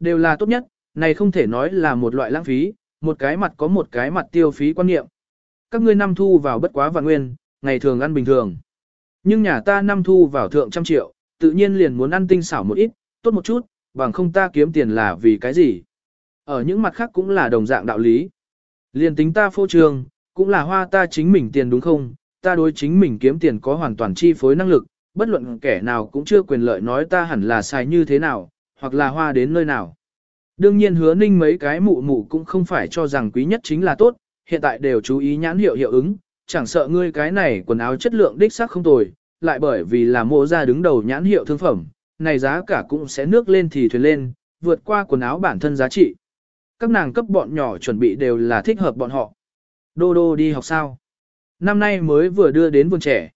Đều là tốt nhất, này không thể nói là một loại lãng phí, một cái mặt có một cái mặt tiêu phí quan niệm. Các ngươi năm thu vào bất quá vạn nguyên, ngày thường ăn bình thường. Nhưng nhà ta năm thu vào thượng trăm triệu, tự nhiên liền muốn ăn tinh xảo một ít, tốt một chút, bằng không ta kiếm tiền là vì cái gì. Ở những mặt khác cũng là đồng dạng đạo lý. Liền tính ta phô trường, cũng là hoa ta chính mình tiền đúng không, ta đối chính mình kiếm tiền có hoàn toàn chi phối năng lực, bất luận kẻ nào cũng chưa quyền lợi nói ta hẳn là xài như thế nào, hoặc là hoa đến nơi nào. Đương nhiên hứa ninh mấy cái mụ mụ cũng không phải cho rằng quý nhất chính là tốt, hiện tại đều chú ý nhãn hiệu hiệu ứng, chẳng sợ ngươi cái này quần áo chất lượng đích xác không tồi, lại bởi vì là mộ ra đứng đầu nhãn hiệu thương phẩm, này giá cả cũng sẽ nước lên thì thuyền lên, vượt qua quần áo bản thân giá trị. Các nàng cấp bọn nhỏ chuẩn bị đều là thích hợp bọn họ. Đô đô đi học sao? Năm nay mới vừa đưa đến vườn trẻ.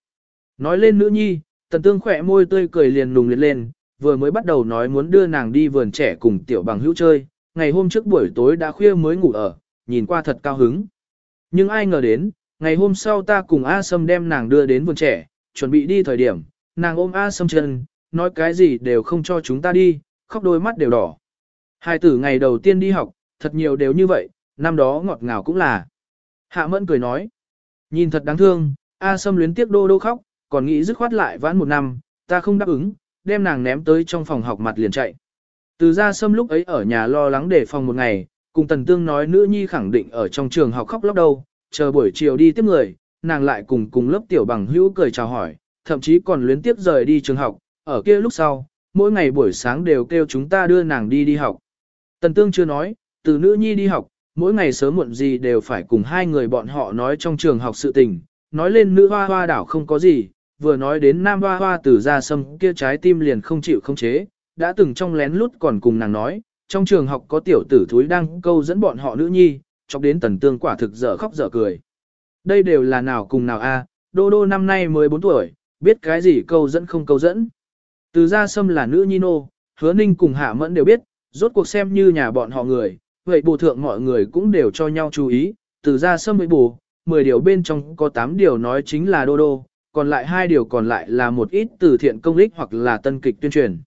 Nói lên nữ nhi, tần tương khỏe môi tươi cười liền nùng liệt lên, vừa mới bắt đầu nói muốn đưa nàng đi vườn trẻ cùng tiểu bằng hữu chơi, ngày hôm trước buổi tối đã khuya mới ngủ ở, nhìn qua thật cao hứng. Nhưng ai ngờ đến, ngày hôm sau ta cùng A Sâm đem nàng đưa đến vườn trẻ, chuẩn bị đi thời điểm, nàng ôm A Sâm chân, nói cái gì đều không cho chúng ta đi, khóc đôi mắt đều đỏ. Hai tử ngày đầu tiên đi học, thật nhiều đều như vậy, năm đó ngọt ngào cũng là. Hạ mẫn cười nói, nhìn thật đáng thương, A Sâm luyến tiếc đô đô khóc, còn nghĩ dứt khoát lại vãn một năm, ta không đáp ứng, đem nàng ném tới trong phòng học mặt liền chạy. Từ ra Sâm lúc ấy ở nhà lo lắng để phòng một ngày, cùng Tần Tương nói nữ nhi khẳng định ở trong trường học khóc lóc đâu, chờ buổi chiều đi tiếp người, nàng lại cùng cùng lớp tiểu bằng hữu cười chào hỏi, thậm chí còn luyến tiếp rời đi trường học, ở kia lúc sau, mỗi ngày buổi sáng đều kêu chúng ta đưa nàng đi đi học. Tần Tương chưa nói, từ nữ nhi đi học, mỗi ngày sớm muộn gì đều phải cùng hai người bọn họ nói trong trường học sự tình, nói lên nữ hoa hoa đảo không có gì, vừa nói đến nam hoa hoa từ ra sâm kia trái tim liền không chịu không chế, đã từng trong lén lút còn cùng nàng nói, trong trường học có tiểu tử thúi đang câu dẫn bọn họ nữ nhi, chọc đến tần tương quả thực dở khóc dở cười. Đây đều là nào cùng nào a à? đô đô năm nay 14 tuổi, biết cái gì câu dẫn không câu dẫn. Từ ra sâm là nữ nhi nô, hứa ninh cùng hạ mẫn đều biết, rốt cuộc xem như nhà bọn họ người, vậy bù thượng mọi người cũng đều cho nhau chú ý, từ ra sâm với bù, 10 điều bên trong có 8 điều nói chính là đô đô, còn lại hai điều còn lại là một ít từ thiện công lích hoặc là tân kịch tuyên truyền.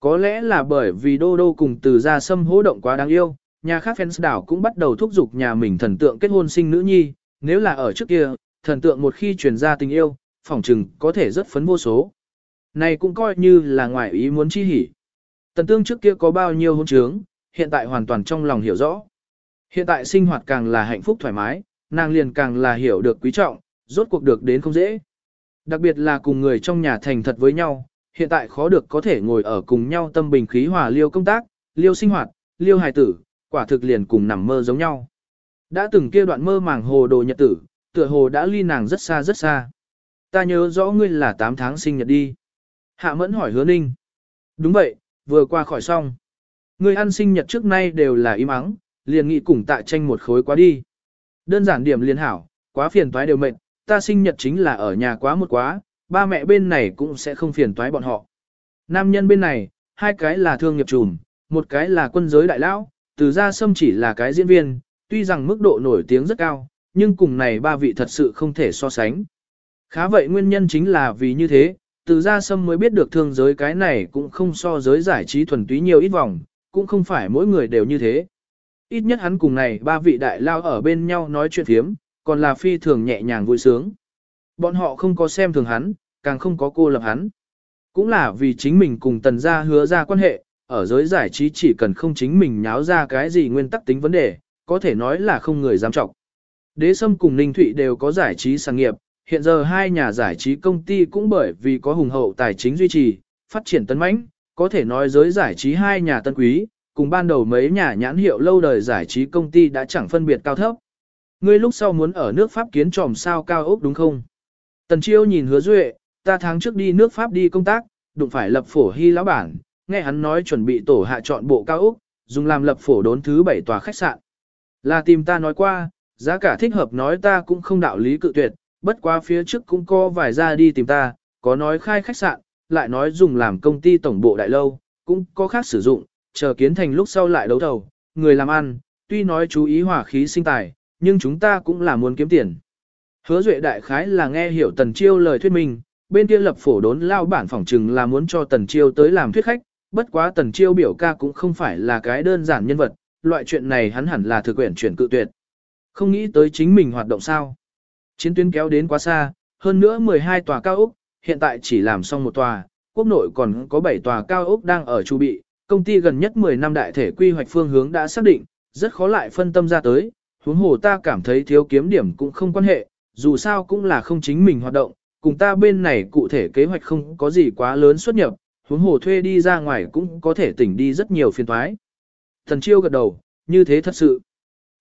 Có lẽ là bởi vì đô đô cùng từ ra sâm hỗ động quá đáng yêu, nhà khác fans đảo cũng bắt đầu thúc giục nhà mình thần tượng kết hôn sinh nữ nhi, nếu là ở trước kia, thần tượng một khi truyền ra tình yêu, phỏng chừng có thể rất phấn vô số. Này cũng coi như là ngoại ý muốn chi hỉ. Tần tương trước kia có bao nhiêu hôn trướng, hiện tại hoàn toàn trong lòng hiểu rõ. Hiện tại sinh hoạt càng là hạnh phúc thoải mái, nàng liền càng là hiểu được quý trọng, rốt cuộc được đến không dễ. Đặc biệt là cùng người trong nhà thành thật với nhau, hiện tại khó được có thể ngồi ở cùng nhau tâm bình khí hòa liêu công tác, liêu sinh hoạt, liêu hài tử, quả thực liền cùng nằm mơ giống nhau. Đã từng kia đoạn mơ màng hồ đồ nhật tử, tựa hồ đã ly nàng rất xa rất xa. Ta nhớ rõ ngươi là 8 tháng sinh nhật đi. Hạ mẫn hỏi hứa ninh. Đúng vậy, vừa qua khỏi xong. Ngươi ăn sinh nhật trước nay đều là im ắng, liền nghị cùng tạ tranh một khối quá đi. Đơn giản điểm liền hảo, quá phiền toái đều mệt, ta sinh nhật chính là ở nhà quá một quá, ba mẹ bên này cũng sẽ không phiền toái bọn họ. Nam nhân bên này, hai cái là thương nghiệp trùm, một cái là quân giới đại lão, từ ra sâm chỉ là cái diễn viên, tuy rằng mức độ nổi tiếng rất cao, nhưng cùng này ba vị thật sự không thể so sánh. Khá vậy nguyên nhân chính là vì như thế, từ ra sâm mới biết được thương giới cái này cũng không so giới giải trí thuần túy nhiều ít vòng, cũng không phải mỗi người đều như thế. Ít nhất hắn cùng này ba vị đại lao ở bên nhau nói chuyện thiếm, còn là phi thường nhẹ nhàng vui sướng. Bọn họ không có xem thường hắn, càng không có cô lập hắn. Cũng là vì chính mình cùng tần gia hứa ra quan hệ, ở giới giải trí chỉ cần không chính mình nháo ra cái gì nguyên tắc tính vấn đề, có thể nói là không người dám trọng. Đế Sâm cùng Ninh Thụy đều có giải trí sáng nghiệp, hiện giờ hai nhà giải trí công ty cũng bởi vì có hùng hậu tài chính duy trì, phát triển tấn mãnh, có thể nói giới giải trí hai nhà tân quý, cùng ban đầu mấy nhà nhãn hiệu lâu đời giải trí công ty đã chẳng phân biệt cao thấp. Ngươi lúc sau muốn ở nước Pháp kiến tròm sao cao ốc đúng không? Tần Chiêu nhìn hứa duệ, ta tháng trước đi nước Pháp đi công tác, đụng phải lập phổ hy lão bản, nghe hắn nói chuẩn bị tổ hạ chọn bộ cao ốc, dùng làm lập phổ đốn thứ bảy tòa khách sạn. Là tìm ta nói qua, giá cả thích hợp nói ta cũng không đạo lý cự tuyệt, bất quá phía trước cũng có vài ra đi tìm ta, có nói khai khách sạn, lại nói dùng làm công ty tổng bộ đại lâu, cũng có khác sử dụng, chờ kiến thành lúc sau lại đấu thầu, người làm ăn, tuy nói chú ý hỏa khí sinh tài, nhưng chúng ta cũng là muốn kiếm tiền. Hứa Duệ đại khái là nghe hiểu Tần Chiêu lời thuyết minh, bên kia lập phổ đốn lao bản phỏng chừng là muốn cho Tần Chiêu tới làm thuyết khách, bất quá tần chiêu biểu ca cũng không phải là cái đơn giản nhân vật, loại chuyện này hắn hẳn là thực quyển chuyển cự tuyệt. Không nghĩ tới chính mình hoạt động sao. Chiến tuyến kéo đến quá xa, hơn nữa 12 tòa cao ốc, hiện tại chỉ làm xong một tòa, quốc nội còn có 7 tòa cao ốc đang ở chu bị, công ty gần nhất 10 năm đại thể quy hoạch phương hướng đã xác định, rất khó lại phân tâm ra tới, huống hồ ta cảm thấy thiếu kiếm điểm cũng không quan hệ, dù sao cũng là không chính mình hoạt động, cùng ta bên này cụ thể kế hoạch không có gì quá lớn xuất nhập, huống hồ thuê đi ra ngoài cũng có thể tỉnh đi rất nhiều phiền toái. Thần chiêu gật đầu, như thế thật sự.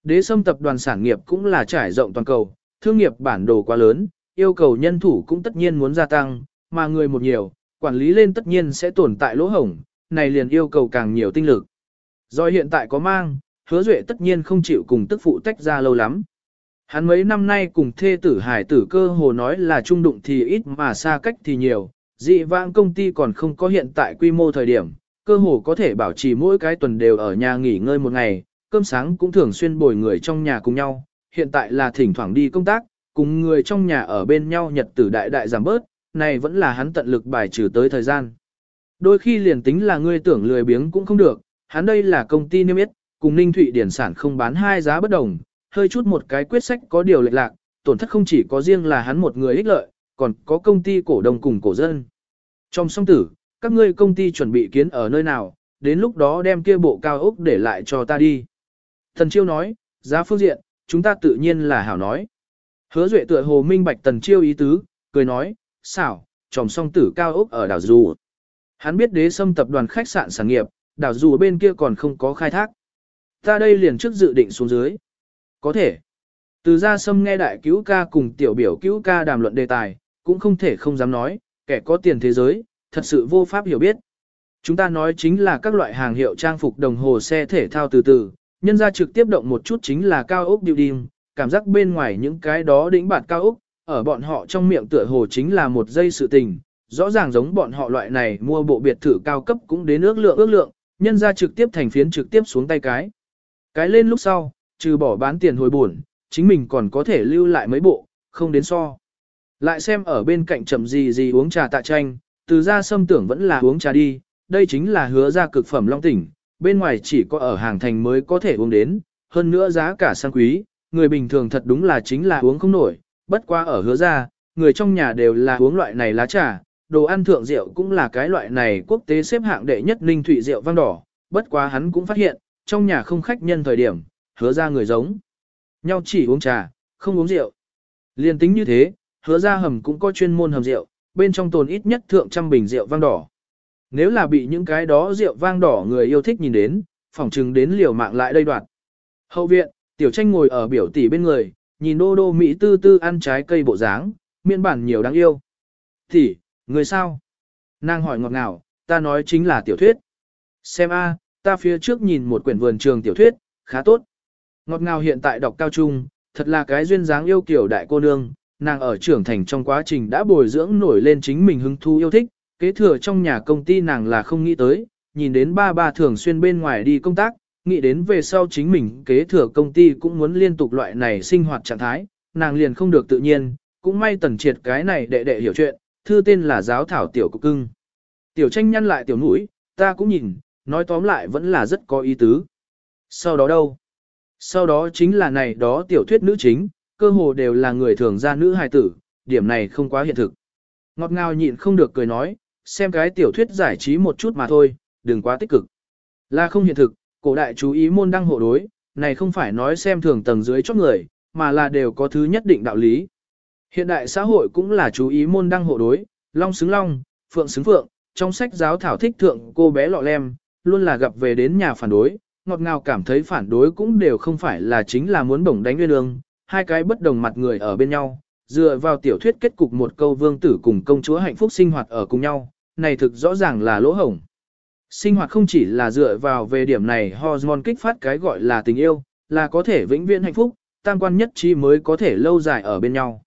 Đế sâm tập đoàn sản nghiệp cũng là trải rộng toàn cầu, thương nghiệp bản đồ quá lớn, yêu cầu nhân thủ cũng tất nhiên muốn gia tăng, mà người một nhiều, quản lý lên tất nhiên sẽ tồn tại lỗ hổng, này liền yêu cầu càng nhiều tinh lực. Do hiện tại có mang, hứa duệ tất nhiên không chịu cùng tức phụ tách ra lâu lắm. Hắn mấy năm nay cùng thê tử hải tử cơ hồ nói là trung đụng thì ít mà xa cách thì nhiều, dị vãng công ty còn không có hiện tại quy mô thời điểm, cơ hồ có thể bảo trì mỗi cái tuần đều ở nhà nghỉ ngơi một ngày, cơm sáng cũng thường xuyên bồi người trong nhà cùng nhau, hiện tại là thỉnh thoảng đi công tác, cùng người trong nhà ở bên nhau nhật tử đại đại giảm bớt, này vẫn là hắn tận lực bài trừ tới thời gian. Đôi khi liền tính là ngươi tưởng lười biếng cũng không được, hắn đây là công ty niêm yết, cùng Ninh Thụy Điển sản không bán hai giá bất đồng, hơi chút một cái quyết sách có điều lệch lạc, tổn thất không chỉ có riêng là hắn một người ích lợi, còn có công ty cổ đông cùng cổ dân. Trong song tử, các ngươi công ty chuẩn bị kiến ở nơi nào, đến lúc đó đem kia bộ cao ốc để lại cho ta đi. Thần Chiêu nói, giá phương diện, chúng ta tự nhiên là hảo nói. Hứa Duệ tựa hồ minh bạch Tần Chiêu ý tứ, cười nói, xảo, tròm song tử cao ốc ở đảo Dù. Hắn biết đế sâm tập đoàn khách sạn sản nghiệp, đảo Dù bên kia còn không có khai thác. Ta đây liền trước dự định xuống dưới. Có thể. Từ ra sâm nghe đại cứu ca cùng tiểu biểu cứu ca đàm luận đề tài, cũng không thể không dám nói, kẻ có tiền thế giới, thật sự vô pháp hiểu biết. Chúng ta nói chính là các loại hàng hiệu trang phục đồng hồ xe thể thao từ từ, nhân ra trực tiếp động một chút chính là cao ốc building, cảm giác bên ngoài những cái đó đỉnh bạt cao ốc, ở bọn họ trong miệng tựa hồ chính là một dây sự tình, rõ ràng giống bọn họ loại này mua bộ biệt thự cao cấp cũng đến ước lượng ước lượng, nhân ra trực tiếp thành phiến trực tiếp xuống tay cái. Cái lên lúc sau, trừ bỏ bán tiền hồi buồn, chính mình còn có thể lưu lại mấy bộ, không đến so. Lại xem ở bên cạnh chậm gì gì uống trà tạ tranh, từ ra sâm tưởng vẫn là uống trà đi, đây chính là hứa ra cực phẩm long tỉnh, bên ngoài chỉ có ở hàng thành mới có thể uống đến, hơn nữa giá cả sang quý, người bình thường thật đúng là chính là uống không nổi, bất qua ở hứa ra, người trong nhà đều là uống loại này lá trà, đồ ăn thượng rượu cũng là cái loại này quốc tế xếp hạng đệ nhất ninh thủy rượu vang đỏ, bất quá hắn cũng phát hiện, trong nhà không khách nhân thời điểm, hứa ra người giống. Nhau chỉ uống trà, không uống rượu. Liên tính như thế, hứa ra hầm cũng có chuyên môn hầm rượu, bên trong tồn ít nhất thượng trăm bình rượu vang đỏ. Nếu là bị những cái đó rượu vang đỏ người yêu thích nhìn đến, phỏng chừng đến liều mạng lại đây đoạt. Hậu viện, tiểu tranh ngồi ở biểu tỷ bên người, nhìn đô đô Mỹ tư tư ăn trái cây bộ dáng, miên bản nhiều đáng yêu. Tỷ, người sao? Nàng hỏi ngọt ngào, ta nói chính là tiểu thuyết. Xem a, ta phía trước nhìn một quyển vườn trường tiểu thuyết, khá tốt. Ngọt ngào hiện tại đọc cao trung, thật là cái duyên dáng yêu kiểu đại cô nương, nàng ở trưởng thành trong quá trình đã bồi dưỡng nổi lên chính mình hứng thú yêu thích, kế thừa trong nhà công ty nàng là không nghĩ tới, nhìn đến ba ba thường xuyên bên ngoài đi công tác, nghĩ đến về sau chính mình kế thừa công ty cũng muốn liên tục loại này sinh hoạt trạng thái, nàng liền không được tự nhiên, cũng may tần triệt cái này đệ đệ hiểu chuyện, thư tên là giáo thảo tiểu cục cưng. Tiểu tranh nhăn lại tiểu mũi, ta cũng nhìn, nói tóm lại vẫn là rất có ý tứ. Sau đó đâu? Sau đó chính là này đó tiểu thuyết nữ chính, cơ hồ đều là người thường ra nữ hài tử, điểm này không quá hiện thực. Ngọt ngào nhịn không được cười nói, xem cái tiểu thuyết giải trí một chút mà thôi, đừng quá tích cực. Là không hiện thực, cổ đại chú ý môn đăng hộ đối, này không phải nói xem thường tầng dưới chót người, mà là đều có thứ nhất định đạo lý. Hiện đại xã hội cũng là chú ý môn đăng hộ đối, long xứng long, phượng xứng phượng, trong sách giáo thảo thích thượng cô bé lọ lem, luôn là gặp về đến nhà phản đối, ngọt ngào cảm thấy phản đối cũng đều không phải là chính là muốn bổng đánh nguyên ương, hai cái bất đồng mặt người ở bên nhau, dựa vào tiểu thuyết kết cục một câu vương tử cùng công chúa hạnh phúc sinh hoạt ở cùng nhau, này thực rõ ràng là lỗ hổng. Sinh hoạt không chỉ là dựa vào về điểm này hormone kích phát cái gọi là tình yêu, là có thể vĩnh viễn hạnh phúc, tam quan nhất chi mới có thể lâu dài ở bên nhau.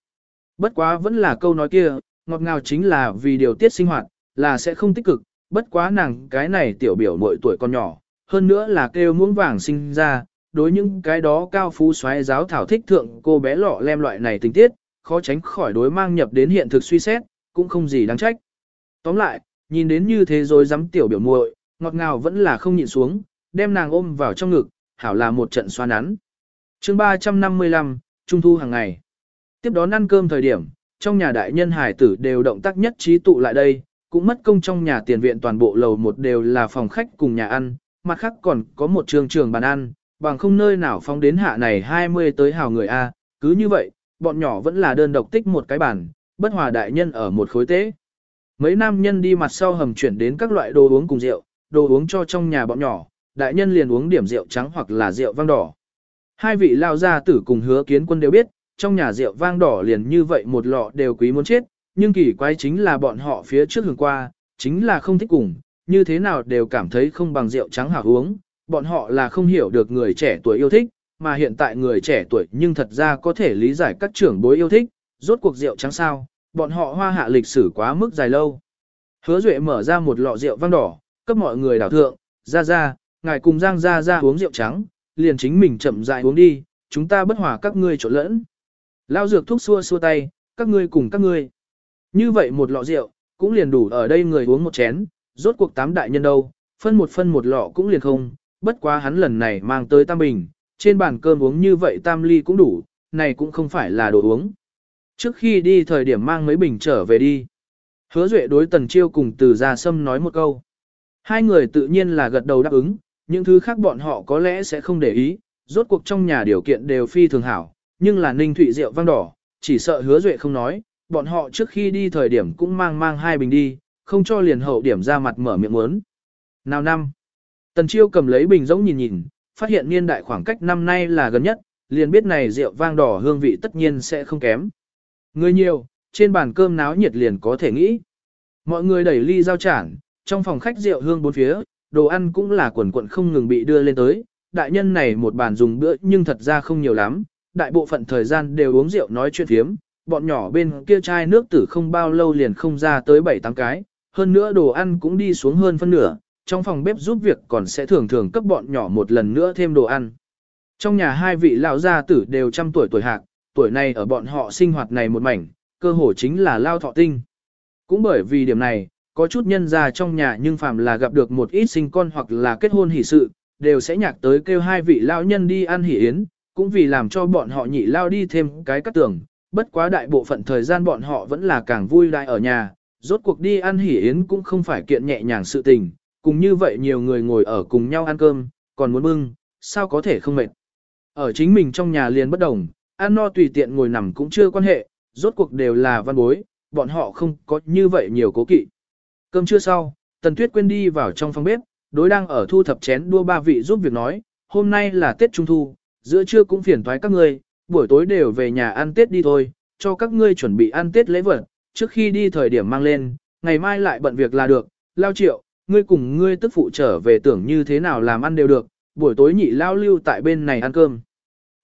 Bất quá vẫn là câu nói kia, ngọt ngào chính là vì điều tiết sinh hoạt, là sẽ không tích cực, bất quá nàng cái này tiểu biểu mỗi tuổi con nhỏ, hơn nữa là kêu muỗng vàng sinh ra, đối những cái đó cao phú xoáy giáo thảo thích thượng cô bé lọ lem loại này tình tiết, khó tránh khỏi đối mang nhập đến hiện thực suy xét, cũng không gì đáng trách. Tóm lại, nhìn đến như thế rồi dám tiểu biểu muội, ngọt ngào vẫn là không nhịn xuống, đem nàng ôm vào trong ngực, hảo là một trận xoa nắn. chương 355, Trung thu hàng ngày. Tiếp đón ăn cơm thời điểm, trong nhà đại nhân hải tử đều động tác nhất trí tụ lại đây, cũng mất công trong nhà tiền viện toàn bộ lầu một đều là phòng khách cùng nhà ăn, mặt khác còn có một trường trường bàn ăn, bằng không nơi nào phóng đến hạ này 20 tới hào người A, cứ như vậy, bọn nhỏ vẫn là đơn độc tích một cái bàn, bất hòa đại nhân ở một khối tế. Mấy nam nhân đi mặt sau hầm chuyển đến các loại đồ uống cùng rượu, đồ uống cho trong nhà bọn nhỏ, đại nhân liền uống điểm rượu trắng hoặc là rượu vang đỏ. Hai vị lao gia tử cùng hứa kiến quân đều biết, trong nhà rượu vang đỏ liền như vậy một lọ đều quý muốn chết, nhưng kỳ quái chính là bọn họ phía trước hưởng qua, chính là không thích cùng, như thế nào đều cảm thấy không bằng rượu trắng hảo uống, bọn họ là không hiểu được người trẻ tuổi yêu thích, mà hiện tại người trẻ tuổi nhưng thật ra có thể lý giải các trưởng bối yêu thích, rốt cuộc rượu trắng sao, bọn họ hoa hạ lịch sử quá mức dài lâu. Hứa Duệ mở ra một lọ rượu vang đỏ, cấp mọi người đảo thượng, ra ra, ngài cùng Giang ra ra uống rượu trắng, liền chính mình chậm rãi uống đi, chúng ta bất hòa các ngươi trộn lẫn. Lao dược thuốc xua xua tay, các ngươi cùng các ngươi. Như vậy một lọ rượu, cũng liền đủ ở đây người uống một chén, rốt cuộc tám đại nhân đâu, phân một phân một lọ cũng liền không, bất quá hắn lần này mang tới tam bình, trên bàn cơm uống như vậy tam ly cũng đủ, này cũng không phải là đồ uống. Trước khi đi thời điểm mang mấy bình trở về đi. Hứa Duệ đối Tần Chiêu cùng từ Gia Sâm nói một câu. Hai người tự nhiên là gật đầu đáp ứng, những thứ khác bọn họ có lẽ sẽ không để ý, rốt cuộc trong nhà điều kiện đều phi thường hảo, nhưng là ninh thụy rượu vang đỏ, chỉ sợ hứa Duệ không nói, bọn họ trước khi đi thời điểm cũng mang mang hai bình đi, không cho liền hậu điểm ra mặt mở miệng muốn. Nào năm, Tần Chiêu cầm lấy bình giống nhìn nhìn, phát hiện niên đại khoảng cách năm nay là gần nhất, liền biết này rượu vang đỏ hương vị tất nhiên sẽ không kém. Người nhiều, trên bàn cơm náo nhiệt liền có thể nghĩ. Mọi người đẩy ly giao chản, trong phòng khách rượu hương bốn phía, đồ ăn cũng là quần quận không ngừng bị đưa lên tới. Đại nhân này một bàn dùng bữa nhưng thật ra không nhiều lắm, đại bộ phận thời gian đều uống rượu nói chuyện phiếm, bọn nhỏ bên kia chai nước tử không bao lâu liền không ra tới 7-8 cái, hơn nữa đồ ăn cũng đi xuống hơn phân nửa, trong phòng bếp giúp việc còn sẽ thường thường cấp bọn nhỏ một lần nữa thêm đồ ăn. Trong nhà hai vị lão gia tử đều trăm tuổi tuổi hạc, tuổi này ở bọn họ sinh hoạt này một mảnh, cơ hồ chính là lao thọ tinh. Cũng bởi vì điểm này, có chút nhân gia trong nhà nhưng phàm là gặp được một ít sinh con hoặc là kết hôn hỷ sự, đều sẽ nhạc tới kêu hai vị lão nhân đi ăn hỷ yến, cũng vì làm cho bọn họ nhị lao đi thêm cái cắt tưởng, bất quá đại bộ phận thời gian bọn họ vẫn là càng vui đại ở nhà, rốt cuộc đi ăn hỉ yến cũng không phải kiện nhẹ nhàng sự tình, cùng như vậy nhiều người ngồi ở cùng nhau ăn cơm, còn muốn bưng, sao có thể không mệt. Ở chính mình trong nhà liền bất đồng, ăn no tùy tiện ngồi nằm cũng chưa quan hệ, rốt cuộc đều là văn bối, bọn họ không có như vậy nhiều cố kỵ. Cơm trưa sau, Tần Tuyết quên đi vào trong phòng bếp, đối đang ở thu thập chén đua ba vị giúp việc nói, hôm nay là Tết Trung Thu, giữa trưa cũng phiền thoái các ngươi, buổi tối đều về nhà ăn Tết đi thôi, cho các ngươi chuẩn bị ăn Tết lễ vật, trước khi đi thời điểm mang lên, ngày mai lại bận việc là được, lao triệu, ngươi cùng ngươi tức phụ trở về tưởng như thế nào làm ăn đều được, buổi tối nhị lao lưu tại bên này ăn cơm.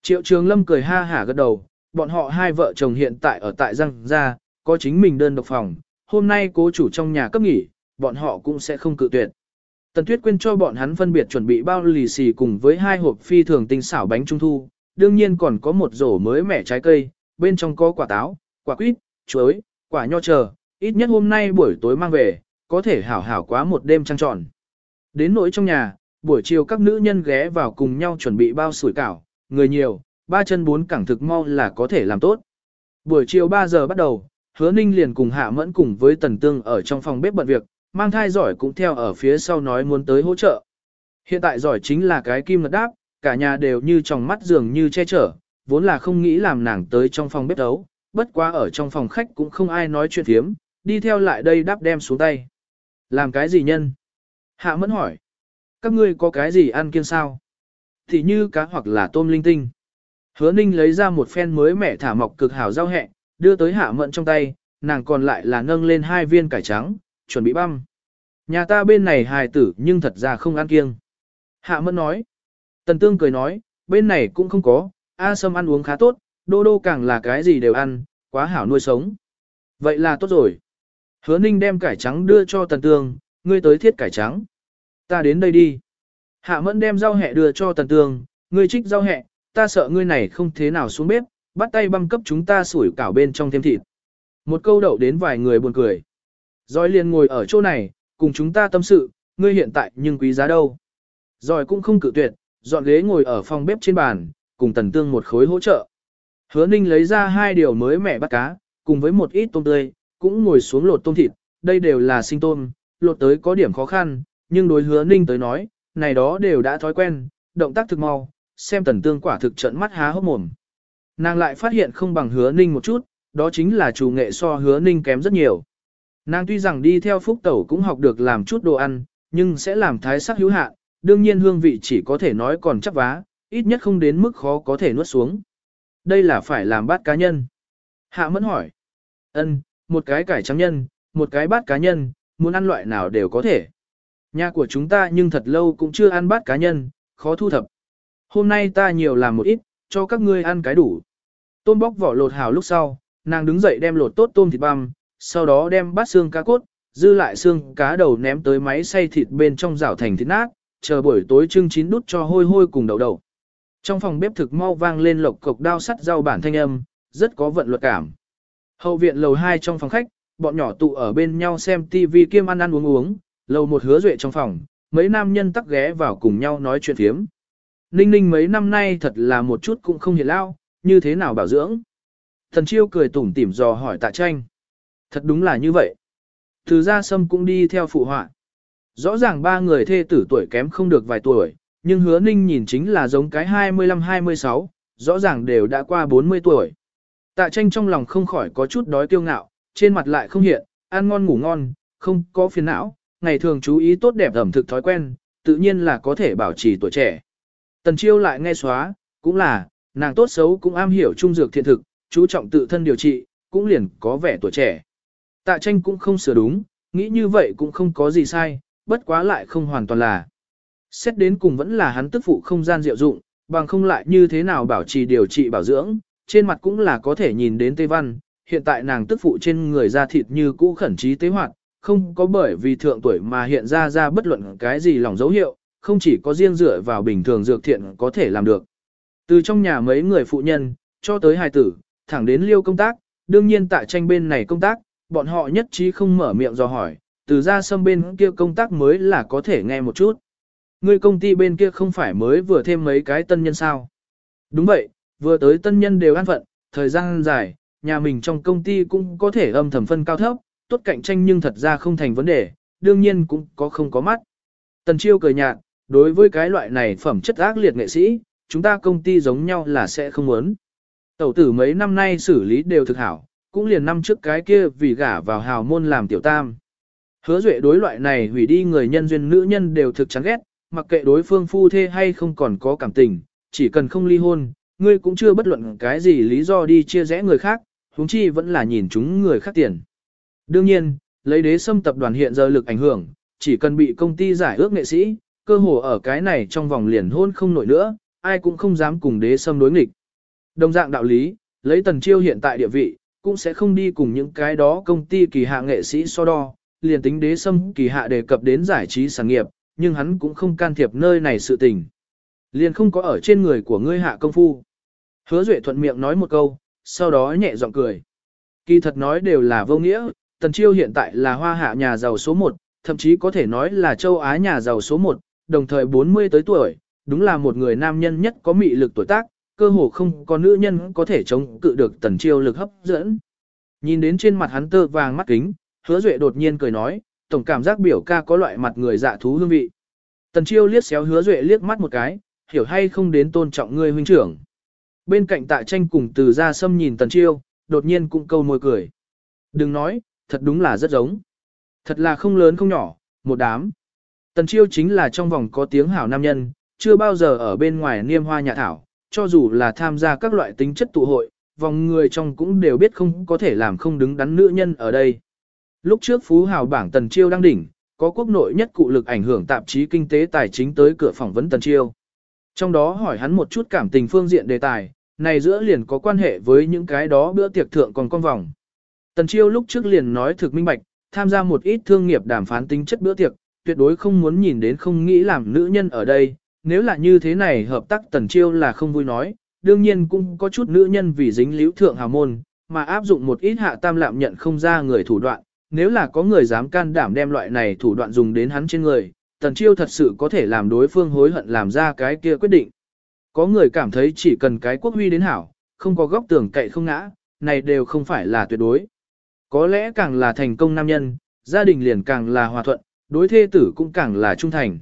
Triệu Trường Lâm cười ha hả gật đầu, bọn họ hai vợ chồng hiện tại ở tại răng gia, có chính mình đơn độc phòng, hôm nay cố chủ trong nhà cấp nghỉ, bọn họ cũng sẽ không cự tuyệt. Tần Tuyết Quyên cho bọn hắn phân biệt chuẩn bị bao lì xì cùng với hai hộp phi thường tinh xảo bánh trung thu, đương nhiên còn có một rổ mới mẻ trái cây, bên trong có quả táo, quả quýt, chuối, quả nho chờ, ít nhất hôm nay buổi tối mang về, có thể hảo hảo quá một đêm trăng tròn. Đến nỗi trong nhà, buổi chiều các nữ nhân ghé vào cùng nhau chuẩn bị bao sủi cảo, người nhiều, ba chân bốn cẳng thực mau là có thể làm tốt. Buổi chiều 3 giờ bắt đầu, hứa ninh liền cùng hạ mẫn cùng với tần tương ở trong phòng bếp bận việc, mang thai giỏi cũng theo ở phía sau nói muốn tới hỗ trợ. Hiện tại giỏi chính là cái kim ngật đáp, cả nhà đều như trong mắt dường như che chở, vốn là không nghĩ làm nàng tới trong phòng bếp đấu, bất quá ở trong phòng khách cũng không ai nói chuyện thiếm, đi theo lại đây đáp đem xuống tay. Làm cái gì nhân? Hạ mẫn hỏi. Các ngươi có cái gì ăn kiêng sao? Thì như cá hoặc là tôm linh tinh. Hứa ninh lấy ra một phen mới mẻ thả mọc cực hảo rau hẹ, đưa tới hạ mẫn trong tay, nàng còn lại là nâng lên hai viên cải trắng, chuẩn bị băm. Nhà ta bên này hài tử nhưng thật ra không ăn kiêng. Hạ mẫn nói. Tần tương cười nói, bên này cũng không có, A Sâm ăn uống khá tốt, đô đô càng là cái gì đều ăn, quá hảo nuôi sống. Vậy là tốt rồi. Hứa ninh đem cải trắng đưa cho tần tương, ngươi tới thiết cải trắng. Ta đến đây đi. Hạ mẫn đem rau hẹ đưa cho tần tương, ngươi trích rau hẹ, ta sợ ngươi này không thế nào xuống bếp, bắt tay băm cấp chúng ta sủi cảo bên trong thêm thịt. Một câu đậu đến vài người buồn cười. Rồi liền ngồi ở chỗ này, cùng chúng ta tâm sự, ngươi hiện tại nhưng quý giá đâu. Rồi cũng không cự tuyệt, dọn ghế ngồi ở phòng bếp trên bàn, cùng tần tương một khối hỗ trợ. Hứa ninh lấy ra hai điều mới mẻ bắt cá, cùng với một ít tôm tươi, cũng ngồi xuống lột tôm thịt, đây đều là sinh tôm, lột tới có điểm khó khăn, nhưng đối hứa ninh tới nói, này đó đều đã thói quen, động tác thực mau, xem tần tương quả thực trận mắt há hốc mồm. Nàng lại phát hiện không bằng hứa ninh một chút, đó chính là chủ nghệ so hứa ninh kém rất nhiều. Nàng tuy rằng đi theo phúc tẩu cũng học được làm chút đồ ăn, nhưng sẽ làm thái sắc hữu hạn, đương nhiên hương vị chỉ có thể nói còn chắc vá, ít nhất không đến mức khó có thể nuốt xuống. Đây là phải làm bát cá nhân. Hạ mẫn hỏi. ân một cái cải trắng nhân, một cái bát cá nhân, muốn ăn loại nào đều có thể. Nhà của chúng ta nhưng thật lâu cũng chưa ăn bát cá nhân, khó thu thập. Hôm nay ta nhiều làm một ít, cho các ngươi ăn cái đủ. Tôm bóc vỏ lột hào lúc sau, nàng đứng dậy đem lột tốt tôm thịt băm, sau đó đem bát xương cá cốt, dư lại xương cá đầu ném tới máy xay thịt bên trong rảo thành thịt nát, chờ buổi tối trưng chín đút cho hôi hôi cùng đậu đậu. Trong phòng bếp thực mau vang lên lộc cục đao sắt rau bản thanh âm, rất có vận luật cảm. Hậu viện lầu 2 trong phòng khách, bọn nhỏ tụ ở bên nhau xem tivi kiêm ăn ăn uống uống, lầu một hứa duệ trong phòng, mấy nam nhân tắc ghé vào cùng nhau nói chuyện phiếm. Ninh ninh mấy năm nay thật là một chút cũng không hiện lao, như thế nào bảo dưỡng. Thần chiêu cười tủm tỉm dò hỏi tạ tranh. Thật đúng là như vậy. Từ ra sâm cũng đi theo phụ họa. Rõ ràng ba người thê tử tuổi kém không được vài tuổi, nhưng hứa ninh nhìn chính là giống cái 25-26, rõ ràng đều đã qua 40 tuổi. Tạ tranh trong lòng không khỏi có chút đói kiêu ngạo, trên mặt lại không hiện, ăn ngon ngủ ngon, không có phiền não, ngày thường chú ý tốt đẹp ẩm thực thói quen, tự nhiên là có thể bảo trì tuổi trẻ. Tần chiêu lại nghe xóa, cũng là, nàng tốt xấu cũng am hiểu trung dược thiện thực, chú trọng tự thân điều trị, cũng liền có vẻ tuổi trẻ. Tạ tranh cũng không sửa đúng, nghĩ như vậy cũng không có gì sai, bất quá lại không hoàn toàn là. Xét đến cùng vẫn là hắn tức phụ không gian diệu dụng, bằng không lại như thế nào bảo trì điều trị bảo dưỡng, trên mặt cũng là có thể nhìn đến tê văn, hiện tại nàng tức phụ trên người da thịt như cũ khẩn trí tế hoạt, không có bởi vì thượng tuổi mà hiện ra ra bất luận cái gì lòng dấu hiệu, không chỉ có riêng dựa vào bình thường dược thiện có thể làm được. Từ trong nhà mấy người phụ nhân, cho tới hài tử, thẳng đến liêu công tác, đương nhiên tại tranh bên này công tác, bọn họ nhất trí không mở miệng do hỏi, từ ra xâm bên kia công tác mới là có thể nghe một chút. Người công ty bên kia không phải mới vừa thêm mấy cái tân nhân sao. Đúng vậy, vừa tới tân nhân đều an phận, thời gian dài, nhà mình trong công ty cũng có thể âm thầm phân cao thấp, tốt cạnh tranh nhưng thật ra không thành vấn đề, đương nhiên cũng có không có mắt. Tần Chiêu cười nhạt, đối với cái loại này phẩm chất ác liệt nghệ sĩ, chúng ta công ty giống nhau là sẽ không muốn. Tẩu tử mấy năm nay xử lý đều thực hảo, cũng liền năm trước cái kia vì gả vào hào môn làm tiểu tam. Hứa duệ đối loại này hủy đi người nhân duyên nữ nhân đều thực chán ghét, mặc kệ đối phương phu thê hay không còn có cảm tình, chỉ cần không ly hôn, ngươi cũng chưa bất luận cái gì lý do đi chia rẽ người khác, huống chi vẫn là nhìn chúng người khác tiền. Đương nhiên, lấy đế sâm tập đoàn hiện giờ lực ảnh hưởng, chỉ cần bị công ty giải ước nghệ sĩ, cơ hồ ở cái này trong vòng liền hôn không nổi nữa, ai cũng không dám cùng đế sâm đối nghịch. Đồng dạng đạo lý, lấy tần chiêu hiện tại địa vị, cũng sẽ không đi cùng những cái đó công ty kỳ hạ nghệ sĩ so đo, liền tính đế sâm kỳ hạ đề cập đến giải trí sản nghiệp, nhưng hắn cũng không can thiệp nơi này sự tình. Liền không có ở trên người của ngươi hạ công phu. Hứa Duệ thuận miệng nói một câu, sau đó nhẹ giọng cười. Kỳ thật nói đều là vô nghĩa, Tần Chiêu hiện tại là hoa hạ nhà giàu số 1, thậm chí có thể nói là châu Á nhà giàu số 1, đồng thời 40 tới tuổi, đúng là một người nam nhân nhất có mị lực tuổi tác, cơ hồ không có nữ nhân có thể chống cự được Tần Chiêu lực hấp dẫn. Nhìn đến trên mặt hắn tơ vàng mắt kính, Hứa Duệ đột nhiên cười nói, tổng cảm giác biểu ca có loại mặt người dạ thú hương vị. Tần Chiêu liếc xéo Hứa Duệ liếc mắt một cái, hiểu hay không đến tôn trọng ngươi huynh trưởng. Bên cạnh tạ tranh cùng từ ra sâm nhìn Tần Chiêu, đột nhiên cũng câu môi cười. Đừng nói, thật đúng là rất giống. Thật là không lớn không nhỏ, một đám. Tần Chiêu chính là trong vòng có tiếng hảo nam nhân, chưa bao giờ ở bên ngoài niêm hoa nhà thảo, cho dù là tham gia các loại tính chất tụ hội, vòng người trong cũng đều biết không có thể làm không đứng đắn nữ nhân ở đây. Lúc trước Phú Hào bảng Tần Chiêu đang đỉnh, có quốc nội nhất cụ lực ảnh hưởng tạp chí kinh tế tài chính tới cửa phỏng vấn Tần Chiêu. Trong đó hỏi hắn một chút cảm tình phương diện đề tài, này giữa liền có quan hệ với những cái đó bữa tiệc thượng còn con vòng. Tần Chiêu lúc trước liền nói thực minh bạch, tham gia một ít thương nghiệp đàm phán tính chất bữa tiệc, tuyệt đối không muốn nhìn đến không nghĩ làm nữ nhân ở đây, nếu là như thế này hợp tác Tần Chiêu là không vui nói, đương nhiên cũng có chút nữ nhân vì dính liễu thượng hào môn, mà áp dụng một ít hạ tam lạm nhận không ra người thủ đoạn, nếu là có người dám can đảm đem loại này thủ đoạn dùng đến hắn trên người, tần chiêu thật sự có thể làm đối phương hối hận làm ra cái kia quyết định. Có người cảm thấy chỉ cần cái quốc huy đến hảo, không có góc tường cậy không ngã, này đều không phải là tuyệt đối. Có lẽ càng là thành công nam nhân, gia đình liền càng là hòa thuận, đối thê tử cũng càng là trung thành.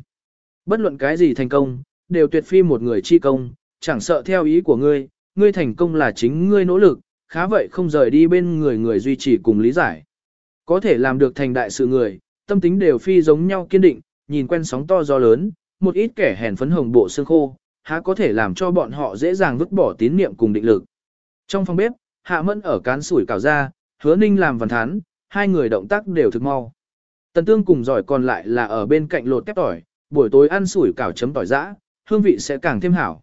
Bất luận cái gì thành công, đều tuyệt phi một người chi công, chẳng sợ theo ý của ngươi, ngươi thành công là chính ngươi nỗ lực, khá vậy không rời đi bên người người duy trì cùng lý giải. Có thể làm được thành đại sự người, tâm tính đều phi giống nhau kiên định, nhìn quen sóng to gió lớn, một ít kẻ hèn phấn hồng bộ xương khô, há có thể làm cho bọn họ dễ dàng vứt bỏ tín niệm cùng định lực. Trong phòng bếp, Hạ Mẫn ở cán sủi cảo ra, hứa ninh làm văn thán, hai người động tác đều thực mau. Tần tương cùng giỏi còn lại là ở bên cạnh lột kép tỏi, buổi tối ăn sủi cảo chấm tỏi giã, hương vị sẽ càng thêm hảo.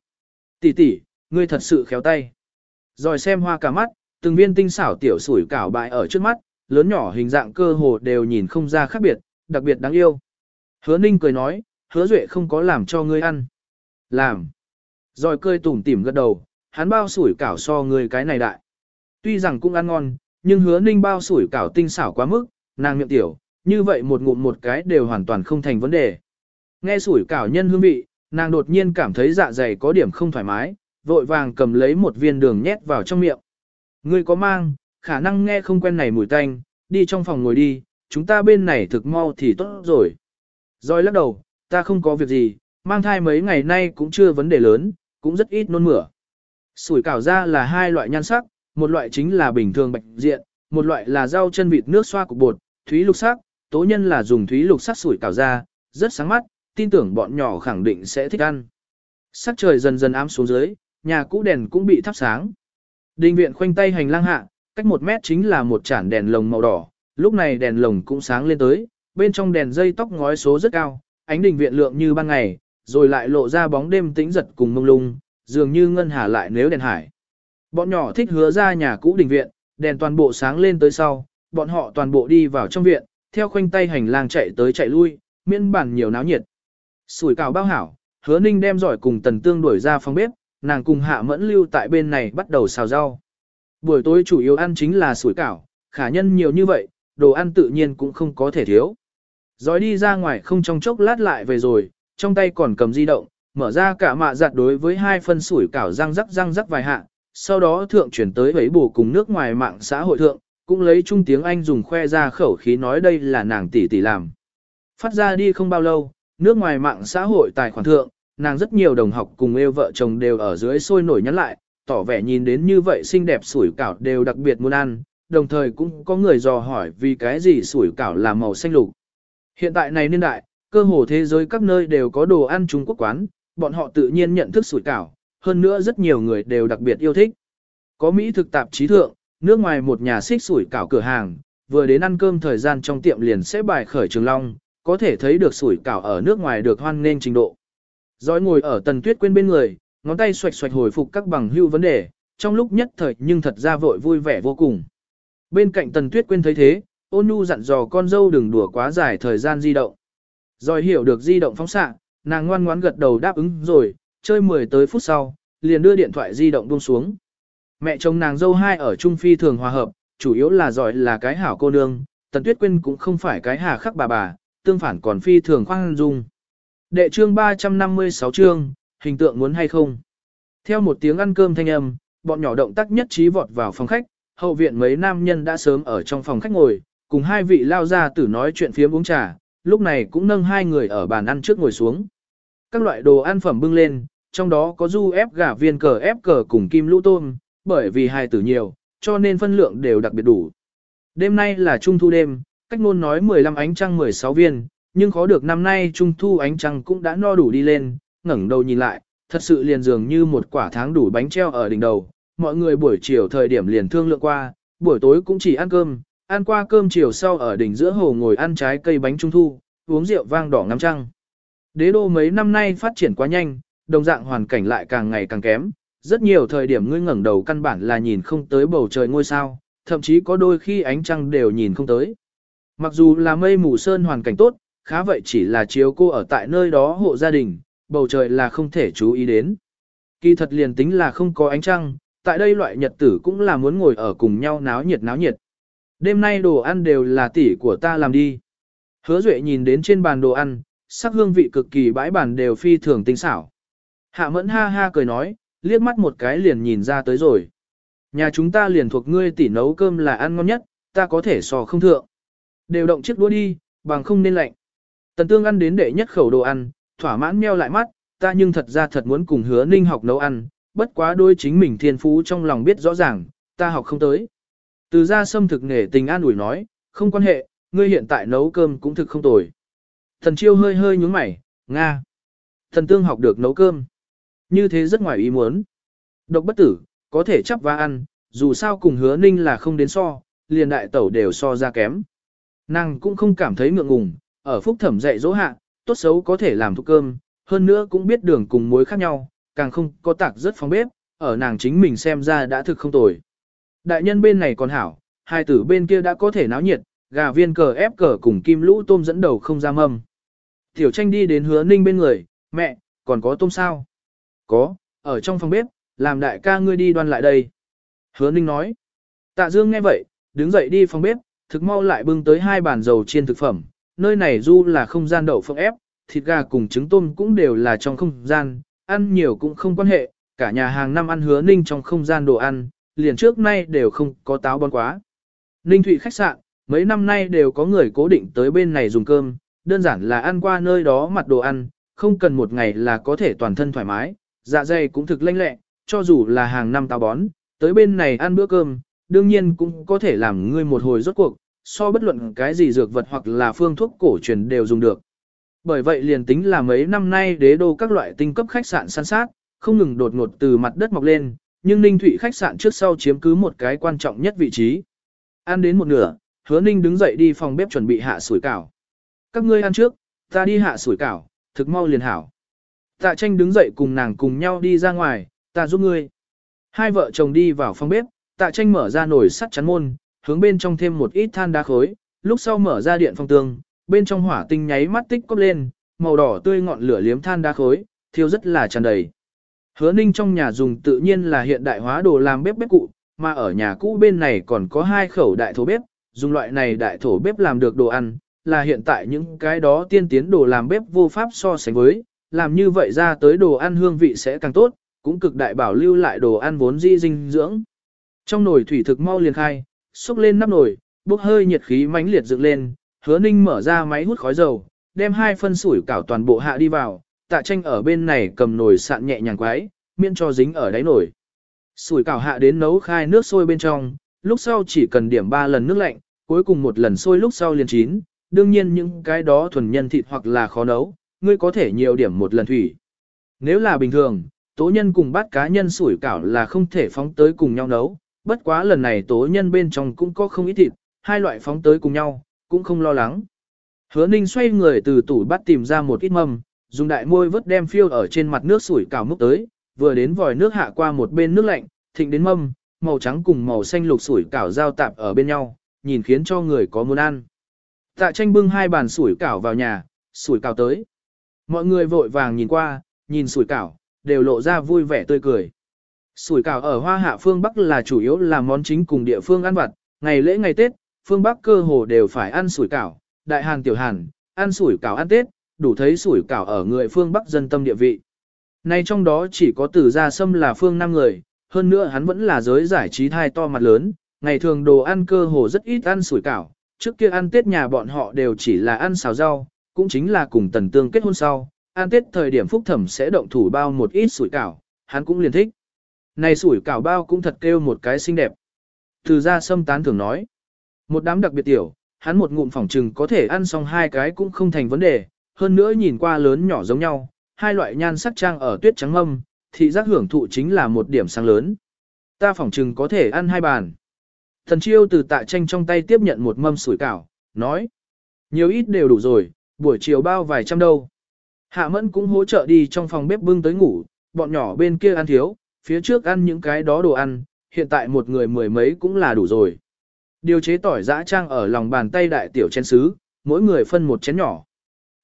Tỷ tỷ, ngươi thật sự khéo tay. Rồi xem hoa cả mắt, từng viên tinh xảo tiểu sủi cảo bại ở trước mắt, lớn nhỏ hình dạng cơ hồ đều nhìn không ra khác biệt, đặc biệt đáng yêu. Hứa ninh cười nói, hứa duệ không có làm cho ngươi ăn. Làm. Rồi cười tủm tỉm gật đầu, hắn bao sủi cảo so ngươi cái này đại. Tuy rằng cũng ăn ngon, nhưng hứa ninh bao sủi cảo tinh xảo quá mức, nàng miệng tiểu, như vậy một ngụm một cái đều hoàn toàn không thành vấn đề. Nghe sủi cảo nhân hương vị, nàng đột nhiên cảm thấy dạ dày có điểm không thoải mái, vội vàng cầm lấy một viên đường nhét vào trong miệng. Ngươi có mang, khả năng nghe không quen này mùi tanh, đi trong phòng ngồi đi, chúng ta bên này thực mau thì tốt rồi. Rồi lắc đầu, ta không có việc gì, mang thai mấy ngày nay cũng chưa vấn đề lớn, cũng rất ít nôn mửa. Sủi cảo ra là hai loại nhan sắc, một loại chính là bình thường bạch diện, một loại là rau chân vịt nước xoa cục bột, thúy lục sắc, tố nhân là dùng thúy lục sắc sủi cảo ra, rất sáng mắt, tin tưởng bọn nhỏ khẳng định sẽ thích ăn. Sắc trời dần dần ám xuống dưới, nhà cũ đèn cũng bị thắp sáng. Đình viện khoanh tay hành lang hạ, cách một mét chính là một chản đèn lồng màu đỏ, lúc này đèn lồng cũng sáng lên tới, bên trong đèn dây tóc ngói số rất cao, ánh đình viện lượng như ban ngày, rồi lại lộ ra bóng đêm tĩnh giật cùng mông lung, dường như ngân hà lại nếu đèn hải. Bọn nhỏ thích hứa ra nhà cũ đình viện, đèn toàn bộ sáng lên tới sau, bọn họ toàn bộ đi vào trong viện, theo khoanh tay hành lang chạy tới chạy lui, miễn bản nhiều náo nhiệt. Sủi cảo bao hảo, hứa ninh đem giỏi cùng tần tương đuổi ra phòng bếp, nàng cùng hạ mẫn lưu tại bên này bắt đầu xào rau. Buổi tối chủ yếu ăn chính là sủi cảo, khả nhân nhiều như vậy, đồ ăn tự nhiên cũng không có thể thiếu. Giói đi ra ngoài không trong chốc lát lại về rồi, trong tay còn cầm di động, mở ra cả mạ giặt đối với hai phân sủi cảo răng rắc răng rắc vài hạ, sau đó thượng chuyển tới bấy bù cùng nước ngoài mạng xã hội thượng, cũng lấy chung tiếng Anh dùng khoe ra khẩu khí nói đây là nàng tỷ tỷ làm. Phát ra đi không bao lâu, nước ngoài mạng xã hội tài khoản thượng, nàng rất nhiều đồng học cùng yêu vợ chồng đều ở dưới sôi nổi nhắn lại, tỏ vẻ nhìn đến như vậy xinh đẹp sủi cảo đều đặc biệt muốn ăn, đồng thời cũng có người dò hỏi vì cái gì sủi cảo là màu xanh lục. Hiện tại này niên đại, cơ hồ thế giới các nơi đều có đồ ăn Trung Quốc quán, bọn họ tự nhiên nhận thức sủi cảo, hơn nữa rất nhiều người đều đặc biệt yêu thích. Có Mỹ thực tạp chí thượng, nước ngoài một nhà xích sủi cảo cửa hàng, vừa đến ăn cơm thời gian trong tiệm liền sẽ bài khởi trường long, có thể thấy được sủi cảo ở nước ngoài được hoan nghênh trình độ. Rồi ngồi ở tần tuyết quên bên người, ngón tay xoạch xoạch hồi phục các bằng hưu vấn đề, trong lúc nhất thời nhưng thật ra vội vui vẻ vô cùng. Bên cạnh tần tuyết quên thấy thế, ôn nhu dặn dò con dâu đừng đùa quá dài thời gian di động. Rồi hiểu được di động phóng xạ, nàng ngoan ngoãn gật đầu đáp ứng rồi, chơi 10 tới phút sau, liền đưa điện thoại di động buông xuống. Mẹ chồng nàng dâu hai ở Trung Phi thường hòa hợp, chủ yếu là giỏi là cái hảo cô nương, Tần Tuyết Quyên cũng không phải cái hà khắc bà bà, tương phản còn phi thường khoan dung. Đệ chương 356 chương, hình tượng muốn hay không. Theo một tiếng ăn cơm thanh âm, bọn nhỏ động tác nhất trí vọt vào phòng khách, hậu viện mấy nam nhân đã sớm ở trong phòng khách ngồi, cùng hai vị lao ra tử nói chuyện phía uống trà, lúc này cũng nâng hai người ở bàn ăn trước ngồi xuống. Các loại đồ ăn phẩm bưng lên, trong đó có du ép gà viên cờ ép cờ cùng kim lũ tôm, bởi vì hai tử nhiều, cho nên phân lượng đều đặc biệt đủ. Đêm nay là trung thu đêm, cách ngôn nói 15 ánh trăng 16 viên, nhưng khó được năm nay trung thu ánh trăng cũng đã no đủ đi lên, ngẩng đầu nhìn lại, thật sự liền dường như một quả tháng đủ bánh treo ở đỉnh đầu. Mọi người buổi chiều thời điểm liền thương lượng qua, buổi tối cũng chỉ ăn cơm, ăn qua cơm chiều sau ở đỉnh giữa hồ ngồi ăn trái cây bánh trung thu, uống rượu vang đỏ ngắm trăng. Đế đô mấy năm nay phát triển quá nhanh, đồng dạng hoàn cảnh lại càng ngày càng kém, rất nhiều thời điểm ngươi ngẩng đầu căn bản là nhìn không tới bầu trời ngôi sao, thậm chí có đôi khi ánh trăng đều nhìn không tới. Mặc dù là mây mù sơn hoàn cảnh tốt, khá vậy chỉ là chiếu cô ở tại nơi đó hộ gia đình, bầu trời là không thể chú ý đến. Kỳ thật liền tính là không có ánh trăng, tại đây loại nhật tử cũng là muốn ngồi ở cùng nhau náo nhiệt náo nhiệt. Đêm nay đồ ăn đều là tỷ của ta làm đi. Hứa Duệ nhìn đến trên bàn đồ ăn, sắc hương vị cực kỳ bãi bàn đều phi thường tinh xảo. Hạ mẫn ha ha cười nói, liếc mắt một cái liền nhìn ra tới rồi. Nhà chúng ta liền thuộc ngươi tỷ nấu cơm là ăn ngon nhất, ta có thể sò không thượng. Đều động chiếc đũa đi, bằng không nên lạnh. Tần tương ăn đến đệ nhất khẩu đồ ăn, thỏa mãn meo lại mắt, ta nhưng thật ra thật muốn cùng hứa ninh học nấu ăn, bất quá đôi chính mình thiên phú trong lòng biết rõ ràng, ta học không tới. Từ ra xâm thực nghề tình an ủi nói, không quan hệ, ngươi hiện tại nấu cơm cũng thực không tồi. Thần chiêu hơi hơi nhúng mày, Nga. Thần tương học được nấu cơm. Như thế rất ngoài ý muốn. Độc bất tử, có thể chấp và ăn, dù sao cùng hứa ninh là không đến so, liền đại tẩu đều so ra kém. Nàng cũng không cảm thấy ngượng ngùng, ở phúc thẩm dạy dỗ hạ, tốt xấu có thể làm thuốc cơm, hơn nữa cũng biết đường cùng muối khác nhau, càng không có tạc rất phóng bếp, ở nàng chính mình xem ra đã thực không tồi. Đại nhân bên này còn hảo, hai tử bên kia đã có thể náo nhiệt, gà viên cờ ép cờ cùng kim lũ tôm dẫn đầu không ra mâm. Tiểu tranh đi đến hứa ninh bên người, mẹ, còn có tôm sao? Có, ở trong phòng bếp, làm đại ca ngươi đi đoan lại đây. Hứa ninh nói. Tạ dương nghe vậy, đứng dậy đi phòng bếp, thực mau lại bưng tới hai bàn dầu chiên thực phẩm. Nơi này du là không gian đậu phộng ép, thịt gà cùng trứng tôm cũng đều là trong không gian, ăn nhiều cũng không quan hệ, cả nhà hàng năm ăn hứa ninh trong không gian đồ ăn, liền trước nay đều không có táo bón quá. Ninh Thụy khách sạn, mấy năm nay đều có người cố định tới bên này dùng cơm, đơn giản là ăn qua nơi đó mặt đồ ăn, không cần một ngày là có thể toàn thân thoải mái, dạ dày cũng thực lanh lẹ, cho dù là hàng năm táo bón, tới bên này ăn bữa cơm, đương nhiên cũng có thể làm ngươi một hồi rốt cuộc, so bất luận cái gì dược vật hoặc là phương thuốc cổ truyền đều dùng được. Bởi vậy liền tính là mấy năm nay đế đô các loại tinh cấp khách sạn săn sát, không ngừng đột ngột từ mặt đất mọc lên, nhưng Ninh Thụy khách sạn trước sau chiếm cứ một cái quan trọng nhất vị trí. Ăn đến một nửa, hứa Ninh đứng dậy đi phòng bếp chuẩn bị hạ sủi cảo. Các ngươi ăn trước, ta đi hạ sủi cảo, thực mau liền hảo. Tạ tranh đứng dậy cùng nàng cùng nhau đi ra ngoài, ta giúp ngươi. Hai vợ chồng đi vào phòng bếp, tạ tranh mở ra nồi sắt chắn môn, hướng bên trong thêm một ít than đá khối, lúc sau mở ra điện phong tường, bên trong hỏa tinh nháy mắt tích cốc lên, màu đỏ tươi ngọn lửa liếm than đá khối, thiêu rất là tràn đầy. Hứa ninh trong nhà dùng tự nhiên là hiện đại hóa đồ làm bếp bếp cụ, mà ở nhà cũ bên này còn có hai khẩu đại thổ bếp, dùng loại này đại thổ bếp làm được đồ ăn, là hiện tại những cái đó tiên tiến đồ làm bếp vô pháp so sánh với, làm như vậy ra tới đồ ăn hương vị sẽ càng tốt, cũng cực đại bảo lưu lại đồ ăn vốn di dinh dưỡng. Trong nồi thủy thực mau liền khai, xúc lên nắp nồi, bốc hơi nhiệt khí mãnh liệt dựng lên, hứa ninh mở ra máy hút khói dầu, đem hai phân sủi cảo toàn bộ hạ đi vào, tạ tranh ở bên này cầm nồi sạn nhẹ nhàng quái, miễn cho dính ở đáy nồi. Sủi cảo hạ đến nấu khai nước sôi bên trong, lúc sau chỉ cần điểm 3 lần nước lạnh, cuối cùng một lần sôi lúc sau liền chín, đương nhiên những cái đó thuần nhân thịt hoặc là khó nấu, ngươi có thể nhiều điểm một lần thủy. Nếu là bình thường, tố nhân cùng bát cá nhân sủi cảo là không thể phóng tới cùng nhau nấu, bất quá lần này tố nhân bên trong cũng có không ít thịt, hai loại phóng tới cùng nhau, cũng không lo lắng. Hứa ninh xoay người từ tủ bắt tìm ra một ít mâm, dùng đại môi vớt đem phiêu ở trên mặt nước sủi cảo múc tới, vừa đến vòi nước hạ qua một bên nước lạnh, thịnh đến mâm, màu trắng cùng màu xanh lục sủi cảo giao tạp ở bên nhau, nhìn khiến cho người có muốn ăn. Tạ tranh bưng hai bàn sủi cảo vào nhà, sủi cảo tới. Mọi người vội vàng nhìn qua, nhìn sủi cảo, đều lộ ra vui vẻ tươi cười. Sủi cảo ở Hoa Hạ phương Bắc là chủ yếu là món chính cùng địa phương ăn vặt, ngày lễ ngày Tết, phương Bắc cơ hồ đều phải ăn sủi cảo, đại hàn tiểu hàn, ăn sủi cảo ăn Tết, đủ thấy sủi cảo ở người phương Bắc dân tâm địa vị. Nay trong đó chỉ có tử gia sâm là phương Nam người, hơn nữa hắn vẫn là giới giải trí thai to mặt lớn, ngày thường đồ ăn cơ hồ rất ít ăn sủi cảo, trước kia ăn Tết nhà bọn họ đều chỉ là ăn xào rau, cũng chính là cùng tần tương kết hôn sau, ăn Tết thời điểm phúc thẩm sẽ động thủ bao một ít sủi cảo, hắn cũng liền thích. Này sủi cảo bao cũng thật kêu một cái xinh đẹp. Từ gia sâm tán thường nói, một đám đặc biệt tiểu, hắn một ngụm phỏng trừng có thể ăn xong hai cái cũng không thành vấn đề, hơn nữa nhìn qua lớn nhỏ giống nhau, hai loại nhan sắc trang ở tuyết trắng âm, thị giác hưởng thụ chính là một điểm sáng lớn. Ta phỏng trừng có thể ăn hai bàn. Thần chiêu từ tạ tranh trong tay tiếp nhận một mâm sủi cảo, nói. Nhiều ít đều đủ rồi, buổi chiều bao vài trăm đâu. Hạ mẫn cũng hỗ trợ đi trong phòng bếp bưng tới ngủ, bọn nhỏ bên kia ăn thiếu, phía trước ăn những cái đó đồ ăn, hiện tại một người mười mấy cũng là đủ rồi. Điều chế tỏi giã trang ở lòng bàn tay đại tiểu chén sứ, mỗi người phân một chén nhỏ.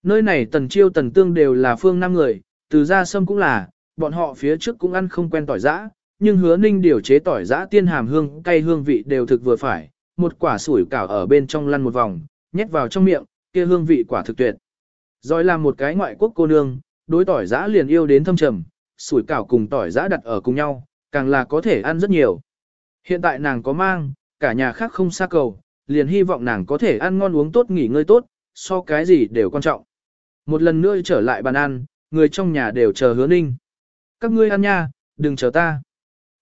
Nơi này tần chiêu tần tương đều là phương năm người, từ gia sâm cũng là, bọn họ phía trước cũng ăn không quen tỏi giã, nhưng hứa ninh điều chế tỏi giã tiên hàm hương cay hương vị đều thực vừa phải, một quả sủi cảo ở bên trong lăn một vòng, nhét vào trong miệng, kia hương vị quả thực tuyệt. Rồi làm một cái ngoại quốc cô nương, đối tỏi giã liền yêu đến thâm trầm, sủi cảo cùng tỏi giã đặt ở cùng nhau, càng là có thể ăn rất nhiều. Hiện tại nàng có mang, cả nhà khác không xa cầu, liền hy vọng nàng có thể ăn ngon uống tốt nghỉ ngơi tốt, so cái gì đều quan trọng. Một lần nữa trở lại bàn ăn, người trong nhà đều chờ hứa ninh. Các ngươi ăn nha, đừng chờ ta.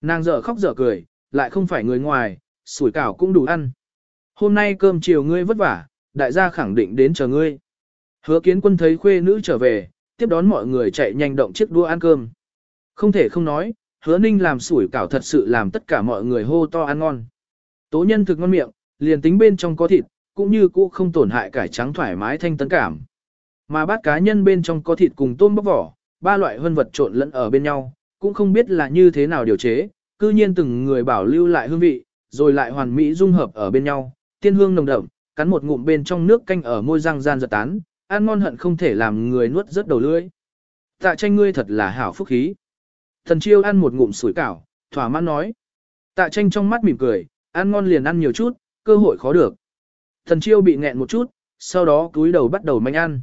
Nàng dở khóc dở cười, lại không phải người ngoài, sủi cảo cũng đủ ăn. Hôm nay cơm chiều ngươi vất vả, đại gia khẳng định đến chờ ngươi. Hứa kiến quân thấy khuê nữ trở về, tiếp đón mọi người chạy nhanh động chiếc đua ăn cơm. Không thể không nói, hứa ninh làm sủi cảo thật sự làm tất cả mọi người hô to ăn ngon. Tố nhân thực ngon miệng, liền tính bên trong có thịt, cũng như cũ không tổn hại cải trắng thoải mái thanh tấn cảm. Mà bát cá nhân bên trong có thịt cùng tôm bóc vỏ, ba loại hương vật trộn lẫn ở bên nhau, cũng không biết là như thế nào điều chế, cư nhiên từng người bảo lưu lại hương vị, rồi lại hoàn mỹ dung hợp ở bên nhau, tiên hương nồng đậm, cắn một ngụm bên trong nước canh ở môi răng gian giật tán, ăn ngon hận không thể làm người nuốt rất đầu lưỡi. Tạ tranh ngươi thật là hảo phúc khí. Thần chiêu ăn một ngụm sủi cảo, thỏa mãn nói. Tạ tranh trong mắt mỉm cười, ăn ngon liền ăn nhiều chút, cơ hội khó được. Thần chiêu bị nghẹn một chút, sau đó cúi đầu bắt đầu manh ăn.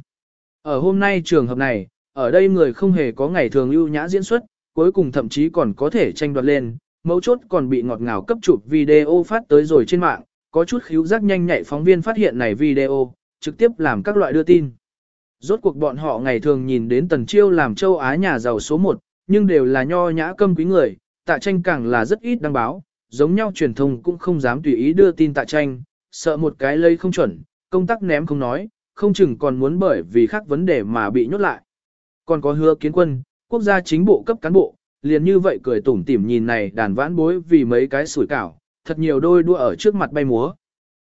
Ở hôm nay trường hợp này, ở đây người không hề có ngày thường ưu nhã diễn xuất, cuối cùng thậm chí còn có thể tranh đoạt lên, mấu chốt còn bị ngọt ngào cấp chụp video phát tới rồi trên mạng, có chút khíu giác nhanh nhạy phóng viên phát hiện này video, trực tiếp làm các loại đưa tin. Rốt cuộc bọn họ ngày thường nhìn đến Tần Chiêu làm châu Á nhà giàu số 1, nhưng đều là nho nhã câm quý người, tạ tranh càng là rất ít đăng báo, giống nhau truyền thông cũng không dám tùy ý đưa tin tạ tranh, sợ một cái lây không chuẩn, công tác ném không nói, không chừng còn muốn bởi vì khác vấn đề mà bị nhốt lại. Còn có hứa kiến quân, quốc gia chính bộ cấp cán bộ, liền như vậy cười tủm tỉm nhìn này đàn vãn bối vì mấy cái sủi cảo, thật nhiều đôi đua ở trước mặt bay múa.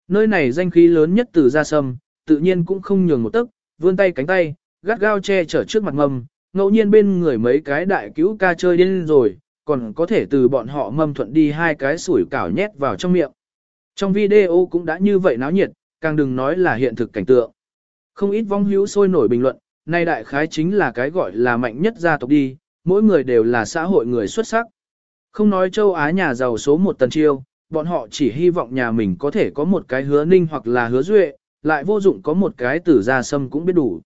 Nơi này danh khí lớn nhất từ gia sâm, tự nhiên cũng không nhường một tấc, vươn tay cánh tay, gắt gao che chở trước mặt ngầm ngẫu nhiên bên người mấy cái đại cứu ca chơi điên rồi, còn có thể từ bọn họ mâm thuận đi hai cái sủi cảo nhét vào trong miệng. Trong video cũng đã như vậy náo nhiệt, càng đừng nói là hiện thực cảnh tượng. Không ít vong hữu sôi nổi bình luận, nay đại khái chính là cái gọi là mạnh nhất gia tộc đi, mỗi người đều là xã hội người xuất sắc. Không nói châu Á nhà giàu số một tần chiêu, bọn họ chỉ hy vọng nhà mình có thể có một cái hứa ninh hoặc là hứa duệ, lại vô dụng có một cái tử gia sâm cũng biết đủ.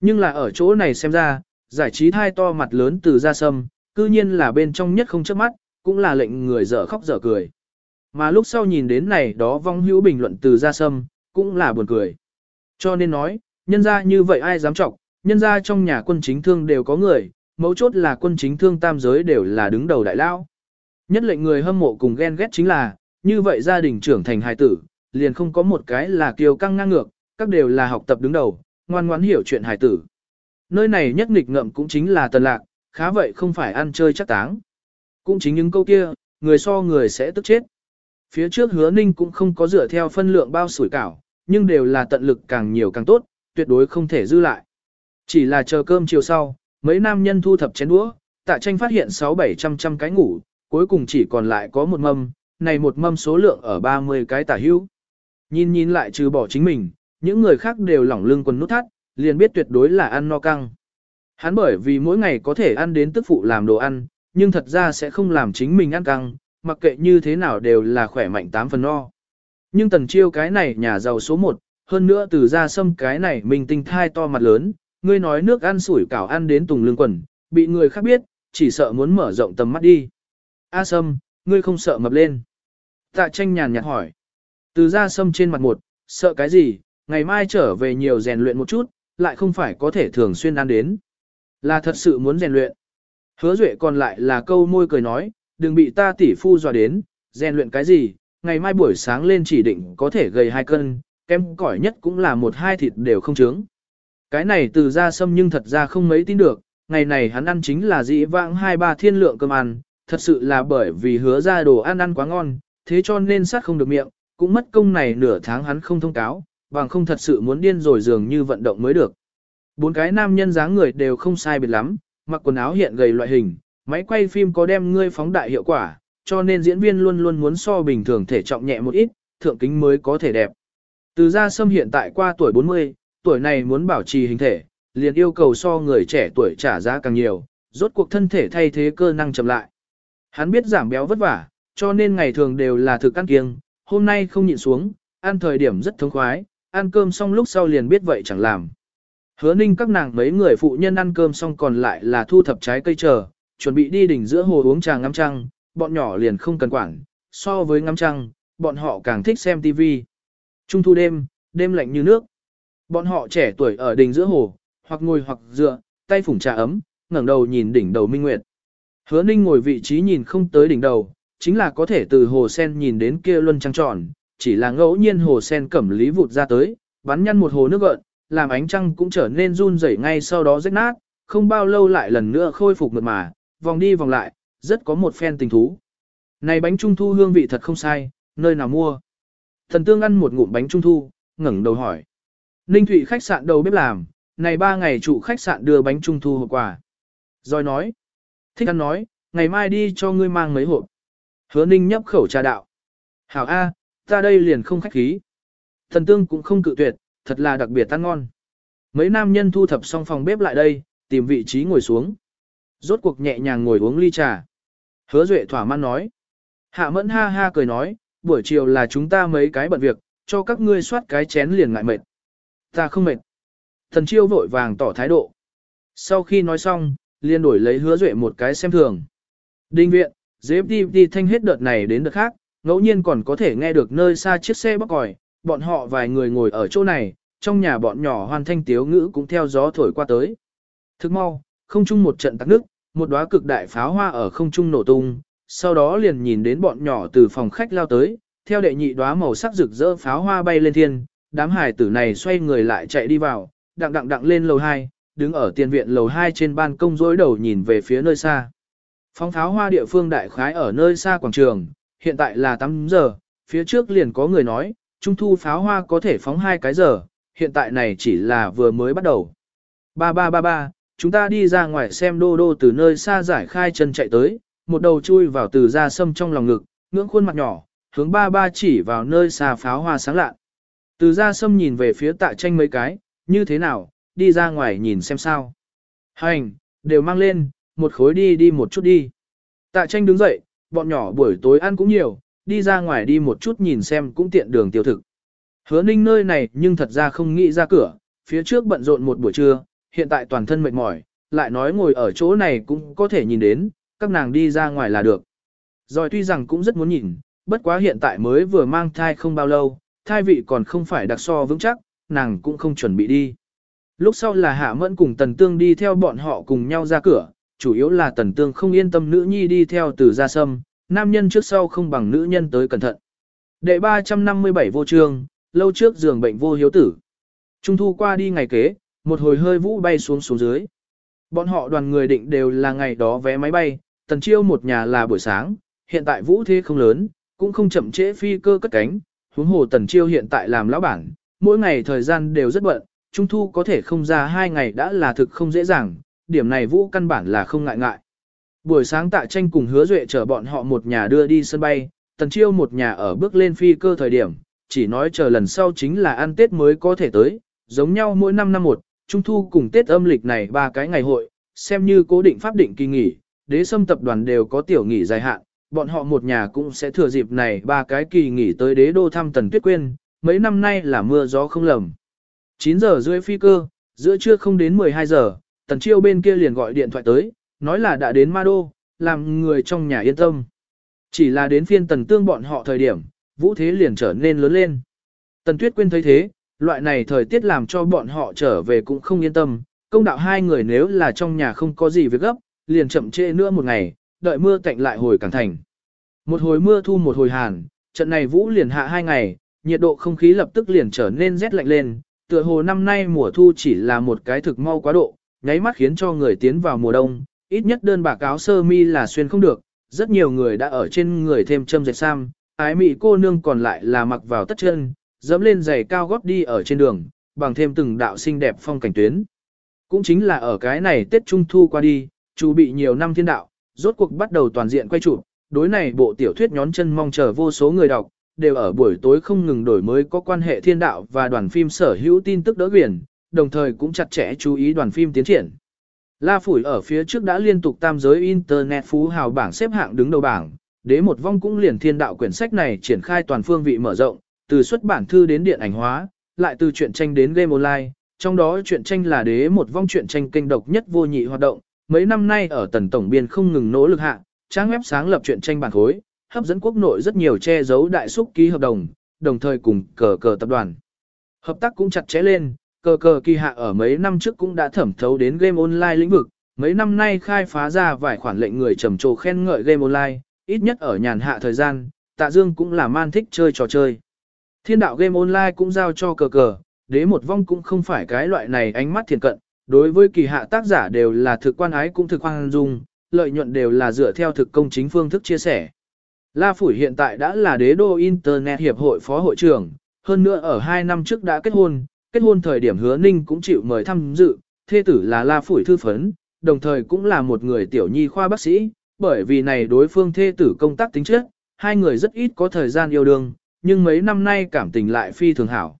Nhưng là ở chỗ này xem ra, giải trí thai to mặt lớn từ gia sâm, cư nhiên là bên trong nhất không chớp mắt, cũng là lệnh người dở khóc dở cười. Mà lúc sau nhìn đến này đó vong hữu bình luận từ gia sâm, cũng là buồn cười. Cho nên nói, nhân ra như vậy ai dám trọng, nhân ra trong nhà quân chính thương đều có người, mấu chốt là quân chính thương tam giới đều là đứng đầu đại lao. Nhất lệnh người hâm mộ cùng ghen ghét chính là, như vậy gia đình trưởng thành hài tử, liền không có một cái là kiều căng ngang ngược, các đều là học tập đứng đầu, ngoan ngoãn hiểu chuyện hài tử. Nơi này nhất nghịch ngợm cũng chính là tần lạc, khá vậy không phải ăn chơi chắc táng. Cũng chính những câu kia, người so người sẽ tức chết. Phía trước hứa ninh cũng không có dựa theo phân lượng bao sủi cảo, nhưng đều là tận lực càng nhiều càng tốt, tuyệt đối không thể dư lại. Chỉ là chờ cơm chiều sau, mấy nam nhân thu thập chén đũa, tạ tranh phát hiện 6-7 trăm trăm cái ngủ, cuối cùng chỉ còn lại có một mâm, này một mâm số lượng ở 30 cái tả hữu. Nhìn nhìn lại trừ bỏ chính mình, những người khác đều lỏng lưng quần nút thắt, liền biết tuyệt đối là ăn no căng. Hắn bởi vì mỗi ngày có thể ăn đến tức phụ làm đồ ăn, nhưng thật ra sẽ không làm chính mình ăn căng, mặc kệ như thế nào đều là khỏe mạnh tám phần no. Nhưng tần chiêu cái này nhà giàu số 1, hơn nữa từ ra sâm cái này mình tinh thai to mặt lớn, ngươi nói nước ăn sủi cảo ăn đến tùng lương quần, bị người khác biết, chỉ sợ muốn mở rộng tầm mắt đi. A sâm, ngươi không sợ mập lên. Tạ tranh nhàn nhạt hỏi. Từ ra sâm trên mặt một, sợ cái gì, ngày mai trở về nhiều rèn luyện một chút, lại không phải có thể thường xuyên ăn đến. Là thật sự muốn rèn luyện. Hứa Duệ còn lại là câu môi cười nói, đừng bị ta tỷ phu dọa đến, rèn luyện cái gì, ngày mai buổi sáng lên chỉ định có thể gầy hai cân, kém cỏi nhất cũng là một hai thịt đều không trướng. Cái này từ ra sâm nhưng thật ra không mấy tin được, ngày này hắn ăn chính là dĩ vãng hai ba thiên lượng cơm ăn, thật sự là bởi vì hứa ra đồ ăn ăn quá ngon, thế cho nên sát không được miệng, cũng mất công này nửa tháng hắn không thông cáo, bằng không thật sự muốn điên rồi dường như vận động mới được. Bốn cái nam nhân dáng người đều không sai biệt lắm, mặc quần áo hiện gầy loại hình, máy quay phim có đem ngươi phóng đại hiệu quả, cho nên diễn viên luôn luôn muốn so bình thường thể trọng nhẹ một ít, thượng kính mới có thể đẹp. Từ gia sâm hiện tại qua tuổi 40, tuổi này muốn bảo trì hình thể, liền yêu cầu so người trẻ tuổi trả giá càng nhiều, rốt cuộc thân thể thay thế cơ năng chậm lại. Hắn biết giảm béo vất vả, cho nên ngày thường đều là thực ăn kiêng, hôm nay không nhịn xuống, ăn thời điểm rất thống khoái, ăn cơm xong lúc sau liền biết vậy chẳng làm. Hứa ninh các nàng mấy người phụ nhân ăn cơm xong còn lại là thu thập trái cây chờ, chuẩn bị đi đỉnh giữa hồ uống trà ngắm trăng, bọn nhỏ liền không cần quản, so với ngắm trăng, bọn họ càng thích xem TV. Trung thu đêm, đêm lạnh như nước. Bọn họ trẻ tuổi ở đỉnh giữa hồ, hoặc ngồi hoặc dựa, tay phủng trà ấm, ngẩng đầu nhìn đỉnh đầu minh nguyệt. Hứa ninh ngồi vị trí nhìn không tới đỉnh đầu, chính là có thể từ hồ sen nhìn đến kia luân trăng tròn, chỉ là ngẫu nhiên hồ sen cẩm lý vụt ra tới, bắn nhăn một hồ nước gợn, làm ánh trăng cũng trở nên run rẩy ngay sau đó rách nát, không bao lâu lại lần nữa khôi phục mượt mà, vòng đi vòng lại, rất có một phen tình thú. Này bánh trung thu hương vị thật không sai, nơi nào mua? Thần tương ăn một ngụm bánh trung thu, ngẩng đầu hỏi. Ninh Thụy khách sạn đầu bếp làm, này ba ngày chủ khách sạn đưa bánh trung thu hộp quà. Rồi nói. Thích ăn nói, ngày mai đi cho ngươi mang mấy hộp. Hứa Ninh nhấp khẩu trà đạo. Hảo A, ta đây liền không khách khí. Thần tương cũng không cự tuyệt, thật là đặc biệt ăn ngon. Mấy nam nhân thu thập xong phòng bếp lại đây, tìm vị trí ngồi xuống. Rốt cuộc nhẹ nhàng ngồi uống ly trà. Hứa Duệ thỏa mãn nói. Hạ mẫn ha ha cười nói, buổi chiều là chúng ta mấy cái bận việc, cho các ngươi soát cái chén liền ngại mệt. Ta không mệt. Thần chiêu vội vàng tỏ thái độ. Sau khi nói xong, liền đổi lấy hứa Duệ một cái xem thường. Đinh viện, dễ đi đi thanh hết đợt này đến đợt khác, ngẫu nhiên còn có thể nghe được nơi xa chiếc xe bóc còi, bọn họ vài người ngồi ở chỗ này, trong nhà bọn nhỏ hoàn thanh tiếu ngữ cũng theo gió thổi qua tới. Thức mau, không chung một trận tắc nước, một đóa cực đại pháo hoa ở không trung nổ tung, sau đó liền nhìn đến bọn nhỏ từ phòng khách lao tới, theo đệ nhị đóa màu sắc rực rỡ pháo hoa bay lên thiên, đám hải tử này xoay người lại chạy đi vào, đặng đặng đặng lên lầu 2, đứng ở tiền viện lầu 2 trên ban công rối đầu nhìn về phía nơi xa. Phóng pháo hoa địa phương đại khái ở nơi xa quảng trường, hiện tại là 8 giờ, phía trước liền có người nói, trung thu pháo hoa có thể phóng hai cái giờ, hiện tại này chỉ là vừa mới bắt đầu. Ba ba ba ba, chúng ta đi ra ngoài xem đô đô từ nơi xa giải khai chân chạy tới, một đầu chui vào từ ra sâm trong lòng ngực, ngưỡng khuôn mặt nhỏ, hướng ba ba chỉ vào nơi xa pháo hoa sáng lạ. Từ ra sâm nhìn về phía tạ tranh mấy cái, như thế nào, đi ra ngoài nhìn xem sao. Hành, đều mang lên, một khối đi đi một chút đi. Tạ tranh đứng dậy, bọn nhỏ buổi tối ăn cũng nhiều, đi ra ngoài đi một chút nhìn xem cũng tiện đường tiêu thực. Hứa ninh nơi này nhưng thật ra không nghĩ ra cửa, phía trước bận rộn một buổi trưa, hiện tại toàn thân mệt mỏi, lại nói ngồi ở chỗ này cũng có thể nhìn đến, các nàng đi ra ngoài là được. Rồi tuy rằng cũng rất muốn nhìn, bất quá hiện tại mới vừa mang thai không bao lâu, thai vị còn không phải đặc so vững chắc, nàng cũng không chuẩn bị đi. Lúc sau là Hạ Mẫn cùng Tần Tương đi theo bọn họ cùng nhau ra cửa, chủ yếu là Tần Tương không yên tâm nữ nhi đi theo từ gia sâm, nam nhân trước sau không bằng nữ nhân tới cẩn thận. Đệ 357 vô trường, lâu trước giường bệnh vô hiếu tử. Trung thu qua đi ngày kế, một hồi hơi vũ bay xuống xuống dưới. Bọn họ đoàn người định đều là ngày đó vé máy bay, tần chiêu một nhà là buổi sáng, hiện tại vũ thế không lớn, cũng không chậm trễ phi cơ cất cánh, huống hồ tần chiêu hiện tại làm lão bản, mỗi ngày thời gian đều rất bận, trung thu có thể không ra hai ngày đã là thực không dễ dàng, điểm này vũ căn bản là không ngại ngại. Buổi sáng tạ tranh cùng hứa duệ chở bọn họ một nhà đưa đi sân bay, tần chiêu một nhà ở bước lên phi cơ thời điểm, chỉ nói chờ lần sau chính là ăn Tết mới có thể tới, giống nhau mỗi năm năm một, Trung thu cùng Tết âm lịch này ba cái ngày hội, xem như cố định pháp định kỳ nghỉ, đế sâm tập đoàn đều có tiểu nghỉ dài hạn, bọn họ một nhà cũng sẽ thừa dịp này ba cái kỳ nghỉ tới đế đô thăm Tần Tuyết Quyên, mấy năm nay là mưa gió không lầm. 9 giờ rưỡi phi cơ, giữa trưa không đến 12 giờ, Tần Chiêu bên kia liền gọi điện thoại tới, nói là đã đến Ma Đô, làm người trong nhà yên tâm. Chỉ là đến phiên Tần Tương bọn họ thời điểm, vũ thế liền trở nên lớn lên. Tần Tuyết Quyên thấy thế, loại này thời tiết làm cho bọn họ trở về cũng không yên tâm, công đạo hai người nếu là trong nhà không có gì việc gấp, liền chậm trễ nữa một ngày, đợi mưa tạnh lại hồi cảng thành. Một hồi mưa thu một hồi hàn, trận này vũ liền hạ hai ngày, nhiệt độ không khí lập tức liền trở nên rét lạnh lên, tựa hồ năm nay mùa thu chỉ là một cái thực mau quá độ, nháy mắt khiến cho người tiến vào mùa đông, ít nhất đơn bạc áo sơ mi là xuyên không được, rất nhiều người đã ở trên người thêm châm dệt sam, ái mị cô nương còn lại là mặc vào tất chân, dẫm lên giày cao gót đi ở trên đường, bằng thêm từng đạo xinh đẹp phong cảnh tuyến. Cũng chính là ở cái này Tết Trung Thu qua đi, chủ bị nhiều năm thiên đạo, rốt cuộc bắt đầu toàn diện quay chụp, đối này bộ tiểu thuyết nhón chân mong chờ vô số người đọc, đều ở buổi tối không ngừng đổi mới có quan hệ thiên đạo và đoàn phim sở hữu tin tức đỡ quyển, đồng thời cũng chặt chẽ chú ý đoàn phim tiến triển. La Phủi ở phía trước đã liên tục tam giới Internet phú hào bảng xếp hạng đứng đầu bảng, đế một vong cũng liền thiên đạo quyển sách này triển khai toàn phương vị mở rộng, từ xuất bản thư đến điện ảnh hóa, lại từ truyện tranh đến game online, trong đó truyện tranh là đế một vong truyện tranh kênh độc nhất vô nhị hoạt động, mấy năm nay ở tần tổng biên không ngừng nỗ lực hạ, trang web sáng lập truyện tranh bản khối, hấp dẫn quốc nội rất nhiều che giấu đại xúc ký hợp đồng, đồng thời cùng cờ cờ tập đoàn. Hợp tác cũng chặt chẽ lên, cờ cờ kỳ hạ ở mấy năm trước cũng đã thẩm thấu đến game online lĩnh vực, mấy năm nay khai phá ra vài khoản lệnh người trầm trồ khen ngợi game online, ít nhất ở nhàn hạ thời gian, tạ dương cũng là man thích chơi trò chơi. Thiên đạo game online cũng giao cho cờ cờ, đế một vong cũng không phải cái loại này ánh mắt thiền cận, đối với kỳ hạ tác giả đều là thực quan ái cũng thực hoang dung, lợi nhuận đều là dựa theo thực công chính phương thức chia sẻ. La Phủi hiện tại đã là đế đô Internet Hiệp hội Phó Hội trưởng, hơn nữa ở 2 năm trước đã kết hôn, kết hôn thời điểm hứa ninh cũng chịu mời tham dự, thê tử là La Phủi Thư Phấn, đồng thời cũng là một người tiểu nhi khoa bác sĩ, bởi vì này đối phương thê tử công tác tính chất, hai người rất ít có thời gian yêu đương, nhưng mấy năm nay cảm tình lại phi thường hảo.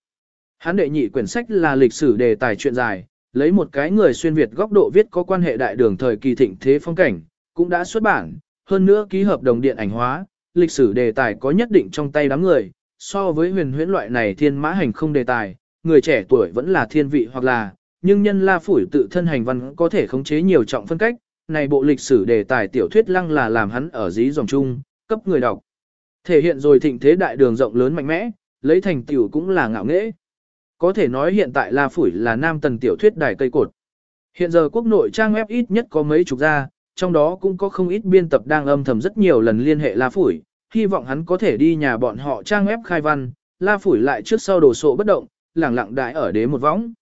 Hán đệ nhị quyển sách là lịch sử đề tài chuyện dài, lấy một cái người xuyên Việt góc độ viết có quan hệ đại đường thời kỳ thịnh thế phong cảnh, cũng đã xuất bản, hơn nữa ký hợp đồng điện ảnh hóa, lịch sử đề tài có nhất định trong tay đám người, so với huyền huyễn loại này thiên mã hành không đề tài, người trẻ tuổi vẫn là thiên vị hoặc là, nhưng nhân la phủi tự thân hành văn có thể khống chế nhiều trọng phân cách, này bộ lịch sử đề tài tiểu thuyết lăng là làm hắn ở dí dòng chung, cấp người đọc. Thể hiện rồi thịnh thế đại đường rộng lớn mạnh mẽ, lấy thành tiểu cũng là ngạo nghễ. Có thể nói hiện tại La Phủi là nam tần tiểu thuyết đài cây cột. Hiện giờ quốc nội trang web ít nhất có mấy chục gia, trong đó cũng có không ít biên tập đang âm thầm rất nhiều lần liên hệ La Phủi, hy vọng hắn có thể đi nhà bọn họ trang web khai văn, La Phủi lại trước sau đổ sộ bất động, lẳng lặng đại ở đế một vong.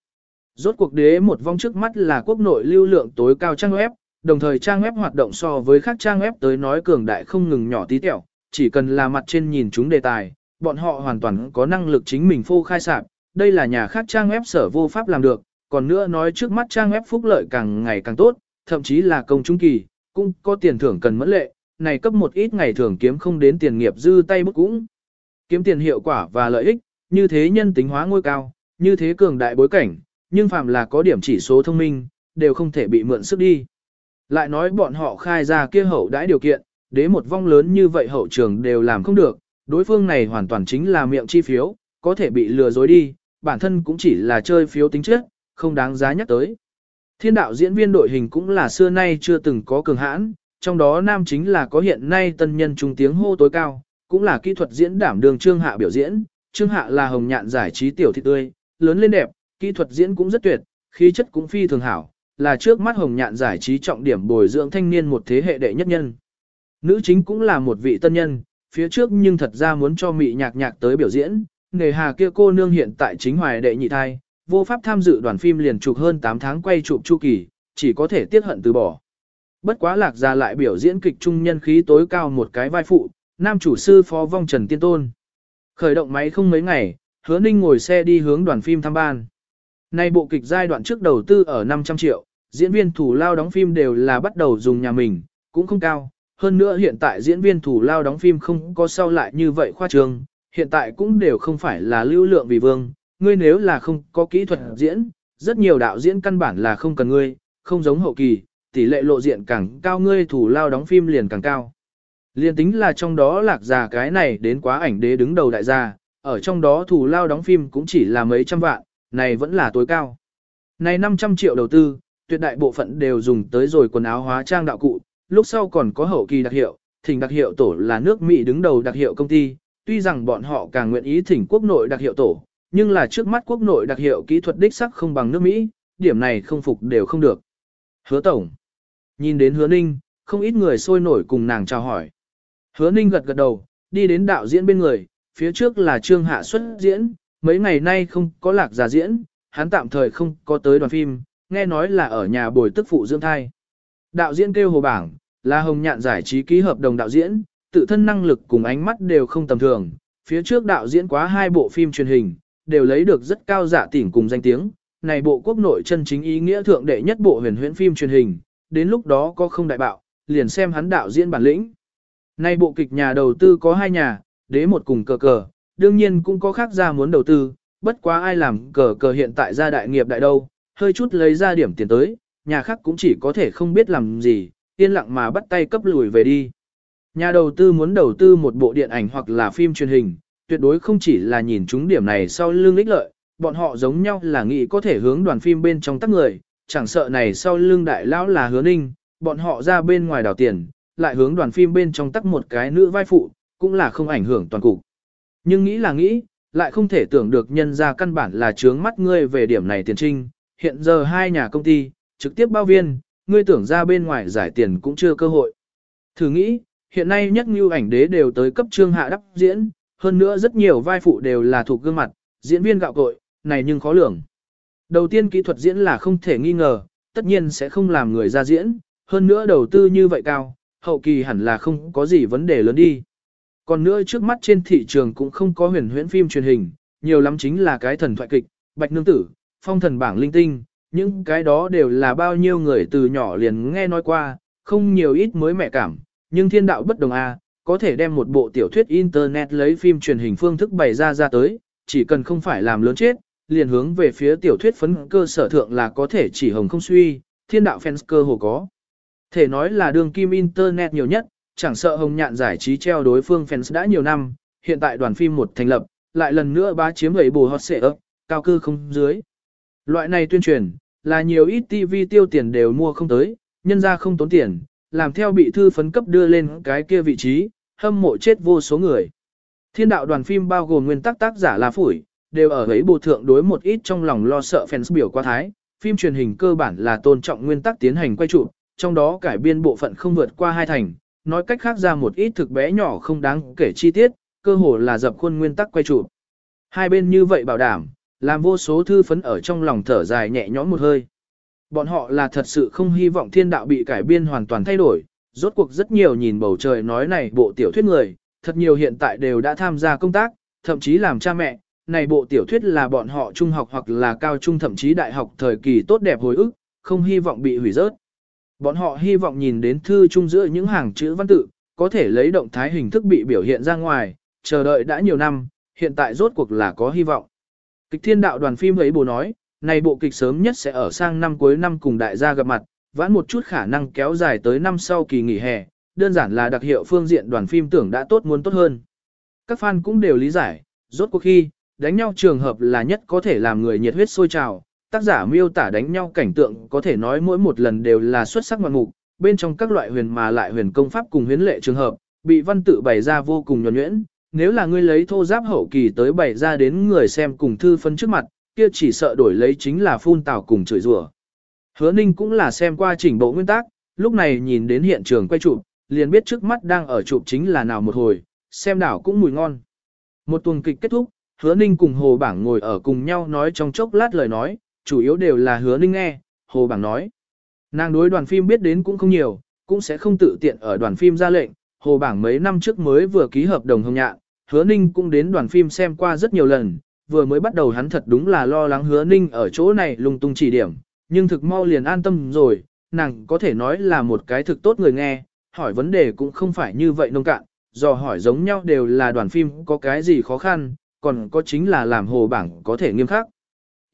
Rốt cuộc đế một vong trước mắt là quốc nội lưu lượng tối cao trang web, đồng thời trang web hoạt động so với các trang web tới nói cường đại không ngừng nhỏ tí tẹo, chỉ cần là mặt trên nhìn chúng đề tài, bọn họ hoàn toàn có năng lực chính mình phô khai sạp, đây là nhà khác trang web sở vô pháp làm được, còn nữa nói trước mắt trang web phúc lợi càng ngày càng tốt, thậm chí là công chúng kỳ, cũng có tiền thưởng cần mẫn lệ, này cấp một ít ngày thường kiếm không đến tiền nghiệp dư tay bức cũng. Kiếm tiền hiệu quả và lợi ích, như thế nhân tính hóa ngôi cao, như thế cường đại bối cảnh, nhưng phàm là có điểm chỉ số thông minh, đều không thể bị mượn sức đi. Lại nói bọn họ khai ra kia hậu đãi điều kiện, đế một vong lớn như vậy hậu trường đều làm không được, đối phương này hoàn toàn chính là miệng chi phiếu, có thể bị lừa dối đi, bản thân cũng chỉ là chơi phiếu tính chất, không đáng giá nhắc tới. Thiên đạo diễn viên đội hình cũng là xưa nay chưa từng có cường hãn, trong đó nam chính là có hiện nay tân nhân trung tiếng hô tối cao, cũng là kỹ thuật diễn đảm đường Trương Hạ biểu diễn, Trương Hạ là hồng nhạn giải trí tiểu thị tươi, lớn lên đẹp, kỹ thuật diễn cũng rất tuyệt, khí chất cũng phi thường hảo, là trước mắt hồng nhạn giải trí trọng điểm bồi dưỡng thanh niên một thế hệ đệ nhất nhân. Nữ chính cũng là một vị tân nhân, phía trước nhưng thật ra muốn cho mị nhạc nhạc tới biểu diễn, nghề hà kia cô nương hiện tại chính hoài đệ nhị thai, vô pháp tham dự đoàn phim liền chụp hơn 8 tháng quay chụp chu kỳ, chỉ có thể tiếc hận từ bỏ. Bất quá lạc ra lại biểu diễn kịch trung nhân khí tối cao một cái vai phụ, nam chủ sư phó vong Trần Tiên Tôn. Khởi động máy không mấy ngày, hứa ninh ngồi xe đi hướng đoàn phim thăm ban. Nay bộ kịch giai đoạn trước đầu tư ở 500 triệu, diễn viên thủ lao đóng phim đều là bắt đầu dùng nhà mình, cũng không cao. Hơn nữa hiện tại diễn viên thủ lao đóng phim không có sau lại như vậy khoa trương, hiện tại cũng đều không phải là lưu lượng vì vương, ngươi nếu là không có kỹ thuật diễn, rất nhiều đạo diễn căn bản là không cần ngươi, không giống hậu kỳ, tỷ lệ lộ diện càng cao ngươi thủ lao đóng phim liền càng cao. Liên tính là trong đó lạc già cái này đến quá ảnh đế đứng đầu đại gia, ở trong đó thủ lao đóng phim cũng chỉ là mấy trăm vạn, này vẫn là tối cao. Này 500 triệu đầu tư, tuyệt đại bộ phận đều dùng tới rồi quần áo hóa trang đạo cụ, lúc sau còn có hậu kỳ đặc hiệu, thỉnh đặc hiệu tổ là nước Mỹ đứng đầu đặc hiệu công ty, tuy rằng bọn họ càng nguyện ý thỉnh quốc nội đặc hiệu tổ, nhưng là trước mắt quốc nội đặc hiệu kỹ thuật đích sắc không bằng nước Mỹ, điểm này không phục đều không được. Hứa Tổng. Nhìn đến hứa ninh, không ít người sôi nổi cùng nàng chào hỏi. Hứa ninh gật gật đầu, đi đến đạo diễn bên người, phía trước là trương hạ xuất diễn, mấy ngày nay không có lạc giả diễn, hắn tạm thời không có tới đoàn phim, nghe nói là ở nhà bồi tức phụ dưỡng thai. Đạo diễn kêu hồ bảng, là hồng nhạn giải trí ký hợp đồng đạo diễn, tự thân năng lực cùng ánh mắt đều không tầm thường. Phía trước đạo diễn quá hai bộ phim truyền hình, đều lấy được rất cao giả tỉnh cùng danh tiếng. Này bộ quốc nội chân chính ý nghĩa thượng đệ nhất bộ huyền huyễn phim truyền hình, đến lúc đó có không đại bạo, liền xem hắn đạo diễn bản lĩnh nay bộ kịch nhà đầu tư có hai nhà, đế một cùng cờ cờ, đương nhiên cũng có khác ra muốn đầu tư, bất quá ai làm cờ cờ hiện tại ra đại nghiệp đại đâu, hơi chút lấy ra điểm tiền tới, nhà khác cũng chỉ có thể không biết làm gì, yên lặng mà bắt tay cấp lùi về đi. Nhà đầu tư muốn đầu tư một bộ điện ảnh hoặc là phim truyền hình, tuyệt đối không chỉ là nhìn chúng điểm này sau lưng ích lợi, bọn họ giống nhau là nghĩ có thể hướng đoàn phim bên trong tắc người, chẳng sợ này sau lưng đại lão là hứa ninh, bọn họ ra bên ngoài đảo tiền, lại hướng đoàn phim bên trong tắt một cái nữ vai phụ, cũng là không ảnh hưởng toàn cục. Nhưng nghĩ là nghĩ, lại không thể tưởng được nhân ra căn bản là trướng mắt ngươi về điểm này tiền trinh, hiện giờ hai nhà công ty, trực tiếp bao viên, ngươi tưởng ra bên ngoài giải tiền cũng chưa cơ hội. Thử nghĩ, hiện nay nhất như ảnh đế đều tới cấp trương hạ đắp diễn, hơn nữa rất nhiều vai phụ đều là thuộc gương mặt, diễn viên gạo cội, này nhưng khó lường. Đầu tiên kỹ thuật diễn là không thể nghi ngờ, tất nhiên sẽ không làm người ra diễn, hơn nữa đầu tư như vậy cao, hậu kỳ hẳn là không có gì vấn đề lớn đi. Còn nữa trước mắt trên thị trường cũng không có huyền huyễn phim truyền hình, nhiều lắm chính là cái thần thoại kịch, bạch nương tử, phong thần bảng linh tinh, những cái đó đều là bao nhiêu người từ nhỏ liền nghe nói qua, không nhiều ít mới mẹ cảm, nhưng thiên đạo bất đồng a, có thể đem một bộ tiểu thuyết internet lấy phim truyền hình phương thức bày ra ra tới, chỉ cần không phải làm lớn chết, liền hướng về phía tiểu thuyết phấn cơ sở thượng là có thể chỉ hồng không suy, thiên đạo fans cơ hồ có. Thể nói là đường kim internet nhiều nhất, chẳng sợ hồng nhạn giải trí treo đối phương fans đã nhiều năm, hiện tại đoàn phim một thành lập, lại lần nữa bá chiếm gầy bù hot xệ ấp, cao cư không dưới. Loại này tuyên truyền, là nhiều ít TV tiêu tiền đều mua không tới, nhân ra không tốn tiền, làm theo bị thư phấn cấp đưa lên cái kia vị trí, hâm mộ chết vô số người. Thiên đạo đoàn phim bao gồm nguyên tắc tác giả là phủi, đều ở ấy bộ thượng đối một ít trong lòng lo sợ fans biểu qua thái. Phim truyền hình cơ bản là tôn trọng nguyên tắc tiến hành quay chụp, trong đó cải biên bộ phận không vượt qua hai thành, nói cách khác ra một ít thực bé nhỏ không đáng kể chi tiết, cơ hồ là dập khuôn nguyên tắc quay chụp. Hai bên như vậy bảo đảm, làm vô số thư phấn ở trong lòng thở dài nhẹ nhõm một hơi. Bọn họ là thật sự không hy vọng thiên đạo bị cải biên hoàn toàn thay đổi, rốt cuộc rất nhiều nhìn bầu trời nói này bộ tiểu thuyết người, thật nhiều hiện tại đều đã tham gia công tác, thậm chí làm cha mẹ, này bộ tiểu thuyết là bọn họ trung học hoặc là cao trung thậm chí đại học thời kỳ tốt đẹp hồi ức, không hy vọng bị hủy rớt. Bọn họ hy vọng nhìn đến thư chung giữa những hàng chữ văn tự, có thể lấy động thái hình thức bị biểu hiện ra ngoài, chờ đợi đã nhiều năm, hiện tại rốt cuộc là có hy vọng. Kịch thiên đạo đoàn phim ấy bố nói, này bộ kịch sớm nhất sẽ ở sang năm cuối năm cùng đại gia gặp mặt, vãn một chút khả năng kéo dài tới năm sau kỳ nghỉ hè, đơn giản là đặc hiệu phương diện đoàn phim tưởng đã tốt muốn tốt hơn. Các fan cũng đều lý giải, rốt cuộc khi, đánh nhau trường hợp là nhất có thể làm người nhiệt huyết sôi trào, tác giả miêu tả đánh nhau cảnh tượng có thể nói mỗi một lần đều là xuất sắc ngoạn mục, bên trong các loại huyền mà lại huyền công pháp cùng huyền lệ trường hợp, bị văn tự bày ra vô cùng nhuần nhuyễn, nếu là ngươi lấy thô giáp hậu kỳ tới bày ra đến người xem cùng thư phân trước mặt, kia chỉ sợ đổi lấy chính là phun tào cùng chửi rủa. Hứa Ninh cũng là xem qua chỉnh bộ nguyên tắc, lúc này nhìn đến hiện trường quay chụp, liền biết trước mắt đang ở chụp chính là nào một hồi, xem đảo cũng mùi ngon. Một tuần kịch kết thúc, Hứa Ninh cùng Hồ Bảng ngồi ở cùng nhau nói trong chốc lát lời nói, chủ yếu đều là Hứa Ninh nghe, Hồ Bảng nói. Nàng đối đoàn phim biết đến cũng không nhiều, cũng sẽ không tự tiện ở đoàn phim ra lệnh, Hồ Bảng mấy năm trước mới vừa ký hợp đồng hồng nhạc, Hứa Ninh cũng đến đoàn phim xem qua rất nhiều lần, vừa mới bắt đầu hắn thật đúng là lo lắng Hứa Ninh ở chỗ này lung tung chỉ điểm, nhưng thực mau liền an tâm rồi, nàng có thể nói là một cái thực tốt người nghe, hỏi vấn đề cũng không phải như vậy nông cạn, do hỏi giống nhau đều là đoàn phim có cái gì khó khăn, còn có chính là làm hồ bảng có thể nghiêm khắc.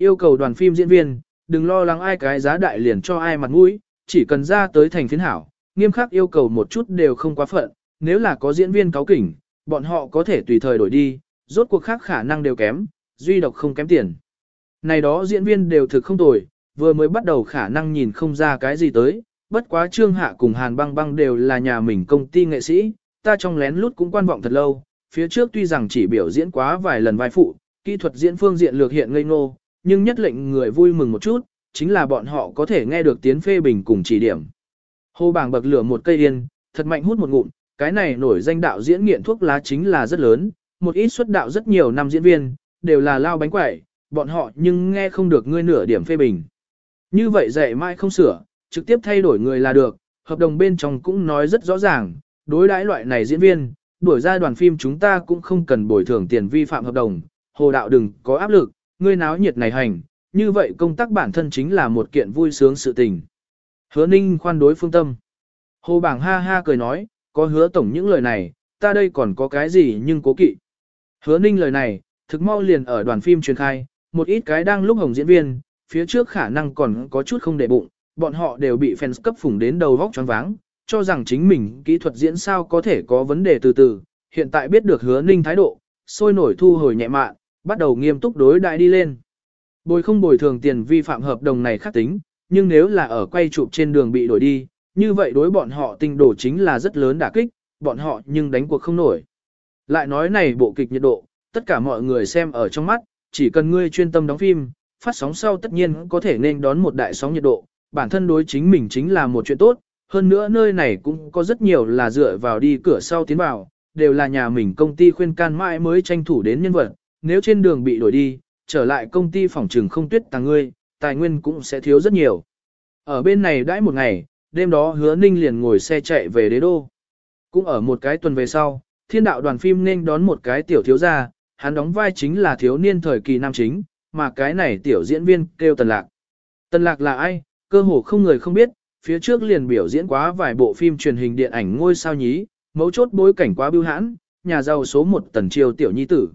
Yêu cầu đoàn phim diễn viên, đừng lo lắng ai cái giá đại liền cho ai mặt mũi, chỉ cần ra tới thành phiến hảo, nghiêm khắc yêu cầu một chút đều không quá phận, nếu là có diễn viên cáo kỉnh, bọn họ có thể tùy thời đổi đi, rốt cuộc khác khả năng đều kém, duy độc không kém tiền. Này đó diễn viên đều thực không tồi, vừa mới bắt đầu khả năng nhìn không ra cái gì tới, bất quá Trương Hạ cùng Hàn Băng Băng đều là nhà mình công ty nghệ sĩ, ta trong lén lút cũng quan vọng thật lâu, phía trước tuy rằng chỉ biểu diễn quá vài lần vai phụ, kỹ thuật diễn phương diện lược hiện ngây ngô, nhưng nhất lệnh người vui mừng một chút, chính là bọn họ có thể nghe được tiếng phê bình cùng chỉ điểm. Hồ bảng bậc lửa một cây yên, thật mạnh hút một ngụm, cái này nổi danh đạo diễn nghiện thuốc lá chính là rất lớn, một ít xuất đạo rất nhiều năm diễn viên, đều là lao bánh quẩy, bọn họ nhưng nghe không được ngươi nửa điểm phê bình. Như vậy dạy mai không sửa, trực tiếp thay đổi người là được, hợp đồng bên trong cũng nói rất rõ ràng, đối đãi loại này diễn viên, đuổi ra đoàn phim chúng ta cũng không cần bồi thường tiền vi phạm hợp đồng, hồ đạo đừng có áp lực, ngươi náo nhiệt này hành, như vậy công tác bản thân chính là một kiện vui sướng sự tình. Hứa ninh khoan đối phương tâm. Hồ bảng ha ha cười nói, có hứa tổng những lời này, ta đây còn có cái gì nhưng cố kỵ. Hứa ninh lời này, thực mau liền ở đoàn phim truyền khai, một ít cái đang lúc hồng diễn viên, phía trước khả năng còn có chút không để bụng, bọn họ đều bị fans cấp phủng đến đầu vóc choáng váng, cho rằng chính mình kỹ thuật diễn sao có thể có vấn đề từ từ, hiện tại biết được hứa ninh thái độ, sôi nổi thu hồi nhẹ mạn, bắt đầu nghiêm túc đối đại đi lên. Bồi không bồi thường tiền vi phạm hợp đồng này khác tính, nhưng nếu là ở quay chụp trên đường bị đổi đi, như vậy đối bọn họ tinh đổ chính là rất lớn đả kích, bọn họ nhưng đánh cuộc không nổi. Lại nói này bộ kịch nhiệt độ, tất cả mọi người xem ở trong mắt, chỉ cần ngươi chuyên tâm đóng phim, phát sóng sau tất nhiên có thể nên đón một đại sóng nhiệt độ, bản thân đối chính mình chính là một chuyện tốt, hơn nữa nơi này cũng có rất nhiều là dựa vào đi cửa sau tiến vào, đều là nhà mình công ty khuyên can mãi mới tranh thủ đến nhân vật, nếu trên đường bị đổi đi, trở lại công ty phòng trừng không tuyết tàng ngươi, tài nguyên cũng sẽ thiếu rất nhiều. Ở bên này đãi một ngày, đêm đó hứa ninh liền ngồi xe chạy về đế đô. Cũng ở một cái tuần về sau, thiên đạo đoàn phim nên đón một cái tiểu thiếu gia, hắn đóng vai chính là thiếu niên thời kỳ nam chính, mà cái này tiểu diễn viên kêu Tần Lạc. Tần Lạc là ai? Cơ hồ không người không biết, phía trước liền biểu diễn quá vài bộ phim truyền hình điện ảnh ngôi sao nhí, mấu chốt bối cảnh quá biêu hãn, nhà giàu số một tần triều tiểu nhi tử.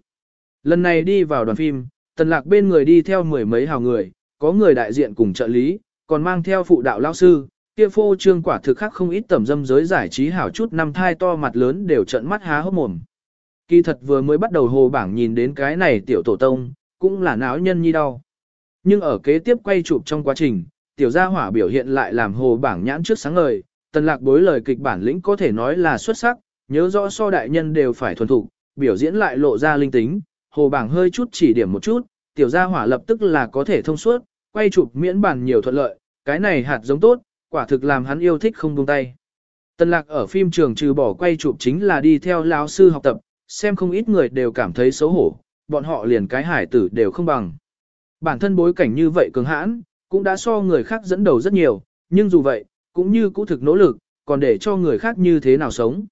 Lần này đi vào đoàn phim, Tần Lạc bên người đi theo mười mấy hào người, có người đại diện cùng trợ lý, còn mang theo phụ đạo lao sư, kia phô trương quả thực khác không ít tầm dâm giới giải trí hảo chút năm thai to mặt lớn đều trận mắt há hốc mồm. Kỳ thật vừa mới bắt đầu hồ bảng nhìn đến cái này tiểu tổ tông, cũng là náo nhân nhi đau. Nhưng ở kế tiếp quay chụp trong quá trình, tiểu gia hỏa biểu hiện lại làm hồ bảng nhãn trước sáng ngời, tần lạc bối lời kịch bản lĩnh có thể nói là xuất sắc, nhớ rõ so đại nhân đều phải thuần thục, biểu diễn lại lộ ra linh tính, hồ bảng hơi chút chỉ điểm một chút, tiểu gia hỏa lập tức là có thể thông suốt, quay chụp miễn bản nhiều thuận lợi, cái này hạt giống tốt, quả thực làm hắn yêu thích không buông tay. Tần lạc ở phim trường trừ bỏ quay chụp chính là đi theo lão sư học tập, xem không ít người đều cảm thấy xấu hổ, bọn họ liền cái hải tử đều không bằng. Bản thân bối cảnh như vậy cường hãn, cũng đã so người khác dẫn đầu rất nhiều, nhưng dù vậy, cũng như cũ thực nỗ lực, còn để cho người khác như thế nào sống.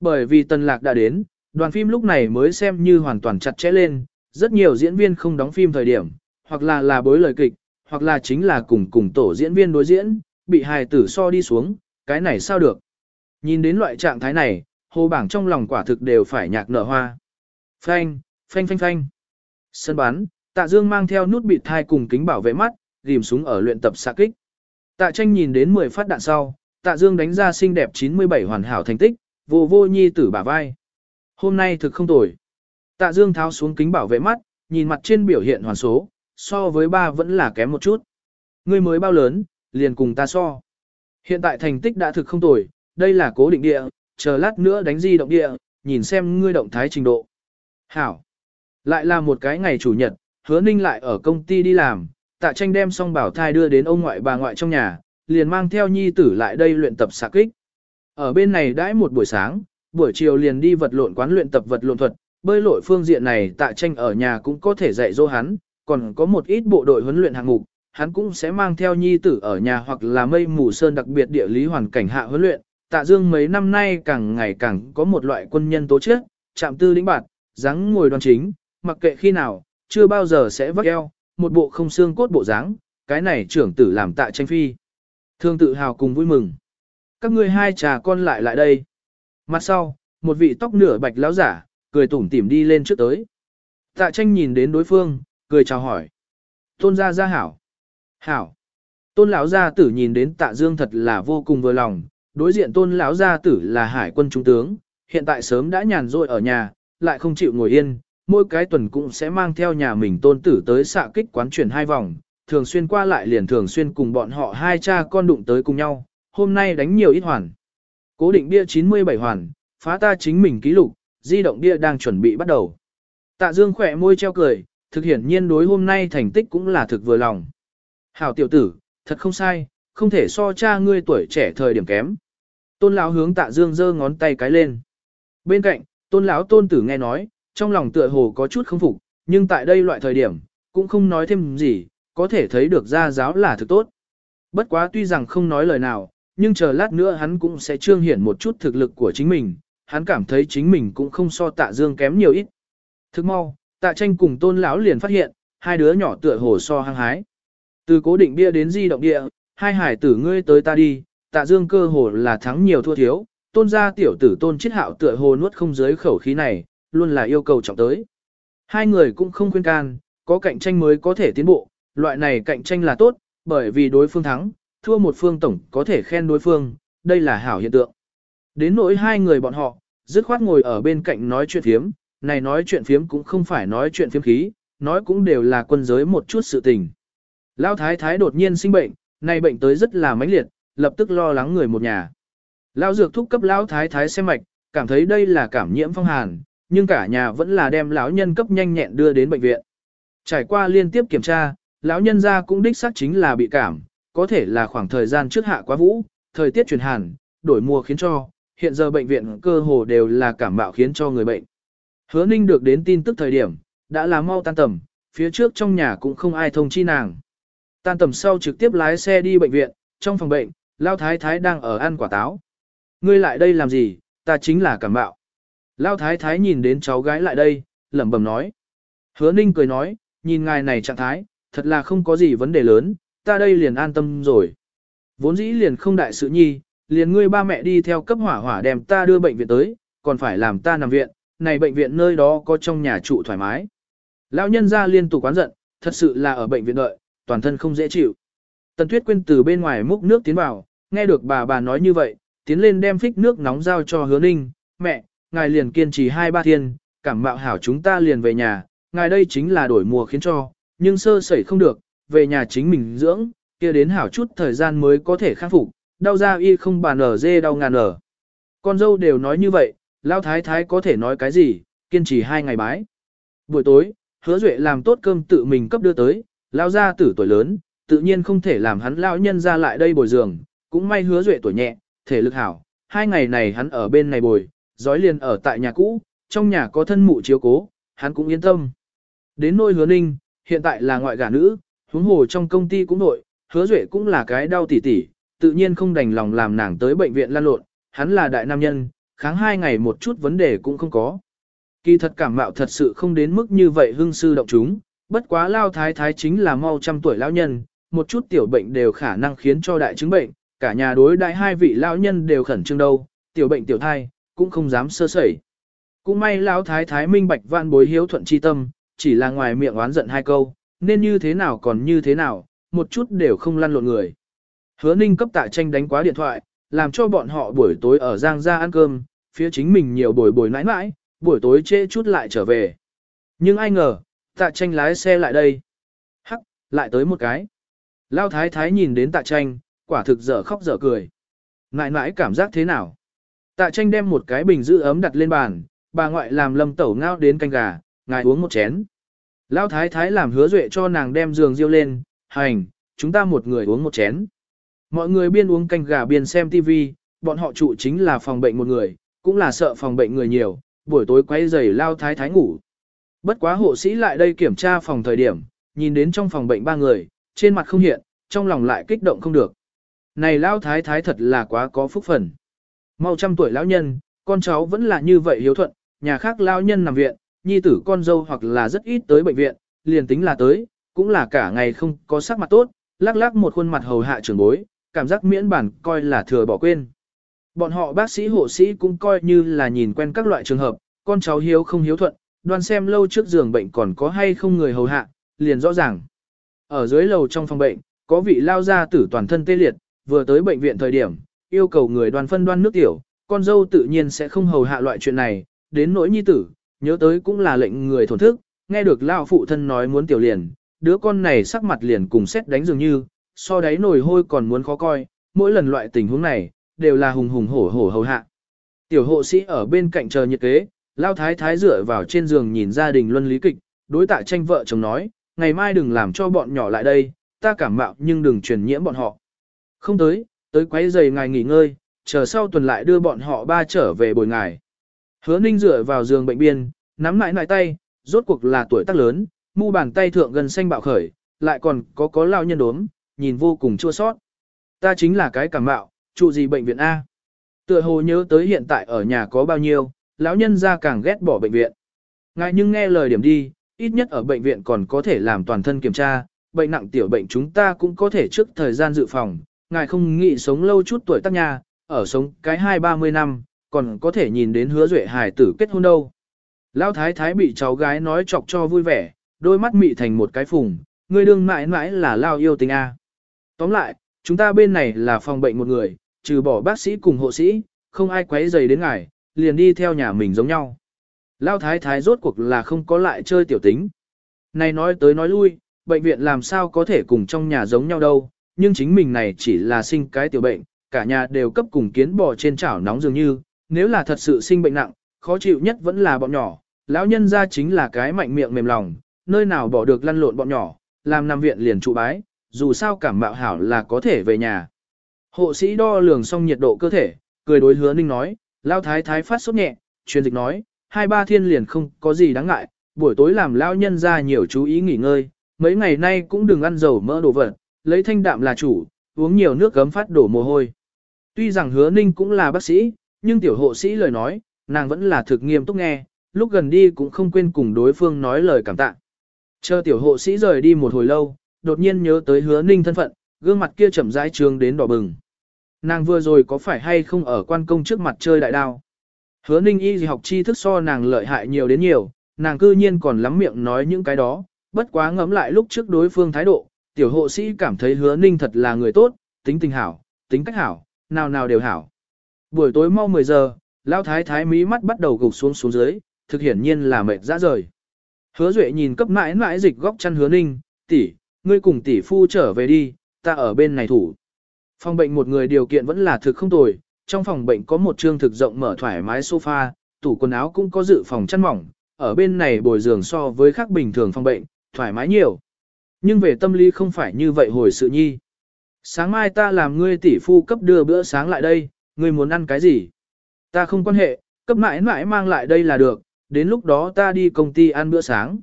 Bởi vì tần lạc đã đến, đoàn phim lúc này mới xem như hoàn toàn chặt chẽ lên, rất nhiều diễn viên không đóng phim thời điểm, hoặc là là bối lời kịch, hoặc là chính là cùng cùng tổ diễn viên đối diễn, bị hài tử so đi xuống, cái này sao được. Nhìn đến loại trạng thái này, hồ bảng trong lòng quả thực đều phải nhạc nở hoa. Phanh, phanh phanh phanh. Sân bắn, tạ dương mang theo nút bị thai cùng kính bảo vệ mắt, rìm súng ở luyện tập xạ kích. Tạ tranh nhìn đến 10 phát đạn sau, tạ dương đánh ra xinh đẹp 97 hoàn hảo thành tích, vô vô nhi tử bả vai. Hôm nay thực không tồi. Tạ dương tháo xuống kính bảo vệ mắt, nhìn mặt trên biểu hiện hoàn số, so với ba vẫn là kém một chút. Ngươi mới bao lớn, liền cùng ta so. Hiện tại thành tích đã thực không tồi, đây là cố định địa, chờ lát nữa đánh di động địa, nhìn xem ngươi động thái trình độ. Hảo. Lại là một cái ngày chủ nhật, hứa ninh lại ở công ty đi làm, tạ tranh đem xong bảo thai đưa đến ông ngoại bà ngoại trong nhà, liền mang theo nhi tử lại đây luyện tập xạ kích. Ở bên này đãi một buổi sáng, buổi chiều liền đi vật lộn quán luyện tập vật lộn thuật, bơi lội phương diện này tạ tranh ở nhà cũng có thể dạy dỗ hắn, còn có một ít bộ đội huấn luyện hạng mục, hắn cũng sẽ mang theo nhi tử ở nhà hoặc là mây mù sơn đặc biệt địa lý hoàn cảnh hạ huấn luyện. Tạ Dương mấy năm nay càng ngày càng có một loại quân nhân tố chất, chạm tư lĩnh bạt, dáng ngồi đoan chính, mặc kệ khi nào, chưa bao giờ sẽ vắt eo, một bộ không xương cốt bộ dáng, cái này trưởng tử làm tạ tranh phi. Thương tự hào cùng vui mừng. Các ngươi hai trà con lại lại đây. Mặt sau, một vị tóc nửa bạch lão giả, cười tủm tỉm đi lên trước tới. Tạ tranh nhìn đến đối phương, cười chào hỏi. Tôn gia gia hảo. Hảo. Tôn lão gia tử nhìn đến tạ dương thật là vô cùng vừa lòng, đối diện tôn lão gia tử là hải quân trung tướng, hiện tại sớm đã nhàn rỗi ở nhà, lại không chịu ngồi yên, mỗi cái tuần cũng sẽ mang theo nhà mình tôn tử tới xạ kích quán chuyển hai vòng, thường xuyên qua lại liền thường xuyên cùng bọn họ hai cha con đụng tới cùng nhau, hôm nay đánh nhiều ít hoàn. Cố định bia 97 hoàn, phá ta chính mình ký lục, di động bia đang chuẩn bị bắt đầu. Tạ Dương khỏe môi treo cười, thực hiện nhiên đối hôm nay thành tích cũng là thực vừa lòng. Hảo tiểu tử, thật không sai, không thể so cha ngươi tuổi trẻ thời điểm kém. Tôn lão hướng Tạ Dương giơ ngón tay cái lên. Bên cạnh, Tôn lão tôn tử nghe nói, trong lòng tựa hồ có chút không phục, nhưng tại đây loại thời điểm, cũng không nói thêm gì, có thể thấy được gia giáo là thực tốt. Bất quá tuy rằng không nói lời nào, nhưng chờ lát nữa hắn cũng sẽ trương hiển một chút thực lực của chính mình, hắn cảm thấy chính mình cũng không so tạ dương kém nhiều ít. Thức mau, tạ tranh cùng tôn lão liền phát hiện, hai đứa nhỏ tựa hồ so hăng hái. Từ cố định bia đến di động địa, hai hải tử ngươi tới ta đi, tạ dương cơ hồ là thắng nhiều thua thiếu, tôn gia tiểu tử tôn chiết hạo tựa hồ nuốt không giới khẩu khí này, luôn là yêu cầu trọng tới. Hai người cũng không khuyên can, có cạnh tranh mới có thể tiến bộ, loại này cạnh tranh là tốt, bởi vì đối phương thắng, thua một phương tổng có thể khen đối phương, đây là hảo hiện tượng. Đến nỗi hai người bọn họ, dứt khoát ngồi ở bên cạnh nói chuyện phiếm, này nói chuyện phiếm cũng không phải nói chuyện phiếm khí, nói cũng đều là quân giới một chút sự tình. Lão thái thái đột nhiên sinh bệnh, này bệnh tới rất là mãnh liệt, lập tức lo lắng người một nhà. Lão dược thúc cấp lão thái thái xem mạch, cảm thấy đây là cảm nhiễm phong hàn, nhưng cả nhà vẫn là đem lão nhân cấp nhanh nhẹn đưa đến bệnh viện. Trải qua liên tiếp kiểm tra, lão nhân gia cũng đích xác chính là bị cảm, có thể là khoảng thời gian trước hạ quá vũ, thời tiết chuyển hàn, đổi mùa khiến cho, hiện giờ bệnh viện cơ hồ đều là cảm mạo khiến cho người bệnh. Hứa Ninh được đến tin tức thời điểm, đã là mau tan tầm, phía trước trong nhà cũng không ai thông chi nàng. Tan tầm sau trực tiếp lái xe đi bệnh viện, trong phòng bệnh, Lao Thái Thái đang ở ăn quả táo. Ngươi lại đây làm gì, ta chính là cảm mạo Lao Thái Thái nhìn đến cháu gái lại đây, lẩm bẩm nói. Hứa Ninh cười nói, nhìn ngài này trạng thái, thật là không có gì vấn đề lớn, ta đây liền an tâm rồi. Vốn dĩ liền không đại sự nhi, liền ngươi ba mẹ đi theo cấp hỏa hỏa đem ta đưa bệnh viện tới, còn phải làm ta nằm viện, này bệnh viện nơi đó có trong nhà trụ thoải mái. Lão nhân ra liên tục quán giận, thật sự là ở bệnh viện đợi, toàn thân không dễ chịu. Tần Tuyết Quyên từ bên ngoài múc nước tiến vào, nghe được bà bà nói như vậy, tiến lên đem phích nước nóng giao cho hứa ninh, mẹ, ngài liền kiên trì hai ba thiên, cảm mạo hảo chúng ta liền về nhà, ngài đây chính là đổi mùa khiến cho, nhưng sơ sẩy không được, về nhà chính mình dưỡng, kia đến hảo chút thời gian mới có thể khắc phục, đau da y không bàn ở dê đau ngàn ở. Con dâu đều nói như vậy, lao thái thái có thể nói cái gì, kiên trì hai ngày bái. Buổi tối, hứa duệ làm tốt cơm tự mình cấp đưa tới, lao ra tử tuổi lớn, tự nhiên không thể làm hắn lao nhân ra lại đây bồi giường, cũng may hứa duệ tuổi nhẹ, thể lực hảo, hai ngày này hắn ở bên này bồi, giói liền ở tại nhà cũ, trong nhà có thân mụ chiếu cố, hắn cũng yên tâm. Đến nôi hứa ninh, hiện tại là ngoại gả nữ, huống hồ trong công ty cũng nội, hứa duệ cũng là cái đau tỉ tỉ, tự nhiên không đành lòng làm nàng tới bệnh viện lan lộn, hắn là đại nam nhân, kháng hai ngày một chút vấn đề cũng không có. Kỳ thật cảm mạo thật sự không đến mức như vậy hưng sư động chúng, bất quá lao thái thái chính là mau trăm tuổi lão nhân, một chút tiểu bệnh đều khả năng khiến cho đại chứng bệnh, cả nhà đối đại hai vị lão nhân đều khẩn trương đâu, tiểu bệnh tiểu thai, cũng không dám sơ sẩy. Cũng may lão thái thái minh bạch vạn bối hiếu thuận chi tâm, chỉ là ngoài miệng oán giận hai câu, nên như thế nào còn như thế nào, một chút đều không lăn lộn người. Hứa ninh cấp tạ tranh đánh quá điện thoại, làm cho bọn họ buổi tối ở Giang ra ăn cơm, phía chính mình nhiều buổi buổi nãi nãi, buổi tối trễ chút lại trở về. Nhưng ai ngờ, tạ tranh lái xe lại đây. Hắc, lại tới một cái. Lao thái thái nhìn đến tạ tranh, quả thực dở khóc dở cười. Nãi nãi cảm giác thế nào? Tạ tranh đem một cái bình giữ ấm đặt lên bàn, bà ngoại làm lâm tẩu ngao đến canh gà, ngài uống một chén. Lão thái thái làm hứa duệ cho nàng đem giường riêu lên, hành, chúng ta một người uống một chén. Mọi người biên uống canh gà biên xem TV, bọn họ trụ chính là phòng bệnh một người, cũng là sợ phòng bệnh người nhiều, buổi tối quay giày lao thái thái ngủ. Bất quá hộ sĩ lại đây kiểm tra phòng thời điểm, nhìn đến trong phòng bệnh ba người, trên mặt không hiện, trong lòng lại kích động không được. Này lao thái thái thật là quá có phúc phần. Mau trăm tuổi lão nhân, con cháu vẫn là như vậy hiếu thuận, nhà khác lao nhân nằm viện, nhi tử con dâu hoặc là rất ít tới bệnh viện, liền tính là tới, cũng là cả ngày không có sắc mặt tốt, lắc lắc một khuôn mặt hầu hạ trưởng bối, cảm giác miễn bản coi là thừa bỏ quên. Bọn họ bác sĩ hộ sĩ cũng coi như là nhìn quen các loại trường hợp, con cháu hiếu không hiếu thuận, đoan xem lâu trước giường bệnh còn có hay không người hầu hạ, liền rõ ràng. Ở dưới lầu trong phòng bệnh, có vị lao gia tử toàn thân tê liệt, vừa tới bệnh viện thời điểm, yêu cầu người đoàn phân đoan nước tiểu, con dâu tự nhiên sẽ không hầu hạ loại chuyện này, đến nỗi nhi tử, nhớ tới cũng là lệnh người thổn thức, nghe được lao phụ thân nói muốn tiểu liền, đứa con này sắc mặt liền cùng xét đánh dường như, so đáy nồi hôi còn muốn khó coi, mỗi lần loại tình huống này, đều là hùng hùng hổ hổ hầu hạ. Tiểu hộ sĩ ở bên cạnh chờ nhiệt kế, lao thái thái dựa vào trên giường nhìn gia đình luân lý kịch, đối tạ tranh vợ chồng nói, ngày mai đừng làm cho bọn nhỏ lại đây, ta cảm mạo nhưng đừng truyền nhiễm bọn họ. Không tới, tới quấy giày ngài nghỉ ngơi, chờ sau tuần lại đưa bọn họ ba trở về bồi ngài. Hứa ninh dựa vào giường bệnh biên, nắm lại lại tay, rốt cuộc là tuổi tác lớn, mu bàn tay thượng gần xanh bạo khởi, lại còn có có lao nhân đốm, nhìn vô cùng chua sót. Ta chính là cái cảm mạo, trụ gì bệnh viện A. Tựa hồ nhớ tới hiện tại ở nhà có bao nhiêu, lão nhân ra càng ghét bỏ bệnh viện. Ngài nhưng nghe lời điểm đi, ít nhất ở bệnh viện còn có thể làm toàn thân kiểm tra, bệnh nặng tiểu bệnh chúng ta cũng có thể trước thời gian dự phòng. Ngài không nghĩ sống lâu chút tuổi tác nhà, ở sống cái hai ba mươi năm, còn có thể nhìn đến hứa duệ hài tử kết hôn đâu. Lão thái thái bị cháu gái nói chọc cho vui vẻ, đôi mắt mị thành một cái phùng, người đương mãi mãi là lao yêu tình A. Tóm lại, chúng ta bên này là phòng bệnh một người, trừ bỏ bác sĩ cùng hộ sĩ, không ai quấy rầy đến ngài, liền đi theo nhà mình giống nhau. Lao thái thái rốt cuộc là không có lại chơi tiểu tính. Này nói tới nói lui, bệnh viện làm sao có thể cùng trong nhà giống nhau đâu, nhưng chính mình này chỉ là sinh cái tiểu bệnh, cả nhà đều cấp cùng kiến bò trên chảo nóng dường như, nếu là thật sự sinh bệnh nặng, khó chịu nhất vẫn là bọn nhỏ, lão nhân ra chính là cái mạnh miệng mềm lòng, nơi nào bỏ được lăn lộn bọn nhỏ, làm nằm viện liền trụ bái, dù sao cảm mạo hảo là có thể về nhà. Hộ sĩ đo lường xong nhiệt độ cơ thể, cười đối hứa ninh nói, lao thái thái phát sốt nhẹ, truyền dịch nói, hai ba thiên liền không có gì đáng ngại, buổi tối làm lao nhân ra nhiều chú ý nghỉ ngơi, mấy ngày nay cũng đừng ăn dầu mỡ đồ vật, lấy thanh đạm là chủ, uống nhiều nước gấm phát đổ mồ hôi. Tuy rằng hứa ninh cũng là bác sĩ, nhưng tiểu hộ sĩ lời nói, nàng vẫn là thực nghiêm túc nghe, lúc gần đi cũng không quên cùng đối phương nói lời cảm tạ. Chờ tiểu hộ sĩ rời đi một hồi lâu, đột nhiên nhớ tới hứa ninh thân phận, gương mặt kia chậm rãi trương đến đỏ bừng. Nàng vừa rồi có phải hay không ở quan công trước mặt chơi đại đao? Hứa ninh y gì học tri thức so nàng lợi hại nhiều đến nhiều, nàng cư nhiên còn lắm miệng nói những cái đó, bất quá ngẫm lại lúc trước đối phương thái độ, tiểu hộ sĩ cảm thấy hứa ninh thật là người tốt, tính tình hảo, tính cách hảo, nào nào đều hảo. Buổi tối mau 10 giờ, Lão thái thái mí mắt bắt đầu gục xuống xuống dưới, thực hiển nhiên là mệt ra rời. Hứa Duệ nhìn cấp mãi mãi dịch góc chăn hứa ninh, tỷ, ngươi cùng tỷ phu trở về đi, ta ở bên này thủ. Phòng bệnh một người điều kiện vẫn là thực không tồi, trong phòng bệnh có một trương thực rộng mở thoải mái sofa, tủ quần áo cũng có dự phòng chăn mỏng, ở bên này bồi giường so với khác bình thường phòng bệnh, thoải mái nhiều. Nhưng về tâm lý không phải như vậy hồi sự nhi. Sáng mai ta làm ngươi tỷ phu cấp đưa bữa sáng lại đây, ngươi muốn ăn cái gì? Ta không quan hệ, cấp mãi mãi mang lại đây là được, đến lúc đó ta đi công ty ăn bữa sáng.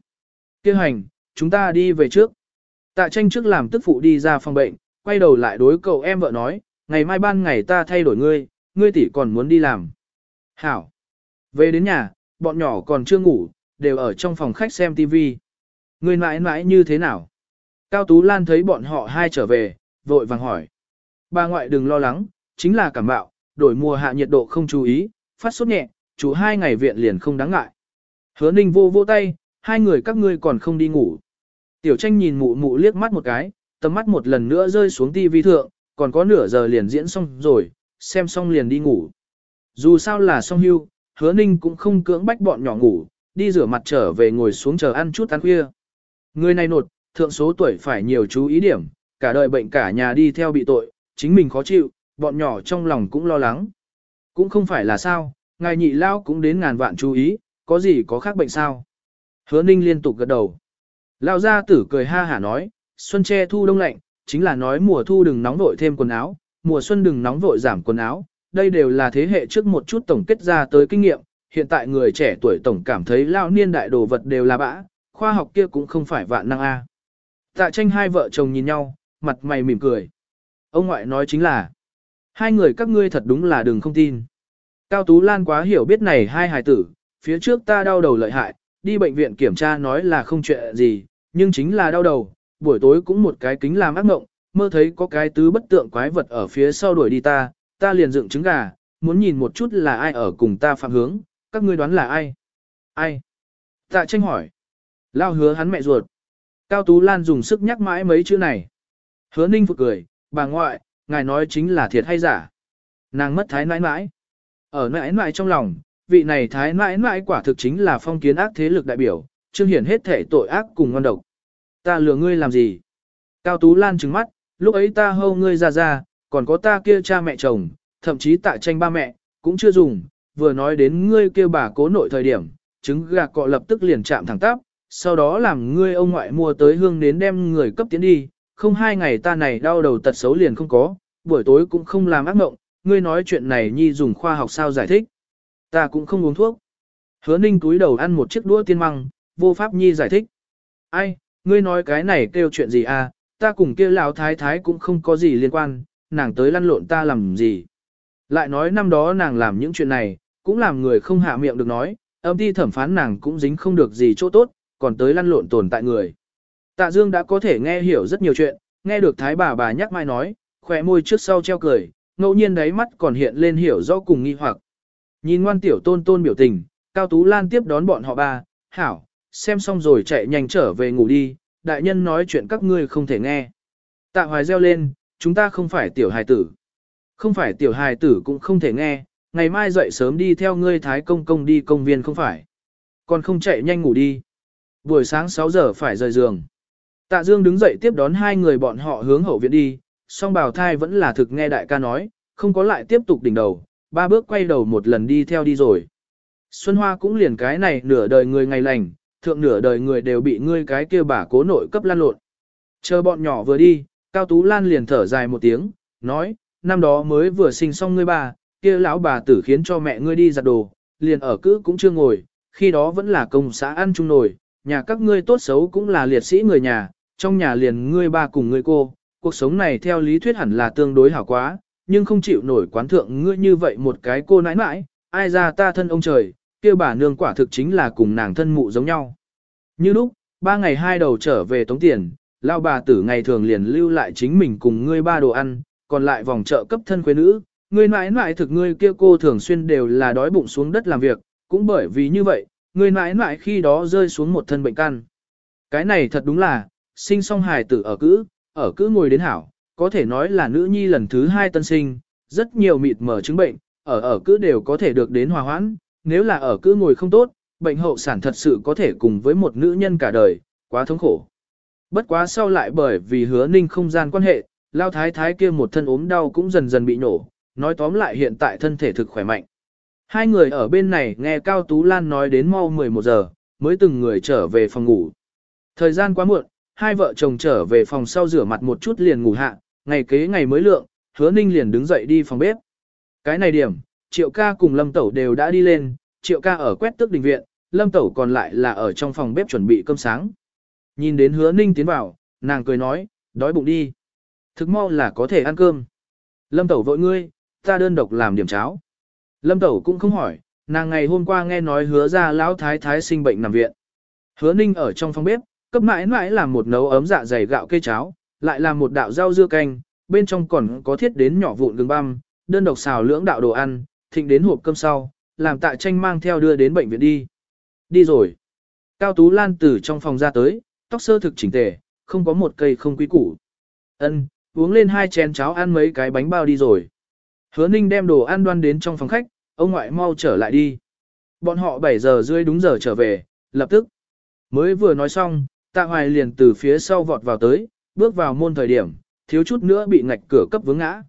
Kêu hành, chúng ta đi về trước. Tạ tranh trước làm tức phụ đi ra phòng bệnh, quay đầu lại đối cậu em vợ nói, ngày mai ban ngày ta thay đổi ngươi, ngươi tỷ còn muốn đi làm. Hảo. Về đến nhà, bọn nhỏ còn chưa ngủ, đều ở trong phòng khách xem TV. Ngươi mãi mãi như thế nào? Cao Tú Lan thấy bọn họ hai trở về, vội vàng hỏi. Bà ngoại đừng lo lắng, chính là cảm bạo, đổi mùa hạ nhiệt độ không chú ý, phát sốt nhẹ, chú hai ngày viện liền không đáng ngại. Hứa ninh vô vô tay, hai người các ngươi còn không đi ngủ. Tiểu tranh nhìn mụ mụ liếc mắt một cái, tầm mắt một lần nữa rơi xuống tivi thượng, còn có nửa giờ liền diễn xong rồi, xem xong liền đi ngủ. Dù sao là song hưu, hứa ninh cũng không cưỡng bách bọn nhỏ ngủ, đi rửa mặt trở về ngồi xuống chờ ăn chút ăn khuya. Người này nột, thượng số tuổi phải nhiều chú ý điểm, cả đời bệnh cả nhà đi theo bị tội, chính mình khó chịu, bọn nhỏ trong lòng cũng lo lắng. Cũng không phải là sao, ngài nhị lao cũng đến ngàn vạn chú ý, có gì có khác bệnh sao. Hứa ninh liên tục gật đầu. Lao gia tử cười ha hả nói, xuân che thu đông lạnh, chính là nói mùa thu đừng nóng vội thêm quần áo, mùa xuân đừng nóng vội giảm quần áo. Đây đều là thế hệ trước một chút tổng kết ra tới kinh nghiệm, hiện tại người trẻ tuổi tổng cảm thấy lao niên đại đồ vật đều là bã, khoa học kia cũng không phải vạn năng A. Tạ tranh hai vợ chồng nhìn nhau, mặt mày mỉm cười. Ông ngoại nói chính là, hai người các ngươi thật đúng là đừng không tin. Cao Tú Lan quá hiểu biết này hai hài tử, phía trước ta đau đầu lợi hại, đi bệnh viện kiểm tra nói là không chuyện gì, nhưng chính là đau đầu, buổi tối cũng một cái kính làm ác mộng, mơ thấy có cái tứ bất tượng quái vật ở phía sau đuổi đi ta, ta liền dựng trứng gà, muốn nhìn một chút là ai ở cùng ta phạm hướng, các ngươi đoán là ai? Ai? Tạ tranh hỏi. Lao hứa hắn mẹ ruột. Cao Tú Lan dùng sức nhắc mãi mấy chữ này. Hứa ninh phục cười, bà ngoại, ngài nói chính là thiệt hay giả. Nàng mất thái nãi nãi. Ở nãi nãi trong lòng, vị này thái nãi nãi quả thực chính là phong kiến ác thế lực đại biểu, trương hiển hết thể tội ác cùng ngon độc. Ta lừa ngươi làm gì? Cao Tú Lan trừng mắt, lúc ấy ta hâu ngươi ra ra, còn có ta kia cha mẹ chồng, thậm chí tạ tranh ba mẹ, cũng chưa dùng, vừa nói đến ngươi kêu bà cố nội thời điểm, trứng gà cọ lập tức liền chạm thẳng tắp, sau đó làm ngươi ông ngoại mua tới hương đến đem người cấp tiến đi, không hai ngày ta này đau đầu tật xấu liền không có, buổi tối cũng không làm ác mộng, ngươi nói chuyện này nhi dùng khoa học sao giải thích. Ta cũng không uống thuốc. Hứa ninh túi đầu ăn một chiếc đũa tiên măng, vô pháp nhi giải thích. Ai, ngươi nói cái này kêu chuyện gì à, ta cùng kia lão thái thái cũng không có gì liên quan, nàng tới lăn lộn ta làm gì. Lại nói năm đó nàng làm những chuyện này, cũng làm người không hạ miệng được nói, âm ty thẩm phán nàng cũng dính không được gì chỗ tốt, còn tới lăn lộn tồn tại người. Tạ Dương đã có thể nghe hiểu rất nhiều chuyện, nghe được thái bà bà nhắc mai nói, khỏe môi trước sau treo cười, ngẫu nhiên đáy mắt còn hiện lên hiểu rõ cùng nghi hoặc. Nhìn ngoan tiểu tôn tôn biểu tình, Cao Tú Lan tiếp đón bọn họ ba, hảo, xem xong rồi chạy nhanh trở về ngủ đi, đại nhân nói chuyện các ngươi không thể nghe. Tạ hoài reo lên, chúng ta không phải tiểu hài tử. Không phải tiểu hài tử cũng không thể nghe, ngày mai dậy sớm đi theo ngươi thái công công đi công viên không phải. Còn không chạy nhanh ngủ đi. Buổi sáng 6 giờ phải rời giường. Tạ Dương đứng dậy tiếp đón hai người bọn họ hướng hậu viện đi, song bào thai vẫn là thực nghe đại ca nói, không có lại tiếp tục đỉnh đầu, ba bước quay đầu một lần đi theo đi rồi. Xuân Hoa cũng liền cái này nửa đời người ngày lành, thượng nửa đời người đều bị ngươi cái kia bà cố nội cấp lan lộn. Chờ bọn nhỏ vừa đi, Cao Tú Lan liền thở dài một tiếng, nói, năm đó mới vừa sinh xong ngươi bà, kia lão bà tử khiến cho mẹ ngươi đi giặt đồ, liền ở cữ cũng chưa ngồi, khi đó vẫn là công xã ăn chung nổi, nhà các ngươi tốt xấu cũng là liệt sĩ người nhà, trong nhà liền ngươi ba cùng ngươi cô, cuộc sống này theo lý thuyết hẳn là tương đối hảo quá, nhưng không chịu nổi quán thượng ngươi như vậy một cái cô nãi nãi, ai ra ta thân ông trời, kia bà nương quả thực chính là cùng nàng thân mụ giống nhau. Như lúc, ba ngày hai đầu trở về tống tiền, lao bà tử ngày thường liền lưu lại chính mình cùng ngươi ba đồ ăn, còn lại vòng chợ cấp thân quê nữ, ngươi nãi nãi thực ngươi kia cô thường xuyên đều là đói bụng xuống đất làm việc, cũng bởi vì như vậy, ngươi nãi nãi khi đó rơi xuống một thân bệnh căn. Cái này thật đúng là, sinh song hài tử ở cữ, ở cữ ngồi đến hảo, có thể nói là nữ nhi lần thứ hai tân sinh, rất nhiều mịt mở chứng bệnh, ở ở cữ đều có thể được đến hòa hoãn, nếu là ở cữ ngồi không tốt, bệnh hậu sản thật sự có thể cùng với một nữ nhân cả đời, quá thống khổ. Bất quá sau lại bởi vì hứa ninh không gian quan hệ, lao thái thái kia một thân ốm đau cũng dần dần bị nổ, nói tóm lại hiện tại thân thể thực khỏe mạnh. Hai người ở bên này nghe Cao Tú Lan nói đến mau 11 giờ, mới từng người trở về phòng ngủ. Thời gian quá muộn, hai vợ chồng trở về phòng sau rửa mặt một chút liền ngủ hạ, ngày kế ngày mới lượng, hứa ninh liền đứng dậy đi phòng bếp. Cái này điểm, triệu ca cùng lâm tẩu đều đã đi lên, triệu ca ở quét tước đình viện, lâm tẩu còn lại là ở trong phòng bếp chuẩn bị cơm sáng. Nhìn đến hứa ninh tiến vào, nàng cười nói, đói bụng đi. Thực mau là có thể ăn cơm. Lâm tẩu vội ngươi, ta đơn độc làm điểm cháo. Lâm tẩu cũng không hỏi, nàng ngày hôm qua nghe nói hứa ra lão thái thái sinh bệnh nằm viện. Hứa ninh ở trong phòng bếp, cấp mãi mãi làm một nấu ấm dạ dày gạo cây cháo, lại làm một đạo rau dưa canh, bên trong còn có thiết đến nhỏ vụn gừng băm, đơn độc xào lưỡng đạo đồ ăn, thịnh đến hộp cơm sau, làm tạ tranh mang theo đưa đến bệnh viện đi. Đi rồi. Cao Tú Lan từ trong phòng ra tới, tóc sơ thực chỉnh tề, không có một cây không quý củ. Ân, uống lên hai chén cháo ăn mấy cái bánh bao đi rồi. Hứa Ninh đem đồ ăn đoan đến trong phòng khách, ông ngoại mau trở lại đi. Bọn họ 7 giờ rưỡi đúng giờ trở về, lập tức. Mới vừa nói xong, Tạ Hoài liền từ phía sau vọt vào tới, bước vào môn thời điểm, thiếu chút nữa bị ngạch cửa cấp vướng ngã.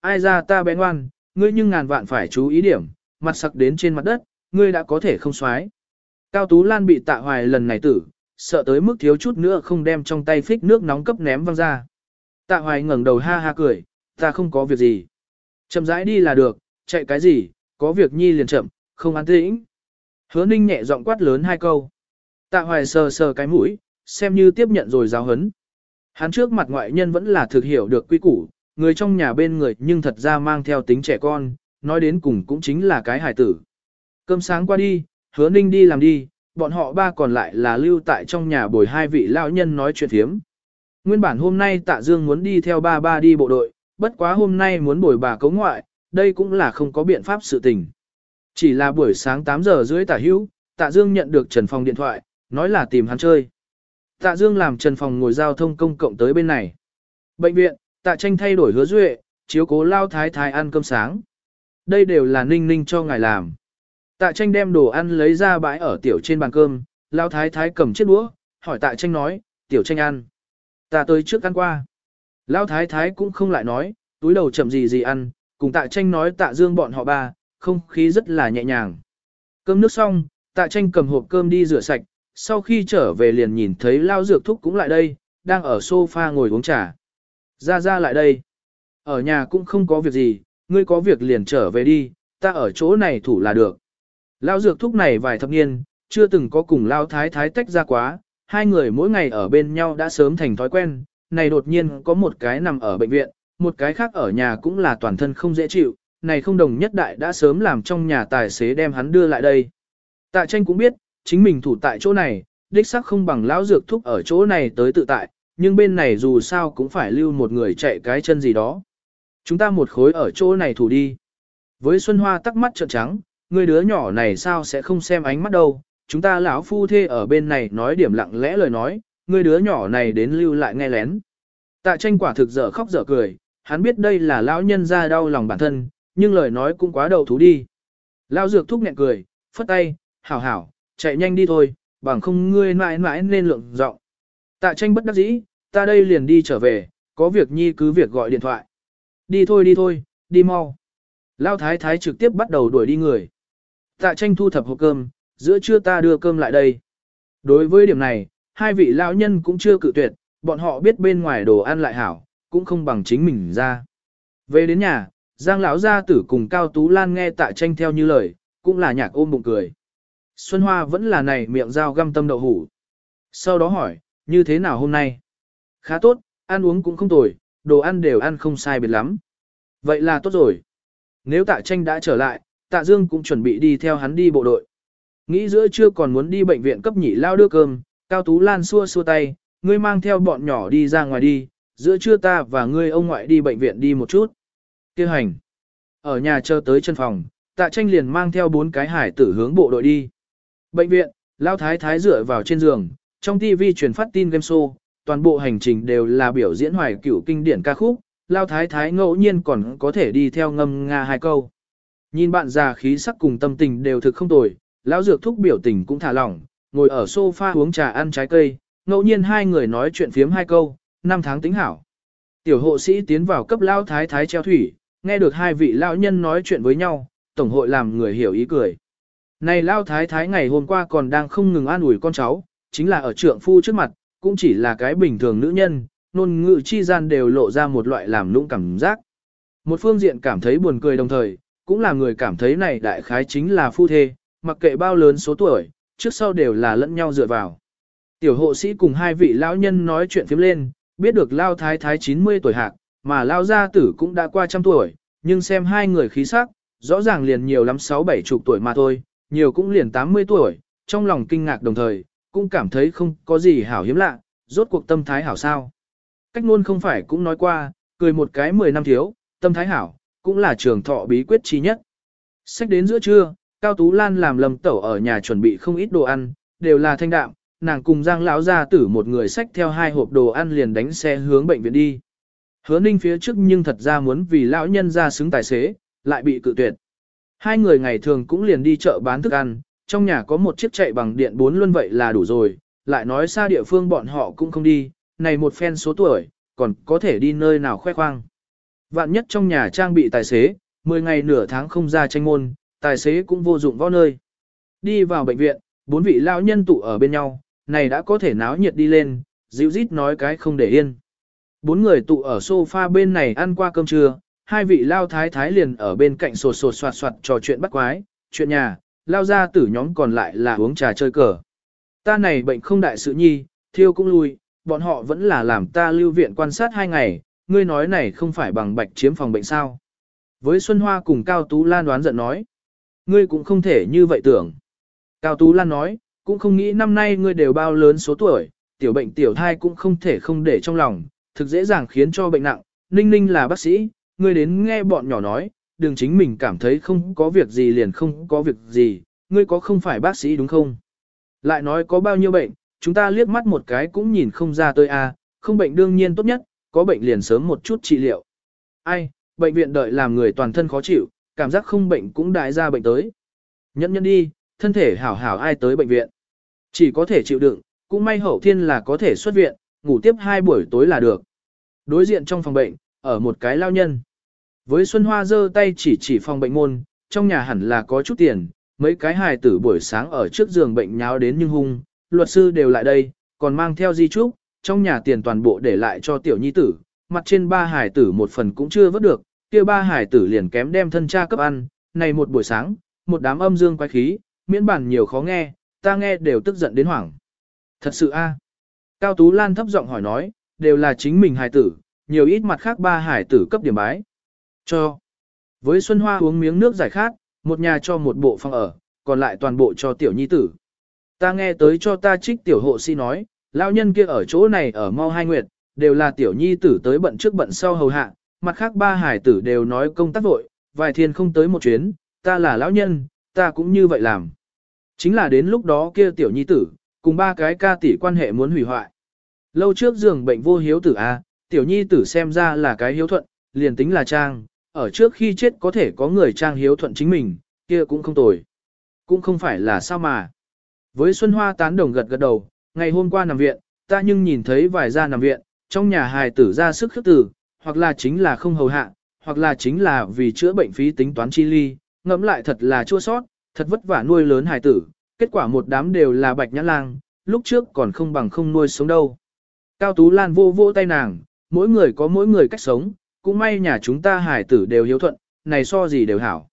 Ai ra ta bé ngoan, ngươi nhưng ngàn vạn phải chú ý điểm, mặt sặc đến trên mặt đất, ngươi đã có thể không xoái. Cao Tú Lan bị Tạ Hoài lần này tử, sợ tới mức thiếu chút nữa không đem trong tay phích nước nóng cấp ném văng ra. Tạ Hoài ngẩng đầu ha ha cười, ta không có việc gì. Chậm rãi đi là được, chạy cái gì, có việc nhi liền chậm, không an tĩnh. Hứa ninh nhẹ giọng quát lớn hai câu. Tạ hoài sờ sờ cái mũi, xem như tiếp nhận rồi giáo hấn. Hắn trước mặt ngoại nhân vẫn là thực hiểu được quy củ, người trong nhà bên người nhưng thật ra mang theo tính trẻ con, nói đến cùng cũng chính là cái hài tử. Cơm sáng qua đi, hứa ninh đi làm đi, bọn họ ba còn lại là lưu tại trong nhà bồi hai vị lão nhân nói chuyện thiếm. Nguyên bản hôm nay tạ dương muốn đi theo ba ba đi bộ đội, bất quá hôm nay muốn bồi bà cấu ngoại, đây cũng là không có biện pháp sự tình. Chỉ là buổi sáng 8 giờ rưỡi tả hữu, tạ dương nhận được Trần Phong điện thoại, nói là tìm hắn chơi. Tạ dương làm Trần phòng ngồi giao thông công cộng tới bên này. Bệnh viện, tạ tranh thay đổi hứa duệ, chiếu cố lao thái thái ăn cơm sáng. Đây đều là ninh ninh cho ngài làm. Tạ tranh đem đồ ăn lấy ra bãi ở tiểu trên bàn cơm, lao thái thái cầm chiếc đũa, hỏi tạ tranh nói, tiểu tranh ăn. Ta tới trước ăn qua. Lão thái thái cũng không lại nói, túi đầu chậm gì gì ăn, cùng tạ tranh nói tạ dương bọn họ ba, không khí rất là nhẹ nhàng. Cơm nước xong, tạ tranh cầm hộp cơm đi rửa sạch, sau khi trở về liền nhìn thấy lao dược thúc cũng lại đây, đang ở sofa ngồi uống trà. Ra ra lại đây. Ở nhà cũng không có việc gì, ngươi có việc liền trở về đi, ta ở chỗ này thủ là được. Lao dược thúc này vài thập niên, chưa từng có cùng lao thái thái tách ra quá, hai người mỗi ngày ở bên nhau đã sớm thành thói quen, này đột nhiên có một cái nằm ở bệnh viện, một cái khác ở nhà cũng là toàn thân không dễ chịu, này không đồng nhất đại đã sớm làm trong nhà tài xế đem hắn đưa lại đây. Tạ tranh cũng biết, chính mình thủ tại chỗ này, đích xác không bằng lão dược thúc ở chỗ này tới tự tại, nhưng bên này dù sao cũng phải lưu một người chạy cái chân gì đó. Chúng ta một khối ở chỗ này thủ đi. Với Xuân Hoa tắc mắt trợn trắng, người đứa nhỏ này sao sẽ không xem ánh mắt đâu, chúng ta lão phu thê ở bên này nói điểm lặng lẽ lời nói, người đứa nhỏ này đến lưu lại nghe lén. Tạ tranh quả thực dở khóc dở cười, hắn biết đây là lão nhân ra đau lòng bản thân, nhưng lời nói cũng quá đầu thú đi. Lão dược thúc nhẹ cười, phất tay, hảo hảo, chạy nhanh đi thôi, bằng không ngươi mãi mãi nên lượng giọng. Tạ tranh bất đắc dĩ, ta đây liền đi trở về, có việc nhi cứ việc gọi điện thoại. Đi thôi đi thôi, đi mau. Lao thái thái trực tiếp bắt đầu đuổi đi người. Tạ tranh thu thập hộp cơm, giữa trưa ta đưa cơm lại đây. Đối với điểm này, hai vị lão nhân cũng chưa cự tuyệt, bọn họ biết bên ngoài đồ ăn lại hảo, cũng không bằng chính mình ra. Về đến nhà, Giang lão gia tử cùng Cao Tú Lan nghe tạ tranh theo như lời, cũng là nhạc ôm bụng cười. Xuân Hoa vẫn là này miệng dao găm tâm đậu hủ. Sau đó hỏi, như thế nào hôm nay? Khá tốt, ăn uống cũng không tồi, đồ ăn đều ăn không sai biệt lắm. Vậy là tốt rồi. Nếu tạ tranh đã trở lại, tạ dương cũng chuẩn bị đi theo hắn đi bộ đội. Nghĩ giữa chưa còn muốn đi bệnh viện cấp nhị lao đưa cơm, Cao Tú Lan xua xua tay, ngươi mang theo bọn nhỏ đi ra ngoài đi, giữa trưa ta và ngươi ông ngoại đi bệnh viện đi một chút. Kêu hành. Ở nhà chờ tới chân phòng, tạ tranh liền mang theo bốn cái hải tử hướng bộ đội đi. Bệnh viện, Lao Thái Thái dựa vào trên giường, trong TV truyền phát tin game show, toàn bộ hành trình đều là biểu diễn hoài cửu kinh điển ca khúc, Lao Thái Thái ngẫu nhiên còn có thể đi theo ngâm nga hai câu. Nhìn bạn già khí sắc cùng tâm tình đều thực không tồi, lão dược thúc biểu tình cũng thả lỏng, ngồi ở sofa uống trà ăn trái cây, ngẫu nhiên hai người nói chuyện phiếm hai câu, năm tháng tính hảo. Tiểu hộ sĩ tiến vào cấp lao thái thái treo thủy, nghe được hai vị lão nhân nói chuyện với nhau, tổng hội làm người hiểu ý cười. Này lao thái thái ngày hôm qua còn đang không ngừng an ủi con cháu, chính là ở trượng phu trước mặt, cũng chỉ là cái bình thường nữ nhân, nôn ngự chi gian đều lộ ra một loại làm lũng cảm giác. Một phương diện cảm thấy buồn cười đồng thời, cũng là người cảm thấy này đại khái chính là phu thê, mặc kệ bao lớn số tuổi, trước sau đều là lẫn nhau dựa vào. Tiểu hộ sĩ cùng hai vị lão nhân nói chuyện phiếm lên, biết được lao thái thái 90 tuổi hạc, mà lao gia tử cũng đã qua trăm tuổi, nhưng xem hai người khí sắc, rõ ràng liền nhiều lắm sáu bảy chục tuổi mà thôi, nhiều cũng liền 80 tuổi, trong lòng kinh ngạc đồng thời, cũng cảm thấy không có gì hảo hiếm lạ, rốt cuộc tâm thái hảo sao. Cách luôn không phải cũng nói qua, cười một cái 10 năm thiếu, tâm thái hảo, cũng là trường thọ bí quyết chi nhất. Sách đến giữa trưa, Cao Tú Lan làm lầm tẩu ở nhà chuẩn bị không ít đồ ăn, đều là thanh đạm, nàng cùng Giang lão gia tử một người sách theo hai hộp đồ ăn liền đánh xe hướng bệnh viện đi. Hứa Ninh phía trước nhưng thật ra muốn vì lão nhân ra xứng tài xế, lại bị cự tuyệt. Hai người ngày thường cũng liền đi chợ bán thức ăn, trong nhà có một chiếc chạy bằng điện bốn luân vậy là đủ rồi, lại nói xa địa phương bọn họ cũng không đi, này một phen số tuổi, còn có thể đi nơi nào khoe khoang. Vạn nhất trong nhà trang bị tài xế, 10 ngày nửa tháng không ra tranh môn, tài xế cũng vô dụng võ nơi. Đi vào bệnh viện, bốn vị lão nhân tụ ở bên nhau, này đã có thể náo nhiệt đi lên, dịu rít nói cái không để yên. Bốn người tụ ở sofa bên này ăn qua cơm trưa, hai vị lao thái thái liền ở bên cạnh sột sột soạt soạt trò chuyện bắt quái, chuyện nhà, lao ra tử nhóm còn lại là uống trà chơi cờ. Ta này bệnh không đại sự nhi, thiêu cũng lui, bọn họ vẫn là làm ta lưu viện quan sát hai ngày, ngươi nói này không phải bằng bạch chiếm phòng bệnh sao. Với Xuân Hoa cùng Cao Tú Lan đoán giận nói, ngươi cũng không thể như vậy tưởng. Cao Tú Lan nói, cũng không nghĩ năm nay ngươi đều bao lớn số tuổi, tiểu bệnh tiểu thai cũng không thể không để trong lòng, thực dễ dàng khiến cho bệnh nặng, ninh ninh là bác sĩ, ngươi đến nghe bọn nhỏ nói, đừng chính mình cảm thấy không có việc gì liền không có việc gì, ngươi có không phải bác sĩ đúng không? Lại nói có bao nhiêu bệnh, chúng ta liếc mắt một cái cũng nhìn không ra tôi a, à, không bệnh đương nhiên tốt nhất, có bệnh liền sớm một chút trị liệu. Ai, bệnh viện đợi làm người toàn thân khó chịu, cảm giác không bệnh cũng đại ra bệnh tới. Nhẫn nhẫn đi, thân thể hảo hảo ai tới bệnh viện. Chỉ có thể chịu đựng, cũng may hậu thiên là có thể xuất viện, ngủ tiếp hai buổi tối là được. Đối diện trong phòng bệnh, ở một cái lao nhân. Với Xuân Hoa giơ tay chỉ chỉ phòng bệnh môn, trong nhà hẳn là có chút tiền, mấy cái hài tử buổi sáng ở trước giường bệnh nháo đến nhưng hung, luật sư đều lại đây, còn mang theo di trúc, trong nhà tiền toàn bộ để lại cho tiểu nhi tử, mặt trên ba hài tử một phần cũng chưa vớt được, kia ba hài tử liền kém đem thân cha cấp ăn, này một buổi sáng, một đám âm dương quái khí, miễn bản nhiều khó nghe, ta nghe đều tức giận đến hoảng. Thật sự a Cao Tú Lan thấp giọng hỏi nói, đều là chính mình hài tử, nhiều ít mặt khác ba hải tử cấp điểm bái. Cho. Với Xuân Hoa uống miếng nước giải khát, một nhà cho một bộ phòng ở, còn lại toàn bộ cho tiểu nhi tử. Ta nghe tới cho ta trích tiểu hộ si nói, lão nhân kia ở chỗ này ở mau hai nguyệt, đều là tiểu nhi tử tới bận trước bận sau hầu hạ, mặt khác ba hải tử đều nói công tác vội, vài thiên không tới một chuyến, ta là lão nhân, ta cũng như vậy làm. Chính là đến lúc đó kia tiểu nhi tử, cùng ba cái ca tỷ quan hệ muốn hủy hoại. Lâu trước giường bệnh vô hiếu tử A, tiểu nhi tử xem ra là cái hiếu thuận, liền tính là trang, ở trước khi chết có thể có người trang hiếu thuận chính mình, kia cũng không tồi. Cũng không phải là sao mà. Với Xuân Hoa tán đồng gật gật đầu, ngày hôm qua nằm viện, ta nhưng nhìn thấy vài gia nằm viện, trong nhà hài tử ra sức khước tử, hoặc là chính là không hầu hạ, hoặc là chính là vì chữa bệnh phí tính toán chi ly, ngẫm lại thật là chua sót, thật vất vả nuôi lớn hài tử, kết quả một đám đều là bạch nhã lang, lúc trước còn không bằng không nuôi sống đâu. Cao Tú Lan vô vô tay nàng, mỗi người có mỗi người cách sống, cũng may nhà chúng ta hài tử đều hiếu thuận, này so gì đều hảo.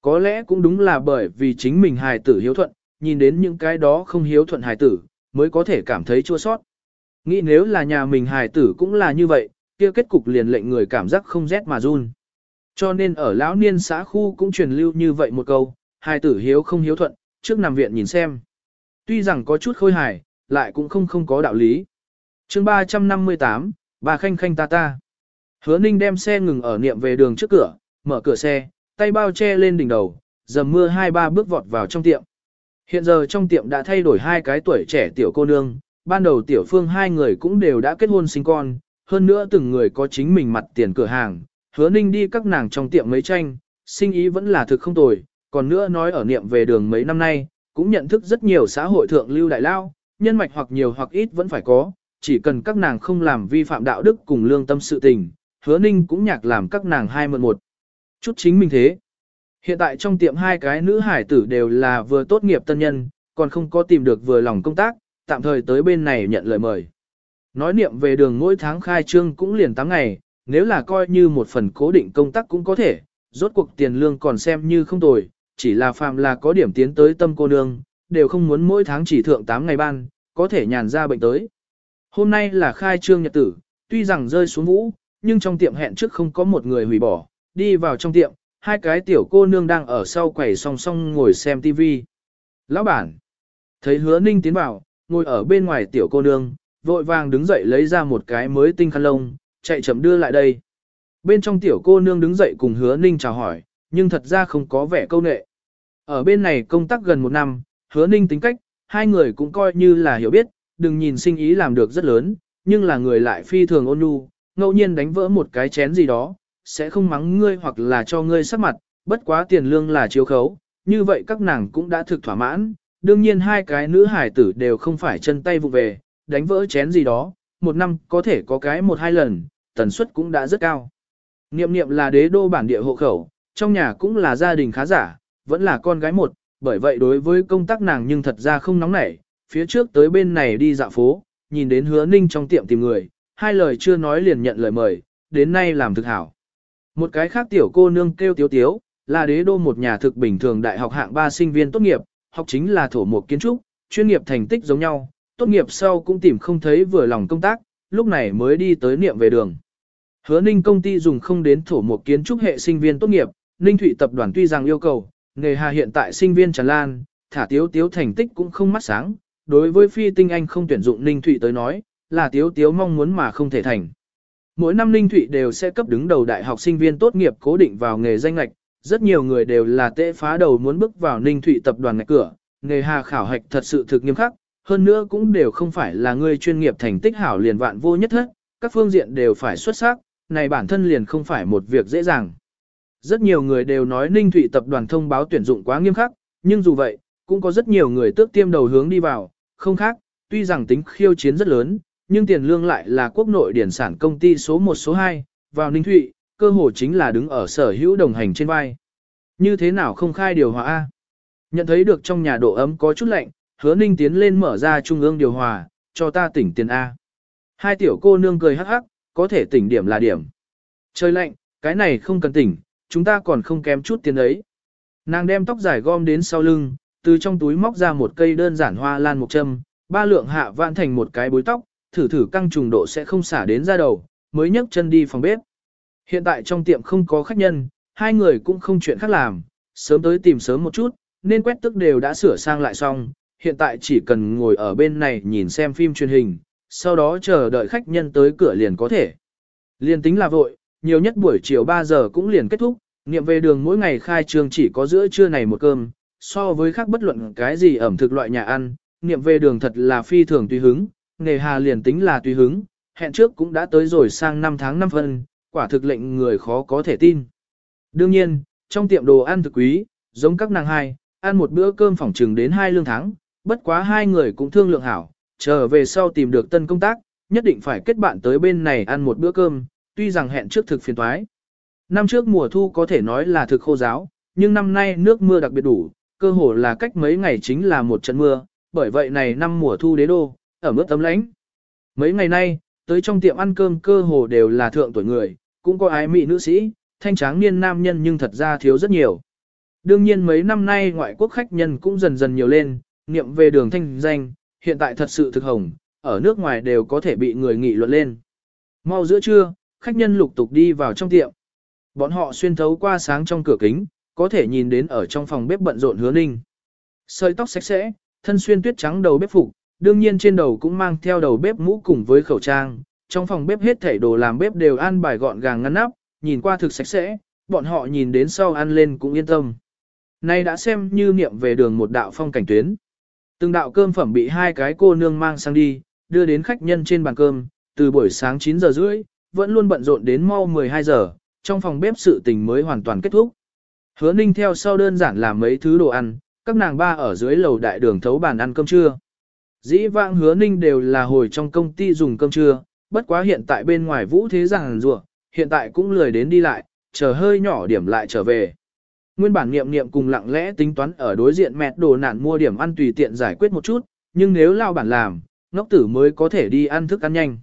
Có lẽ cũng đúng là bởi vì chính mình hài tử hiếu thuận, nhìn đến những cái đó không hiếu thuận hài tử, mới có thể cảm thấy chua sót. Nghĩ nếu là nhà mình hài tử cũng là như vậy, kia kết cục liền lệnh người cảm giác không rét mà run. Cho nên ở lão niên xã khu cũng truyền lưu như vậy một câu, hài tử hiếu không hiếu thuận, trước nằm viện nhìn xem. Tuy rằng có chút khôi hài, lại cũng không không có đạo lý. chương 358, bà khanh khanh ta ta. Hứa ninh đem xe ngừng ở niệm về đường trước cửa, mở cửa xe, tay bao che lên đỉnh đầu, dầm mưa hai ba bước vọt vào trong tiệm. Hiện giờ trong tiệm đã thay đổi hai cái tuổi trẻ tiểu cô nương, ban đầu tiểu phương hai người cũng đều đã kết hôn sinh con, hơn nữa từng người có chính mình mặt tiền cửa hàng, hứa ninh đi các nàng trong tiệm mấy tranh, sinh ý vẫn là thực không tồi, còn nữa nói ở niệm về đường mấy năm nay, cũng nhận thức rất nhiều xã hội thượng lưu đại lao, nhân mạch hoặc nhiều hoặc ít vẫn phải có, chỉ cần các nàng không làm vi phạm đạo đức cùng lương tâm sự tình, hứa ninh cũng nhạc làm các nàng hai mượn một. Chút chính mình thế. Hiện tại trong tiệm hai cái nữ hải tử đều là vừa tốt nghiệp tân nhân, còn không có tìm được vừa lòng công tác, tạm thời tới bên này nhận lời mời. Nói niệm về đường mỗi tháng khai trương cũng liền 8 ngày, nếu là coi như một phần cố định công tác cũng có thể, rốt cuộc tiền lương còn xem như không tồi, chỉ là phàm là có điểm tiến tới tâm cô nương, đều không muốn mỗi tháng chỉ thượng 8 ngày ban, có thể nhàn ra bệnh tới. Hôm nay là khai trương nhật tử, tuy rằng rơi xuống vũ, nhưng trong tiệm hẹn trước không có một người hủy bỏ, đi vào trong tiệm, hai cái tiểu cô nương đang ở sau quầy song song ngồi xem TV. Lão bản, thấy hứa ninh tiến vào, ngồi ở bên ngoài tiểu cô nương, vội vàng đứng dậy lấy ra một cái mới tinh khăn lông, chạy chậm đưa lại đây. Bên trong tiểu cô nương đứng dậy cùng hứa ninh chào hỏi, nhưng thật ra không có vẻ câu nệ. Ở bên này công tác gần một năm, hứa ninh tính cách, hai người cũng coi như là hiểu biết, đừng nhìn sinh ý làm được rất lớn, nhưng là người lại phi thường ôn nhu, ngẫu nhiên đánh vỡ một cái chén gì đó, sẽ không mắng ngươi hoặc là cho ngươi sắc mặt, bất quá tiền lương là chiếu khấu, như vậy các nàng cũng đã thực thỏa mãn, đương nhiên hai cái nữ hải tử đều không phải chân tay vụ về, đánh vỡ chén gì đó, một năm có thể có cái một hai lần, tần suất cũng đã rất cao. Niệm niệm là đế đô bản địa hộ khẩu, trong nhà cũng là gia đình khá giả, vẫn là con gái một, bởi vậy đối với công tác nàng nhưng thật ra không nóng nảy, phía trước tới bên này đi dạo phố, nhìn đến hứa ninh trong tiệm tìm người, hai lời chưa nói liền nhận lời mời, đến nay làm thực hảo. Một cái khác tiểu cô nương kêu tiếu tiếu, là đế đô một nhà thực bình thường đại học hạng 3 sinh viên tốt nghiệp, học chính là thổ mục kiến trúc, chuyên nghiệp thành tích giống nhau, tốt nghiệp sau cũng tìm không thấy vừa lòng công tác, lúc này mới đi tới niệm về đường. Hứa Ninh công ty dùng không đến thổ mục kiến trúc hệ sinh viên tốt nghiệp, Ninh Thụy tập đoàn tuy rằng yêu cầu, nghề hà hiện tại sinh viên tràn lan, thả tiếu tiếu thành tích cũng không mắt sáng, đối với phi tinh anh không tuyển dụng Ninh Thụy tới nói, là tiếu tiếu mong muốn mà không thể thành. Mỗi năm Ninh Thụy đều sẽ cấp đứng đầu đại học sinh viên tốt nghiệp cố định vào nghề danh lạch, rất nhiều người đều là tệ phá đầu muốn bước vào Ninh Thụy tập đoàn ngạch cửa, nghề hà khảo hạch thật sự thực nghiêm khắc, hơn nữa cũng đều không phải là người chuyên nghiệp thành tích hảo liền vạn vô nhất hết, các phương diện đều phải xuất sắc, này bản thân liền không phải một việc dễ dàng. Rất nhiều người đều nói Ninh Thụy tập đoàn thông báo tuyển dụng quá nghiêm khắc, nhưng dù vậy, cũng có rất nhiều người tước tiêm đầu hướng đi vào, không khác, tuy rằng tính khiêu chiến rất lớn, nhưng tiền lương lại là quốc nội điển sản công ty số 1 số 2, vào Ninh Thụy, cơ hồ chính là đứng ở sở hữu đồng hành trên vai. Như thế nào không khai điều hòa A? Nhận thấy được trong nhà độ ấm có chút lạnh, hứa ninh tiến lên mở ra trung ương điều hòa, cho ta tỉnh tiền A. Hai tiểu cô nương cười hắc hắc, có thể tỉnh điểm là điểm. Trời lạnh, cái này không cần tỉnh, chúng ta còn không kém chút tiền ấy. Nàng đem tóc dài gom đến sau lưng, từ trong túi móc ra một cây đơn giản hoa lan một châm, ba lượng hạ vạn thành một cái bối tóc, thử thử căng trùng độ sẽ không xả đến ra đầu, mới nhấc chân đi phòng bếp. Hiện tại trong tiệm không có khách nhân, hai người cũng không chuyện khác làm, sớm tới tìm sớm một chút, nên quét tức đều đã sửa sang lại xong, hiện tại chỉ cần ngồi ở bên này nhìn xem phim truyền hình, sau đó chờ đợi khách nhân tới cửa liền có thể. Liền tính là vội, nhiều nhất buổi chiều 3 giờ cũng liền kết thúc, niệm về đường mỗi ngày khai trương chỉ có giữa trưa này một cơm, so với khác bất luận cái gì ẩm thực loại nhà ăn, niệm về đường thật là phi thường tùy hứng, nghề hà liền tính là tùy hứng, hẹn trước cũng đã tới rồi sang năm tháng năm phân, quả thực lệnh người khó có thể tin. Đương nhiên, trong tiệm đồ ăn thực quý, giống các nàng hai, ăn một bữa cơm phỏng trừng đến hai lương tháng, Bất quá hai người cũng thương lượng hảo, trở về sau tìm được tân công tác, nhất định phải kết bạn tới bên này ăn một bữa cơm, tuy rằng hẹn trước thực phiền toái. Năm trước mùa thu có thể nói là thực khô giáo, nhưng năm nay nước mưa đặc biệt đủ, cơ hồ là cách mấy ngày chính là một trận mưa, bởi vậy này năm mùa thu đế đô, ở mức tấm lánh. Mấy ngày nay, tới trong tiệm ăn cơm cơ hồ đều là thượng tuổi người, cũng có ái mỹ nữ sĩ, thanh tráng niên nam nhân nhưng thật ra thiếu rất nhiều. Đương nhiên mấy năm nay ngoại quốc khách nhân cũng dần dần nhiều lên, niệm về đường thanh danh, hiện tại thật sự thực hồng, ở nước ngoài đều có thể bị người nghị luận lên. Mau giữa trưa, khách nhân lục tục đi vào trong tiệm. Bọn họ xuyên thấu qua sáng trong cửa kính, có thể nhìn đến ở trong phòng bếp bận rộn hứa ninh. Sợi tóc sạch sẽ, thân xuyên tuyết trắng đầu bếp phục, đương nhiên trên đầu cũng mang theo đầu bếp mũ cùng với khẩu trang. Trong phòng bếp hết thảy đồ làm bếp đều an bài gọn gàng ngăn nắp, nhìn qua thực sạch sẽ, bọn họ nhìn đến sau ăn lên cũng yên tâm. Nay đã xem như niệm về đường một đạo phong cảnh tuyến. Từng đạo cơm phẩm bị hai cái cô nương mang sang đi, đưa đến khách nhân trên bàn cơm, từ buổi sáng 9 giờ rưỡi, vẫn luôn bận rộn đến mau 12 giờ, trong phòng bếp sự tình mới hoàn toàn kết thúc. Hứa ninh theo sau đơn giản làm mấy thứ đồ ăn, các nàng ba ở dưới lầu đại đường thấu bàn ăn cơm trưa. Dĩ vãng hứa ninh đều là hồi trong công ty dùng cơm trưa, bất quá hiện tại bên ngoài vũ thế rằng rùa, hiện tại cũng lười đến đi lại, chờ hơi nhỏ điểm lại trở về. Nguyên bản niệm niệm cùng lặng lẽ tính toán ở đối diện mẹt đồ nạn mua điểm ăn tùy tiện giải quyết một chút, nhưng nếu lao bản làm, ngốc tử mới có thể đi ăn thức ăn nhanh.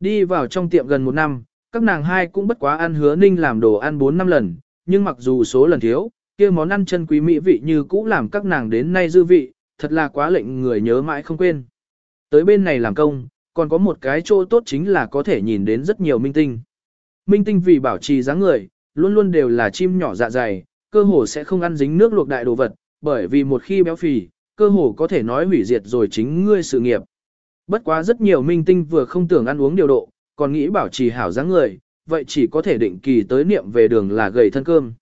Đi vào trong tiệm gần một năm, các nàng hai cũng bất quá ăn hứa ninh làm đồ ăn 4 năm lần, nhưng mặc dù số lần thiếu, kia món ăn chân quý mỹ vị như cũ làm các nàng đến nay dư vị, thật là quá lệnh người nhớ mãi không quên. Tới bên này làm công, còn có một cái chỗ tốt chính là có thể nhìn đến rất nhiều minh tinh. Minh tinh vì bảo trì dáng người, luôn luôn đều là chim nhỏ dạ dày, cơ hồ sẽ không ăn dính nước luộc đại đồ vật, bởi vì một khi béo phì, cơ hồ có thể nói hủy diệt rồi chính ngươi sự nghiệp. Bất quá rất nhiều minh tinh vừa không tưởng ăn uống điều độ, còn nghĩ bảo trì hảo dáng người, vậy chỉ có thể định kỳ tới niệm về đường là gầy thân cơm.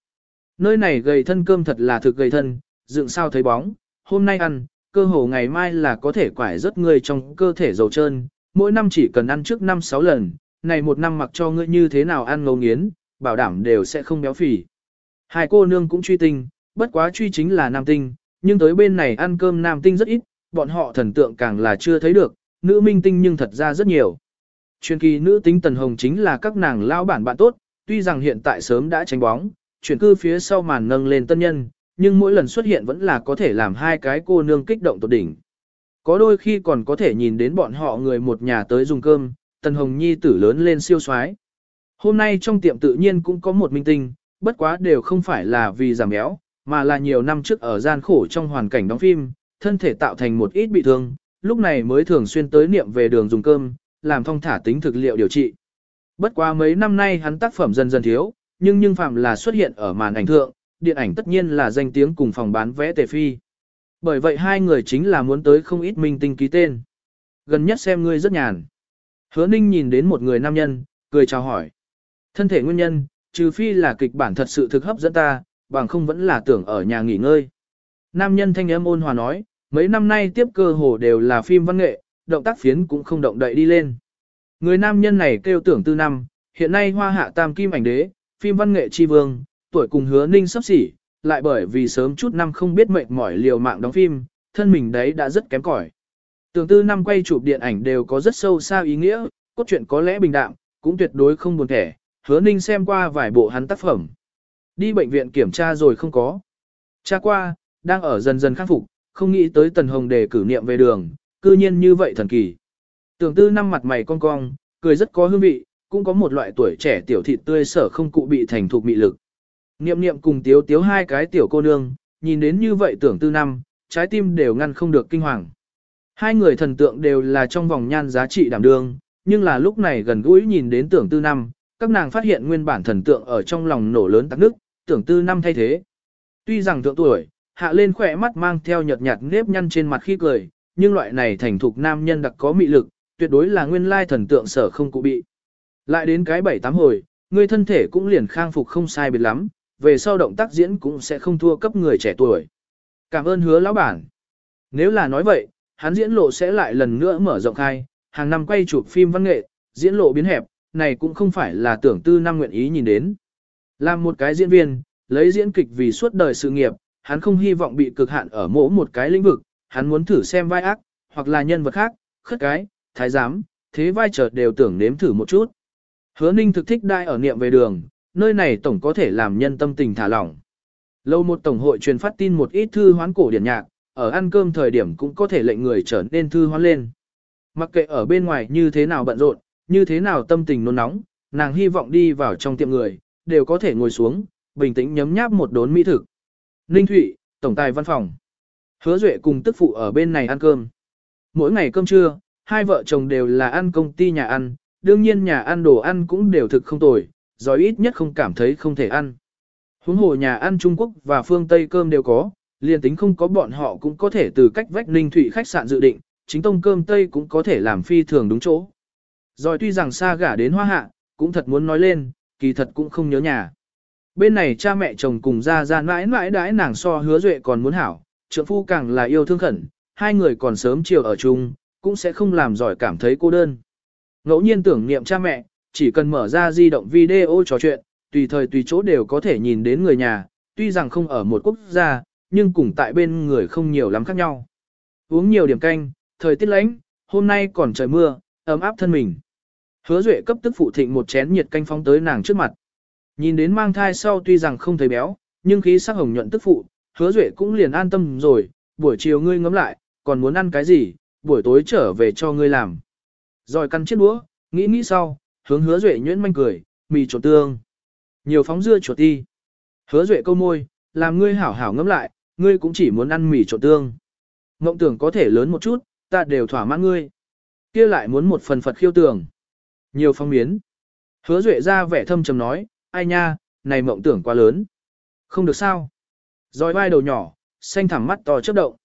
Nơi này gầy thân cơm thật là thực gầy thân, dựng sao thấy bóng, hôm nay ăn, cơ hồ ngày mai là có thể quải rất người trong cơ thể dầu trơn, mỗi năm chỉ cần ăn trước 5-6 lần, này một năm mặc cho ngươi như thế nào ăn ngấu nghiến, bảo đảm đều sẽ không béo phì. Hai cô nương cũng truy tinh, bất quá truy chính là nam tinh, nhưng tới bên này ăn cơm nam tinh rất ít, bọn họ thần tượng càng là chưa thấy được, nữ minh tinh nhưng thật ra rất nhiều. Truyền kỳ nữ tính Tần Hồng chính là các nàng lao bản bạn tốt, tuy rằng hiện tại sớm đã tránh bóng, chuyển cư phía sau màn nâng lên tân nhân, nhưng mỗi lần xuất hiện vẫn là có thể làm hai cái cô nương kích động tột đỉnh. Có đôi khi còn có thể nhìn đến bọn họ người một nhà tới dùng cơm, Tần Hồng Nhi tử lớn lên siêu soái. Hôm nay trong tiệm tự nhiên cũng có một minh tinh, bất quá đều không phải là vì giảm béo, mà là nhiều năm trước ở gian khổ trong hoàn cảnh đóng phim, thân thể tạo thành một ít bị thương, lúc này mới thường xuyên tới niệm về đường dùng cơm, làm thông thả tính thực liệu điều trị. Bất quá mấy năm nay hắn tác phẩm dần dần thiếu, nhưng nhưng phạm là xuất hiện ở màn ảnh thượng, điện ảnh tất nhiên là danh tiếng cùng phòng bán vé tề phi. Bởi vậy hai người chính là muốn tới không ít minh tinh ký tên. Gần nhất xem ngươi rất nhàn. Hứa ninh nhìn đến một người nam nhân, cười chào hỏi. Thân thể nguyên nhân, trừ phi là kịch bản thật sự thực hấp dẫn ta, bằng không vẫn là tưởng ở nhà nghỉ ngơi. Nam nhân thanh âm ôn hòa nói, mấy năm nay tiếp cơ hồ đều là phim văn nghệ, động tác phiến cũng không động đậy đi lên. Người nam nhân này kêu tưởng tư năm, hiện nay hoa hạ tam kim ảnh đế, phim văn nghệ chi vương, tuổi cùng hứa ninh sắp xỉ, lại bởi vì sớm chút năm không biết mệt mỏi liều mạng đóng phim, thân mình đấy đã rất kém cỏi. Tưởng tư năm quay chụp điện ảnh đều có rất sâu xa ý nghĩa, cốt truyện có lẽ bình đạm, cũng tuyệt đối không buồn thẻ, hứa ninh xem qua vài bộ hắn tác phẩm. Đi bệnh viện kiểm tra rồi không có. Cha qua, đang ở dần dần khắc phục, không nghĩ tới tần hồng để cử niệm về đường, cư nhiên như vậy thần kỳ. Tưởng tư năm mặt mày cong cong, cười rất có hương vị, cũng có một loại tuổi trẻ tiểu thịt tươi sở không cụ bị thành thục mị lực. Niệm niệm cùng tiếu tiếu hai cái tiểu cô nương, nhìn đến như vậy tưởng tư năm, trái tim đều ngăn không được kinh hoàng. Hai người thần tượng đều là trong vòng nhan giá trị đảm đương, nhưng là lúc này gần gũi nhìn đến tưởng tư năm, các nàng phát hiện nguyên bản thần tượng ở trong lòng nổ lớn tắc nước, tưởng tư năm thay thế. Tuy rằng thượng tuổi, hạ lên khỏe mắt mang theo nhợt nhạt nếp nhăn trên mặt khi cười, nhưng loại này thành thục nam nhân đặc có mị lực, tuyệt đối là nguyên lai thần tượng sở không cụ bị. Lại đến cái bảy tám hồi, người thân thể cũng liền khang phục không sai biệt lắm, về sau động tác diễn cũng sẽ không thua cấp người trẻ tuổi. Cảm ơn hứa lão bản. Nếu là nói vậy, hắn diễn lộ sẽ lại lần nữa mở rộng khai, hàng năm quay chụp phim văn nghệ, diễn lộ biến hẹp, này cũng không phải là tưởng tư năm nguyện ý nhìn đến. Làm một cái diễn viên, lấy diễn kịch vì suốt đời sự nghiệp, hắn không hy vọng bị cực hạn ở mỗi một cái lĩnh vực, hắn muốn thử xem vai ác, hoặc là nhân vật khác, khất cái, thái giám, thế vai chợt đều tưởng nếm thử một chút. Hứa ninh thực thích đai ở niệm về đường, nơi này tổng có thể làm nhân tâm tình thả lỏng. Lâu một tổng hội truyền phát tin một ít thư hoán cổ điển nhạc, ở ăn cơm thời điểm cũng có thể lệnh người trở nên thư hoán lên. Mặc kệ ở bên ngoài như thế nào bận rộn, như thế nào tâm tình nôn nóng, nàng hy vọng đi vào trong tiệm người, đều có thể ngồi xuống, bình tĩnh nhấm nháp một đốn mỹ thực. Ninh Thụy, Tổng tài văn phòng. Hứa Duệ cùng tức phụ ở bên này ăn cơm. Mỗi ngày cơm trưa, hai vợ chồng đều là ăn công ty nhà ăn, đương nhiên nhà ăn đồ ăn cũng đều thực không tồi, giỏi ít nhất không cảm thấy không thể ăn. Huống hồ nhà ăn Trung Quốc và phương Tây cơm đều có, liền tính không có bọn họ cũng có thể từ cách vách Ninh thủy khách sạn dự định, chính tông cơm Tây cũng có thể làm phi thường đúng chỗ. Rồi tuy rằng xa gả đến hoa hạ, cũng thật muốn nói lên, kỳ thật cũng không nhớ nhà. Bên này cha mẹ chồng cùng ra ra mãi mãi đãi nàng so hứa duệ còn muốn hảo, trượng phu càng là yêu thương khẩn, hai người còn sớm chiều ở chung, cũng sẽ không làm giỏi cảm thấy cô đơn. Ngẫu nhiên tưởng niệm cha mẹ, chỉ cần mở ra di động video trò chuyện, tùy thời tùy chỗ đều có thể nhìn đến người nhà, tuy rằng không ở một quốc gia, nhưng cùng tại bên người không nhiều lắm khác nhau. Uống nhiều điểm canh, thời tiết lạnh, hôm nay còn trời mưa, ấm áp thân mình. Hứa Duệ cấp tức phụ thịnh một chén nhiệt canh phóng tới nàng trước mặt. Nhìn đến mang thai sau tuy rằng không thấy béo, nhưng khí sắc hồng nhuận tức phụ, Hứa Duệ cũng liền an tâm rồi, buổi chiều ngươi ngẫm lại, còn muốn ăn cái gì, buổi tối trở về cho ngươi làm. Rồi căn chiếc đũa, nghĩ nghĩ sau, hướng Hứa Duệ nhuyễn manh cười, mì trộn tương. Nhiều phóng dưa chuột ti. Hứa Duệ câu môi, làm ngươi hảo hảo ngẫm lại, ngươi cũng chỉ muốn ăn mì trộn tương. Ngộng tưởng có thể lớn một chút, ta đều thỏa mãn ngươi. kia lại muốn một phần Phật khiêu tường. Nhiều phong miến. Hứa Duệ ra vẻ thâm trầm nói, ai nha, này mộng tưởng quá lớn. Không được sao. Rồi vai đầu nhỏ, xanh thẳm mắt to chớp động.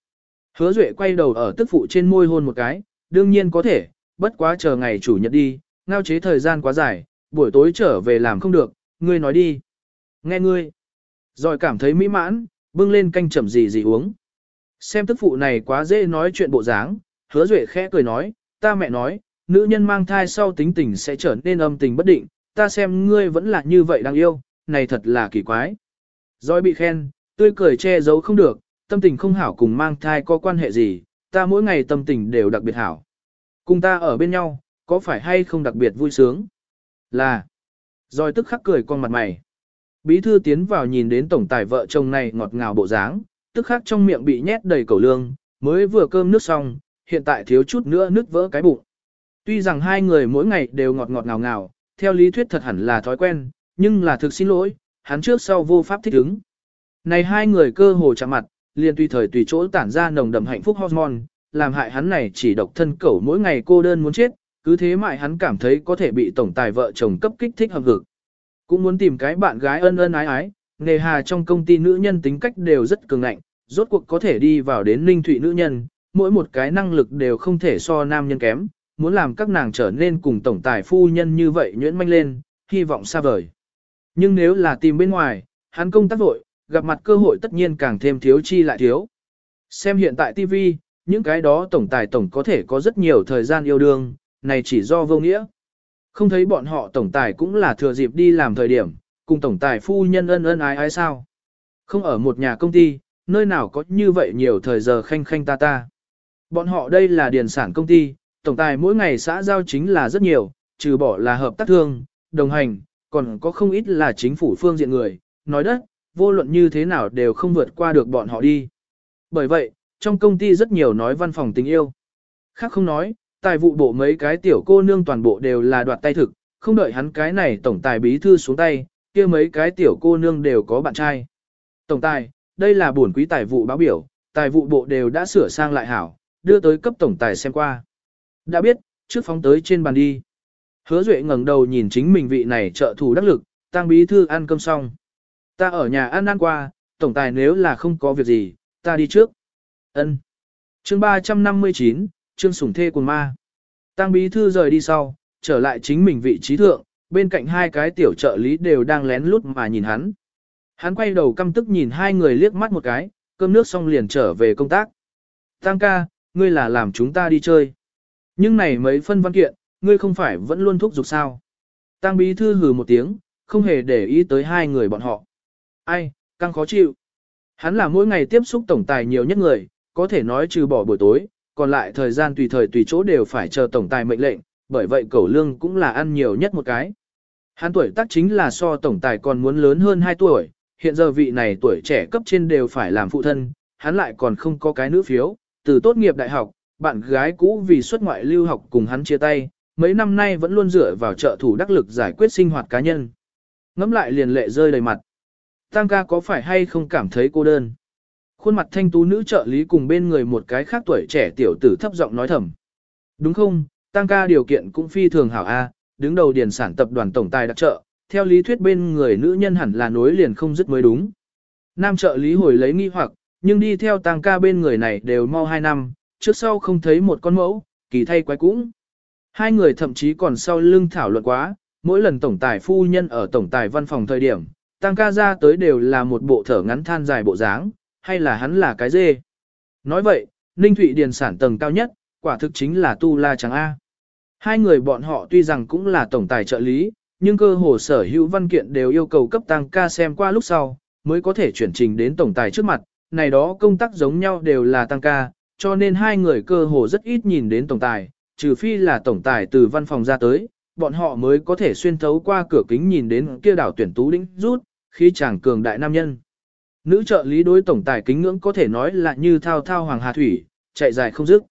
Hứa Duệ quay đầu ở tức phụ trên môi hôn một cái, đương nhiên có thể, bất quá chờ ngày chủ nhật đi, ngao chế thời gian quá dài, buổi tối trở về làm không được, ngươi nói đi. Nghe ngươi. Rồi cảm thấy mỹ mãn, bưng lên canh chậm gì gì uống. Xem tức phụ này quá dễ nói chuyện bộ dáng, hứa duệ khẽ cười nói, ta mẹ nói, nữ nhân mang thai sau tính tình sẽ trở nên âm tình bất định, ta xem ngươi vẫn là như vậy đang yêu, này thật là kỳ quái. Rồi bị khen, tươi cười che giấu không được, tâm tình không hảo cùng mang thai có quan hệ gì, ta mỗi ngày tâm tình đều đặc biệt hảo. Cùng ta ở bên nhau, có phải hay không đặc biệt vui sướng? Là. Rồi tức khắc cười con mặt mày. Bí thư tiến vào nhìn đến tổng tài vợ chồng này ngọt ngào bộ dáng, tức khắc trong miệng bị nhét đầy cầu lương, mới vừa cơm nước xong, hiện tại thiếu chút nữa nứt vỡ cái bụng. Tuy rằng hai người mỗi ngày đều ngọt ngọt ngào ngào, theo lý thuyết thật hẳn là thói quen, nhưng là thực xin lỗi, hắn trước sau vô pháp thích ứng. Này hai người cơ hồ chạm mặt, liền tùy thời tùy chỗ tản ra nồng đậm hạnh phúc hormone, làm hại hắn này chỉ độc thân cẩu mỗi ngày cô đơn muốn chết, cứ thế mãi hắn cảm thấy có thể bị tổng tài vợ chồng cấp kích thích hợp hực. Cũng muốn tìm cái bạn gái ân ân ái ái, nghề hà trong công ty nữ nhân tính cách đều rất cường ngạnh, rốt cuộc có thể đi vào đến ninh thủy nữ nhân, mỗi một cái năng lực đều không thể so nam nhân kém, muốn làm các nàng trở nên cùng tổng tài phu nhân như vậy nhuyễn manh lên, hy vọng xa vời. Nhưng nếu là tìm bên ngoài, hắn công tác vội, gặp mặt cơ hội tất nhiên càng thêm thiếu chi lại thiếu. Xem hiện tại TV, những cái đó tổng tài tổng có thể có rất nhiều thời gian yêu đương, này chỉ do vô nghĩa. Không thấy bọn họ tổng tài cũng là thừa dịp đi làm thời điểm, cùng tổng tài phu nhân ân ân ái ái sao. Không ở một nhà công ty, nơi nào có như vậy nhiều thời giờ khanh khanh ta ta. Bọn họ đây là điền sản công ty, tổng tài mỗi ngày xã giao chính là rất nhiều, trừ bỏ là hợp tác thương, đồng hành, còn có không ít là chính phủ phương diện người, nói đất, vô luận như thế nào đều không vượt qua được bọn họ đi. Bởi vậy, trong công ty rất nhiều nói văn phòng tình yêu. Khác không nói, tài vụ bộ mấy cái tiểu cô nương toàn bộ đều là đoạt tay thực, không đợi hắn cái này tổng tài bí thư xuống tay, kia mấy cái tiểu cô nương đều có bạn trai. Tổng tài, đây là buồn quý tài vụ báo biểu, tài vụ bộ đều đã sửa sang lại hảo, đưa tới cấp tổng tài xem qua. Đã biết, trước phóng tới trên bàn đi. Hứa Duệ ngẩng đầu nhìn chính mình vị này trợ thủ đắc lực, tăng bí thư ăn cơm xong. Ta ở nhà ăn ăn qua, tổng tài nếu là không có việc gì, ta đi trước. Ân. Chương 359, chương sủng thê quần ma. Tăng bí thư rời đi sau, trở lại chính mình vị trí thượng, bên cạnh hai cái tiểu trợ lý đều đang lén lút mà nhìn hắn. Hắn quay đầu căm tức nhìn hai người liếc mắt một cái, cơm nước xong liền trở về công tác. Tăng ca, ngươi là làm chúng ta đi chơi. Nhưng này mấy phân văn kiện, ngươi không phải vẫn luôn thúc giục sao. Tăng bí thư hừ một tiếng, không hề để ý tới hai người bọn họ. Ai, căng khó chịu. Hắn là mỗi ngày tiếp xúc tổng tài nhiều nhất người, có thể nói trừ bỏ buổi tối, còn lại thời gian tùy thời tùy chỗ đều phải chờ tổng tài mệnh lệnh, bởi vậy cẩu lương cũng là ăn nhiều nhất một cái. Hắn tuổi tác chính là so tổng tài còn muốn lớn hơn 2 tuổi, hiện giờ vị này tuổi trẻ cấp trên đều phải làm phụ thân, hắn lại còn không có cái nữ phiếu, từ tốt nghiệp đại học, bạn gái cũ vì xuất ngoại lưu học cùng hắn chia tay, mấy năm nay vẫn luôn dựa vào trợ thủ đắc lực giải quyết sinh hoạt cá nhân. Ngắm lại liền lệ rơi đầy mặt. Tăng ca có phải hay không cảm thấy cô đơn? Khuôn mặt thanh tú nữ trợ lý cùng bên người một cái khác tuổi trẻ tiểu tử thấp giọng nói thầm. Đúng không, tăng ca điều kiện cũng phi thường hảo A, đứng đầu điển sản tập đoàn tổng tài đặc trợ, theo lý thuyết bên người nữ nhân hẳn là nối liền không dứt mới đúng. Nam trợ lý hồi lấy nghi hoặc, nhưng đi theo tăng ca bên người này đều mau 2 năm, trước sau không thấy một con mẫu, kỳ thay quái cũng. Hai người thậm chí còn sau lưng thảo luận quá, mỗi lần tổng tài phu nhân ở tổng tài văn phòng thời điểm, tăng ca ra tới đều là một bộ thở ngắn than dài bộ dáng, hay là hắn là cái dê. Nói vậy, Ninh Thụy Điền sản tầng cao nhất, quả thực chính là Tu La Trắng A. Hai người bọn họ tuy rằng cũng là tổng tài trợ lý, nhưng cơ hồ sở hữu văn kiện đều yêu cầu cấp tăng ca xem qua lúc sau, mới có thể chuyển trình đến tổng tài trước mặt, này đó công tác giống nhau đều là tăng ca, cho nên hai người cơ hồ rất ít nhìn đến tổng tài, trừ phi là tổng tài từ văn phòng ra tới, bọn họ mới có thể xuyên thấu qua cửa kính nhìn đến kia đảo tuyển tú đĩnh rút, khi chàng cường đại nam nhân. Nữ trợ lý đối tổng tài kính ngưỡng có thể nói là như thao thao hoàng hà thủy, chạy dài không dứt.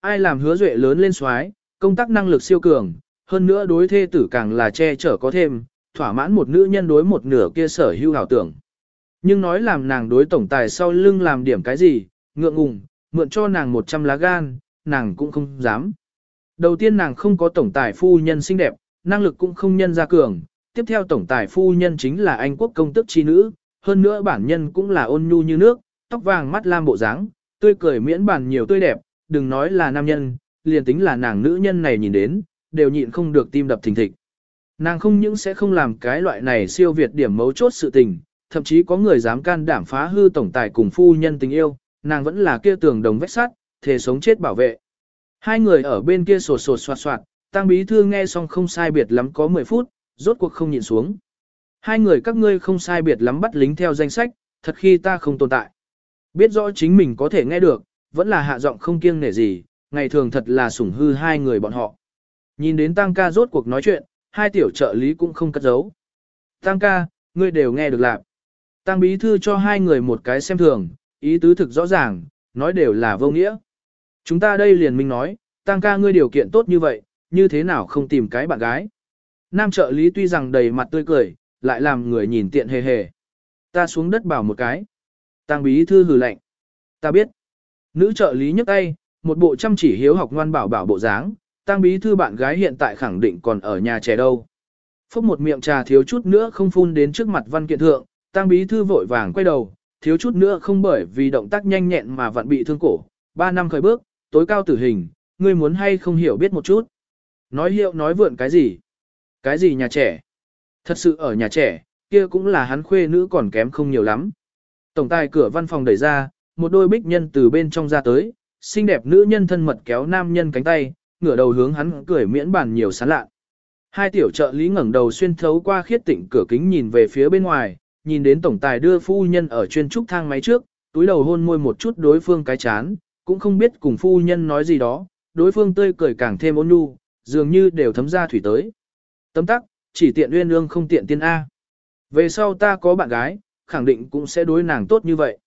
Ai làm hứa duệ lớn lên xoái, công tác năng lực siêu cường, hơn nữa đối thê tử càng là che chở có thêm, thỏa mãn một nữ nhân đối một nửa kia sở hữu ảo tưởng. Nhưng nói làm nàng đối tổng tài sau lưng làm điểm cái gì, ngượng ngùng, mượn cho nàng 100 lá gan, nàng cũng không dám. Đầu tiên nàng không có tổng tài phu nhân xinh đẹp, năng lực cũng không nhân ra cường, tiếp theo tổng tài phu nhân chính là Anh quốc công tức chi nữ, hơn nữa bản nhân cũng là ôn nhu như nước, tóc vàng mắt lam bộ dáng, tươi cười miễn bản nhiều tươi đẹp, đừng nói là nam nhân, liền tính là nàng nữ nhân này nhìn đến, đều nhịn không được tim đập thình thịch. Nàng không những sẽ không làm cái loại này siêu việt điểm mấu chốt sự tình, thậm chí có người dám can đảm phá hư tổng tài cùng phu nhân tình yêu, nàng vẫn là kia tường đồng vách sắt, thề sống chết bảo vệ. Hai người ở bên kia sột sột soạt soạt, tăng bí thư nghe xong không sai biệt lắm có 10 phút, rốt cuộc không nhìn xuống. Hai người các ngươi không sai biệt lắm bắt lính theo danh sách, thật khi ta không tồn tại. Biết rõ chính mình có thể nghe được, vẫn là hạ giọng không kiêng nể gì, ngày thường thật là sủng hư hai người bọn họ. Nhìn đến tăng ca rốt cuộc nói chuyện, hai tiểu trợ lý cũng không cất giấu. Tăng ca, ngươi đều nghe được lạc. Tăng bí thư cho hai người một cái xem thường, ý tứ thực rõ ràng, nói đều là vô nghĩa. Chúng ta đây liền minh nói, tăng ca ngươi điều kiện tốt như vậy, như thế nào không tìm cái bạn gái. Nam trợ lý tuy rằng đầy mặt tươi cười, lại làm người nhìn tiện hề hề. Ta xuống đất bảo một cái. Tăng bí thư hừ lạnh. Ta biết. Nữ trợ lý nhấc tay, một bộ chăm chỉ hiếu học ngoan bảo bảo bộ dáng, tăng bí thư bạn gái hiện tại khẳng định còn ở nhà trẻ đâu. Phúc một miệng trà thiếu chút nữa không phun đến trước mặt văn kiện thượng, tăng bí thư vội vàng quay đầu, thiếu chút nữa không bởi vì động tác nhanh nhẹn mà vặn bị thương cổ. Ba năm khởi bước, tối cao tử hình, ngươi muốn hay không hiểu biết một chút. Nói hiệu nói vượn cái gì? Cái gì nhà trẻ? Thật sự ở nhà trẻ, kia cũng là hắn khuê nữ còn kém không nhiều lắm. Tổng tài cửa văn phòng đẩy ra, một đôi bích nhân từ bên trong ra tới, xinh đẹp nữ nhân thân mật kéo nam nhân cánh tay, ngửa đầu hướng hắn cười miễn bàn nhiều sán lạ. Hai tiểu trợ lý ngẩng đầu xuyên thấu qua khiết tịnh cửa kính nhìn về phía bên ngoài, nhìn đến tổng tài đưa phu nhân ở chuyên trúc thang máy trước, túi đầu hôn môi một chút đối phương cái chán, cũng không biết cùng phu nhân nói gì đó, đối phương tươi cười càng thêm ôn nhu, dường như đều thấm ra thủy tới. Tấm tắc, chỉ tiện uyên ương không tiện tiên A. Về sau ta có bạn gái, khẳng định cũng sẽ đối nàng tốt như vậy.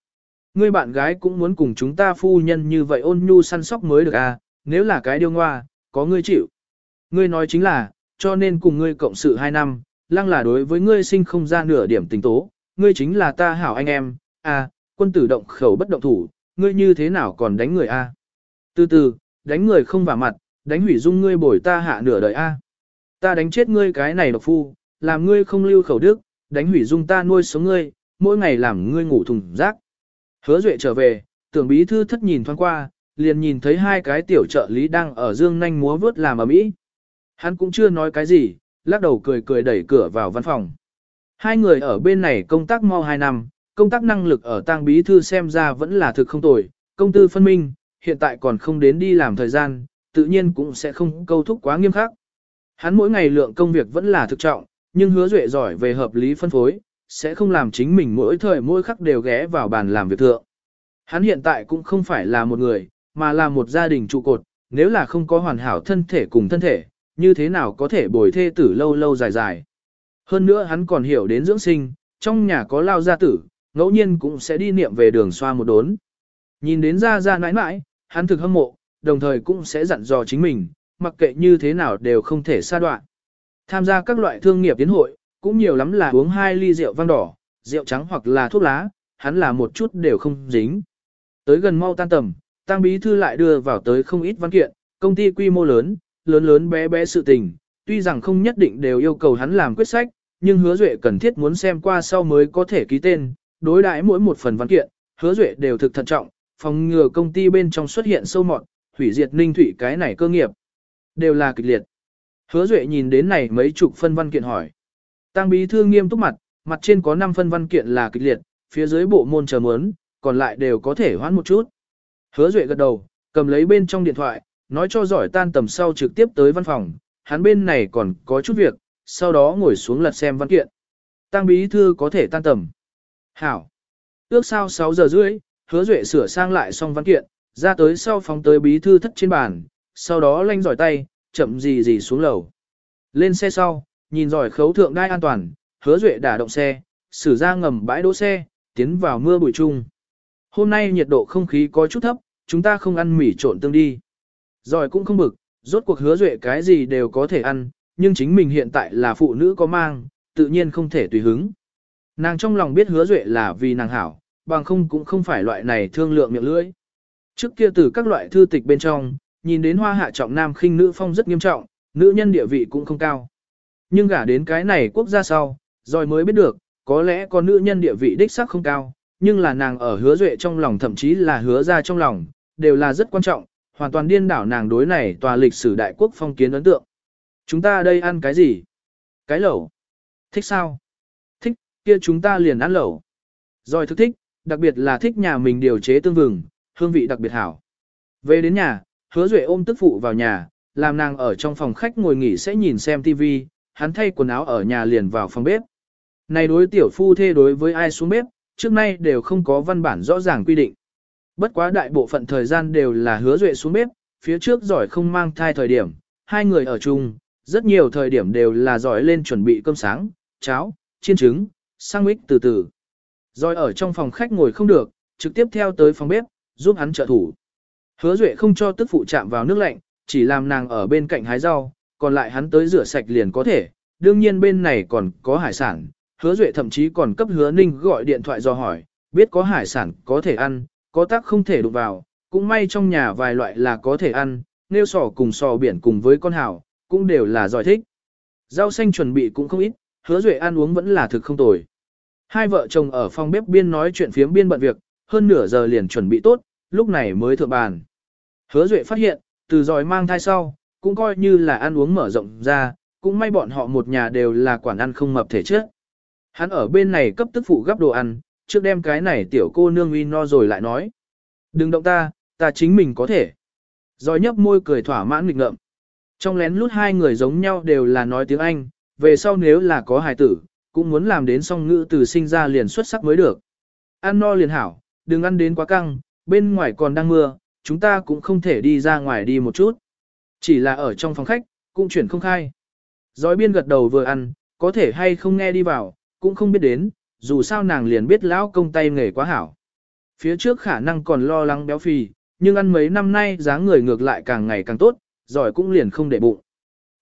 Ngươi bạn gái cũng muốn cùng chúng ta phu nhân như vậy ôn nhu săn sóc mới được A, nếu là cái điêu ngoa, có ngươi chịu. Ngươi nói chính là, cho nên cùng ngươi cộng sự hai năm, lăng là đối với ngươi sinh không ra nửa điểm tình tố, ngươi chính là ta hảo anh em, a, quân tử động khẩu bất động thủ, ngươi như thế nào còn đánh người a? Từ từ, đánh người không vào mặt, đánh hủy dung ngươi bồi ta hạ nửa đời a. Ta đánh chết ngươi cái này độc phu, làm ngươi không lưu khẩu đức, đánh hủy dung ta nuôi sống ngươi, mỗi ngày làm ngươi ngủ thùng rác. Hứa Duệ trở về, tưởng bí thư thất nhìn thoáng qua, liền nhìn thấy hai cái tiểu trợ lý đang ở dương nhanh múa vớt làm ở mỹ. Hắn cũng chưa nói cái gì, lắc đầu cười cười đẩy cửa vào văn phòng. Hai người ở bên này công tác mau hai năm, công tác năng lực ở tang bí thư xem ra vẫn là thực không tồi, công tư phân minh, hiện tại còn không đến đi làm thời gian, tự nhiên cũng sẽ không câu thúc quá nghiêm khắc. Hắn mỗi ngày lượng công việc vẫn là thực trọng, nhưng hứa duệ giỏi về hợp lý phân phối, sẽ không làm chính mình mỗi thời mỗi khắc đều ghé vào bàn làm việc thượng. Hắn hiện tại cũng không phải là một người, mà là một gia đình trụ cột, nếu là không có hoàn hảo thân thể cùng thân thể, như thế nào có thể bồi thê tử lâu lâu dài dài. Hơn nữa hắn còn hiểu đến dưỡng sinh, trong nhà có lao gia tử, ngẫu nhiên cũng sẽ đi niệm về đường xoa một đốn. Nhìn đến ra ra nãi nãi, hắn thực hâm mộ, đồng thời cũng sẽ dặn dò chính mình, mặc kệ như thế nào đều không thể xa đoạn. Tham gia các loại thương nghiệp tiến hội, cũng nhiều lắm là uống hai ly rượu vang đỏ, rượu trắng hoặc là thuốc lá, hắn là một chút đều không dính. Tới gần mau tan tầm, tăng bí thư lại đưa vào tới không ít văn kiện, công ty quy mô lớn, lớn lớn bé bé sự tình, tuy rằng không nhất định đều yêu cầu hắn làm quyết sách, nhưng hứa duệ cần thiết muốn xem qua sau mới có thể ký tên, đối đãi mỗi một phần văn kiện, hứa duệ đều thực thận trọng, phòng ngừa công ty bên trong xuất hiện sâu mọt, hủy diệt ninh thủy cái này cơ nghiệp. Đều là kịch liệt. Hứa duệ nhìn đến này mấy chục phân văn kiện hỏi. Tăng bí thư nghiêm túc mặt, mặt trên có 5 phân văn kiện là kịch liệt, phía dưới bộ môn chờ muốn, còn lại đều có thể hoãn một chút. Hứa duệ gật đầu, cầm lấy bên trong điện thoại, nói cho giỏi tan tầm sau trực tiếp tới văn phòng, hắn bên này còn có chút việc, sau đó ngồi xuống lật xem văn kiện. Tăng bí thư có thể tan tầm. Hảo. Ước sau 6 giờ rưỡi, hứa duệ sửa sang lại xong văn kiện, ra tới sau phóng tới bí thư thất trên bàn, sau đó lanh giỏi tay, chậm gì gì xuống lầu. Lên xe sau, nhìn giỏi khấu thượng đai an toàn, hứa duệ đả động xe, xử ra ngầm bãi đỗ xe, tiến vào mưa bụi chung. Hôm nay nhiệt độ không khí có chút thấp, chúng ta không ăn mì trộn tương đi. Giỏi cũng không bực, rốt cuộc hứa duệ cái gì đều có thể ăn, nhưng chính mình hiện tại là phụ nữ có mang, tự nhiên không thể tùy hứng. Nàng trong lòng biết hứa duệ là vì nàng hảo, bằng không cũng không phải loại này thương lượng miệng lưỡi. Trước kia từ các loại thư tịch bên trong, nhìn đến hoa hạ trọng nam khinh nữ phong rất nghiêm trọng, nữ nhân địa vị cũng không cao. Nhưng gả đến cái này quốc gia sau, rồi mới biết được, có lẽ có nữ nhân địa vị đích sắc không cao, nhưng là nàng ở hứa duệ trong lòng thậm chí là hứa ra trong lòng, đều là rất quan trọng, hoàn toàn điên đảo nàng đối này tòa lịch sử đại quốc phong kiến ấn tượng. Chúng ta đây ăn cái gì? Cái lẩu. Thích sao? Kia chúng ta liền ăn lẩu. Rồi thức thích, đặc biệt là thích nhà mình điều chế tương vừng, hương vị đặc biệt hảo. Về đến nhà, hứa duệ ôm tức phụ vào nhà, làm nàng ở trong phòng khách ngồi nghỉ sẽ nhìn xem TV, hắn thay quần áo ở nhà liền vào phòng bếp. Này đối tiểu phu thê đối với ai xuống bếp, trước nay đều không có văn bản rõ ràng quy định. Bất quá đại bộ phận thời gian đều là hứa duệ xuống bếp, phía trước giỏi không mang thai thời điểm, hai người ở chung, rất nhiều thời điểm đều là giỏi lên chuẩn bị cơm sáng, cháo, chiên trứng, sang mít từ từ. Rồi ở trong phòng khách ngồi không được, trực tiếp theo tới phòng bếp, giúp hắn trợ thủ. Hứa Duệ không cho tức phụ chạm vào nước lạnh, chỉ làm nàng ở bên cạnh hái rau, còn lại hắn tới rửa sạch liền có thể. Đương nhiên bên này còn có hải sản, Hứa Duệ thậm chí còn cấp Hứa Ninh gọi điện thoại do hỏi, biết có hải sản có thể ăn, có tác không thể đụng vào, cũng may trong nhà vài loại là có thể ăn, nêu sò cùng sò biển cùng với con hào, cũng đều là giỏi thích. Rau xanh chuẩn bị cũng không ít, Hứa Duệ ăn uống vẫn là thực không tồi. Hai vợ chồng ở phòng bếp biên nói chuyện phiếm biên bận việc, hơn nửa giờ liền chuẩn bị tốt, lúc này mới thượng bàn. Hứa Duệ phát hiện, từ giỏi mang thai sau, cũng coi như là ăn uống mở rộng ra, cũng may bọn họ một nhà đều là quản ăn không mập thể trước. Hắn ở bên này cấp tức phụ gấp đồ ăn, trước đem cái này tiểu cô nương uy no rồi lại nói. Đừng động ta, ta chính mình có thể. Rồi nhấp môi cười thỏa mãn nghịch ngợm. Trong lén lút hai người giống nhau đều là nói tiếng Anh, về sau nếu là có hài tử, cũng muốn làm đến song ngữ từ sinh ra liền xuất sắc mới được. Ăn no liền hảo, đừng ăn đến quá căng, bên ngoài còn đang mưa, chúng ta cũng không thể đi ra ngoài đi một chút. Chỉ là ở trong phòng khách, cũng chuyển không khai. Giói biên gật đầu vừa ăn, có thể hay không nghe đi vào, cũng không biết đến, dù sao nàng liền biết lão công tay nghề quá hảo. Phía trước khả năng còn lo lắng béo phì, nhưng ăn mấy năm nay dáng người ngược lại càng ngày càng tốt, giỏi cũng liền không để bụng.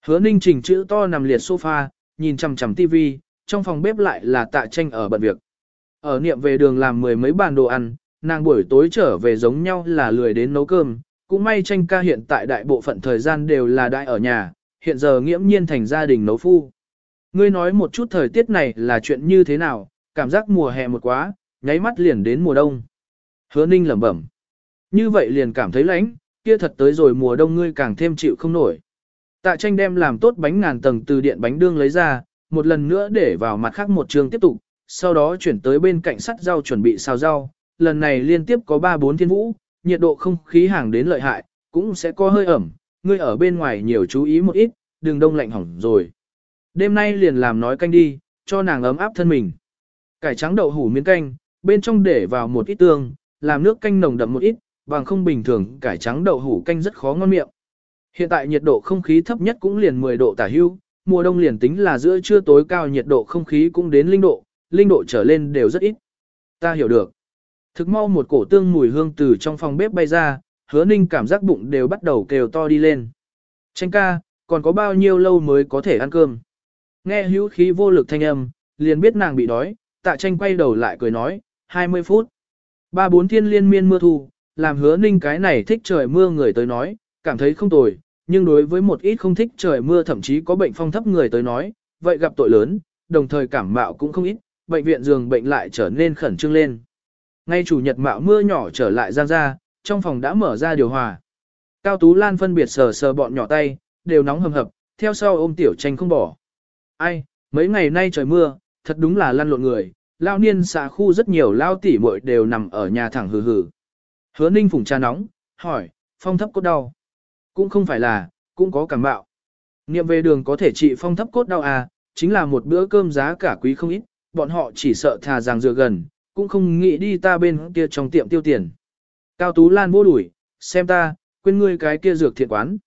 Hứa ninh trình chữ to nằm liệt sofa, nhìn chằm chằm tivi, trong phòng bếp lại là tạ tranh ở bận việc. Ở niệm về đường làm mười mấy bàn đồ ăn, nàng buổi tối trở về giống nhau là lười đến nấu cơm, cũng may tranh ca hiện tại đại bộ phận thời gian đều là đại ở nhà, hiện giờ nghiễm nhiên thành gia đình nấu phu. Ngươi nói một chút thời tiết này là chuyện như thế nào, cảm giác mùa hè một quá, nháy mắt liền đến mùa đông. Hứa ninh lẩm bẩm. Như vậy liền cảm thấy lạnh, kia thật tới rồi mùa đông ngươi càng thêm chịu không nổi. Tạ tranh đem làm tốt bánh ngàn tầng từ điện bánh đương lấy ra, một lần nữa để vào mặt khác một trường tiếp tục, sau đó chuyển tới bên cạnh sắt rau chuẩn bị xào rau, lần này liên tiếp có 3-4 thiên vũ, nhiệt độ không khí hàng đến lợi hại, cũng sẽ có hơi ẩm, ngươi ở bên ngoài nhiều chú ý một ít, đừng đông lạnh hỏng rồi. Đêm nay liền làm nói canh đi, cho nàng ấm áp thân mình. Cải trắng đậu hủ miếng canh, bên trong để vào một ít tương, làm nước canh nồng đậm một ít, bằng không bình thường cải trắng đậu hủ canh rất khó ngon miệng. Hiện tại nhiệt độ không khí thấp nhất cũng liền 10 độ tả hưu, mùa đông liền tính là giữa trưa tối cao nhiệt độ không khí cũng đến linh độ, linh độ trở lên đều rất ít. Ta hiểu được. Thực mau một cổ tương mùi hương từ trong phòng bếp bay ra, hứa ninh cảm giác bụng đều bắt đầu kêu to đi lên. Tranh ca, còn có bao nhiêu lâu mới có thể ăn cơm? Nghe hữu khí vô lực thanh âm, liền biết nàng bị đói, tạ tranh quay đầu lại cười nói, 20 phút. Ba bốn thiên liên miên mưa thu, làm hứa ninh cái này thích trời mưa người tới nói, cảm thấy không tồi, nhưng đối với một ít không thích trời mưa thậm chí có bệnh phong thấp người tới nói, vậy gặp tội lớn, đồng thời cảm mạo cũng không ít, bệnh viện giường bệnh lại trở nên khẩn trương lên. Ngay chủ nhật mạo mưa nhỏ trở lại giang ra, trong phòng đã mở ra điều hòa. Cao Tú Lan phân biệt sờ sờ bọn nhỏ tay, đều nóng hầm hập, theo sau ôm tiểu tranh không bỏ. Ai, mấy ngày nay trời mưa, thật đúng là lăn lộn người, lao niên xạ khu rất nhiều lao tỉ muội đều nằm ở nhà thẳng hừ hừ. Hứa ninh phủng trà nóng, hỏi, phong thấp cốt đau. Cũng không phải là, cũng có cảm bạo. Niệm về đường có thể trị phong thấp cốt đau à, chính là một bữa cơm giá cả quý không ít, bọn họ chỉ sợ thà rằng dựa gần, cũng không nghĩ đi ta bên kia trong tiệm tiêu tiền. Cao Tú Lan vô đuổi, xem ta, quên ngươi cái kia dược thiện quán.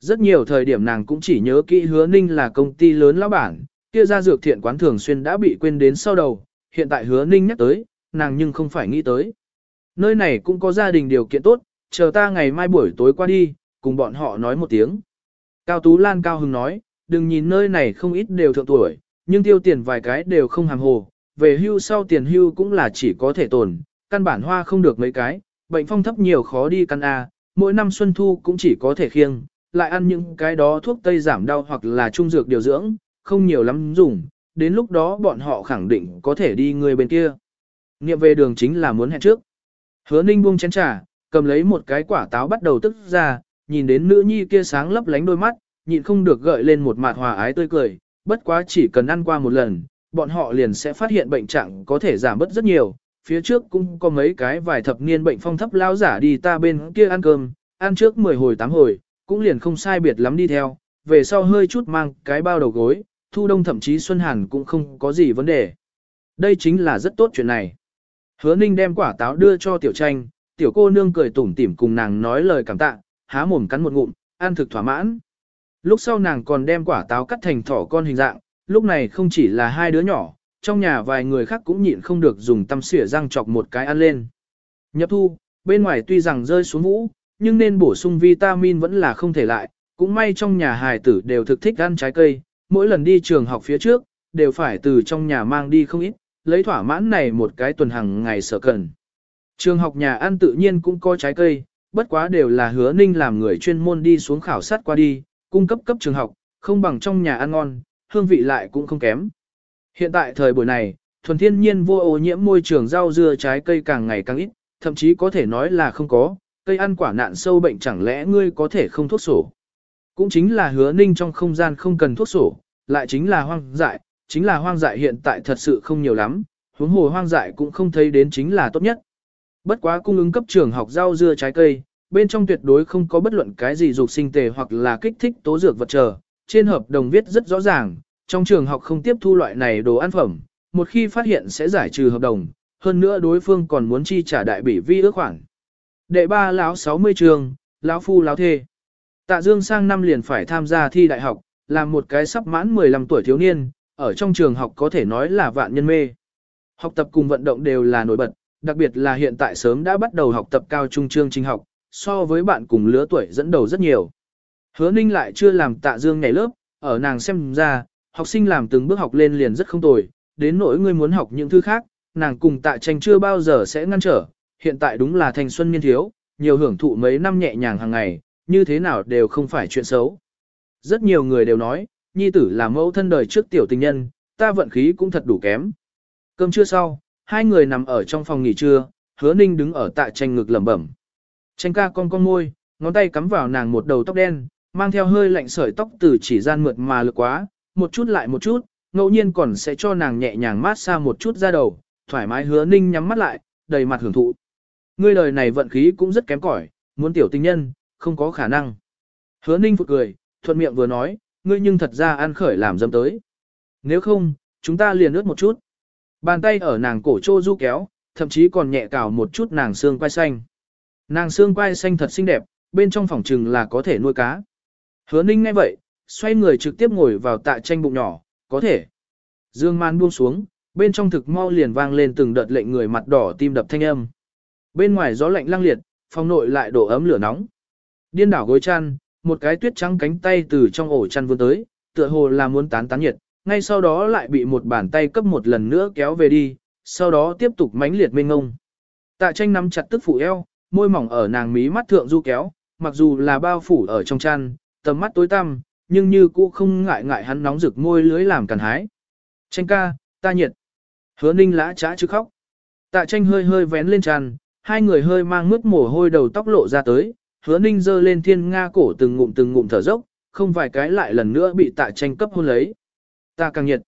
Rất nhiều thời điểm nàng cũng chỉ nhớ kỹ hứa ninh là công ty lớn lão bản, kia ra dược thiện quán thường xuyên đã bị quên đến sau đầu, hiện tại hứa ninh nhắc tới, nàng nhưng không phải nghĩ tới. Nơi này cũng có gia đình điều kiện tốt, chờ ta ngày mai buổi tối qua đi, cùng bọn họ nói một tiếng. Cao Tú Lan cao hứng nói, đừng nhìn nơi này không ít đều thượng tuổi, nhưng tiêu tiền vài cái đều không hàm hồ, về hưu sau tiền hưu cũng là chỉ có thể tồn, căn bản hoa không được mấy cái, bệnh phong thấp nhiều khó đi căn A, mỗi năm xuân thu cũng chỉ có thể khiêng, lại ăn những cái đó thuốc tây giảm đau hoặc là trung dược điều dưỡng, không nhiều lắm dùng, đến lúc đó bọn họ khẳng định có thể đi người bên kia. Nghiệm về đường chính là muốn hẹn trước. Hứa ninh buông chén trà, cầm lấy một cái quả táo bắt đầu tức ra, nhìn đến nữ nhi kia sáng lấp lánh đôi mắt, nhịn không được gợi lên một mạt hòa ái tươi cười, bất quá chỉ cần ăn qua một lần, bọn họ liền sẽ phát hiện bệnh trạng có thể giảm bớt rất nhiều. Phía trước cũng có mấy cái vài thập niên bệnh phong thấp lao giả đi ta bên kia ăn cơm, ăn trước 10 hồi 8 hồi, cũng liền không sai biệt lắm đi theo, về sau hơi chút mang cái bao đầu gối, thu đông thậm chí xuân hàn cũng không có gì vấn đề. Đây chính là rất tốt chuyện này. Hứa ninh đem quả táo đưa cho tiểu tranh, tiểu cô nương cười tủm tỉm cùng nàng nói lời cảm tạ, há mồm cắn một ngụm, ăn thực thỏa mãn. Lúc sau nàng còn đem quả táo cắt thành thỏ con hình dạng, lúc này không chỉ là hai đứa nhỏ, trong nhà vài người khác cũng nhịn không được dùng tăm xỉa răng chọc một cái ăn lên. Nhập thu, bên ngoài tuy rằng rơi xuống vũ, nhưng nên bổ sung vitamin vẫn là không thể lại, cũng may trong nhà hài tử đều thực thích ăn trái cây, mỗi lần đi trường học phía trước, đều phải từ trong nhà mang đi không ít, lấy thỏa mãn này một cái tuần hàng ngày sở cần. Trường học nhà ăn tự nhiên cũng có trái cây, bất quá đều là hứa ninh làm người chuyên môn đi xuống khảo sát qua đi, cung cấp cấp trường học, không bằng trong nhà ăn ngon, hương vị lại cũng không kém. Hiện tại thời buổi này, thuần thiên nhiên vô ô nhiễm môi trường rau dưa trái cây càng ngày càng ít, thậm chí có thể nói là không có, cây ăn quả nạn sâu bệnh chẳng lẽ ngươi có thể không thuốc sổ. Cũng chính là hứa ninh trong không gian không cần thuốc sổ, lại chính là hoang dại, chính là hoang dại hiện tại thật sự không nhiều lắm, huống hồ hoang dại cũng không thấy đến chính là tốt nhất. Bất quá cung ứng cấp trường học rau dưa trái cây, bên trong tuyệt đối không có bất luận cái gì dục sinh tề hoặc là kích thích tố dược vật trở. Trên hợp đồng viết rất rõ ràng, trong trường học không tiếp thu loại này đồ ăn phẩm, một khi phát hiện sẽ giải trừ hợp đồng, hơn nữa đối phương còn muốn chi trả đại bỉ vi ước khoản. Đệ ba lão 60 trường, lão phu lão thê. Tạ Dương sang năm liền phải tham gia thi đại học, là một cái sắp mãn 15 tuổi thiếu niên, ở trong trường học có thể nói là vạn nhân mê. Học tập cùng vận động đều là nổi bật, đặc biệt là hiện tại sớm đã bắt đầu học tập cao trung chương trình học, so với bạn cùng lứa tuổi dẫn đầu rất nhiều. Hứa Ninh lại chưa làm tạ dương nhảy lớp, ở nàng xem ra, học sinh làm từng bước học lên liền rất không tồi, đến nỗi ngươi muốn học những thứ khác, nàng cùng tạ tranh chưa bao giờ sẽ ngăn trở, hiện tại đúng là thanh xuân niên thiếu, nhiều hưởng thụ mấy năm nhẹ nhàng hàng ngày, như thế nào đều không phải chuyện xấu. Rất nhiều người đều nói, nhi tử là mẫu thân đời trước tiểu tình nhân, ta vận khí cũng thật đủ kém. Cơm trưa sau, hai người nằm ở trong phòng nghỉ trưa, hứa ninh đứng ở tạ tranh ngực lẩm bẩm. Tranh ca con con môi, ngón tay cắm vào nàng một đầu tóc đen, mang theo hơi lạnh sợi tóc từ chỉ gian mượt mà lực quá, một chút lại một chút, ngẫu nhiên còn sẽ cho nàng nhẹ nhàng mát xa một chút ra đầu, thoải mái hứa ninh nhắm mắt lại, đầy mặt hưởng thụ. Ngươi đời này vận khí cũng rất kém cỏi, muốn tiểu tình nhân, không có khả năng. Hứa ninh phụt cười, thuận miệng vừa nói, ngươi nhưng thật ra ăn khởi làm dâm tới. Nếu không, chúng ta liền ướt một chút. Bàn tay ở nàng cổ trô du kéo, thậm chí còn nhẹ cào một chút nàng xương quai xanh. Nàng xương quai xanh thật xinh đẹp, bên trong phòng trừng là có thể nuôi cá. Hứa ninh ngay vậy, xoay người trực tiếp ngồi vào tạ tranh bụng nhỏ, có thể. Dương man buông xuống, bên trong thực mau liền vang lên từng đợt lệnh người mặt đỏ tim đập thanh âm. Bên ngoài gió lạnh lăng liệt, phòng nội lại đổ ấm lửa nóng. Điên đảo gối chăn, một cái tuyết trắng cánh tay từ trong ổ chăn vươn tới, tựa hồ là muốn tán tán nhiệt, ngay sau đó lại bị một bàn tay cấp một lần nữa kéo về đi, sau đó tiếp tục mãnh liệt mênh ngông. Tạ tranh nắm chặt tức phụ eo, môi mỏng ở nàng mí mắt thượng du kéo, mặc dù là bao phủ ở trong chăn, tầm mắt tối tăm, nhưng như cũ không ngại ngại hắn nóng rực môi lưới làm cằn hái. Tranh ca, ta nhiệt. Hứa ninh lã trá chứ khóc. Tạ tranh hơi hơi vén lên tràn, hai người hơi mang mướt mồ hôi đầu tóc lộ ra tới, hứa ninh giơ lên thiên nga cổ từng ngụm từng ngụm thở dốc, không vài cái lại lần nữa bị tạ tranh cấp hôn lấy. Ta càng nhiệt.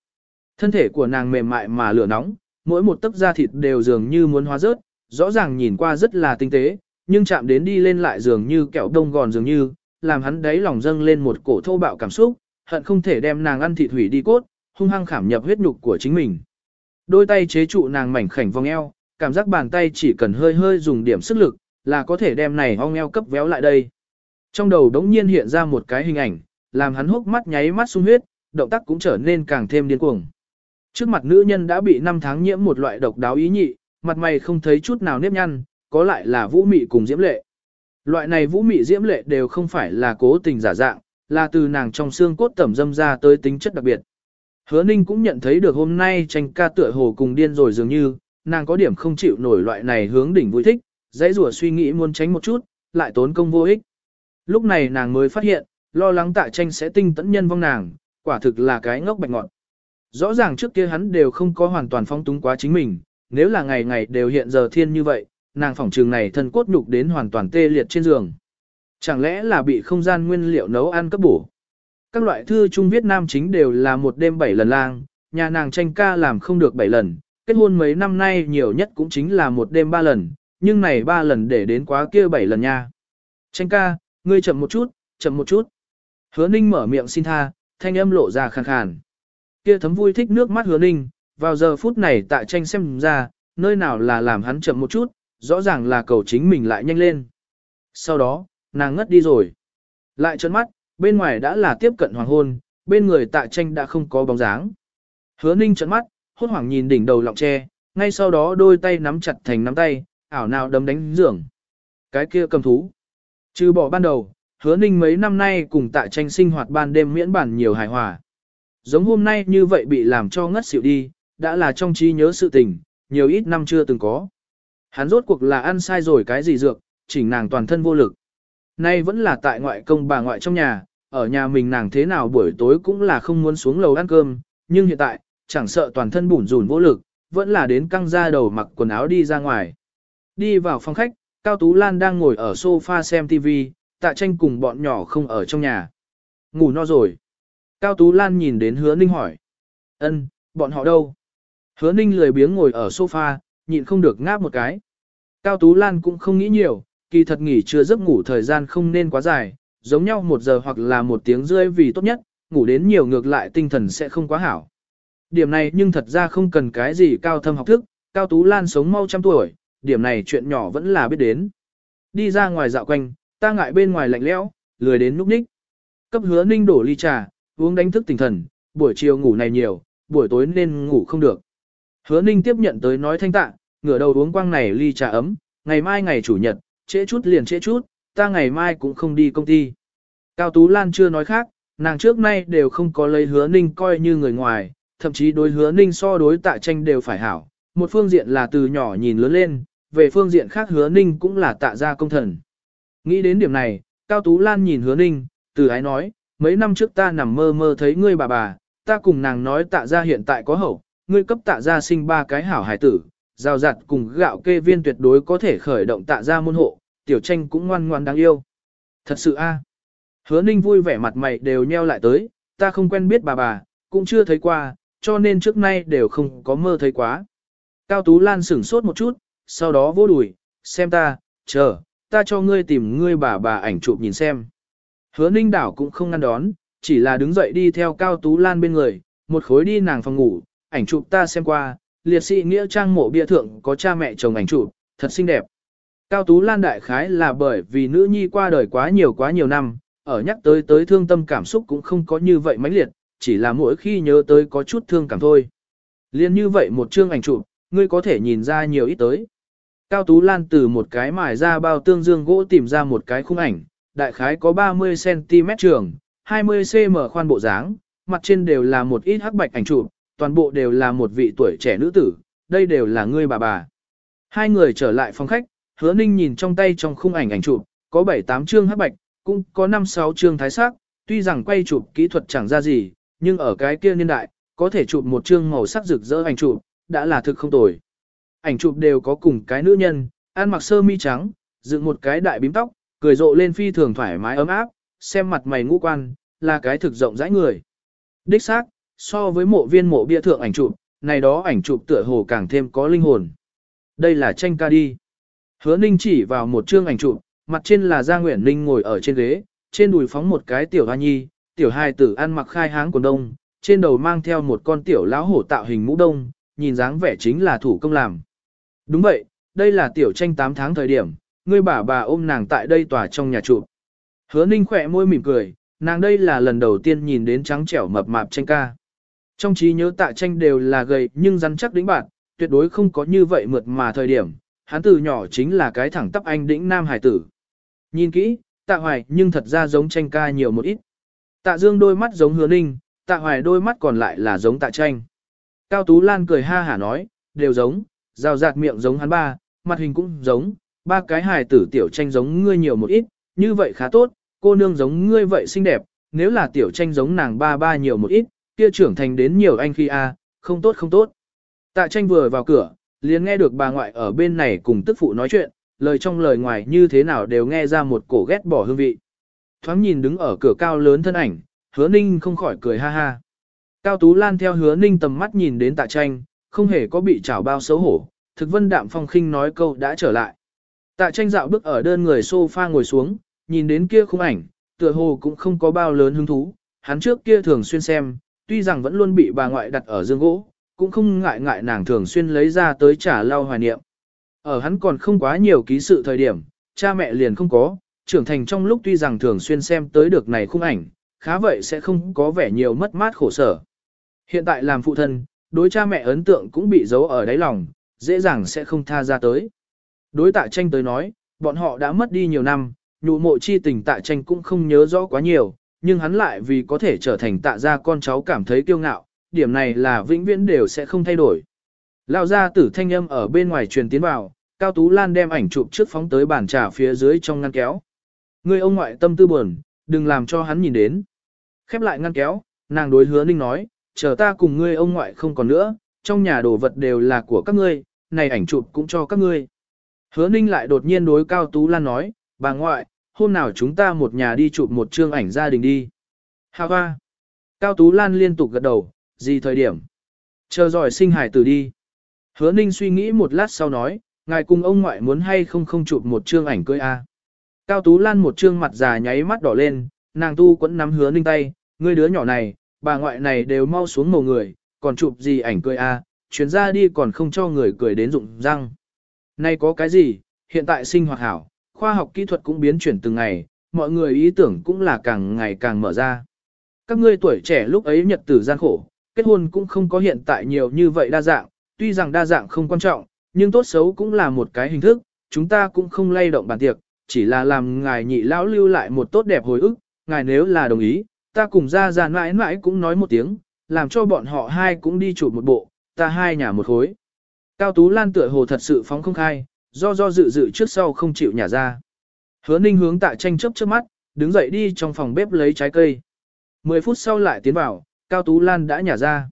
Thân thể của nàng mềm mại mà lửa nóng, mỗi một tấc da thịt đều dường như muốn hóa rớt, rõ ràng nhìn qua rất là tinh tế, nhưng chạm đến đi lên lại dường như kẹo đông gòn dường như, làm hắn đáy lòng dâng lên một cổ thô bạo cảm xúc, hận không thể đem nàng ăn thịt hủy đi cốt, hung hăng khảm nhập huyết nhục của chính mình. Đôi tay chế trụ nàng mảnh khảnh vòng eo, cảm giác bàn tay chỉ cần hơi hơi dùng điểm sức lực, là có thể đem này ong eo cấp véo lại đây. Trong đầu đống nhiên hiện ra một cái hình ảnh, làm hắn hốc mắt nháy mắt sung huyết, động tác cũng trở nên càng thêm điên cuồng. Trước mặt nữ nhân đã bị năm tháng nhiễm một loại độc đáo ý nhị, mặt mày không thấy chút nào nếp nhăn, có lại là vũ mị cùng diễm lệ. Loại này vũ mị diễm lệ đều không phải là cố tình giả dạng, là từ nàng trong xương cốt tẩm dâm ra tới tính chất đặc biệt. Hứa Ninh cũng nhận thấy được hôm nay tranh ca tựa hồ cùng điên rồi dường như, nàng có điểm không chịu nổi loại này hướng đỉnh vui thích, dãy rủa suy nghĩ muốn tránh một chút, lại tốn công vô ích. Lúc này nàng mới phát hiện, lo lắng tạ tranh sẽ tinh tẫn nhân vong nàng, quả thực là cái ngốc bạch ngọn. Rõ ràng trước kia hắn đều không có hoàn toàn phong túng quá chính mình, nếu là ngày ngày đều hiện giờ thiên như vậy, nàng phỏng trường này thân cốt nhục đến hoàn toàn tê liệt trên giường. Chẳng lẽ là bị không gian nguyên liệu nấu ăn cấp bổ? Các loại thư Trung Viết Nam chính đều là một đêm bảy lần lang, nhà nàng tranh ca làm không được bảy lần, kết hôn mấy năm nay nhiều nhất cũng chính là một đêm ba lần, nhưng này ba lần để đến quá kia bảy lần nha. Tranh ca, ngươi chậm một chút, chậm một chút. Hứa ninh mở miệng xin tha, thanh âm lộ ra khàn khàn. Kia thấm vui thích nước mắt hứa ninh, vào giờ phút này Tạ tranh xem ra, nơi nào là làm hắn chậm một chút, rõ ràng là cầu chính mình lại nhanh lên. Sau đó, nàng ngất đi rồi. Lại trợn mắt, bên ngoài đã là tiếp cận hoàng hôn, bên người tạ tranh đã không có bóng dáng. Hứa ninh trợn mắt, hốt hoảng nhìn đỉnh đầu lọng tre, ngay sau đó đôi tay nắm chặt thành nắm tay, ảo nào đấm đánh giường. Cái kia cầm thú. Trừ bỏ ban đầu, hứa ninh mấy năm nay cùng tạ tranh sinh hoạt ban đêm miễn bản nhiều hài hòa. Giống hôm nay như vậy bị làm cho ngất xỉu đi, đã là trong trí nhớ sự tình, nhiều ít năm chưa từng có. Hắn rốt cuộc là ăn sai rồi cái gì dược, chỉnh nàng toàn thân vô lực. Nay vẫn là tại ngoại công bà ngoại trong nhà, ở nhà mình nàng thế nào buổi tối cũng là không muốn xuống lầu ăn cơm, nhưng hiện tại, chẳng sợ toàn thân bủn rủn vô lực, vẫn là đến căng ra đầu mặc quần áo đi ra ngoài. Đi vào phòng khách, Cao Tú Lan đang ngồi ở sofa xem TV, tạ tranh cùng bọn nhỏ không ở trong nhà. Ngủ no rồi. Cao Tú Lan nhìn đến hứa ninh hỏi. ân bọn họ đâu? Hứa ninh lười biếng ngồi ở sofa, nhịn không được ngáp một cái. Cao Tú Lan cũng không nghĩ nhiều, kỳ thật nghỉ chưa giấc ngủ thời gian không nên quá dài, giống nhau một giờ hoặc là một tiếng rưỡi vì tốt nhất, ngủ đến nhiều ngược lại tinh thần sẽ không quá hảo. Điểm này nhưng thật ra không cần cái gì cao thâm học thức, Cao Tú Lan sống mau trăm tuổi, điểm này chuyện nhỏ vẫn là biết đến. Đi ra ngoài dạo quanh, ta ngại bên ngoài lạnh lẽo, lười đến núp ních. Cấp hứa ninh đổ ly trà, uống đánh thức tinh thần, buổi chiều ngủ này nhiều, buổi tối nên ngủ không được. Hứa ninh tiếp nhận tới nói thanh tạ, ngửa đầu uống quang này ly trà ấm, ngày mai ngày chủ nhật, trễ chút liền trễ chút, ta ngày mai cũng không đi công ty. Cao Tú Lan chưa nói khác, nàng trước nay đều không có lấy hứa ninh coi như người ngoài, thậm chí đối hứa ninh so đối tạ tranh đều phải hảo. Một phương diện là từ nhỏ nhìn lớn lên, về phương diện khác hứa ninh cũng là tạ gia công thần. Nghĩ đến điểm này, Cao Tú Lan nhìn hứa ninh, từ ái nói, mấy năm trước ta nằm mơ mơ thấy ngươi bà bà, ta cùng nàng nói tạ gia hiện tại có hậu, ngươi cấp tạ gia sinh ba cái hảo hải tử, rào rạt cùng gạo kê viên tuyệt đối có thể khởi động tạ gia môn hộ, tiểu tranh cũng ngoan ngoan đáng yêu. Thật sự a à. Hứa ninh vui vẻ mặt mày đều nheo lại tới, ta không quen biết bà bà, cũng chưa thấy qua, cho nên trước nay đều không có mơ thấy quá. Cao Tú Lan sửng sốt một chút, sau đó vô đùi, xem ta, chờ, ta cho ngươi tìm ngươi bà bà ảnh chụp nhìn xem. Hứa ninh đảo cũng không ngăn đón, chỉ là đứng dậy đi theo Cao Tú Lan bên người, một khối đi nàng phòng ngủ, ảnh chụp ta xem qua, liệt sĩ nghĩa trang mộ bia thượng có cha mẹ chồng ảnh chụp, thật xinh đẹp. Cao Tú Lan đại khái là bởi vì nữ nhi qua đời quá nhiều quá nhiều năm, ở nhắc tới tới thương tâm cảm xúc cũng không có như vậy mãnh liệt, chỉ là mỗi khi nhớ tới có chút thương cảm thôi. Liên như vậy một chương ảnh chụp, ngươi có thể nhìn ra nhiều ít tới. Cao Tú Lan từ một cái mài ra bao tương dương gỗ tìm ra một cái khung ảnh, đại khái có 30cm trường, 20cm khoan bộ dáng, mặt trên đều là một ít hắc bạch ảnh chụp, toàn bộ đều là một vị tuổi trẻ nữ tử, đây đều là ngươi bà bà. Hai người trở lại phòng khách, hứa ninh nhìn trong tay trong khung ảnh ảnh chụp, có 7-8 chương hắc bạch, cũng có 5-6 chương thái sắc, tuy rằng quay chụp kỹ thuật chẳng ra gì, nhưng ở cái kia niên đại, có thể chụp một chương màu sắc rực rỡ ảnh chụp, đã là thực không tồi. Ảnh chụp đều có cùng cái nữ nhân, ăn mặc sơ mi trắng, dựng một cái đại bím tóc, cười rộ lên phi thường thoải mái ấm áp, xem mặt mày ngũ quan, là cái thực rộng rãi người. Đích xác, so với mộ viên mộ bia thượng ảnh chụp, này đó ảnh chụp tựa hồ càng thêm có linh hồn. Đây là tranh ca đi. Hứa Ninh chỉ vào một chương ảnh chụp, mặt trên là Gia Nguyễn Ninh ngồi ở trên ghế, trên đùi phóng một cái tiểu hoa nhi, tiểu hai tử ăn mặc khai háng quần đông, trên đầu mang theo một con tiểu lão hổ tạo hình mũ đông, nhìn dáng vẻ chính là thủ công làm. Đúng vậy, đây là tiểu tranh 8 tháng thời điểm, ngươi bà bà ôm nàng tại đây tòa trong nhà trụ. Hứa ninh khỏe môi mỉm cười, nàng đây là lần đầu tiên nhìn đến trắng trẻo mập mạp tranh ca. Trong trí nhớ tạ tranh đều là gầy nhưng rắn chắc đĩnh bạn, tuyệt đối không có như vậy mượt mà thời điểm, hắn từ nhỏ chính là cái thẳng tắp anh đĩnh nam hải tử. Nhìn kỹ, tạ hoài nhưng thật ra giống tranh ca nhiều một ít. Tạ dương đôi mắt giống hứa ninh, tạ hoài đôi mắt còn lại là giống tạ tranh. Cao Tú Lan cười ha hả nói, đều giống, rào rạt miệng giống hắn ba, mặt hình cũng giống, ba cái hài tử tiểu tranh giống ngươi nhiều một ít, như vậy khá tốt, cô nương giống ngươi vậy xinh đẹp, nếu là tiểu tranh giống nàng ba ba nhiều một ít, kia trưởng thành đến nhiều anh khi a, không tốt không tốt. Tạ tranh vừa vào cửa, liền nghe được bà ngoại ở bên này cùng tức phụ nói chuyện, lời trong lời ngoài như thế nào đều nghe ra một cổ ghét bỏ hương vị. Thoáng nhìn đứng ở cửa cao lớn thân ảnh, hứa ninh không khỏi cười ha ha. Cao Tú Lan theo hứa ninh tầm mắt nhìn đến tạ tranh, không hề có bị chảo bao xấu hổ, thực vân đạm phong khinh nói câu đã trở lại. Tạ tranh dạo bước ở đơn người sofa ngồi xuống, nhìn đến kia khung ảnh, tựa hồ cũng không có bao lớn hứng thú, hắn trước kia thường xuyên xem, tuy rằng vẫn luôn bị bà ngoại đặt ở dương gỗ, cũng không ngại ngại nàng thường xuyên lấy ra tới trả lao hoài niệm. Ở hắn còn không quá nhiều ký sự thời điểm, cha mẹ liền không có, trưởng thành trong lúc tuy rằng thường xuyên xem tới được này khung ảnh, khá vậy sẽ không có vẻ nhiều mất mát khổ sở. Hiện tại làm phụ thân, đối cha mẹ ấn tượng cũng bị giấu ở đáy lòng, dễ dàng sẽ không tha ra tới. Đối tạ tranh tới nói, bọn họ đã mất đi nhiều năm, nhụ mộ chi tình tạ tranh cũng không nhớ rõ quá nhiều, nhưng hắn lại vì có thể trở thành tạ gia con cháu cảm thấy kiêu ngạo, điểm này là vĩnh viễn đều sẽ không thay đổi. Lão gia tử thanh âm ở bên ngoài truyền tiến vào, Cao Tú Lan đem ảnh chụp trước phóng tới bàn trà phía dưới trong ngăn kéo. Người ông ngoại tâm tư buồn, đừng làm cho hắn nhìn đến. Khép lại ngăn kéo, nàng đối hứa ninh nói, chờ ta cùng ngươi ông ngoại không còn nữa, trong nhà đồ vật đều là của các ngươi, này ảnh chụp cũng cho các ngươi. Hứa ninh lại đột nhiên đối Cao Tú Lan nói, bà ngoại, hôm nào chúng ta một nhà đi chụp một chương ảnh gia đình đi. Hà hoa. Cao Tú Lan liên tục gật đầu, gì thời điểm? Chờ giỏi sinh hải tử đi. Hứa ninh suy nghĩ một lát sau nói, ngài cùng ông ngoại muốn hay không không chụp một chương ảnh cưới a. Cao Tú Lan một trương mặt già nháy mắt đỏ lên, nàng tu quẫn nắm hứa ninh tay, ngươi đứa nhỏ này, bà ngoại này đều mau xuống mồ người, còn chụp gì ảnh cười a, à, chuyến ra đi còn không cho người cười đến rụng răng. Nay có cái gì, hiện tại sinh hoạt hảo, khoa học kỹ thuật cũng biến chuyển từng ngày, mọi người ý tưởng cũng là càng ngày càng mở ra. Các ngươi tuổi trẻ lúc ấy nhật tử gian khổ, kết hôn cũng không có hiện tại nhiều như vậy đa dạng, tuy rằng đa dạng không quan trọng, nhưng tốt xấu cũng là một cái hình thức, chúng ta cũng không lay động bàn tiệc, chỉ là làm ngài nhị lão lưu lại một tốt đẹp hồi ức, ngài nếu là đồng ý, ta cùng ra ra mãi mãi cũng nói một tiếng, làm cho bọn họ hai cũng đi chụp một bộ, ta hai nhà một khối. Cao Tú Lan tựa hồ thật sự phóng không khai, do do dự dự trước sau không chịu nhả ra. Hứa ninh hướng tạ tranh chấp trước mắt, đứng dậy đi trong phòng bếp lấy trái cây. Mười phút sau lại tiến vào, Cao Tú Lan đã nhả ra.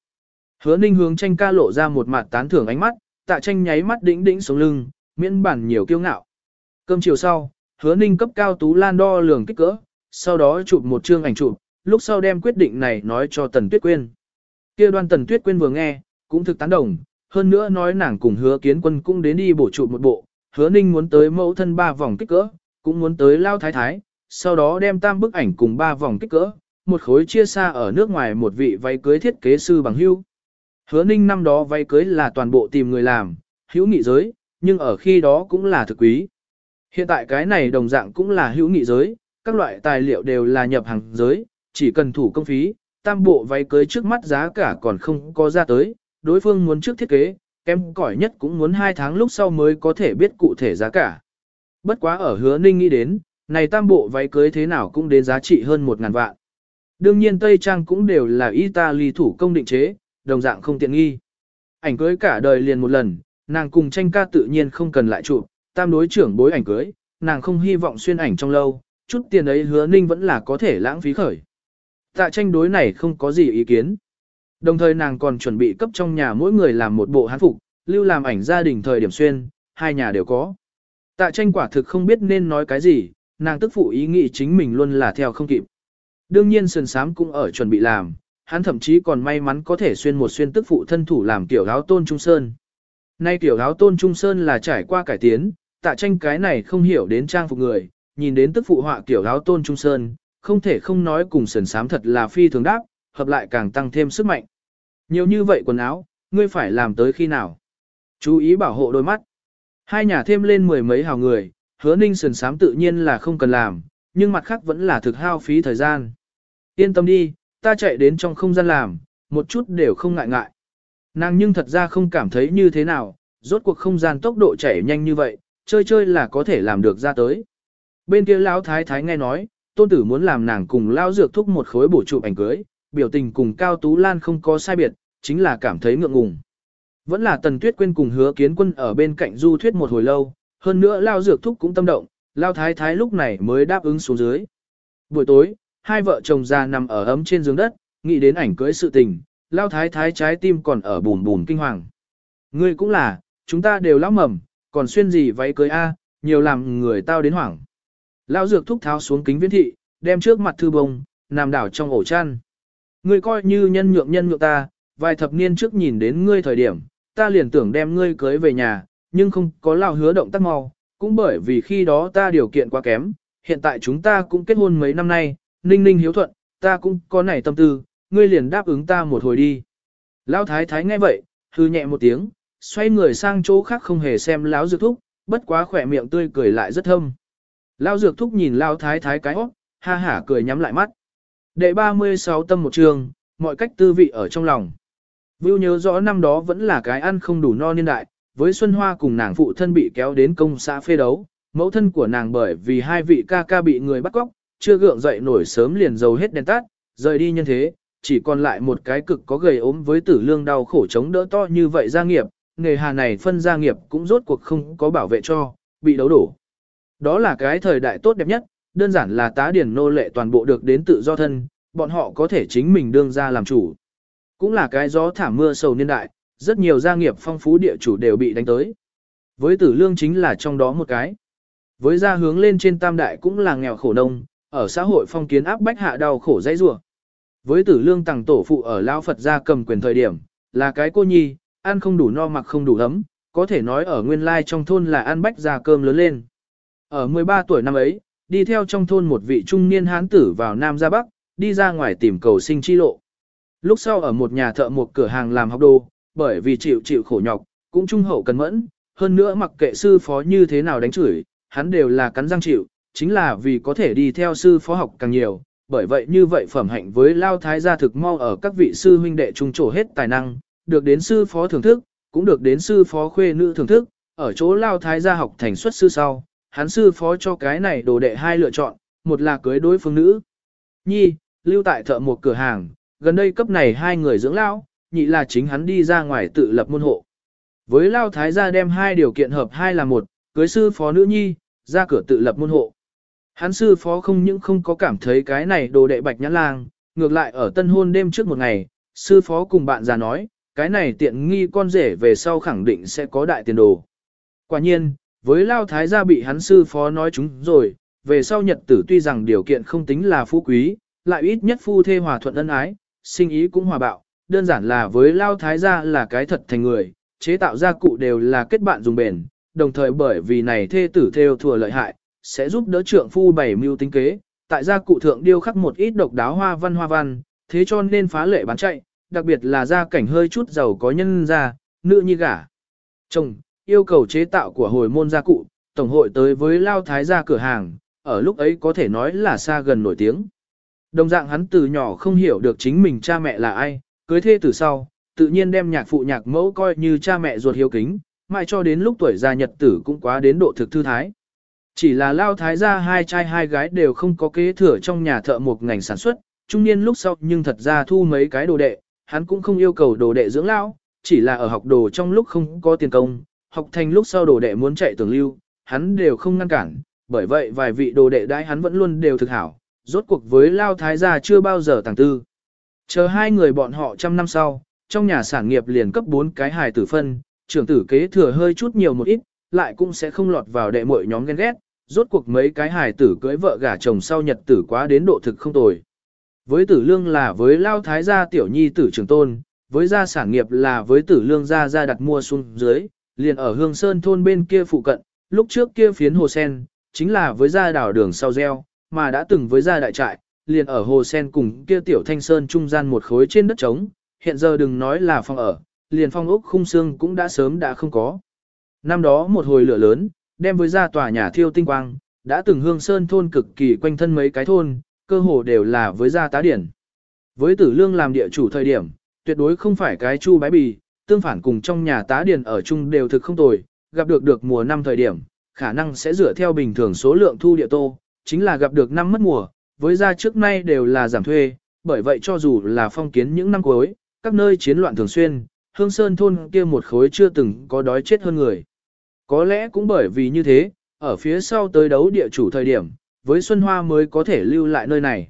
Hứa ninh hướng tranh ca lộ ra một mặt tán thưởng ánh mắt, tạ tranh nháy mắt đĩnh đĩnh xuống lưng, miễn bản nhiều kiêu ngạo. Cơm chiều sau, hứa ninh cấp Cao Tú Lan đo lường kích cỡ, sau đó chụp một chương ảnh chụp, lúc sau đem quyết định này nói cho Tần Tuyết Quyên. Kia đoan Tần Tuyết Quyên vừa nghe, cũng thực tán đồng, hơn nữa nói nàng cùng hứa kiến quân cũng đến đi bổ trụ một bộ, hứa ninh muốn tới mẫu thân ba vòng kích cỡ, cũng muốn tới lao thái thái, sau đó đem tam bức ảnh cùng ba vòng kích cỡ, một khối chia xa ở nước ngoài một vị váy cưới thiết kế sư bằng hưu. Hứa ninh năm đó váy cưới là toàn bộ tìm người làm, hữu nghị giới, nhưng ở khi đó cũng là thực quý. Hiện tại cái này đồng dạng cũng là hữu nghị giới, các loại tài liệu đều là nhập hàng giới, chỉ cần thủ công phí, tam bộ váy cưới trước mắt giá cả còn không có ra tới, đối phương muốn trước thiết kế, kém cỏi nhất cũng muốn 2 tháng lúc sau mới có thể biết cụ thể giá cả. Bất quá ở hứa ninh nghĩ đến, này tam bộ váy cưới thế nào cũng đến giá trị hơn 1.000 vạn. Đương nhiên Tây Trang cũng đều là Italy thủ công định chế, đồng dạng không tiện nghi. Ảnh cưới cả đời liền một lần, nàng cùng tranh ca tự nhiên không cần lại chụp, tam đối trưởng bối ảnh cưới, nàng không hy vọng xuyên ảnh trong lâu, chút tiền ấy hứa ninh vẫn là có thể lãng phí khởi. Tạ tranh đối này không có gì ý kiến. Đồng thời nàng còn chuẩn bị cấp trong nhà mỗi người làm một bộ hán phục, lưu làm ảnh gia đình thời điểm xuyên, hai nhà đều có. Tạ tranh quả thực không biết nên nói cái gì, nàng tức phụ ý nghĩ chính mình luôn là theo không kịp. Đương nhiên sườn sám cũng ở chuẩn bị làm, hắn thậm chí còn may mắn có thể xuyên một xuyên tức phụ thân thủ làm tiểu áo tôn trung sơn. Nay tiểu áo tôn trung sơn là trải qua cải tiến, tạ tranh cái này không hiểu đến trang phục người, nhìn đến tức phụ họa tiểu áo tôn trung sơn, không thể không nói cùng sườn sám thật là phi thường đáp, hợp lại càng tăng thêm sức mạnh. Nhiều như vậy quần áo, ngươi phải làm tới khi nào? Chú ý bảo hộ đôi mắt. Hai nhà thêm lên mười mấy hào người, hứa ninh sườn sám tự nhiên là không cần làm, nhưng mặt khác vẫn là thực hao phí thời gian. Yên tâm đi, ta chạy đến trong không gian làm, một chút đều không ngại ngại. Nàng nhưng thật ra không cảm thấy như thế nào, rốt cuộc không gian tốc độ chảy nhanh như vậy, chơi chơi là có thể làm được ra tới. Bên kia lão thái thái nghe nói, tôn tử muốn làm nàng cùng lao dược thúc một khối bổ chụp ảnh cưới, biểu tình cùng Cao Tú Lan không có sai biệt, chính là cảm thấy ngượng ngùng. Vẫn là Tần Tuyết Quyên cùng hứa kiến quân ở bên cạnh du thuyết một hồi lâu, hơn nữa lao dược thúc cũng tâm động, lao thái thái lúc này mới đáp ứng xuống dưới. Buổi tối, hai vợ chồng già nằm ở ấm trên giường đất, nghĩ đến ảnh cưới sự tình, lao thái thái trái tim còn ở bùn bùn kinh hoàng. Ngươi cũng là, chúng ta đều lão mầm, còn xuyên gì váy cưới A, nhiều làm người tao đến hoảng. Lao dược thúc tháo xuống kính viễn thị, đem trước mặt thư bông, nằm đảo trong ổ chăn. Ngươi coi như nhân nhượng nhân nhượng ta, vài thập niên trước nhìn đến ngươi thời điểm, ta liền tưởng đem ngươi cưới về nhà, nhưng không có lao hứa động tác mau, cũng bởi vì khi đó ta điều kiện quá kém, hiện tại chúng ta cũng kết hôn mấy năm nay, ninh ninh hiếu thuận, ta cũng có nảy tâm tư, ngươi liền đáp ứng ta một hồi đi. Lão thái thái nghe vậy, hư nhẹ một tiếng, xoay người sang chỗ khác không hề xem lão dược thúc, bất quá khỏe miệng tươi cười lại rất thâm. Lão dược thúc nhìn lão thái thái cái óc, ha hả cười nhắm lại mắt. Đệ 36 tâm một trường, mọi cách tư vị ở trong lòng. Vưu nhớ rõ năm đó vẫn là cái ăn không đủ no niên đại, với Xuân Hoa cùng nàng phụ thân bị kéo đến công xã phê đấu, mẫu thân của nàng bởi vì hai vị ca ca bị người bắt cóc, chưa gượng dậy nổi sớm liền dầu hết đèn tắt, rời đi nhân thế, chỉ còn lại một cái cực có gầy ốm với tử lương đau khổ chống đỡ to như vậy gia nghiệp, nghề hà này phân gia nghiệp cũng rốt cuộc không có bảo vệ cho, bị đấu đổ. Đó là cái thời đại tốt đẹp nhất, đơn giản là tá điển nô lệ toàn bộ được đến tự do thân, bọn họ có thể chính mình đương ra làm chủ. Cũng là cái gió thảm mưa sầu niên đại, rất nhiều gia nghiệp phong phú địa chủ đều bị đánh tới. Với tử lương chính là trong đó một cái. Với gia hướng lên trên tam đại cũng là nghèo khổ nông, ở xã hội phong kiến áp bách hạ đau khổ dãy rủa. Với tử lương tàng tổ phụ ở Lao Phật gia cầm quyền thời điểm, là cái cô nhi, ăn không đủ no mặc không đủ ấm, có thể nói ở nguyên lai trong thôn là ăn bách gia cơm lớn lên. Ở 13 tuổi năm ấy, đi theo trong thôn một vị trung niên hán tử vào Nam ra Bắc, đi ra ngoài tìm cầu sinh chi lộ. Lúc sau ở một nhà thợ một cửa hàng làm học đồ, bởi vì chịu chịu khổ nhọc, cũng trung hậu cần mẫn, hơn nữa mặc kệ sư phó như thế nào đánh chửi, hắn đều là cắn răng chịu, chính là vì có thể đi theo sư phó học càng nhiều, bởi vậy như vậy phẩm hạnh với Lao Thái gia thực mau ở các vị sư huynh đệ trung trổ hết tài năng, được đến sư phó thưởng thức, cũng được đến sư phó khuê nữ thưởng thức, ở chỗ Lao Thái gia học thành xuất sư sau, hắn sư phó cho cái này đồ đệ hai lựa chọn, một là cưới đối phương nữ. Nhi, lưu tại thợ một cửa hàng, gần đây cấp này hai người dưỡng lao, nhị là chính hắn đi ra ngoài tự lập môn hộ. Với Lao Thái gia đem hai điều kiện hợp hai là một, cưới sư phó nữ nhi, ra cửa tự lập môn hộ. Hắn sư phó không những không có cảm thấy cái này đồ đệ bạch nhãn lang, ngược lại ở tân hôn đêm trước một ngày, sư phó cùng bạn già nói, cái này tiện nghi con rể về sau khẳng định sẽ có đại tiền đồ. Quả nhiên, với Lao Thái gia bị hắn sư phó nói chúng rồi, về sau nhật tử tuy rằng điều kiện không tính là phú quý, lại ít nhất phu thê hòa thuận ân ái, sinh ý cũng hòa bạo, đơn giản là với Lao Thái gia là cái thật thành người, chế tạo gia cụ đều là kết bạn dùng bền, đồng thời bởi vì này thê tử theo thừa lợi hại, sẽ giúp đỡ trượng phu bảy mưu tính kế, tại gia cụ thượng điêu khắc một ít độc đáo hoa văn hoa văn, thế cho nên phá lệ bán chạy, đặc biệt là gia cảnh hơi chút giàu có nhân gia, nữ nhi gả. Chồng, yêu cầu chế tạo của hồi môn gia cụ, tổng hội tới với Lao Thái gia cửa hàng, ở lúc ấy có thể nói là xa gần nổi tiếng. Đồng dạng hắn từ nhỏ không hiểu được chính mình cha mẹ là ai, cưới thê từ sau, tự nhiên đem nhạc phụ nhạc mẫu coi như cha mẹ ruột hiếu kính, mãi cho đến lúc tuổi già nhật tử cũng quá đến độ thực thư thái. Chỉ là lao thái gia hai trai hai gái đều không có kế thừa trong nhà thợ một ngành sản xuất, trung niên lúc sau nhưng thật ra thu mấy cái đồ đệ, hắn cũng không yêu cầu đồ đệ dưỡng lão, chỉ là ở học đồ trong lúc không có tiền công, học thành lúc sau đồ đệ muốn chạy tưởng lưu, hắn đều không ngăn cản, bởi vậy vài vị đồ đệ đãi hắn vẫn luôn đều thực hảo, rốt cuộc với lao thái gia chưa bao giờ tàng tư. Chờ hai người bọn họ trăm năm sau, trong nhà sản nghiệp liền cấp 4 cái hài tử phân, trưởng tử kế thừa hơi chút nhiều một ít, lại cũng sẽ không lọt vào đệ muội nhóm ghen ghét, rốt cuộc mấy cái hài tử cưới vợ gả chồng sau nhật tử quá đến độ thực không tồi. Với tử lương là với lao thái gia tiểu nhi tử trường tôn, với gia sản nghiệp là với tử lương gia gia đặt mua xuống dưới, liền ở hương sơn thôn bên kia phụ cận, lúc trước kia phiến hồ sen, chính là với gia đảo đường sau gieo, mà đã từng với gia đại trại, liền ở hồ sen cùng kia tiểu thanh sơn trung gian một khối trên đất trống, hiện giờ đừng nói là phòng ở, liền phong ốc khung xương cũng đã sớm đã không có. Năm đó một hồi lửa lớn, đem với gia tòa nhà thiêu tinh quang, đã từng hương sơn thôn cực kỳ quanh thân mấy cái thôn, cơ hồ đều là với gia tá điển. Với tử lương làm địa chủ thời điểm, tuyệt đối không phải cái chu bái bì, tương phản cùng trong nhà tá điển ở chung đều thực không tồi, gặp được được mùa năm thời điểm, khả năng sẽ dựa theo bình thường số lượng thu địa tô, chính là gặp được năm mất mùa, với gia trước nay đều là giảm thuê, bởi vậy cho dù là phong kiến những năm cuối, các nơi chiến loạn thường xuyên, hương sơn thôn kia một khối chưa từng có đói chết hơn người. Có lẽ cũng bởi vì như thế, ở phía sau tới đấu địa chủ thời điểm, với Xuân Hoa mới có thể lưu lại nơi này.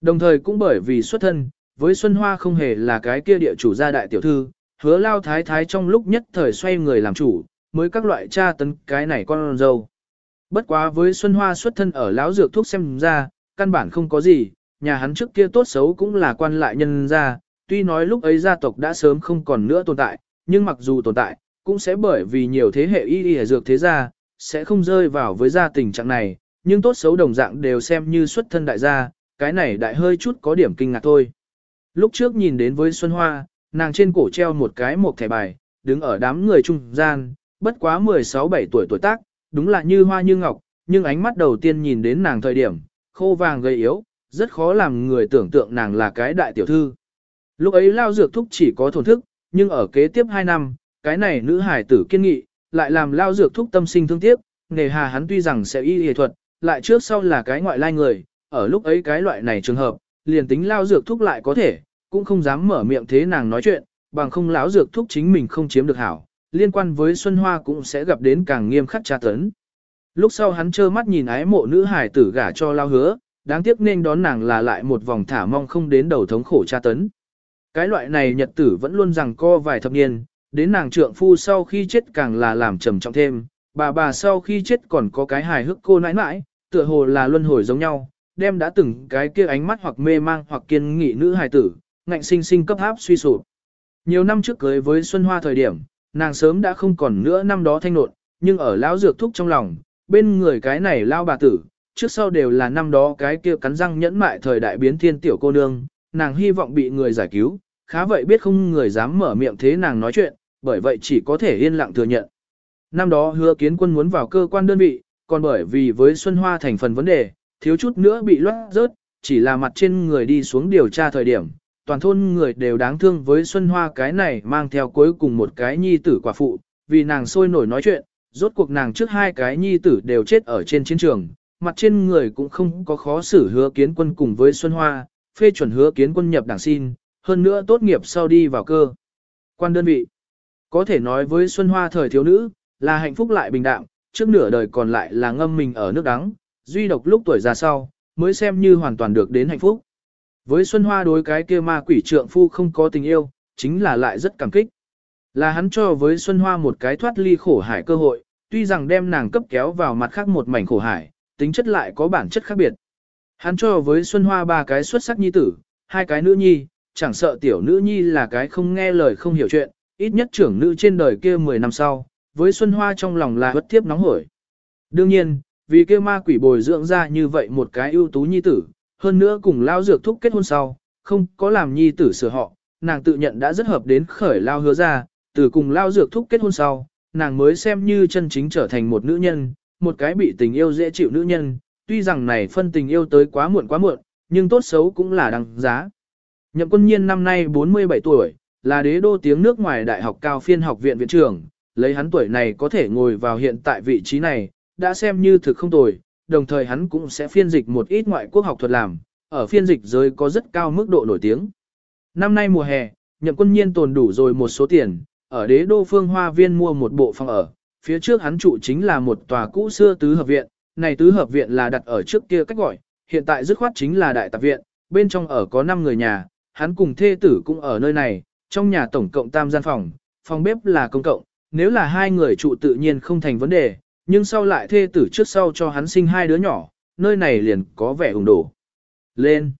Đồng thời cũng bởi vì xuất thân, với Xuân Hoa không hề là cái kia địa chủ gia đại tiểu thư, hứa lao thái thái trong lúc nhất thời xoay người làm chủ, mới các loại tra tấn cái này con dâu. Bất quá với Xuân Hoa xuất thân ở lão dược thuốc xem ra, căn bản không có gì, nhà hắn trước kia tốt xấu cũng là quan lại nhân gia, tuy nói lúc ấy gia tộc đã sớm không còn nữa tồn tại, nhưng mặc dù tồn tại, cũng sẽ bởi vì nhiều thế hệ y y dược thế gia, sẽ không rơi vào với gia tình trạng này, nhưng tốt xấu đồng dạng đều xem như xuất thân đại gia, cái này đại hơi chút có điểm kinh ngạc thôi. Lúc trước nhìn đến với Xuân Hoa, nàng trên cổ treo một cái một thẻ bài, đứng ở đám người trung gian, bất quá 16-17 tuổi tuổi tác, đúng là như hoa như ngọc, nhưng ánh mắt đầu tiên nhìn đến nàng thời điểm, khô vàng gầy yếu, rất khó làm người tưởng tượng nàng là cái đại tiểu thư. Lúc ấy lao dược thúc chỉ có thổn thức, nhưng ở kế tiếp 2 năm, cái này nữ hải tử kiên nghị, lại làm lao dược thúc tâm sinh thương tiếc, nề hà hắn tuy rằng sẽ y y thuật, lại trước sau là cái ngoại lai người, ở lúc ấy cái loại này trường hợp, liền tính lao dược thúc lại có thể, cũng không dám mở miệng thế nàng nói chuyện, bằng không lão dược thúc chính mình không chiếm được hảo, liên quan với Xuân Hoa cũng sẽ gặp đến càng nghiêm khắc tra tấn. Lúc sau hắn trơ mắt nhìn ái mộ nữ hải tử gả cho lao hứa, đáng tiếc nên đón nàng là lại một vòng thả mong không đến đầu thống khổ tra tấn. Cái loại này nhật tử vẫn luôn rằng co vài thập niên, đến nàng trượng phu sau khi chết càng là làm trầm trọng thêm, bà bà sau khi chết còn có cái hài hước cô nãi nãi, tựa hồ là luân hồi giống nhau, đem đã từng cái kia ánh mắt hoặc mê mang hoặc kiên nghị nữ hài tử, ngạnh sinh sinh cấp áp suy sụp. Nhiều năm trước cưới với Xuân Hoa thời điểm, nàng sớm đã không còn nữa năm đó thanh nột, nhưng ở lão dược thúc trong lòng, bên người cái này lao bà tử, trước sau đều là năm đó cái kia cắn răng nhẫn mại thời đại biến thiên tiểu cô nương, nàng hy vọng bị người giải cứu, khá vậy biết không người dám mở miệng thế nàng nói chuyện, bởi vậy chỉ có thể yên lặng thừa nhận. Năm đó hứa kiến quân muốn vào cơ quan đơn vị, còn bởi vì với Xuân Hoa thành phần vấn đề, thiếu chút nữa bị loát rớt, chỉ là mặt trên người đi xuống điều tra thời điểm, toàn thôn người đều đáng thương với Xuân Hoa cái này mang theo cuối cùng một cái nhi tử quả phụ, vì nàng sôi nổi nói chuyện, rốt cuộc nàng trước hai cái nhi tử đều chết ở trên chiến trường, mặt trên người cũng không có khó xử hứa kiến quân cùng với Xuân Hoa, phê chuẩn hứa kiến quân nhập đảng xin, hơn nữa tốt nghiệp sau đi vào cơ. Quan đơn vị, có thể nói với Xuân Hoa thời thiếu nữ, là hạnh phúc lại bình đạm, trước nửa đời còn lại là ngâm mình ở nước đắng, duy độc lúc tuổi già sau, mới xem như hoàn toàn được đến hạnh phúc. Với Xuân Hoa đối cái kia ma quỷ trượng phu không có tình yêu, chính là lại rất cảm kích. Là hắn cho với Xuân Hoa một cái thoát ly khổ hải cơ hội, tuy rằng đem nàng cấp kéo vào mặt khác một mảnh khổ hải, tính chất lại có bản chất khác biệt. Hắn cho với Xuân Hoa ba cái xuất sắc nhi tử, hai cái nữ nhi, chẳng sợ tiểu nữ nhi là cái không nghe lời không hiểu chuyện, ít nhất trưởng nữ trên đời kia 10 năm sau, với Xuân Hoa trong lòng là bất tiếp nóng hổi. Đương nhiên, vì kia ma quỷ bồi dưỡng ra như vậy một cái ưu tú nhi tử, hơn nữa cùng lao dược thúc kết hôn sau, không có làm nhi tử sửa họ, nàng tự nhận đã rất hợp đến khởi lao hứa ra, từ cùng lao dược thúc kết hôn sau, nàng mới xem như chân chính trở thành một nữ nhân, một cái bị tình yêu dễ chịu nữ nhân, tuy rằng này phân tình yêu tới quá muộn quá muộn, nhưng tốt xấu cũng là đáng giá. Nhậm quân nhiên năm nay 47 tuổi, là đế đô tiếng nước ngoài đại học cao phiên học viện viện trưởng, lấy hắn tuổi này có thể ngồi vào hiện tại vị trí này, đã xem như thực không tồi, đồng thời hắn cũng sẽ phiên dịch một ít ngoại quốc học thuật làm, ở phiên dịch giới có rất cao mức độ nổi tiếng. Năm nay mùa hè, nhậm quân nhiên tồn đủ rồi một số tiền, ở đế đô phương hoa viên mua một bộ phòng ở, phía trước hắn trụ chính là một tòa cũ xưa tứ hợp viện, này tứ hợp viện là đặt ở trước kia cách gọi, hiện tại dứt khoát chính là đại tạp viện, bên trong ở có 5 người nhà, hắn cùng thê tử cũng ở nơi này, trong nhà tổng cộng tam gian phòng, phòng bếp là công cộng, nếu là hai người trụ tự nhiên không thành vấn đề, nhưng sau lại thê tử trước sau cho hắn sinh hai đứa nhỏ, nơi này liền có vẻ hùng đổ. Lên.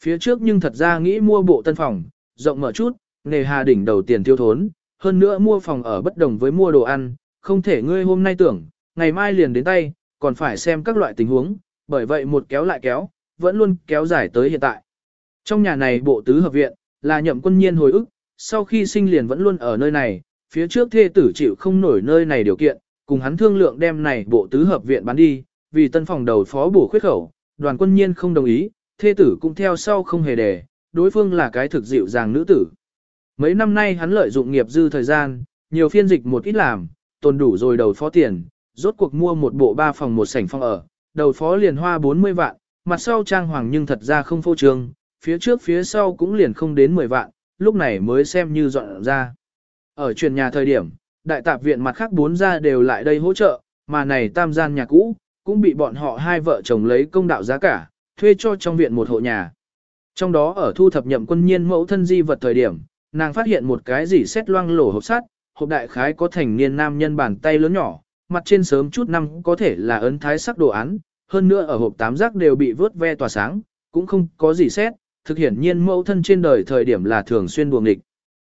Phía trước nhưng thật ra nghĩ mua bộ tân phòng, rộng mở chút, nghề hà đỉnh đầu tiền tiêu thốn, hơn nữa mua phòng ở bất đồng với mua đồ ăn, không thể ngươi hôm nay tưởng, ngày mai liền đến tay, còn phải xem các loại tình huống, bởi vậy một kéo lại kéo, vẫn luôn kéo dài tới hiện tại. Trong nhà này bộ tứ hợp viện, là nhậm quân nhiên hồi ức, sau khi sinh liền vẫn luôn ở nơi này, phía trước thê tử chịu không nổi nơi này điều kiện, cùng hắn thương lượng đem này bộ tứ hợp viện bán đi, vì tân phòng đầu phó bổ khuyết khẩu, đoàn quân nhiên không đồng ý, thê tử cũng theo sau không hề đề, đối phương là cái thực dịu dàng nữ tử. Mấy năm nay hắn lợi dụng nghiệp dư thời gian, nhiều phiên dịch một ít làm, tồn đủ rồi đầu phó tiền, rốt cuộc mua một bộ ba phòng một sảnh phòng ở, đầu phó liền hoa 40 vạn, mặt sau trang hoàng nhưng thật ra không phô trương, phía trước phía sau cũng liền không đến 10 vạn, lúc này mới xem như dọn ra. Ở chuyển nhà thời điểm, đại tạp viện mặt khác bốn gia đều lại đây hỗ trợ, mà này tam gian nhà cũ, cũng bị bọn họ hai vợ chồng lấy công đạo giá cả, thuê cho trong viện một hộ nhà. Trong đó ở thu thập nhậm quân nhiên mẫu thân di vật thời điểm, nàng phát hiện một cái gì xét loang lổ hộp sắt, hộp đại khái có thành niên nam nhân bàn tay lớn nhỏ, mặt trên sớm chút năm có thể là ấn thái sắc đồ án, hơn nữa ở hộp tám giác đều bị vớt ve tỏa sáng, cũng không có gì xét, thực hiển nhiên mẫu thân trên đời thời điểm là thường xuyên buồng địch.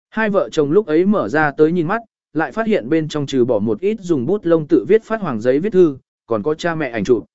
Hai vợ chồng lúc ấy mở ra tới nhìn mắt, lại phát hiện bên trong trừ bỏ một ít dùng bút lông tự viết phát hoàng giấy viết thư, còn có cha mẹ ảnh chụp.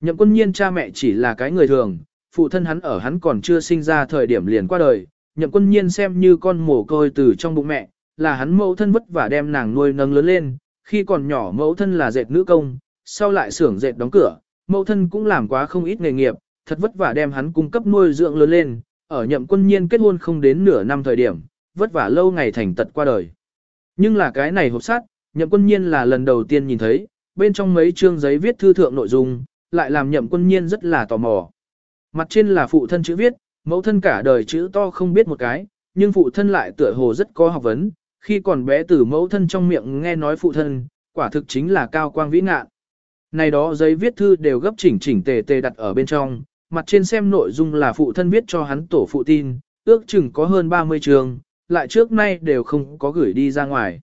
Nhậm quân nhiên cha mẹ chỉ là cái người thường, phụ thân hắn ở hắn còn chưa sinh ra thời điểm liền qua đời, nhậm quân nhiên xem như con mồ côi từ trong bụng mẹ, là hắn mẫu thân vất vả đem nàng nuôi nâng lớn lên, khi còn nhỏ mẫu thân là dệt nữ công, sau lại xưởng dệt đóng cửa, mẫu thân cũng làm quá không ít nghề nghiệp, thật vất vả đem hắn cung cấp nuôi dưỡng lớn lên, ở nhậm quân nhiên kết hôn không đến nửa năm thời điểm, vất vả lâu ngày thành tật qua đời. Nhưng là cái này hộp sát, nhậm quân nhiên là lần đầu tiên nhìn thấy, bên trong mấy chương giấy viết thư thượng nội dung, lại làm nhậm quân nhiên rất là tò mò. Mặt trên là phụ thân chữ viết, mẫu thân cả đời chữ to không biết một cái, nhưng phụ thân lại tựa hồ rất có học vấn, khi còn bé từ mẫu thân trong miệng nghe nói phụ thân, quả thực chính là cao quang vĩ ngạn. Này đó giấy viết thư đều gấp chỉnh chỉnh tề tề đặt ở bên trong, mặt trên xem nội dung là phụ thân viết cho hắn tổ phụ tin, ước chừng có hơn 30 trường, lại trước nay đều không có gửi đi ra ngoài.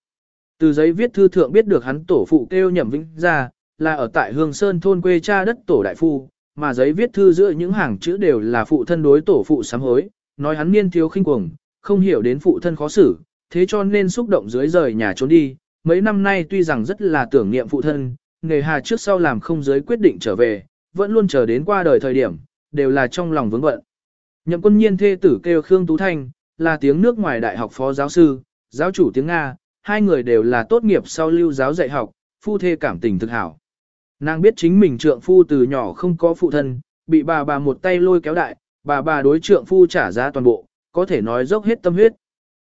Từ giấy viết thư thượng biết được hắn tổ phụ kêu nhậm vĩnh ra, là ở tại Hương Sơn thôn quê cha đất tổ đại phu, mà giấy viết thư giữa những hàng chữ đều là phụ thân đối tổ phụ sám hối, nói hắn niên thiếu khinh cuồng, không hiểu đến phụ thân khó xử, thế cho nên xúc động dưới rời nhà trốn đi. Mấy năm nay tuy rằng rất là tưởng niệm phụ thân, nghề hà trước sau làm không giới quyết định trở về, vẫn luôn chờ đến qua đời thời điểm, đều là trong lòng vướng bận. Nhậm quân nhiên thê tử kêu Khương Tú Thanh, là tiếng nước ngoài đại học phó giáo sư, giáo chủ tiếng Nga, hai người đều là tốt nghiệp sau lưu giáo dạy học, phu thê cảm tình thực hảo. Nàng biết chính mình trượng phu từ nhỏ không có phụ thân, bị bà bà một tay lôi kéo đại, bà bà đối trượng phu trả giá toàn bộ, có thể nói dốc hết tâm huyết.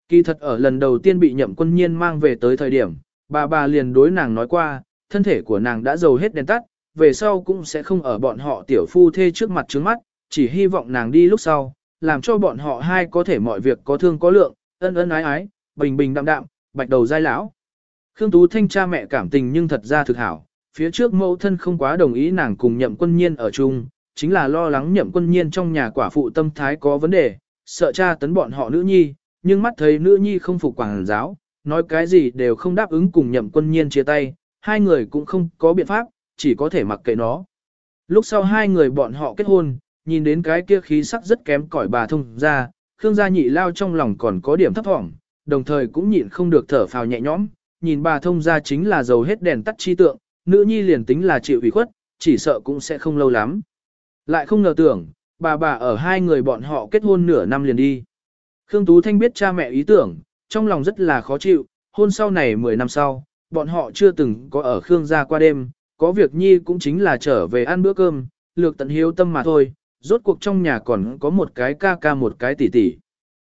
Kỳ thật ở lần đầu tiên bị nhậm quân nhiên mang về tới thời điểm, bà bà liền đối nàng nói qua, thân thể của nàng đã dầu hết đèn tắt, về sau cũng sẽ không ở bọn họ tiểu phu thê trước mặt trước mắt, chỉ hy vọng nàng đi lúc sau, làm cho bọn họ hai có thể mọi việc có thương có lượng, ân ân ái ái, bình bình đạm đạm, bạch đầu dai lão. Khương Tú Thanh cha mẹ cảm tình nhưng thật ra thực hảo, phía trước mẫu thân không quá đồng ý nàng cùng nhậm quân nhiên ở chung, chính là lo lắng nhậm quân nhiên trong nhà quả phụ tâm thái có vấn đề, sợ cha tấn bọn họ nữ nhi, nhưng mắt thấy nữ nhi không phục quảng giáo, nói cái gì đều không đáp ứng cùng nhậm quân nhiên chia tay, hai người cũng không có biện pháp, chỉ có thể mặc kệ nó. Lúc sau hai người bọn họ kết hôn, nhìn đến cái kia khí sắc rất kém cỏi bà thông ra, Khương gia nhị lao trong lòng còn có điểm thấp thỏm, đồng thời cũng nhịn không được thở phào nhẹ nhõm, nhìn bà thông ra chính là dầu hết đèn tắt chi tượng, nữ nhi liền tính là chịu ủy khuất, chỉ sợ cũng sẽ không lâu lắm. Lại không ngờ tưởng, bà bà ở hai người bọn họ kết hôn nửa năm liền đi. Khương Tú Thanh biết cha mẹ ý tưởng, trong lòng rất là khó chịu, hôn sau này 10 năm sau, bọn họ chưa từng có ở Khương gia qua đêm, có việc nhi cũng chính là trở về ăn bữa cơm, lược tận hiếu tâm mà thôi, rốt cuộc trong nhà còn có một cái ca ca một cái tỷ tỷ.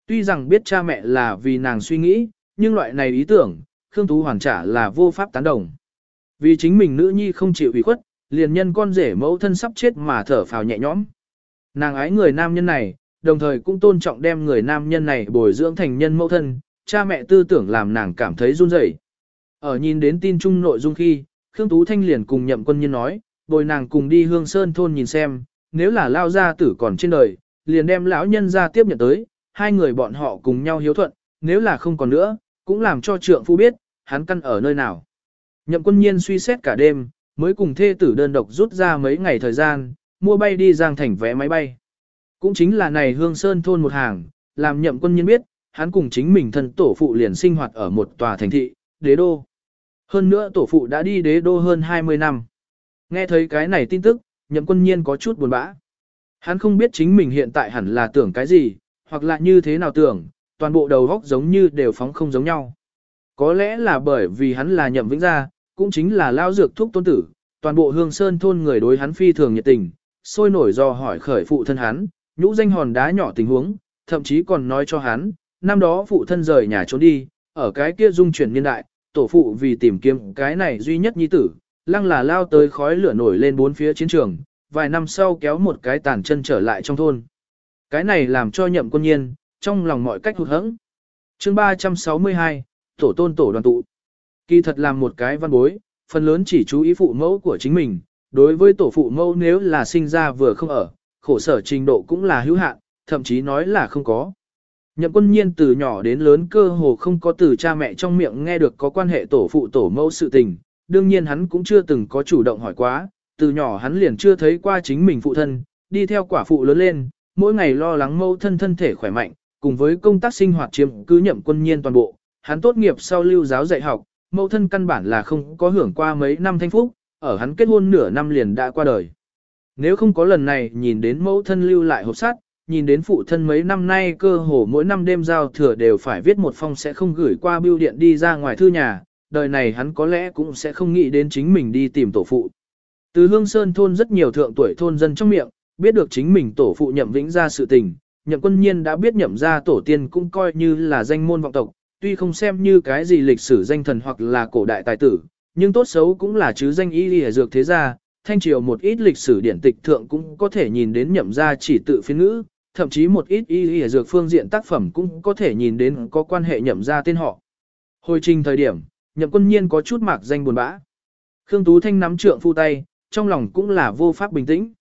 Tuy rằng biết cha mẹ là vì nàng suy nghĩ, nhưng loại này ý tưởng, Khương Tú hoàn trả là vô pháp tán đồng. Vì chính mình nữ nhi không chịu ủy khuất, liền nhân con rể mẫu thân sắp chết mà thở phào nhẹ nhõm. Nàng ái người nam nhân này, đồng thời cũng tôn trọng đem người nam nhân này bồi dưỡng thành nhân mẫu thân, cha mẹ tư tưởng làm nàng cảm thấy run rẩy. Ở nhìn đến tin chung nội dung khi, Khương Tú Thanh liền cùng nhậm quân nhân nói, bồi nàng cùng đi hương sơn thôn nhìn xem, nếu là lao gia tử còn trên đời, liền đem lão nhân ra tiếp nhận tới, hai người bọn họ cùng nhau hiếu thuận, nếu là không còn nữa, cũng làm cho trượng phu biết, hắn căn ở nơi nào. Nhậm quân nhiên suy xét cả đêm, mới cùng thê tử đơn độc rút ra mấy ngày thời gian, mua bay đi Giang Thành vé máy bay. Cũng chính là này hương sơn thôn một hàng, làm nhậm quân nhiên biết, hắn cùng chính mình thân tổ phụ liền sinh hoạt ở một tòa thành thị, đế đô. Hơn nữa tổ phụ đã đi đế đô hơn 20 năm. Nghe thấy cái này tin tức, nhậm quân nhiên có chút buồn bã. Hắn không biết chính mình hiện tại hẳn là tưởng cái gì, hoặc là như thế nào tưởng, toàn bộ đầu góc giống như đều phóng không giống nhau. Có lẽ là bởi vì hắn là nhậm vĩnh gia, cũng chính là lao dược Thuốc tôn tử, toàn bộ hương sơn thôn người đối hắn phi thường nhiệt tình, sôi nổi do hỏi khởi phụ thân hắn, nhũ danh hòn đá nhỏ tình huống, thậm chí còn nói cho hắn, năm đó phụ thân rời nhà trốn đi, ở cái kia dung chuyển niên đại, tổ phụ vì tìm kiếm cái này duy nhất nhi tử, lăng là lao tới khói lửa nổi lên bốn phía chiến trường, vài năm sau kéo một cái tàn chân trở lại trong thôn. Cái này làm cho nhậm quân nhiên, trong lòng mọi cách hụt hẫng. chương 362, Tổ tôn tổ đoàn tụ. Kỳ thật làm một cái văn bối, phần lớn chỉ chú ý phụ mẫu của chính mình, đối với tổ phụ mẫu nếu là sinh ra vừa không ở, khổ sở trình độ cũng là hữu hạn, thậm chí nói là không có. Nhậm quân nhiên từ nhỏ đến lớn cơ hồ không có từ cha mẹ trong miệng nghe được có quan hệ tổ phụ tổ mẫu sự tình, đương nhiên hắn cũng chưa từng có chủ động hỏi quá, từ nhỏ hắn liền chưa thấy qua chính mình phụ thân, đi theo quả phụ lớn lên, mỗi ngày lo lắng mẫu thân thân thể khỏe mạnh, cùng với công tác sinh hoạt chiếm cứ nhậm quân nhiên toàn bộ, hắn tốt nghiệp sau lưu giáo dạy học, mẫu thân căn bản là không có hưởng qua mấy năm thanh phúc, ở hắn kết hôn nửa năm liền đã qua đời. Nếu không có lần này nhìn đến mẫu thân lưu lại hộp sắt, nhìn đến phụ thân mấy năm nay cơ hồ mỗi năm đêm giao thừa đều phải viết một phong sẽ không gửi qua bưu điện đi ra ngoài thư nhà, đời này hắn có lẽ cũng sẽ không nghĩ đến chính mình đi tìm tổ phụ. Từ Hương Sơn thôn rất nhiều thượng tuổi thôn dân trong miệng, biết được chính mình tổ phụ nhậm vĩnh ra sự tình, nhậm quân nhiên đã biết nhậm ra tổ tiên cũng coi như là danh môn vọng tộc, tuy không xem như cái gì lịch sử danh thần hoặc là cổ đại tài tử, nhưng tốt xấu cũng là chứ danh y lìa dược thế gia, thanh triều một ít lịch sử điển tịch thượng cũng có thể nhìn đến nhậm ra chỉ tự phiên ngữ, thậm chí một ít y lìa dược phương diện tác phẩm cũng có thể nhìn đến có quan hệ nhậm ra tên họ. Hồi trình thời điểm, nhậm quân nhiên có chút mạc danh buồn bã. Khương Tú Thanh nắm trượng phu tay, trong lòng cũng là vô pháp bình tĩnh.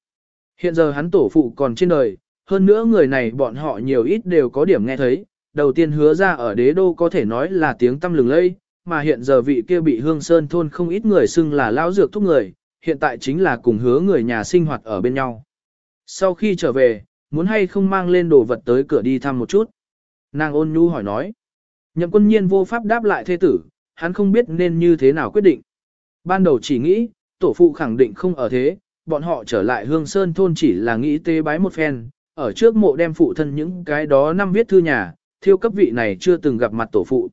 Hiện giờ hắn tổ phụ còn trên đời, hơn nữa người này bọn họ nhiều ít đều có điểm nghe thấy, đầu tiên hứa ra ở đế đô có thể nói là tiếng tâm lừng lây, mà hiện giờ vị kia bị hương sơn thôn không ít người xưng là lão dược thúc người, hiện tại chính là cùng hứa người nhà sinh hoạt ở bên nhau. Sau khi trở về, muốn hay không mang lên đồ vật tới cửa đi thăm một chút. Nàng ôn nhu hỏi nói. Nhậm quân nhiên vô pháp đáp lại thê tử, hắn không biết nên như thế nào quyết định. Ban đầu chỉ nghĩ, tổ phụ khẳng định không ở thế, bọn họ trở lại hương sơn thôn chỉ là nghĩ tê bái một phen, ở trước mộ đem phụ thân những cái đó năm viết thư nhà, thiêu cấp vị này chưa từng gặp mặt tổ phụ.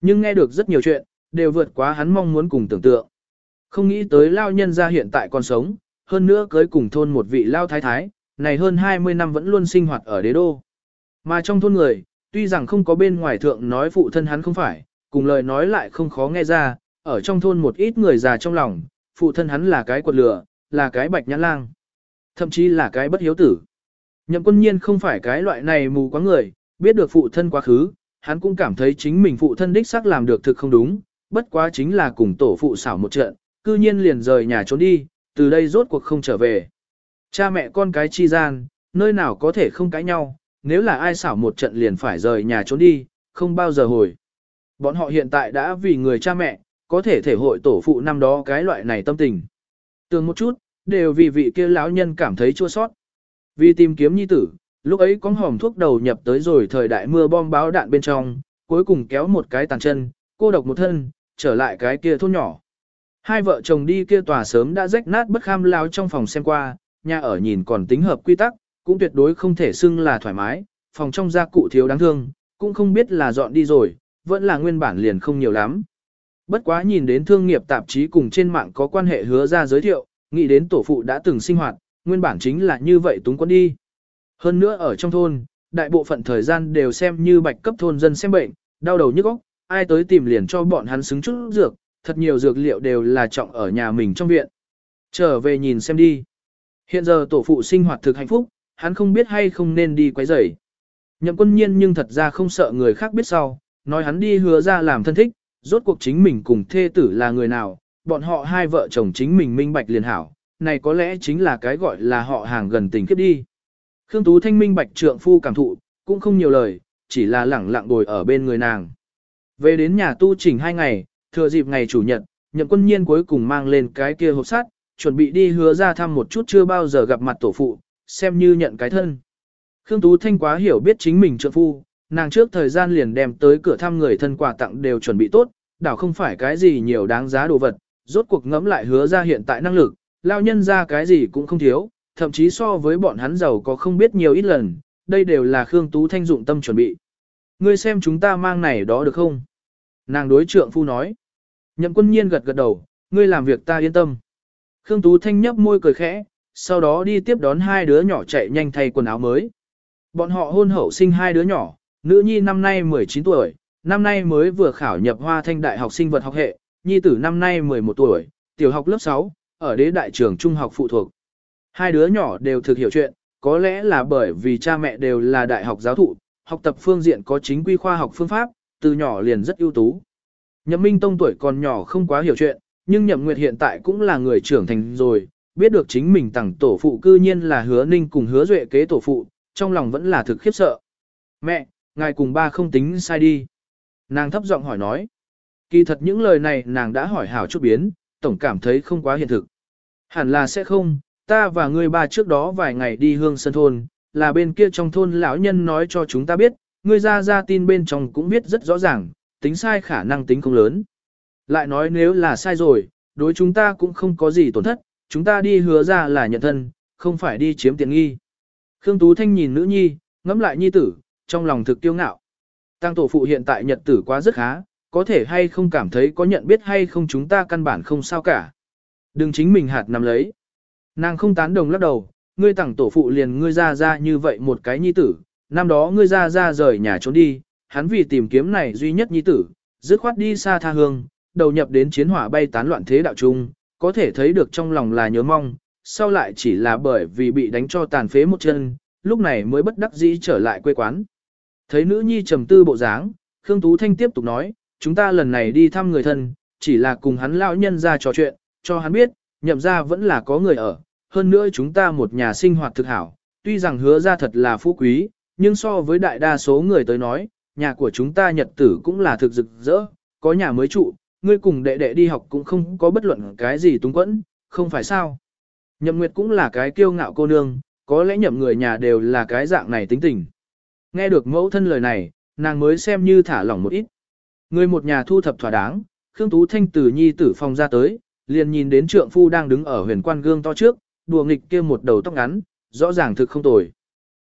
Nhưng nghe được rất nhiều chuyện, đều vượt quá hắn mong muốn cùng tưởng tượng. Không nghĩ tới lao nhân gia hiện tại còn sống, hơn nữa cưới cùng thôn một vị lao thái thái, này hơn 20 năm vẫn luôn sinh hoạt ở đế đô. Mà trong thôn người, tuy rằng không có bên ngoài thượng nói phụ thân hắn không phải, cùng lời nói lại không khó nghe ra, ở trong thôn một ít người già trong lòng, phụ thân hắn là cái quật lửa, là cái bạch nhãn lang, thậm chí là cái bất hiếu tử. Nhậm quân nhiên không phải cái loại này mù quá người, biết được phụ thân quá khứ, hắn cũng cảm thấy chính mình phụ thân đích xác làm được thực không đúng, bất quá chính là cùng tổ phụ xảo một trận, cư nhiên liền rời nhà trốn đi, từ đây rốt cuộc không trở về. Cha mẹ con cái chi gian, nơi nào có thể không cãi nhau, nếu là ai xảo một trận liền phải rời nhà trốn đi, không bao giờ hồi. Bọn họ hiện tại đã vì người cha mẹ, có thể thể hội tổ phụ năm đó cái loại này tâm tình. Tường một chút, đều vì vị kia lão nhân cảm thấy chua sót. Vì tìm kiếm nhi tử, lúc ấy con hòm thuốc đầu nhập tới rồi thời đại mưa bom báo đạn bên trong, cuối cùng kéo một cái tàn chân, cô độc một thân, trở lại cái kia thôn nhỏ. Hai vợ chồng đi kia tòa sớm đã rách nát bất kham lao trong phòng xem qua, nhà ở nhìn còn tính hợp quy tắc, cũng tuyệt đối không thể xưng là thoải mái, phòng trong gia cụ thiếu đáng thương, cũng không biết là dọn đi rồi, vẫn là nguyên bản liền không nhiều lắm. Bất quá nhìn đến thương nghiệp tạp chí cùng trên mạng có quan hệ hứa ra giới thiệu, nghĩ đến tổ phụ đã từng sinh hoạt, nguyên bản chính là như vậy túng quân đi. Hơn nữa ở trong thôn, đại bộ phận thời gian đều xem như bạch cấp thôn dân xem bệnh, đau đầu nhức óc, ai tới tìm liền cho bọn hắn xứng chút dược, thật nhiều dược liệu đều là trọng ở nhà mình trong viện. Trở về nhìn xem đi. Hiện giờ tổ phụ sinh hoạt thực hạnh phúc, hắn không biết hay không nên đi quấy rầy. Nhậm quân nhiên nhưng thật ra không sợ người khác biết sau, nói hắn đi hứa ra làm thân thích, rốt cuộc chính mình cùng thê tử là người nào, bọn họ hai vợ chồng chính mình minh bạch liền hảo, này có lẽ chính là cái gọi là họ hàng gần tình kiếp đi. Khương Tú Thanh minh bạch trượng phu cảm thụ, cũng không nhiều lời, chỉ là lẳng lặng ngồi ở bên người nàng. Về đến nhà tu chỉnh hai ngày, thừa dịp ngày chủ nhật, nhậm quân nhiên cuối cùng mang lên cái kia hộp sắt, chuẩn bị đi hứa ra thăm một chút chưa bao giờ gặp mặt tổ phụ, xem như nhận cái thân. Khương Tú Thanh quá hiểu biết chính mình trượng phu, nàng trước thời gian liền đem tới cửa thăm người thân quà tặng đều chuẩn bị tốt, đảo không phải cái gì nhiều đáng giá đồ vật, rốt cuộc ngẫm lại hứa ra hiện tại năng lực, lao nhân ra cái gì cũng không thiếu, thậm chí so với bọn hắn giàu có không biết nhiều ít lần, đây đều là Khương Tú Thanh dụng tâm chuẩn bị. Ngươi xem chúng ta mang này đó được không? Nàng đối trượng phu nói. Nhậm quân nhiên gật gật đầu, ngươi làm việc ta yên tâm. Khương Tú Thanh nhấp môi cười khẽ, sau đó đi tiếp đón hai đứa nhỏ chạy nhanh thay quần áo mới. Bọn họ hôn hậu sinh hai đứa nhỏ, nữ nhi năm nay 19 tuổi, năm nay mới vừa khảo nhập hoa thanh đại học sinh vật học hệ, nhi tử năm nay 11 tuổi, tiểu học lớp 6, ở đế đại trường trung học phụ thuộc. Hai đứa nhỏ đều thực hiểu chuyện, có lẽ là bởi vì cha mẹ đều là đại học giáo thụ, học tập phương diện có chính quy khoa học phương pháp, từ nhỏ liền rất ưu tú. Nhậm Minh Tông tuổi còn nhỏ không quá hiểu chuyện, nhưng Nhậm Nguyệt hiện tại cũng là người trưởng thành rồi, biết được chính mình tặng tổ phụ cư nhiên là hứa ninh cùng hứa duệ kế tổ phụ, trong lòng vẫn là thực khiếp sợ. Mẹ, ngài cùng ba không tính sai đi. Nàng thấp giọng hỏi nói. Kỳ thật những lời này nàng đã hỏi hảo chút biến, tổng cảm thấy không quá hiện thực. Hẳn là sẽ không, ta và ngươi ba trước đó vài ngày đi hương sân thôn, là bên kia trong thôn lão nhân nói cho chúng ta biết, ngươi ra ra tin bên trong cũng biết rất rõ ràng, tính sai khả năng tính không lớn. Lại nói nếu là sai rồi, đối chúng ta cũng không có gì tổn thất, chúng ta đi hứa ra là nhận thân, không phải đi chiếm tiện nghi. Khương Tú Thanh nhìn nữ nhi, ngẫm lại nhi tử, trong lòng thực tiêu ngạo. Tăng tổ phụ hiện tại nhật tử quá rất khá, có thể hay không cảm thấy có nhận biết hay không chúng ta căn bản không sao cả. Đừng chính mình hạt nằm lấy. Nàng không tán đồng lắc đầu, ngươi tặng tổ phụ liền ngươi ra ra như vậy một cái nhi tử, năm đó ngươi ra ra rời nhà trốn đi, hắn vì tìm kiếm này duy nhất nhi tử, dứt khoát đi xa tha hương, đầu nhập đến chiến hỏa bay tán loạn thế đạo trung, có thể thấy được trong lòng là nhớ mong, sau lại chỉ là bởi vì bị đánh cho tàn phế một chân, lúc này mới bất đắc dĩ trở lại quê quán. Thấy nữ nhi trầm tư bộ dáng, Khương Tú Thanh tiếp tục nói, chúng ta lần này đi thăm người thân, chỉ là cùng hắn lão nhân ra trò chuyện, cho hắn biết, nhậm ra vẫn là có người ở, hơn nữa chúng ta một nhà sinh hoạt thực hảo, tuy rằng hứa ra thật là phú quý, nhưng so với đại đa số người tới nói, nhà của chúng ta nhật tử cũng là thực rực rỡ, có nhà mới trụ, ngươi cùng đệ đệ đi học cũng không có bất luận cái gì túng quẫn, không phải sao. Nhậm Nguyệt cũng là cái kiêu ngạo cô nương, có lẽ nhậm người nhà đều là cái dạng này tính tình. Nghe được mẫu thân lời này, nàng mới xem như thả lỏng một ít. Người một nhà thu thập thỏa đáng, Khương Tú Thanh từ nhi tử phòng ra tới, liền nhìn đến trượng phu đang đứng ở huyền quan gương to trước, đùa nghịch kia một đầu tóc ngắn, rõ ràng thực không tồi.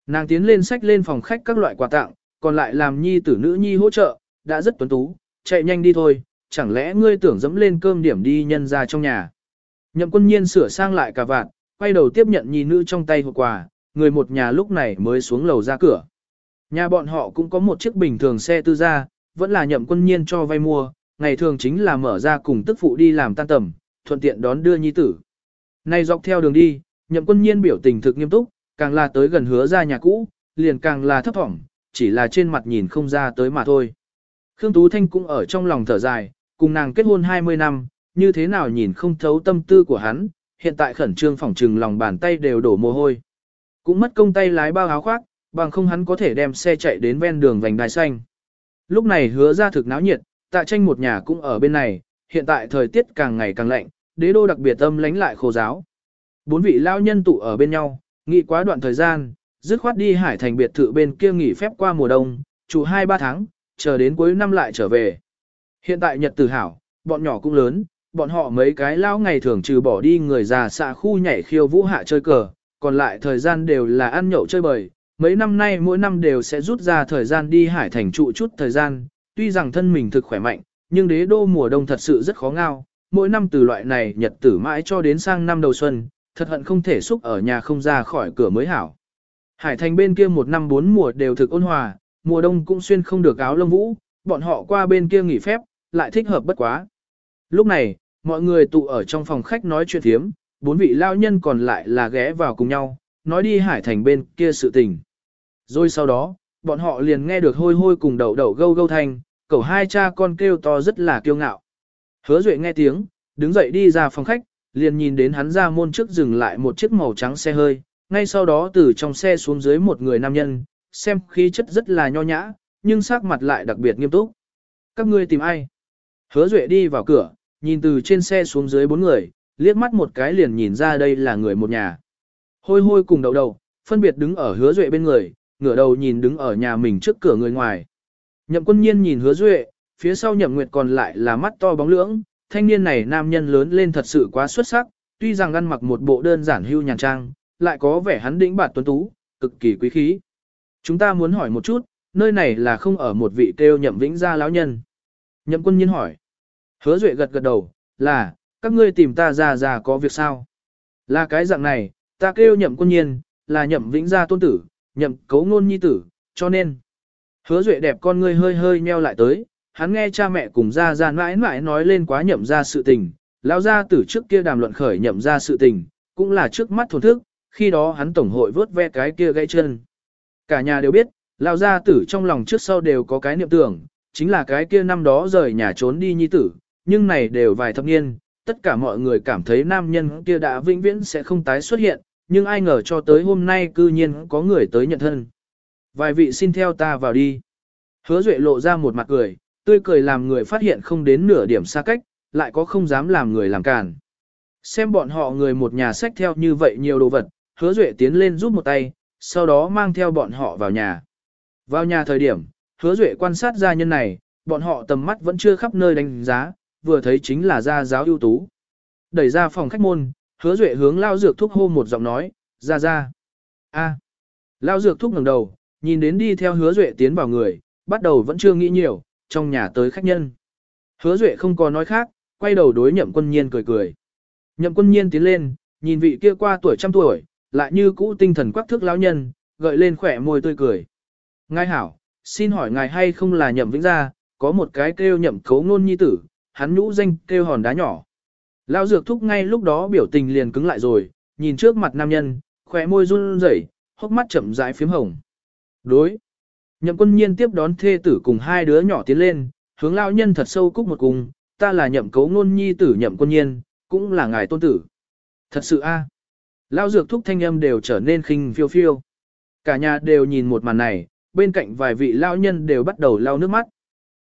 Nàng tiến lên sách lên phòng khách các loại quà tặng, còn lại làm nhi tử nữ nhi hỗ trợ, đã rất tuấn tú, chạy nhanh đi thôi, chẳng lẽ ngươi tưởng dẫm lên cơm điểm đi nhân ra trong nhà. Nhậm quân nhiên sửa sang lại cả vạn, quay đầu tiếp nhận nhi nữ trong tay hộp quà, người một nhà lúc này mới xuống lầu ra cửa. Nhà bọn họ cũng có một chiếc bình thường xe tư gia, vẫn là nhậm quân nhiên cho vay mua, ngày thường chính là mở ra cùng tức phụ đi làm tan tầm, thuận tiện đón đưa nhi tử. nay dọc theo đường đi, nhậm quân nhiên biểu tình thực nghiêm túc, càng là tới gần hứa ra nhà cũ, liền càng là thấp thỏm, chỉ là trên mặt nhìn không ra tới mà thôi. Khương Tú Thanh cũng ở trong lòng thở dài, cùng nàng kết hôn 20 năm, như thế nào nhìn không thấu tâm tư của hắn, hiện tại khẩn trương phỏng trừng lòng bàn tay đều đổ mồ hôi. Cũng mất công tay lái bao áo khoác, bằng không hắn có thể đem xe chạy đến ven đường vành đai xanh. Lúc này hứa ra thực náo nhiệt, tạ tranh một nhà cũng ở bên này, hiện tại thời tiết càng ngày càng lạnh, đế đô đặc biệt âm lánh lại khô giáo. Bốn vị lao nhân tụ ở bên nhau, nghỉ quá đoạn thời gian, dứt khoát đi hải thành biệt thự bên kia nghỉ phép qua mùa đông, chủ 2-3 tháng, chờ đến cuối năm lại trở về. Hiện tại nhật tử hảo, bọn nhỏ cũng lớn, bọn họ mấy cái lao ngày thường trừ bỏ đi người già xạ khu nhảy khiêu vũ hạ chơi cờ, còn lại thời gian đều là ăn nhậu chơi bời, mấy năm nay mỗi năm đều sẽ rút ra thời gian đi hải thành trụ chút thời gian, tuy rằng thân mình thực khỏe mạnh, nhưng đế đô mùa đông thật sự rất khó ngao, mỗi năm từ loại này nhật tử mãi cho đến sang năm đầu xuân, thật hận không thể xúc ở nhà không ra khỏi cửa mới hảo. Hải thành bên kia một năm bốn mùa đều thực ôn hòa, mùa đông cũng xuyên không được áo lông vũ, bọn họ qua bên kia nghỉ phép, lại thích hợp bất quá. Lúc này, mọi người tụ ở trong phòng khách nói chuyện thiếm, bốn vị lao nhân còn lại là ghé vào cùng nhau, nói đi hải thành bên kia sự tình. Rồi sau đó, bọn họ liền nghe được hôi hôi cùng đầu đầu gâu gâu thanh, cậu hai cha con kêu to rất là kiêu ngạo. Hứa Duệ nghe tiếng, đứng dậy đi ra phòng khách, liền nhìn đến hắn ra môn trước dừng lại một chiếc màu trắng xe hơi, ngay sau đó từ trong xe xuống dưới một người nam nhân, xem khí chất rất là nho nhã, nhưng sắc mặt lại đặc biệt nghiêm túc. Các ngươi tìm ai? Hứa Duệ đi vào cửa, nhìn từ trên xe xuống dưới bốn người, liếc mắt một cái liền nhìn ra đây là người một nhà. Hôi hôi cùng đầu đầu, phân biệt đứng ở hứa Duệ bên người, ngửa đầu nhìn đứng ở nhà mình trước cửa người ngoài. Nhậm quân nhiên nhìn hứa Duệ, phía sau nhậm nguyệt còn lại là mắt to bóng lưỡng, thanh niên này nam nhân lớn lên thật sự quá xuất sắc, tuy rằng ăn mặc một bộ đơn giản hưu nhàn trang, lại có vẻ hắn đĩnh bạt tuấn tú, cực kỳ quý khí. Chúng ta muốn hỏi một chút, nơi này là không ở một vị kêu nhậm vĩnh gia lão nhân. Nhậm quân nhiên hỏi. Hứa Duệ gật gật đầu, là, các ngươi tìm ta ra ra có việc sao? Là cái dạng này, ta kêu nhậm quân nhiên, là nhậm vĩnh gia tôn tử, nhậm cấu ngôn nhi tử, cho nên. Hứa Duệ đẹp con ngươi hơi hơi nheo lại tới, hắn nghe cha mẹ cùng ra ra mãi mãi nói lên quá nhậm ra sự tình, lão gia tử trước kia đàm luận khởi nhậm ra sự tình, cũng là trước mắt thổn thức, khi đó hắn tổng hội vớt ve cái kia gãy chân. Cả nhà đều biết, lão gia tử trong lòng trước sau đều có cái niệm tưởng, chính là cái kia năm đó rời nhà trốn đi nhi tử, nhưng này đều vài thập niên, tất cả mọi người cảm thấy nam nhân kia đã vĩnh viễn sẽ không tái xuất hiện, nhưng ai ngờ cho tới hôm nay cư nhiên có người tới nhận thân. Vài vị xin theo ta vào đi. Hứa Duệ lộ ra một mặt cười, tươi cười làm người phát hiện không đến nửa điểm xa cách, lại có không dám làm người làm cản. Xem bọn họ người một nhà sách theo như vậy nhiều đồ vật, hứa Duệ tiến lên giúp một tay, sau đó mang theo bọn họ vào nhà. Vào nhà thời điểm, hứa Duệ quan sát gia nhân này, bọn họ tầm mắt vẫn chưa khắp nơi đánh giá, vừa thấy chính là gia giáo ưu tú. Đẩy ra phòng khách môn, hứa Duệ hướng lao dược thúc hô một giọng nói, ra ra. a Lao dược thúc ngẩng đầu, nhìn đến đi theo hứa Duệ tiến vào người, bắt đầu vẫn chưa nghĩ nhiều, trong nhà tới khách nhân. Hứa Duệ không có nói khác, quay đầu đối nhậm quân nhiên cười cười. Nhậm quân nhiên tiến lên, nhìn vị kia qua tuổi trăm tuổi, lại như cũ tinh thần quắc thước lão nhân, gợi lên khỏe môi tươi cười. Ngài hảo, xin hỏi ngài hay không là nhậm vĩnh gia, có một cái kêu nhậm cấu ngôn nhi tử, hắn nhũ danh kêu hòn đá nhỏ. Lão dược thúc ngay lúc đó biểu tình liền cứng lại rồi, nhìn trước mặt nam nhân, khóe môi run rẩy, hốc mắt chậm rãi phím hồng. Đối. Nhậm quân nhiên tiếp đón thê tử cùng hai đứa nhỏ tiến lên, hướng lão nhân thật sâu cúc một cùng, ta là nhậm cấu ngôn nhi tử nhậm quân nhiên, cũng là ngài tôn tử. Thật sự a. À. Lão dược thúc thanh âm đều trở nên khinh phiêu phiêu. Cả nhà đều nhìn một màn này, bên cạnh vài vị lão nhân đều bắt đầu lau nước mắt.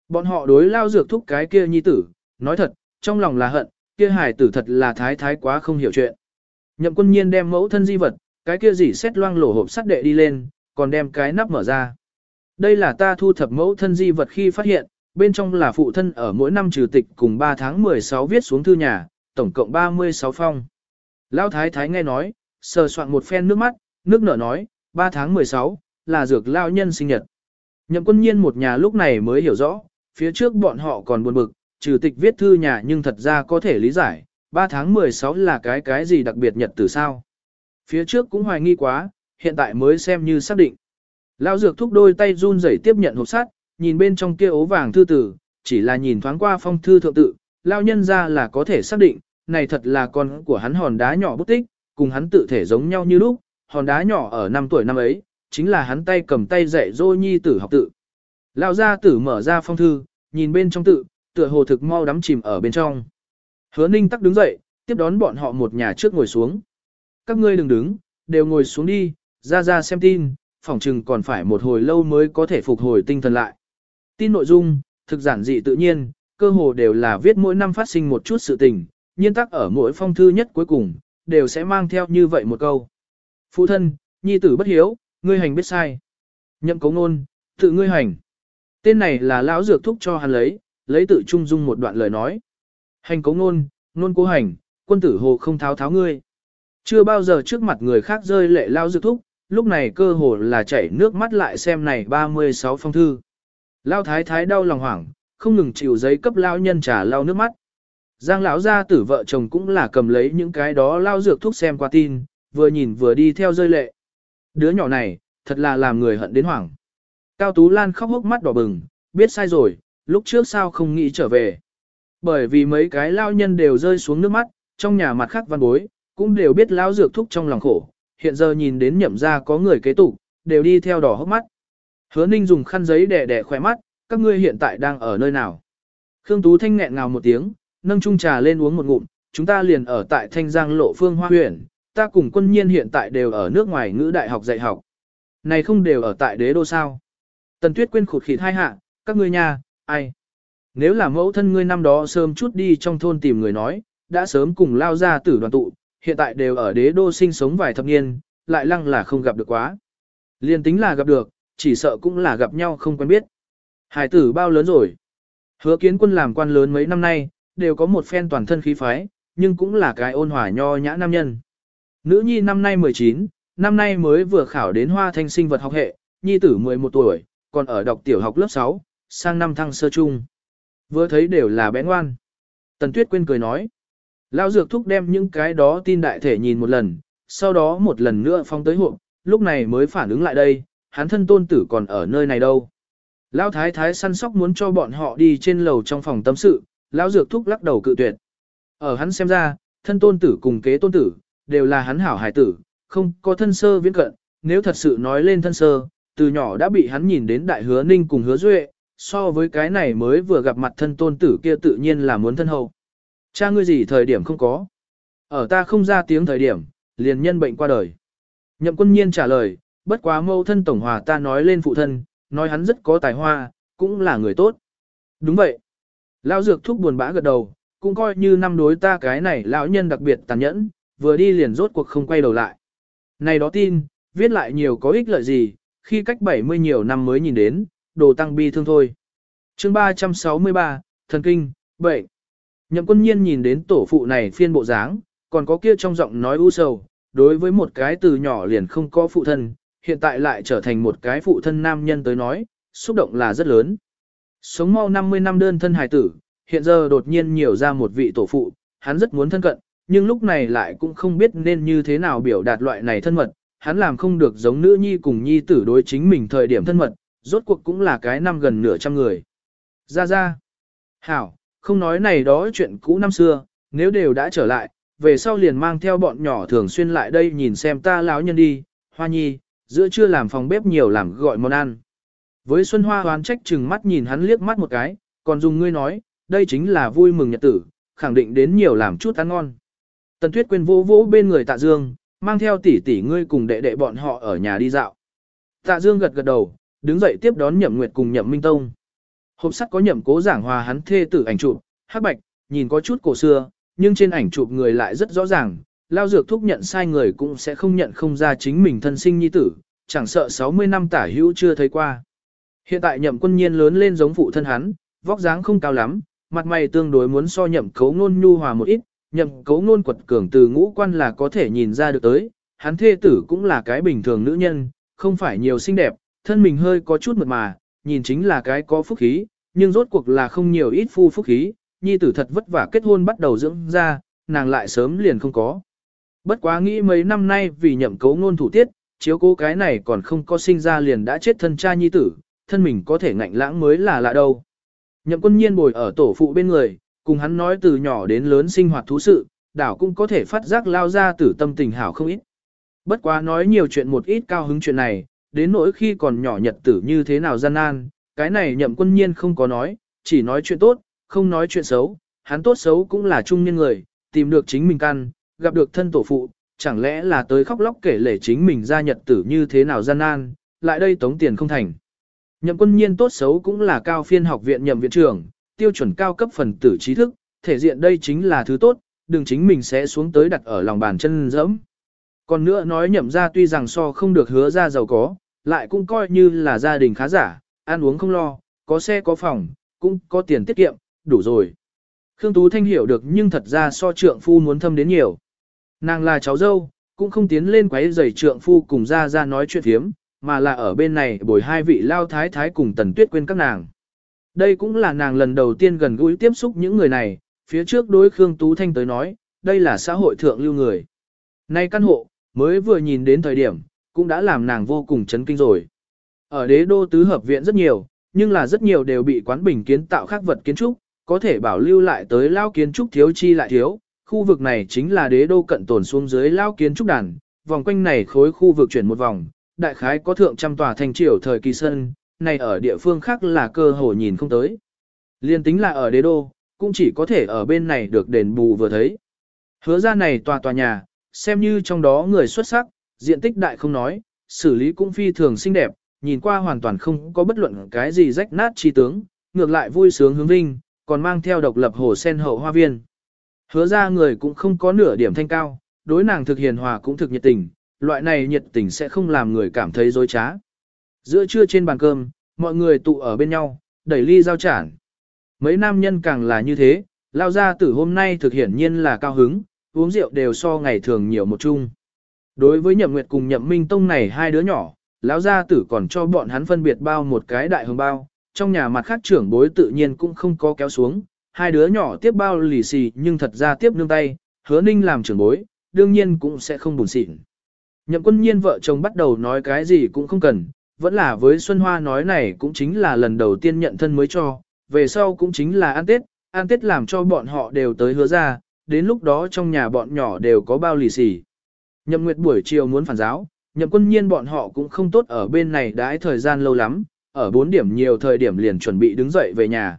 Bọn họ đối lao dược thúc cái kia nhi tử, nói thật, trong lòng là hận, kia hài tử thật là thái thái quá không hiểu chuyện. Nhậm quân nhiên đem mẫu thân di vật, cái kia gì xét loang lổ hộp sắt đệ đi lên, còn đem cái nắp mở ra. Đây là ta thu thập mẫu thân di vật khi phát hiện, bên trong là phụ thân ở mỗi năm trừ tịch cùng 3 tháng 16 viết xuống thư nhà, tổng cộng 36 phong. Lão thái thái nghe nói, sờ soạn một phen nước mắt, nước nở nói, 3 tháng 16, là dược lao nhân sinh nhật. Nhậm quân nhiên một nhà lúc này mới hiểu rõ, phía trước bọn họ còn buồn bực, trừ tịch viết thư nhà nhưng thật ra có thể lý giải, 3 tháng 16 là cái cái gì đặc biệt nhật từ sao. Phía trước cũng hoài nghi quá, hiện tại mới xem như xác định. Lão dược thúc đôi tay run rẩy tiếp nhận hộp sắt, nhìn bên trong kia ố vàng thư tử, chỉ là nhìn thoáng qua phong thư thượng tự, lão nhân ra là có thể xác định, này thật là con của hắn hòn đá nhỏ bút tích, cùng hắn tự thể giống nhau như lúc, hòn đá nhỏ ở năm tuổi năm ấy, chính là hắn tay cầm tay dạy dô nhi tử học tự. Lão gia tử mở ra phong thư, nhìn bên trong tự, tựa hồ thực mau đắm chìm ở bên trong. Hứa ninh tắc đứng dậy, tiếp đón bọn họ một nhà trước ngồi xuống. Các ngươi đừng đứng, đều ngồi xuống đi, ra ra xem tin, phỏng chừng còn phải một hồi lâu mới có thể phục hồi tinh thần lại. Tin nội dung, thực giản dị tự nhiên, cơ hồ đều là viết mỗi năm phát sinh một chút sự tình, nhiên tắc ở mỗi phong thư nhất cuối cùng, đều sẽ mang theo như vậy một câu. Phụ thân, nhi tử bất hiếu, ngươi hành biết sai. Nhậm cấu ngôn, tự ngươi hành. Tên này là lão dược thúc cho hắn lấy, lấy tự trung dung một đoạn lời nói. Hành cấu ngôn, ngôn cố hành, quân tử hồ không tháo tháo ngươi. Chưa bao giờ trước mặt người khác rơi lệ lao dược thúc, lúc này cơ hồ là chảy nước mắt lại xem này 36 phong thư. Lao thái thái đau lòng hoảng, không ngừng chịu giấy cấp lao nhân trả lao nước mắt. Giang lão gia tử vợ chồng cũng là cầm lấy những cái đó lao dược thuốc xem qua tin, vừa nhìn vừa đi theo rơi lệ. Đứa nhỏ này, thật là làm người hận đến hoảng. Cao Tú Lan khóc hốc mắt đỏ bừng, biết sai rồi, lúc trước sao không nghĩ trở về. Bởi vì mấy cái lao nhân đều rơi xuống nước mắt, trong nhà mặt khác văn bối, cũng đều biết lao dược thúc trong lòng khổ, hiện giờ nhìn đến nhậm ra có người kế tục, đều đi theo đỏ hốc mắt. Hứa Ninh dùng khăn giấy để để khỏe mắt, các ngươi hiện tại đang ở nơi nào? Khương Tú Thanh nghẹn ngào một tiếng, nâng chung trà lên uống một ngụm, chúng ta liền ở tại Thanh Giang Lộ Phương Hoa huyện, ta cùng quân nhiên hiện tại đều ở nước ngoài ngữ đại học dạy học. Này không đều ở tại đế đô sao? Tần Tuyết quên khụt khịt hai hạ, các ngươi nha, ai? Nếu là mẫu thân ngươi năm đó sớm chút đi trong thôn tìm người nói, đã sớm cùng lao ra tử đoàn tụ, hiện tại đều ở đế đô sinh sống vài thập niên, lại lăng là không gặp được quá. Liên tính là gặp được, chỉ sợ cũng là gặp nhau không quen biết. Hải tử bao lớn rồi? Hứa kiến quân làm quan lớn mấy năm nay, đều có một phen toàn thân khí phái, nhưng cũng là cái ôn hòa nho nhã nam nhân. Nữ nhi năm nay 19, năm nay mới vừa khảo đến hoa thanh sinh vật học hệ, nhi tử 11 tuổi, còn ở đọc tiểu học lớp 6, sang năm thăng sơ trung. Vừa thấy đều là bé ngoan. Tần Tuyết quên cười nói. Lao dược thúc đem những cái đó tin đại thể nhìn một lần, sau đó một lần nữa phong tới hộp, lúc này mới phản ứng lại đây, hắn thân tôn tử còn ở nơi này đâu. Lão thái thái săn sóc muốn cho bọn họ đi trên lầu trong phòng tâm sự, lão dược thúc lắc đầu cự tuyệt. Ở hắn xem ra, thân tôn tử cùng kế tôn tử, đều là hắn hảo hải tử, không có thân sơ viễn cận, nếu thật sự nói lên thân sơ, từ nhỏ đã bị hắn nhìn đến đại hứa ninh cùng hứa duệ, so với cái này mới vừa gặp mặt thân tôn tử kia tự nhiên là muốn thân hậu. Cha ngươi gì thời điểm không có. Ở ta không ra tiếng thời điểm, liền nhân bệnh qua đời. Nhậm quân nhiên trả lời, bất quá mâu thân tổng hòa ta nói lên phụ thân, nói hắn rất có tài hoa, cũng là người tốt. Đúng vậy. Lão dược thúc buồn bã gật đầu, cũng coi như năm đối ta cái này lão nhân đặc biệt tàn nhẫn, vừa đi liền rốt cuộc không quay đầu lại. Này đó tin, viết lại nhiều có ích lợi gì, khi cách 70 nhiều năm mới nhìn đến, đồ tăng bi thương thôi. chương 363, thần kinh, bệnh. Nhậm quân nhiên nhìn đến tổ phụ này phiên bộ dáng, còn có kia trong giọng nói u sầu, đối với một cái từ nhỏ liền không có phụ thân, hiện tại lại trở thành một cái phụ thân nam nhân tới nói, xúc động là rất lớn. Sống mau 50 năm đơn thân hài tử, hiện giờ đột nhiên nhiều ra một vị tổ phụ, hắn rất muốn thân cận, nhưng lúc này lại cũng không biết nên như thế nào biểu đạt loại này thân mật, hắn làm không được giống nữ nhi cùng nhi tử đối chính mình thời điểm thân mật, rốt cuộc cũng là cái năm gần nửa trăm người. Ra ra. Hảo, không nói này đó chuyện cũ năm xưa, nếu đều đã trở lại, về sau liền mang theo bọn nhỏ thường xuyên lại đây nhìn xem ta lão nhân đi, hoa nhi, giữa trưa làm phòng bếp nhiều làm gọi món ăn. Với Xuân Hoa hoán trách chừng mắt nhìn hắn liếc mắt một cái, còn dùng ngươi nói, đây chính là vui mừng nhật tử, khẳng định đến nhiều làm chút ăn ngon. Tần Tuyết quên vỗ vỗ bên người Tạ Dương, mang theo tỷ tỷ ngươi cùng đệ đệ bọn họ ở nhà đi dạo. Tạ Dương gật gật đầu, đứng dậy tiếp đón Nhậm Nguyệt cùng Nhậm Minh Tông. Hộp sắt có Nhậm Cố giảng hòa hắn thê tử ảnh chụp, hắc bạch, nhìn có chút cổ xưa, nhưng trên ảnh chụp người lại rất rõ ràng, lao dược thúc nhận sai người cũng sẽ không nhận không ra chính mình thân sinh nhi tử, chẳng sợ 60 năm tả hữu chưa thấy qua. Hiện tại nhậm quân nhiên lớn lên giống phụ thân hắn, vóc dáng không cao lắm, mặt mày tương đối muốn so nhậm Cố nôn nhu hòa một ít, nhậm Cố nôn quật cường từ ngũ quan là có thể nhìn ra được tới, hắn thê tử cũng là cái bình thường nữ nhân, không phải nhiều xinh đẹp, thân mình hơi có chút mượt mà, nhìn chính là cái có phúc khí, nhưng rốt cuộc là không nhiều ít phu phúc khí, nhi tử thật vất vả kết hôn bắt đầu dưỡng ra, nàng lại sớm liền không có. Bất quá nghĩ mấy năm nay vì nhậm cấu ngôn thủ tiết, chiếu cố cái này còn không có sinh ra liền đã chết thân cha nhi tử, thân mình có thể ngạnh lãng mới là lạ đâu. Nhậm quân nhiên bồi ở tổ phụ bên người, cùng hắn nói từ nhỏ đến lớn sinh hoạt thú sự, đảo cũng có thể phát giác lao ra tử tâm tình hảo không ít. Bất quá nói nhiều chuyện một ít cao hứng chuyện này, đến nỗi khi còn nhỏ nhật tử như thế nào gian nan, cái này nhậm quân nhiên không có nói, chỉ nói chuyện tốt, không nói chuyện xấu, hắn tốt xấu cũng là trung niên người, tìm được chính mình căn, gặp được thân tổ phụ, chẳng lẽ là tới khóc lóc kể lể chính mình ra nhật tử như thế nào gian nan, lại đây tống tiền không thành. Nhậm quân nhiên tốt xấu cũng là cao phiên học viện nhậm viện trưởng, tiêu chuẩn cao cấp phần tử trí thức, thể diện đây chính là thứ tốt, đừng chính mình sẽ xuống tới đặt ở lòng bàn chân dẫm. Còn nữa nói nhậm ra tuy rằng so không được hứa ra giàu có, lại cũng coi như là gia đình khá giả, ăn uống không lo, có xe có phòng, cũng có tiền tiết kiệm, đủ rồi. Khương Tú Thanh hiểu được nhưng thật ra so trượng phu muốn thâm đến nhiều. Nàng là cháu dâu, cũng không tiến lên quấy giày trượng phu cùng ra ra nói chuyện thiếm, mà là ở bên này bồi hai vị lao thái thái cùng tần tuyết quên các nàng. Đây cũng là nàng lần đầu tiên gần gũi tiếp xúc những người này, phía trước đối Khương Tú Thanh tới nói, đây là xã hội thượng lưu người. Nay căn hộ, mới vừa nhìn đến thời điểm, cũng đã làm nàng vô cùng chấn kinh rồi. Ở đế đô tứ hợp viện rất nhiều, nhưng là rất nhiều đều bị quán bình kiến tạo khác vật kiến trúc, có thể bảo lưu lại tới lao kiến trúc thiếu chi lại thiếu. Khu vực này chính là đế đô cận tồn xuống dưới lao kiến trúc đàn, vòng quanh này khối khu vực chuyển một vòng, đại khái có thượng trăm tòa thành triều thời kỳ sân, này ở địa phương khác là cơ hội nhìn không tới. Liên tính là ở đế đô, cũng chỉ có thể ở bên này được đền bù vừa thấy. Hứa ra này tòa tòa nhà, xem như trong đó người xuất sắc, diện tích đại không nói, xử lý cũng phi thường xinh đẹp, nhìn qua hoàn toàn không có bất luận cái gì rách nát chi tướng, ngược lại vui sướng hướng vinh, còn mang theo độc lập hồ sen hậu hoa viên. Hứa ra người cũng không có nửa điểm thanh cao, đối nàng thực hiền hòa cũng thực nhiệt tình, loại này nhiệt tình sẽ không làm người cảm thấy dối trá. Giữa trưa trên bàn cơm, mọi người tụ ở bên nhau, đẩy ly giao chản. Mấy nam nhân càng là như thế, lao ra tử hôm nay thực hiển nhiên là cao hứng, uống rượu đều so ngày thường nhiều một chung. Đối với nhậm nguyệt cùng nhậm minh tông này hai đứa nhỏ, lão gia tử còn cho bọn hắn phân biệt bao một cái đại hồng bao, trong nhà mặt khác trưởng bối tự nhiên cũng không có kéo xuống, hai đứa nhỏ tiếp bao lì xì nhưng thật ra tiếp nương tay, hứa ninh làm trưởng bối, đương nhiên cũng sẽ không buồn xịn. Nhậm quân nhiên vợ chồng bắt đầu nói cái gì cũng không cần, vẫn là với Xuân Hoa nói này cũng chính là lần đầu tiên nhận thân mới cho, về sau cũng chính là ăn Tết, ăn Tết làm cho bọn họ đều tới hứa ra, đến lúc đó trong nhà bọn nhỏ đều có bao lì xì. Nhậm Nguyệt buổi chiều muốn phản giáo, nhậm quân nhiên bọn họ cũng không tốt ở bên này đãi thời gian lâu lắm, ở bốn điểm nhiều thời điểm liền chuẩn bị đứng dậy về nhà.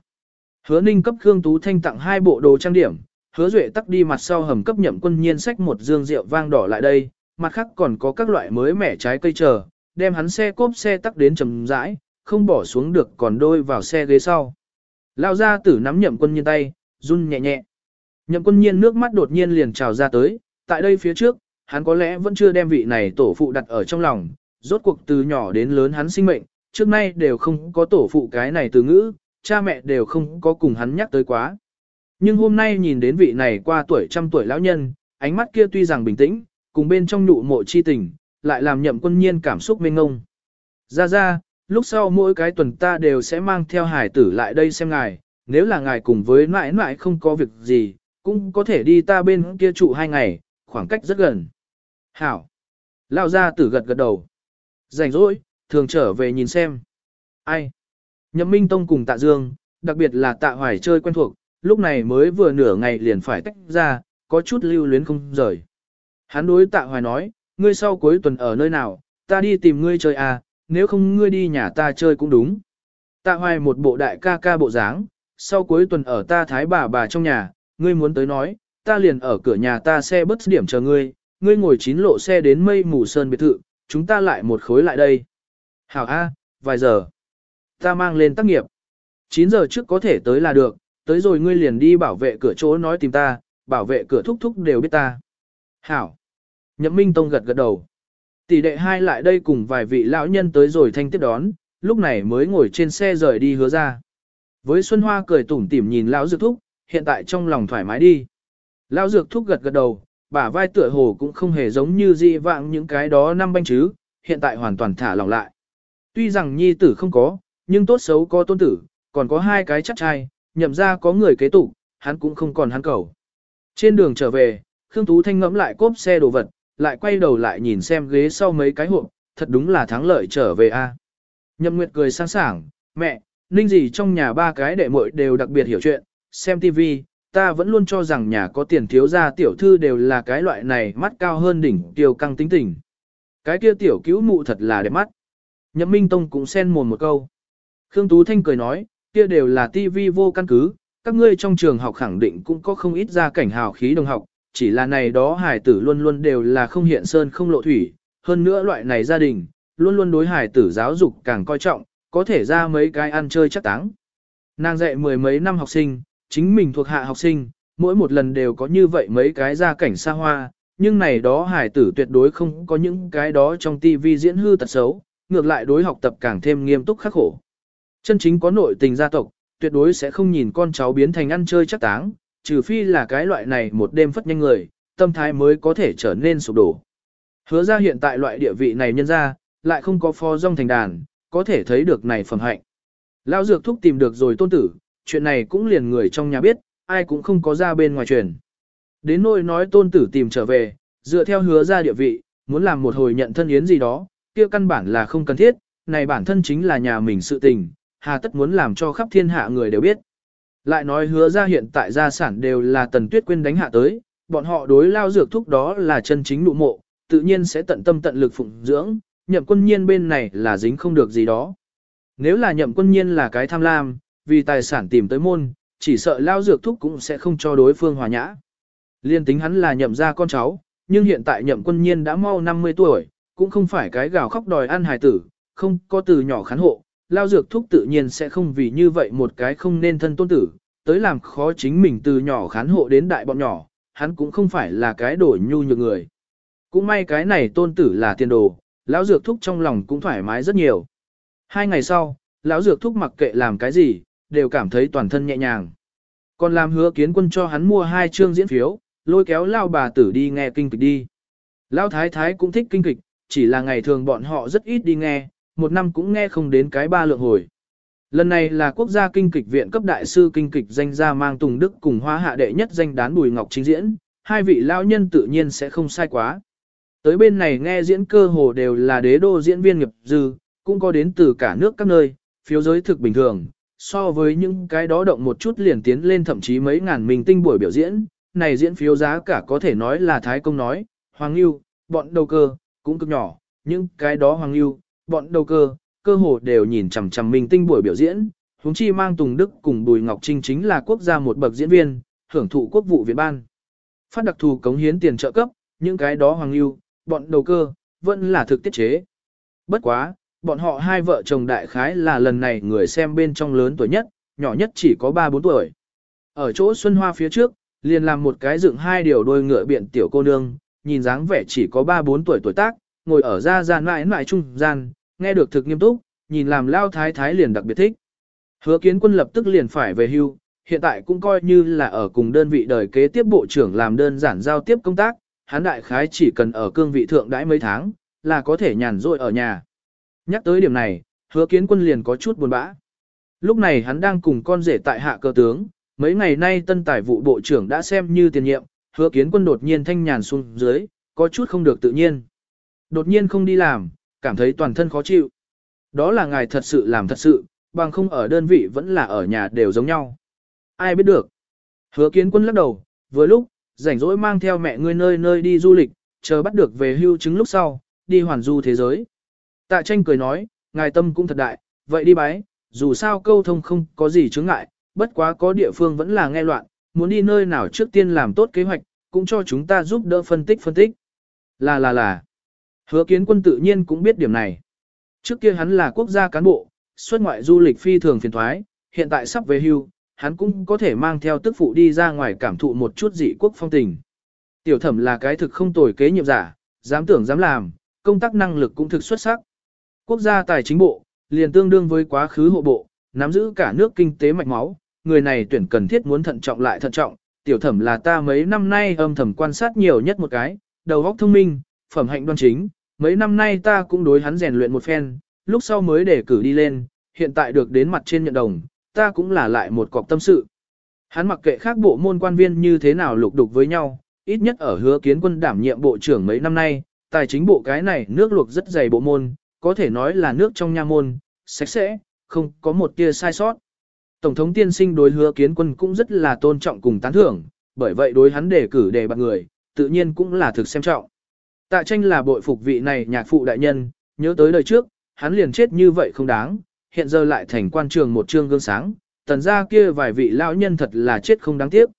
Hứa Ninh cấp Khương Tú Thanh tặng hai bộ đồ trang điểm, hứa Duệ tắc đi mặt sau hầm cấp nhậm quân nhiên sách một dương rượu vang đỏ lại đây, mặt khác còn có các loại mới mẻ trái cây chờ, đem hắn xe cốp xe tắc đến trầm rãi, không bỏ xuống được còn đôi vào xe ghế sau. Lao ra tử nắm nhậm quân nhiên tay, run nhẹ nhẹ. Nhậm quân nhiên nước mắt đột nhiên liền trào ra tới, tại đây phía trước, hắn có lẽ vẫn chưa đem vị này tổ phụ đặt ở trong lòng, rốt cuộc từ nhỏ đến lớn hắn sinh mệnh, trước nay đều không có tổ phụ cái này từ ngữ, cha mẹ đều không có cùng hắn nhắc tới quá. Nhưng hôm nay nhìn đến vị này qua tuổi trăm tuổi lão nhân, ánh mắt kia tuy rằng bình tĩnh, cùng bên trong nụ mộ chi tình, lại làm nhậm quân nhiên cảm xúc mênh ngông. Ra ra, lúc sau mỗi cái tuần ta đều sẽ mang theo hải tử lại đây xem ngài, nếu là ngài cùng với mãi mãi không có việc gì, cũng có thể đi ta bên kia trụ hai ngày, khoảng cách rất gần. Hảo. Lao ra tử gật gật đầu. Rảnh rỗi, thường trở về nhìn xem. Ai? Nhậm Minh Tông cùng Tạ Dương, đặc biệt là Tạ Hoài chơi quen thuộc, lúc này mới vừa nửa ngày liền phải tách ra, có chút lưu luyến không rời. Hắn đối Tạ Hoài nói, ngươi sau cuối tuần ở nơi nào, ta đi tìm ngươi chơi à, nếu không ngươi đi nhà ta chơi cũng đúng. Tạ Hoài một bộ đại ca ca bộ dáng, sau cuối tuần ở ta thái bà bà trong nhà, ngươi muốn tới nói, ta liền ở cửa nhà ta xe bất điểm chờ ngươi, ngươi ngồi chín lộ xe đến mây mù sơn biệt thự, chúng ta lại một khối lại đây. Hảo A, vài giờ. Ta mang lên tác nghiệp. 9 giờ trước có thể tới là được, tới rồi ngươi liền đi bảo vệ cửa chỗ nói tìm ta, bảo vệ cửa thúc thúc đều biết ta. Hảo. Nhậm Minh Tông gật gật đầu. Tỷ đệ hai lại đây cùng vài vị lão nhân tới rồi thanh tiếp đón, lúc này mới ngồi trên xe rời đi hứa ra. Với Xuân Hoa cười tủm tỉm nhìn lão dược thúc, hiện tại trong lòng thoải mái đi. Lão dược thúc gật gật đầu, bả vai tựa hồ cũng không hề giống như dị vãng những cái đó năm banh chứ, hiện tại hoàn toàn thả lỏng lại. Tuy rằng nhi tử không có, nhưng tốt xấu có tôn tử, còn có hai cái chắc trai, nhậm ra có người kế tục, hắn cũng không còn hắn cầu. Trên đường trở về, Khương Tú Thanh ngẫm lại cốp xe đồ vật, lại quay đầu lại nhìn xem ghế sau mấy cái hộp, thật đúng là thắng lợi trở về a. Nhậm Nguyệt cười sáng sảng, mẹ, ninh gì trong nhà ba cái đệ muội đều đặc biệt hiểu chuyện, xem TV, ta vẫn luôn cho rằng nhà có tiền thiếu gia tiểu thư đều là cái loại này mắt cao hơn đỉnh tiêu căng tính tình. Cái kia tiểu cứu mụ thật là đẹp mắt. Nhậm Minh Tông cũng xen mồm một câu. Khương Tú Thanh cười nói, kia đều là TV vô căn cứ, các ngươi trong trường học khẳng định cũng có không ít ra cảnh hào khí đồng học, chỉ là này đó hải tử luôn luôn đều là không hiện sơn không lộ thủy, hơn nữa loại này gia đình, luôn luôn đối hải tử giáo dục càng coi trọng, có thể ra mấy cái ăn chơi chắc táng. Nàng dạy mười mấy năm học sinh, chính mình thuộc hạ học sinh, mỗi một lần đều có như vậy mấy cái gia cảnh xa hoa, nhưng này đó hải tử tuyệt đối không có những cái đó trong tivi diễn hư tật xấu, ngược lại đối học tập càng thêm nghiêm túc khắc khổ. Chân chính có nội tình gia tộc, tuyệt đối sẽ không nhìn con cháu biến thành ăn chơi chắc táng, trừ phi là cái loại này một đêm phất nhanh người, tâm thái mới có thể trở nên sụp đổ. Hứa ra hiện tại loại địa vị này nhân ra, lại không có phó rong thành đàn, có thể thấy được này phẩm hạnh. Lao dược thúc tìm được rồi tôn tử, chuyện này cũng liền người trong nhà biết, ai cũng không có ra bên ngoài truyền. Đến nỗi nói tôn tử tìm trở về, dựa theo hứa ra địa vị, muốn làm một hồi nhận thân yến gì đó, kia căn bản là không cần thiết, này bản thân chính là nhà mình sự tình, hà tất muốn làm cho khắp thiên hạ người đều biết. Lại nói hứa ra hiện tại gia sản đều là tần tuyết quên đánh hạ tới, bọn họ đối lao dược thúc đó là chân chính nụ mộ, tự nhiên sẽ tận tâm tận lực phụng dưỡng, nhậm quân nhiên bên này là dính không được gì đó. Nếu là nhậm quân nhiên là cái tham lam, vì tài sản tìm tới môn, chỉ sợ lao dược thúc cũng sẽ không cho đối phương hòa nhã. Liên tính hắn là nhậm ra con cháu, nhưng hiện tại nhậm quân nhiên đã mau 50 tuổi, cũng không phải cái gào khóc đòi ăn hài tử, không có từ nhỏ khán hộ, lao dược thúc tự nhiên sẽ không vì như vậy một cái không nên thân tôn tử, tới làm khó chính mình từ nhỏ khán hộ đến đại bọn nhỏ, hắn cũng không phải là cái đổi nhu nhược người. Cũng may cái này tôn tử là tiền đồ, lão dược thúc trong lòng cũng thoải mái rất nhiều. Hai ngày sau, lão dược thúc mặc kệ làm cái gì, đều cảm thấy toàn thân nhẹ nhàng. Còn làm hứa kiến quân cho hắn mua hai chương diễn phiếu, lôi kéo lao bà tử đi nghe kinh kịch đi. Lão thái thái cũng thích kinh kịch, chỉ là ngày thường bọn họ rất ít đi nghe, một năm cũng nghe không đến cái ba lượng hồi. Lần này là quốc gia kinh kịch viện cấp đại sư kinh kịch danh gia mang Tùng Đức cùng hóa hạ đệ nhất danh đán Bùi Ngọc chính diễn, hai vị lão nhân tự nhiên sẽ không sai quá. Tới bên này nghe diễn cơ hồ đều là đế đô diễn viên nghiệp dư, cũng có đến từ cả nước các nơi, phiếu giới thực bình thường, so với những cái đó động một chút liền tiến lên thậm chí mấy ngàn mình tinh buổi biểu diễn, này diễn phiếu giá cả có thể nói là Thái Công nói, Hoàng Lưu, bọn đầu cơ, cũng cực nhỏ, những cái đó Hoàng Lưu, bọn đầu cơ, cơ hồ đều nhìn chằm chằm mình tinh buổi biểu diễn, huống chi mang Tùng Đức cùng Bùi Ngọc Trinh chính là quốc gia một bậc diễn viên, hưởng thụ quốc vụ viện ban. Phát đặc thù cống hiến tiền trợ cấp, những cái đó Hoàng Lưu, bọn đầu cơ, vẫn là thực tiết chế. Bất quá, bọn họ hai vợ chồng đại khái là lần này người xem bên trong lớn tuổi nhất, nhỏ nhất chỉ có 3-4 tuổi. Ở chỗ Xuân Hoa phía trước, liền làm một cái dựng hai điều đôi ngựa biện tiểu cô nương, nhìn dáng vẻ chỉ có 3-4 tuổi tuổi tác, ngồi ở ra gian mãi mãi trung gian, nghe được thực nghiêm túc, nhìn làm lao thái thái liền đặc biệt thích. Hứa kiến quân lập tức liền phải về hưu, hiện tại cũng coi như là ở cùng đơn vị đời kế tiếp bộ trưởng làm đơn giản giao tiếp công tác, hắn đại khái chỉ cần ở cương vị thượng đãi mấy tháng, là có thể nhàn rỗi ở nhà. Nhắc tới điểm này, hứa kiến quân liền có chút buồn bã. Lúc này hắn đang cùng con rể tại hạ cơ tướng, mấy ngày nay tân tài vụ bộ trưởng đã xem như tiền nhiệm, hứa kiến quân đột nhiên thanh nhàn xuống dưới, có chút không được tự nhiên. Đột nhiên không đi làm, cảm thấy toàn thân khó chịu. Đó là ngài thật sự làm thật sự, bằng không ở đơn vị vẫn là ở nhà đều giống nhau. Ai biết được. Hứa kiến quân lắc đầu, vừa lúc, rảnh rỗi mang theo mẹ ngươi nơi nơi đi du lịch, chờ bắt được về hưu chứng lúc sau, đi hoàn du thế giới. Tạ tranh cười nói, ngài tâm cũng thật đại, vậy đi bái, dù sao câu thông không có gì chướng ngại, bất quá có địa phương vẫn là nghe loạn, muốn đi nơi nào trước tiên làm tốt kế hoạch, cũng cho chúng ta giúp đỡ phân tích phân tích. Là là là. Hứa kiến quân tự nhiên cũng biết điểm này. Trước kia hắn là quốc gia cán bộ, xuất ngoại du lịch phi thường phiền thoái, hiện tại sắp về hưu, hắn cũng có thể mang theo tức phụ đi ra ngoài cảm thụ một chút dị quốc phong tình. Tiểu thẩm là cái thực không tồi kế nhiệm giả, dám tưởng dám làm, công tác năng lực cũng thực xuất sắc. Quốc gia tài chính bộ, liền tương đương với quá khứ hộ bộ, nắm giữ cả nước kinh tế mạch máu, người này tuyển cần thiết muốn thận trọng lại thận trọng. Tiểu thẩm là ta mấy năm nay âm thầm quan sát nhiều nhất một cái, đầu óc thông minh, phẩm hạnh đoan chính, mấy năm nay ta cũng đối hắn rèn luyện một phen, lúc sau mới để cử đi lên, hiện tại được đến mặt trên nhận đồng, ta cũng là lại một cọc tâm sự. Hắn mặc kệ khác bộ môn quan viên như thế nào lục đục với nhau, ít nhất ở hứa kiến quân đảm nhiệm bộ trưởng mấy năm nay, tài chính bộ cái này nước luộc rất dày bộ môn, có thể nói là nước trong nha môn, sạch sẽ, không có một tia sai sót. Tổng thống tiên sinh đối hứa kiến quân cũng rất là tôn trọng cùng tán thưởng, bởi vậy đối hắn đề cử đề bạc người, tự nhiên cũng là thực xem trọng. Tạ tranh là bội phục vị này nhạc phụ đại nhân, nhớ tới đời trước, hắn liền chết như vậy không đáng, hiện giờ lại thành quan trường một trương gương sáng, tần ra kia vài vị lão nhân thật là chết không đáng tiếc.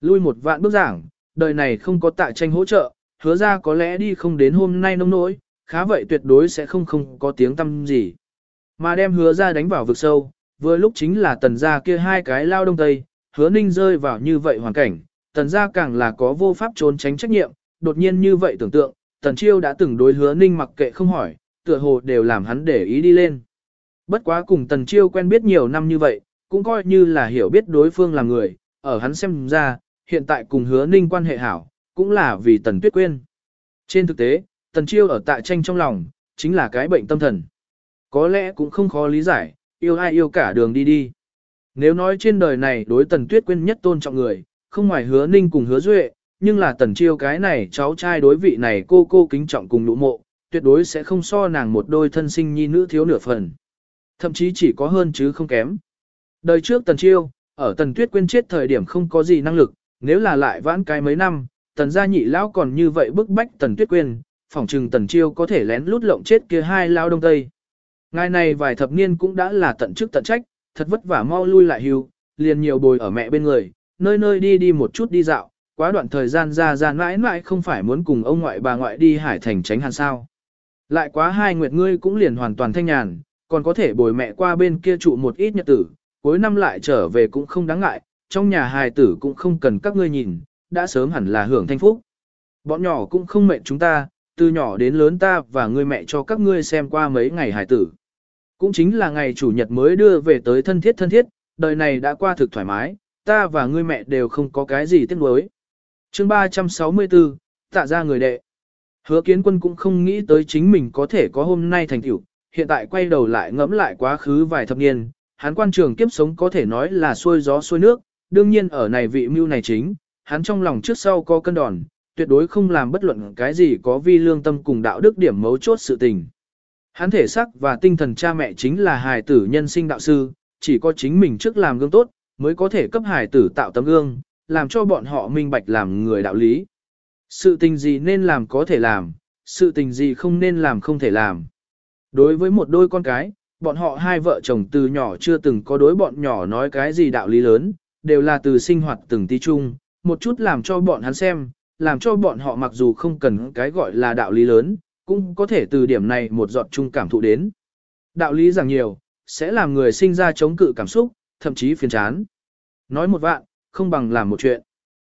Lui một vạn bước giảng, đời này không có tạ tranh hỗ trợ, hứa ra có lẽ đi không đến hôm nay nông nỗi, khá vậy tuyệt đối sẽ không không có tiếng tâm gì. Mà đem hứa ra đánh vào vực sâu, vừa lúc chính là tần gia kia hai cái lao đông tây, hứa ninh rơi vào như vậy hoàn cảnh, tần gia càng là có vô pháp trốn tránh trách nhiệm, đột nhiên như vậy tưởng tượng, tần chiêu đã từng đối hứa ninh mặc kệ không hỏi, tựa hồ đều làm hắn để ý đi lên. Bất quá cùng tần chiêu quen biết nhiều năm như vậy, cũng coi như là hiểu biết đối phương là người, ở hắn xem ra, hiện tại cùng hứa ninh quan hệ hảo, cũng là vì tần tuyết quên. Trên thực tế, Tần Chiêu ở tạ tranh trong lòng, chính là cái bệnh tâm thần. Có lẽ cũng không khó lý giải, yêu ai yêu cả đường đi đi. Nếu nói trên đời này đối Tần Tuyết Quyên nhất tôn trọng người, không ngoài hứa ninh cùng hứa duệ, nhưng là Tần Chiêu cái này cháu trai đối vị này cô cô kính trọng cùng nụ mộ, tuyệt đối sẽ không so nàng một đôi thân sinh nhi nữ thiếu nửa phần. Thậm chí chỉ có hơn chứ không kém. Đời trước Tần Chiêu, ở Tần Tuyết Quyên chết thời điểm không có gì năng lực, nếu là lại vãn cái mấy năm, Tần gia nhị lão còn như vậy bức bách Tần Tuyết Quyên, phỏng chừng Tần Chiêu có thể lén lút lộng chết kia hai lao đông tây. Ngài này vài thập niên cũng đã là tận chức tận trách, thật vất vả mau lui lại hưu, liền nhiều bồi ở mẹ bên người, nơi nơi đi đi một chút đi dạo, quá đoạn thời gian ra ra mãi mãi không phải muốn cùng ông ngoại bà ngoại đi hải thành tránh hàn sao. Lại quá hai nguyệt ngươi cũng liền hoàn toàn thanh nhàn, còn có thể bồi mẹ qua bên kia trụ một ít nhật tử, cuối năm lại trở về cũng không đáng ngại, trong nhà hài tử cũng không cần các ngươi nhìn, đã sớm hẳn là hưởng thanh phúc. Bọn nhỏ cũng không mệt chúng ta, từ nhỏ đến lớn ta và ngươi mẹ cho các ngươi xem qua mấy ngày hải tử. Cũng chính là ngày chủ nhật mới đưa về tới thân thiết thân thiết, đời này đã qua thực thoải mái, ta và ngươi mẹ đều không có cái gì tiếc nuối. Chương 364, tạ ra người đệ. Hứa kiến quân cũng không nghĩ tới chính mình có thể có hôm nay thành tựu, hiện tại quay đầu lại ngẫm lại quá khứ vài thập niên, hắn quan trường kiếp sống có thể nói là xuôi gió xuôi nước, đương nhiên ở này vị mưu này chính, hắn trong lòng trước sau có cân đòn, tuyệt đối không làm bất luận cái gì có vi lương tâm cùng đạo đức điểm mấu chốt sự tình. Hắn thể sắc và tinh thần cha mẹ chính là hài tử nhân sinh đạo sư, chỉ có chính mình trước làm gương tốt, mới có thể cấp hài tử tạo tấm gương, làm cho bọn họ minh bạch làm người đạo lý. Sự tình gì nên làm có thể làm, sự tình gì không nên làm không thể làm. Đối với một đôi con cái, bọn họ hai vợ chồng từ nhỏ chưa từng có đối bọn nhỏ nói cái gì đạo lý lớn, đều là từ sinh hoạt từng tí chung, một chút làm cho bọn hắn xem, làm cho bọn họ mặc dù không cần cái gọi là đạo lý lớn, cũng có thể từ điểm này một giọt chung cảm thụ đến. Đạo lý rằng nhiều, sẽ làm người sinh ra chống cự cảm xúc, thậm chí phiền chán. Nói một vạn, không bằng làm một chuyện.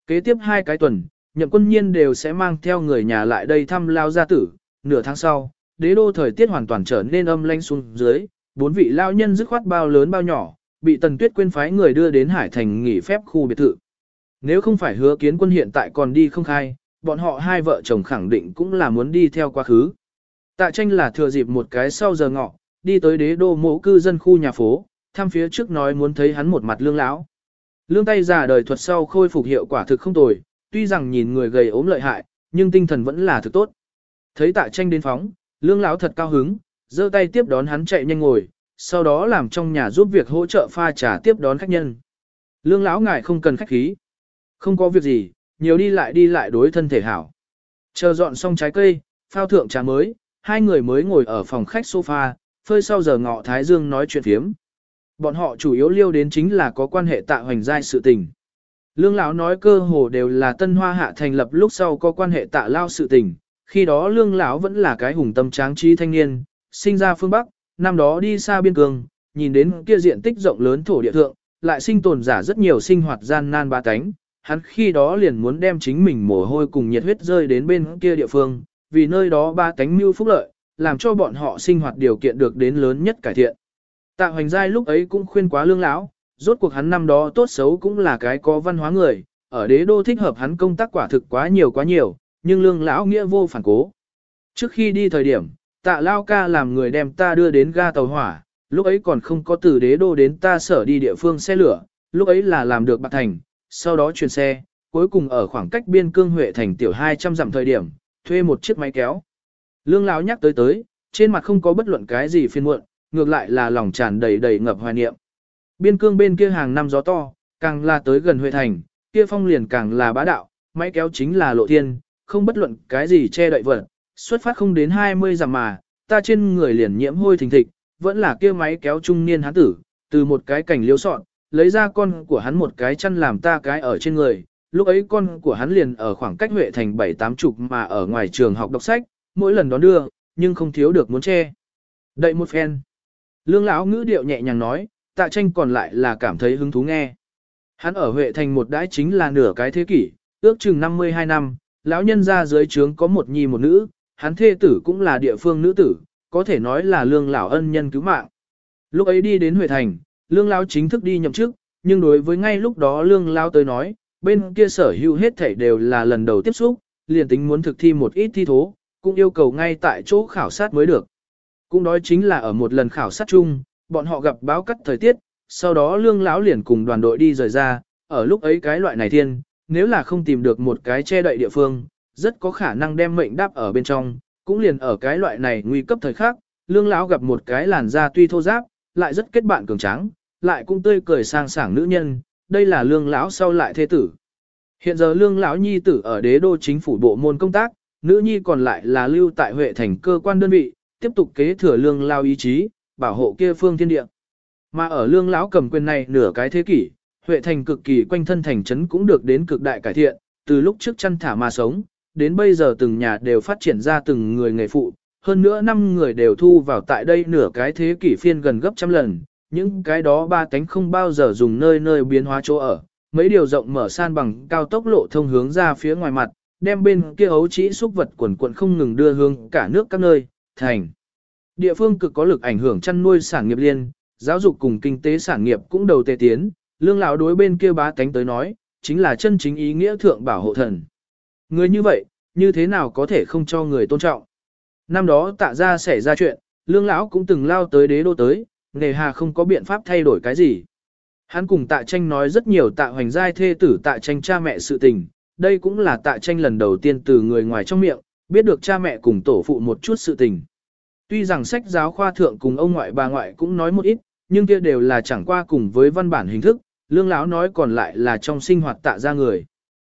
Kế tiếp hai cái tuần, nhậm quân nhiên đều sẽ mang theo người nhà lại đây thăm lao gia tử, nửa tháng sau, đế đô thời tiết hoàn toàn trở nên âm lanh xuống dưới, bốn vị lao nhân dứt khoát bao lớn bao nhỏ, bị tần tuyết quên phái người đưa đến hải thành nghỉ phép khu biệt thự. Nếu không phải hứa kiến quân hiện tại còn đi không khai, bọn họ hai vợ chồng khẳng định cũng là muốn đi theo quá khứ. Tạ tranh là thừa dịp một cái sau giờ ngọ, đi tới đế đô mộ cư dân khu nhà phố, thăm phía trước nói muốn thấy hắn một mặt lương lão. Lương tay già đời thuật sau khôi phục hiệu quả thực không tồi, tuy rằng nhìn người gầy ốm lợi hại, nhưng tinh thần vẫn là thực tốt. Thấy tạ tranh đến phóng, lương lão thật cao hứng, giơ tay tiếp đón hắn chạy nhanh ngồi, sau đó làm trong nhà giúp việc hỗ trợ pha trà tiếp đón khách nhân. Lương lão ngài không cần khách khí. Không có việc gì, nhiều đi lại đi lại đối thân thể hảo. Chờ dọn xong trái cây, phao thượng trà mới, hai người mới ngồi ở phòng khách sofa, phơi sau giờ ngọ Thái Dương nói chuyện phiếm. Bọn họ chủ yếu liêu đến chính là có quan hệ tạ hoành giai sự tình. Lương lão nói cơ hồ đều là tân hoa hạ thành lập lúc sau có quan hệ tạ lao sự tình. Khi đó lương lão vẫn là cái hùng tâm tráng trí thanh niên, sinh ra phương Bắc, năm đó đi xa biên cương, nhìn đến kia diện tích rộng lớn thổ địa thượng, lại sinh tồn giả rất nhiều sinh hoạt gian nan ba cánh, hắn khi đó liền muốn đem chính mình mồ hôi cùng nhiệt huyết rơi đến bên kia địa phương, vì nơi đó ba cánh mưu phúc lợi, làm cho bọn họ sinh hoạt điều kiện được đến lớn nhất cải thiện. Tạ hoành giai lúc ấy cũng khuyên quá lương lão, rốt cuộc hắn năm đó tốt xấu cũng là cái có văn hóa người, ở đế đô thích hợp hắn công tác quả thực quá nhiều quá nhiều, nhưng lương lão nghĩa vô phản cố. Trước khi đi thời điểm, tạ lao ca làm người đem ta đưa đến ga tàu hỏa, lúc ấy còn không có từ đế đô đến ta sở đi địa phương xe lửa, lúc ấy là làm được bạc thành, sau đó chuyển xe, cuối cùng ở khoảng cách biên cương Huệ thành tiểu 200 dặm thời điểm, thuê một chiếc máy kéo. Lương lão nhắc tới tới, trên mặt không có bất luận cái gì phiền muộn, ngược lại là lòng tràn đầy đầy ngập hoài niệm. Biên cương bên kia hàng năm gió to, càng là tới gần Huệ thành, kia phong liền càng là bá đạo, máy kéo chính là lộ thiên, không bất luận cái gì che đậy vật, xuất phát không đến 20 dặm mà, ta trên người liền nhiễm hôi thình thịch, vẫn là kia máy kéo trung niên hán tử, từ một cái cảnh liêu sọn, lấy ra con của hắn một cái chăn làm ta cái ở trên người, lúc ấy con của hắn liền ở khoảng cách Huệ thành bảy tám chục mà ở ngoài trường học đọc sách, mỗi lần đón đưa, nhưng không thiếu được muốn che. Đậy một phen. Lương lão ngữ điệu nhẹ nhàng nói, tạ tranh còn lại là cảm thấy hứng thú nghe. Hắn ở Huệ thành một đãi chính là nửa cái thế kỷ, ước chừng 52 năm, lão nhân ra dưới trướng có một nhi một nữ, hắn thê tử cũng là địa phương nữ tử, có thể nói là lương lão ân nhân cứu mạng. Lúc ấy đi đến Huệ thành, lương lao chính thức đi nhậm chức, nhưng đối với ngay lúc đó lương lao tới nói, bên kia sở hữu hết thảy đều là lần đầu tiếp xúc, liền tính muốn thực thi một ít thi thố, cũng yêu cầu ngay tại chỗ khảo sát mới được. Cũng đó chính là ở một lần khảo sát chung, bọn họ gặp báo cắt thời tiết, sau đó lương lão liền cùng đoàn đội đi rời ra, ở lúc ấy cái loại này thiên, nếu là không tìm được một cái che đậy địa phương, rất có khả năng đem mệnh đáp ở bên trong, cũng liền ở cái loại này nguy cấp thời khắc, lương lão gặp một cái làn da tuy thô ráp, lại rất kết bạn cường tráng, lại cũng tươi cười sang sảng nữ nhân, đây là lương lão sau lại thế tử. Hiện giờ lương lão nhi tử ở đế đô chính phủ bộ môn công tác, nữ nhi còn lại là lưu tại Huệ thành cơ quan đơn vị, tiếp tục kế thừa lương lao ý chí, bảo hộ kia phương thiên địa. Mà ở lương lão cầm quyền này nửa cái thế kỷ, Huệ thành cực kỳ quanh thân thành trấn cũng được đến cực đại cải thiện, từ lúc trước chăn thả mà sống, đến bây giờ từng nhà đều phát triển ra từng người nghề phụ, hơn nữa năm người đều thu vào tại đây nửa cái thế kỷ phiên gần gấp trăm lần, những cái đó ba cánh không bao giờ dùng nơi nơi biến hóa chỗ ở, mấy điều rộng mở san bằng cao tốc lộ thông hướng ra phía ngoài mặt, đem bên kia ấu trĩ xúc vật quần quần không ngừng đưa hướng cả nước các nơi, thành. Địa phương cực có lực ảnh hưởng chăn nuôi sản nghiệp liên, giáo dục cùng kinh tế sản nghiệp cũng đầu tề tiến, lương lão đối bên kia ba cánh tới nói, chính là chân chính ý nghĩa thượng bảo hộ thần. Người như vậy, như thế nào có thể không cho người tôn trọng? Năm đó tạ ra xảy ra chuyện, lương lão cũng từng lao tới đế đô tới, nghề hà không có biện pháp thay đổi cái gì. Hắn cùng tạ tranh nói rất nhiều tạ hoành giai thê tử tạ tranh cha mẹ sự tình, đây cũng là tạ tranh lần đầu tiên từ người ngoài trong miệng, biết được cha mẹ cùng tổ phụ một chút sự tình. Tuy rằng sách giáo khoa thượng cùng ông ngoại bà ngoại cũng nói một ít, nhưng kia đều là chẳng qua cùng với văn bản hình thức, lương lão nói còn lại là trong sinh hoạt tạ ra người.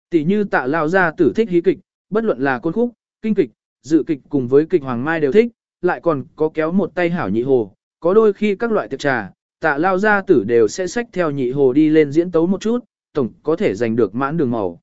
Tỷ như tạ lao gia tử thích hí kịch, bất luận là côn khúc, kinh kịch, dự kịch cùng với kịch hoàng mai đều thích, lại còn có kéo một tay hảo nhị hồ, có đôi khi các loại tiệc trà, tạ lao gia tử đều sẽ xách theo nhị hồ đi lên diễn tấu một chút, tổng có thể giành được mãn đường màu.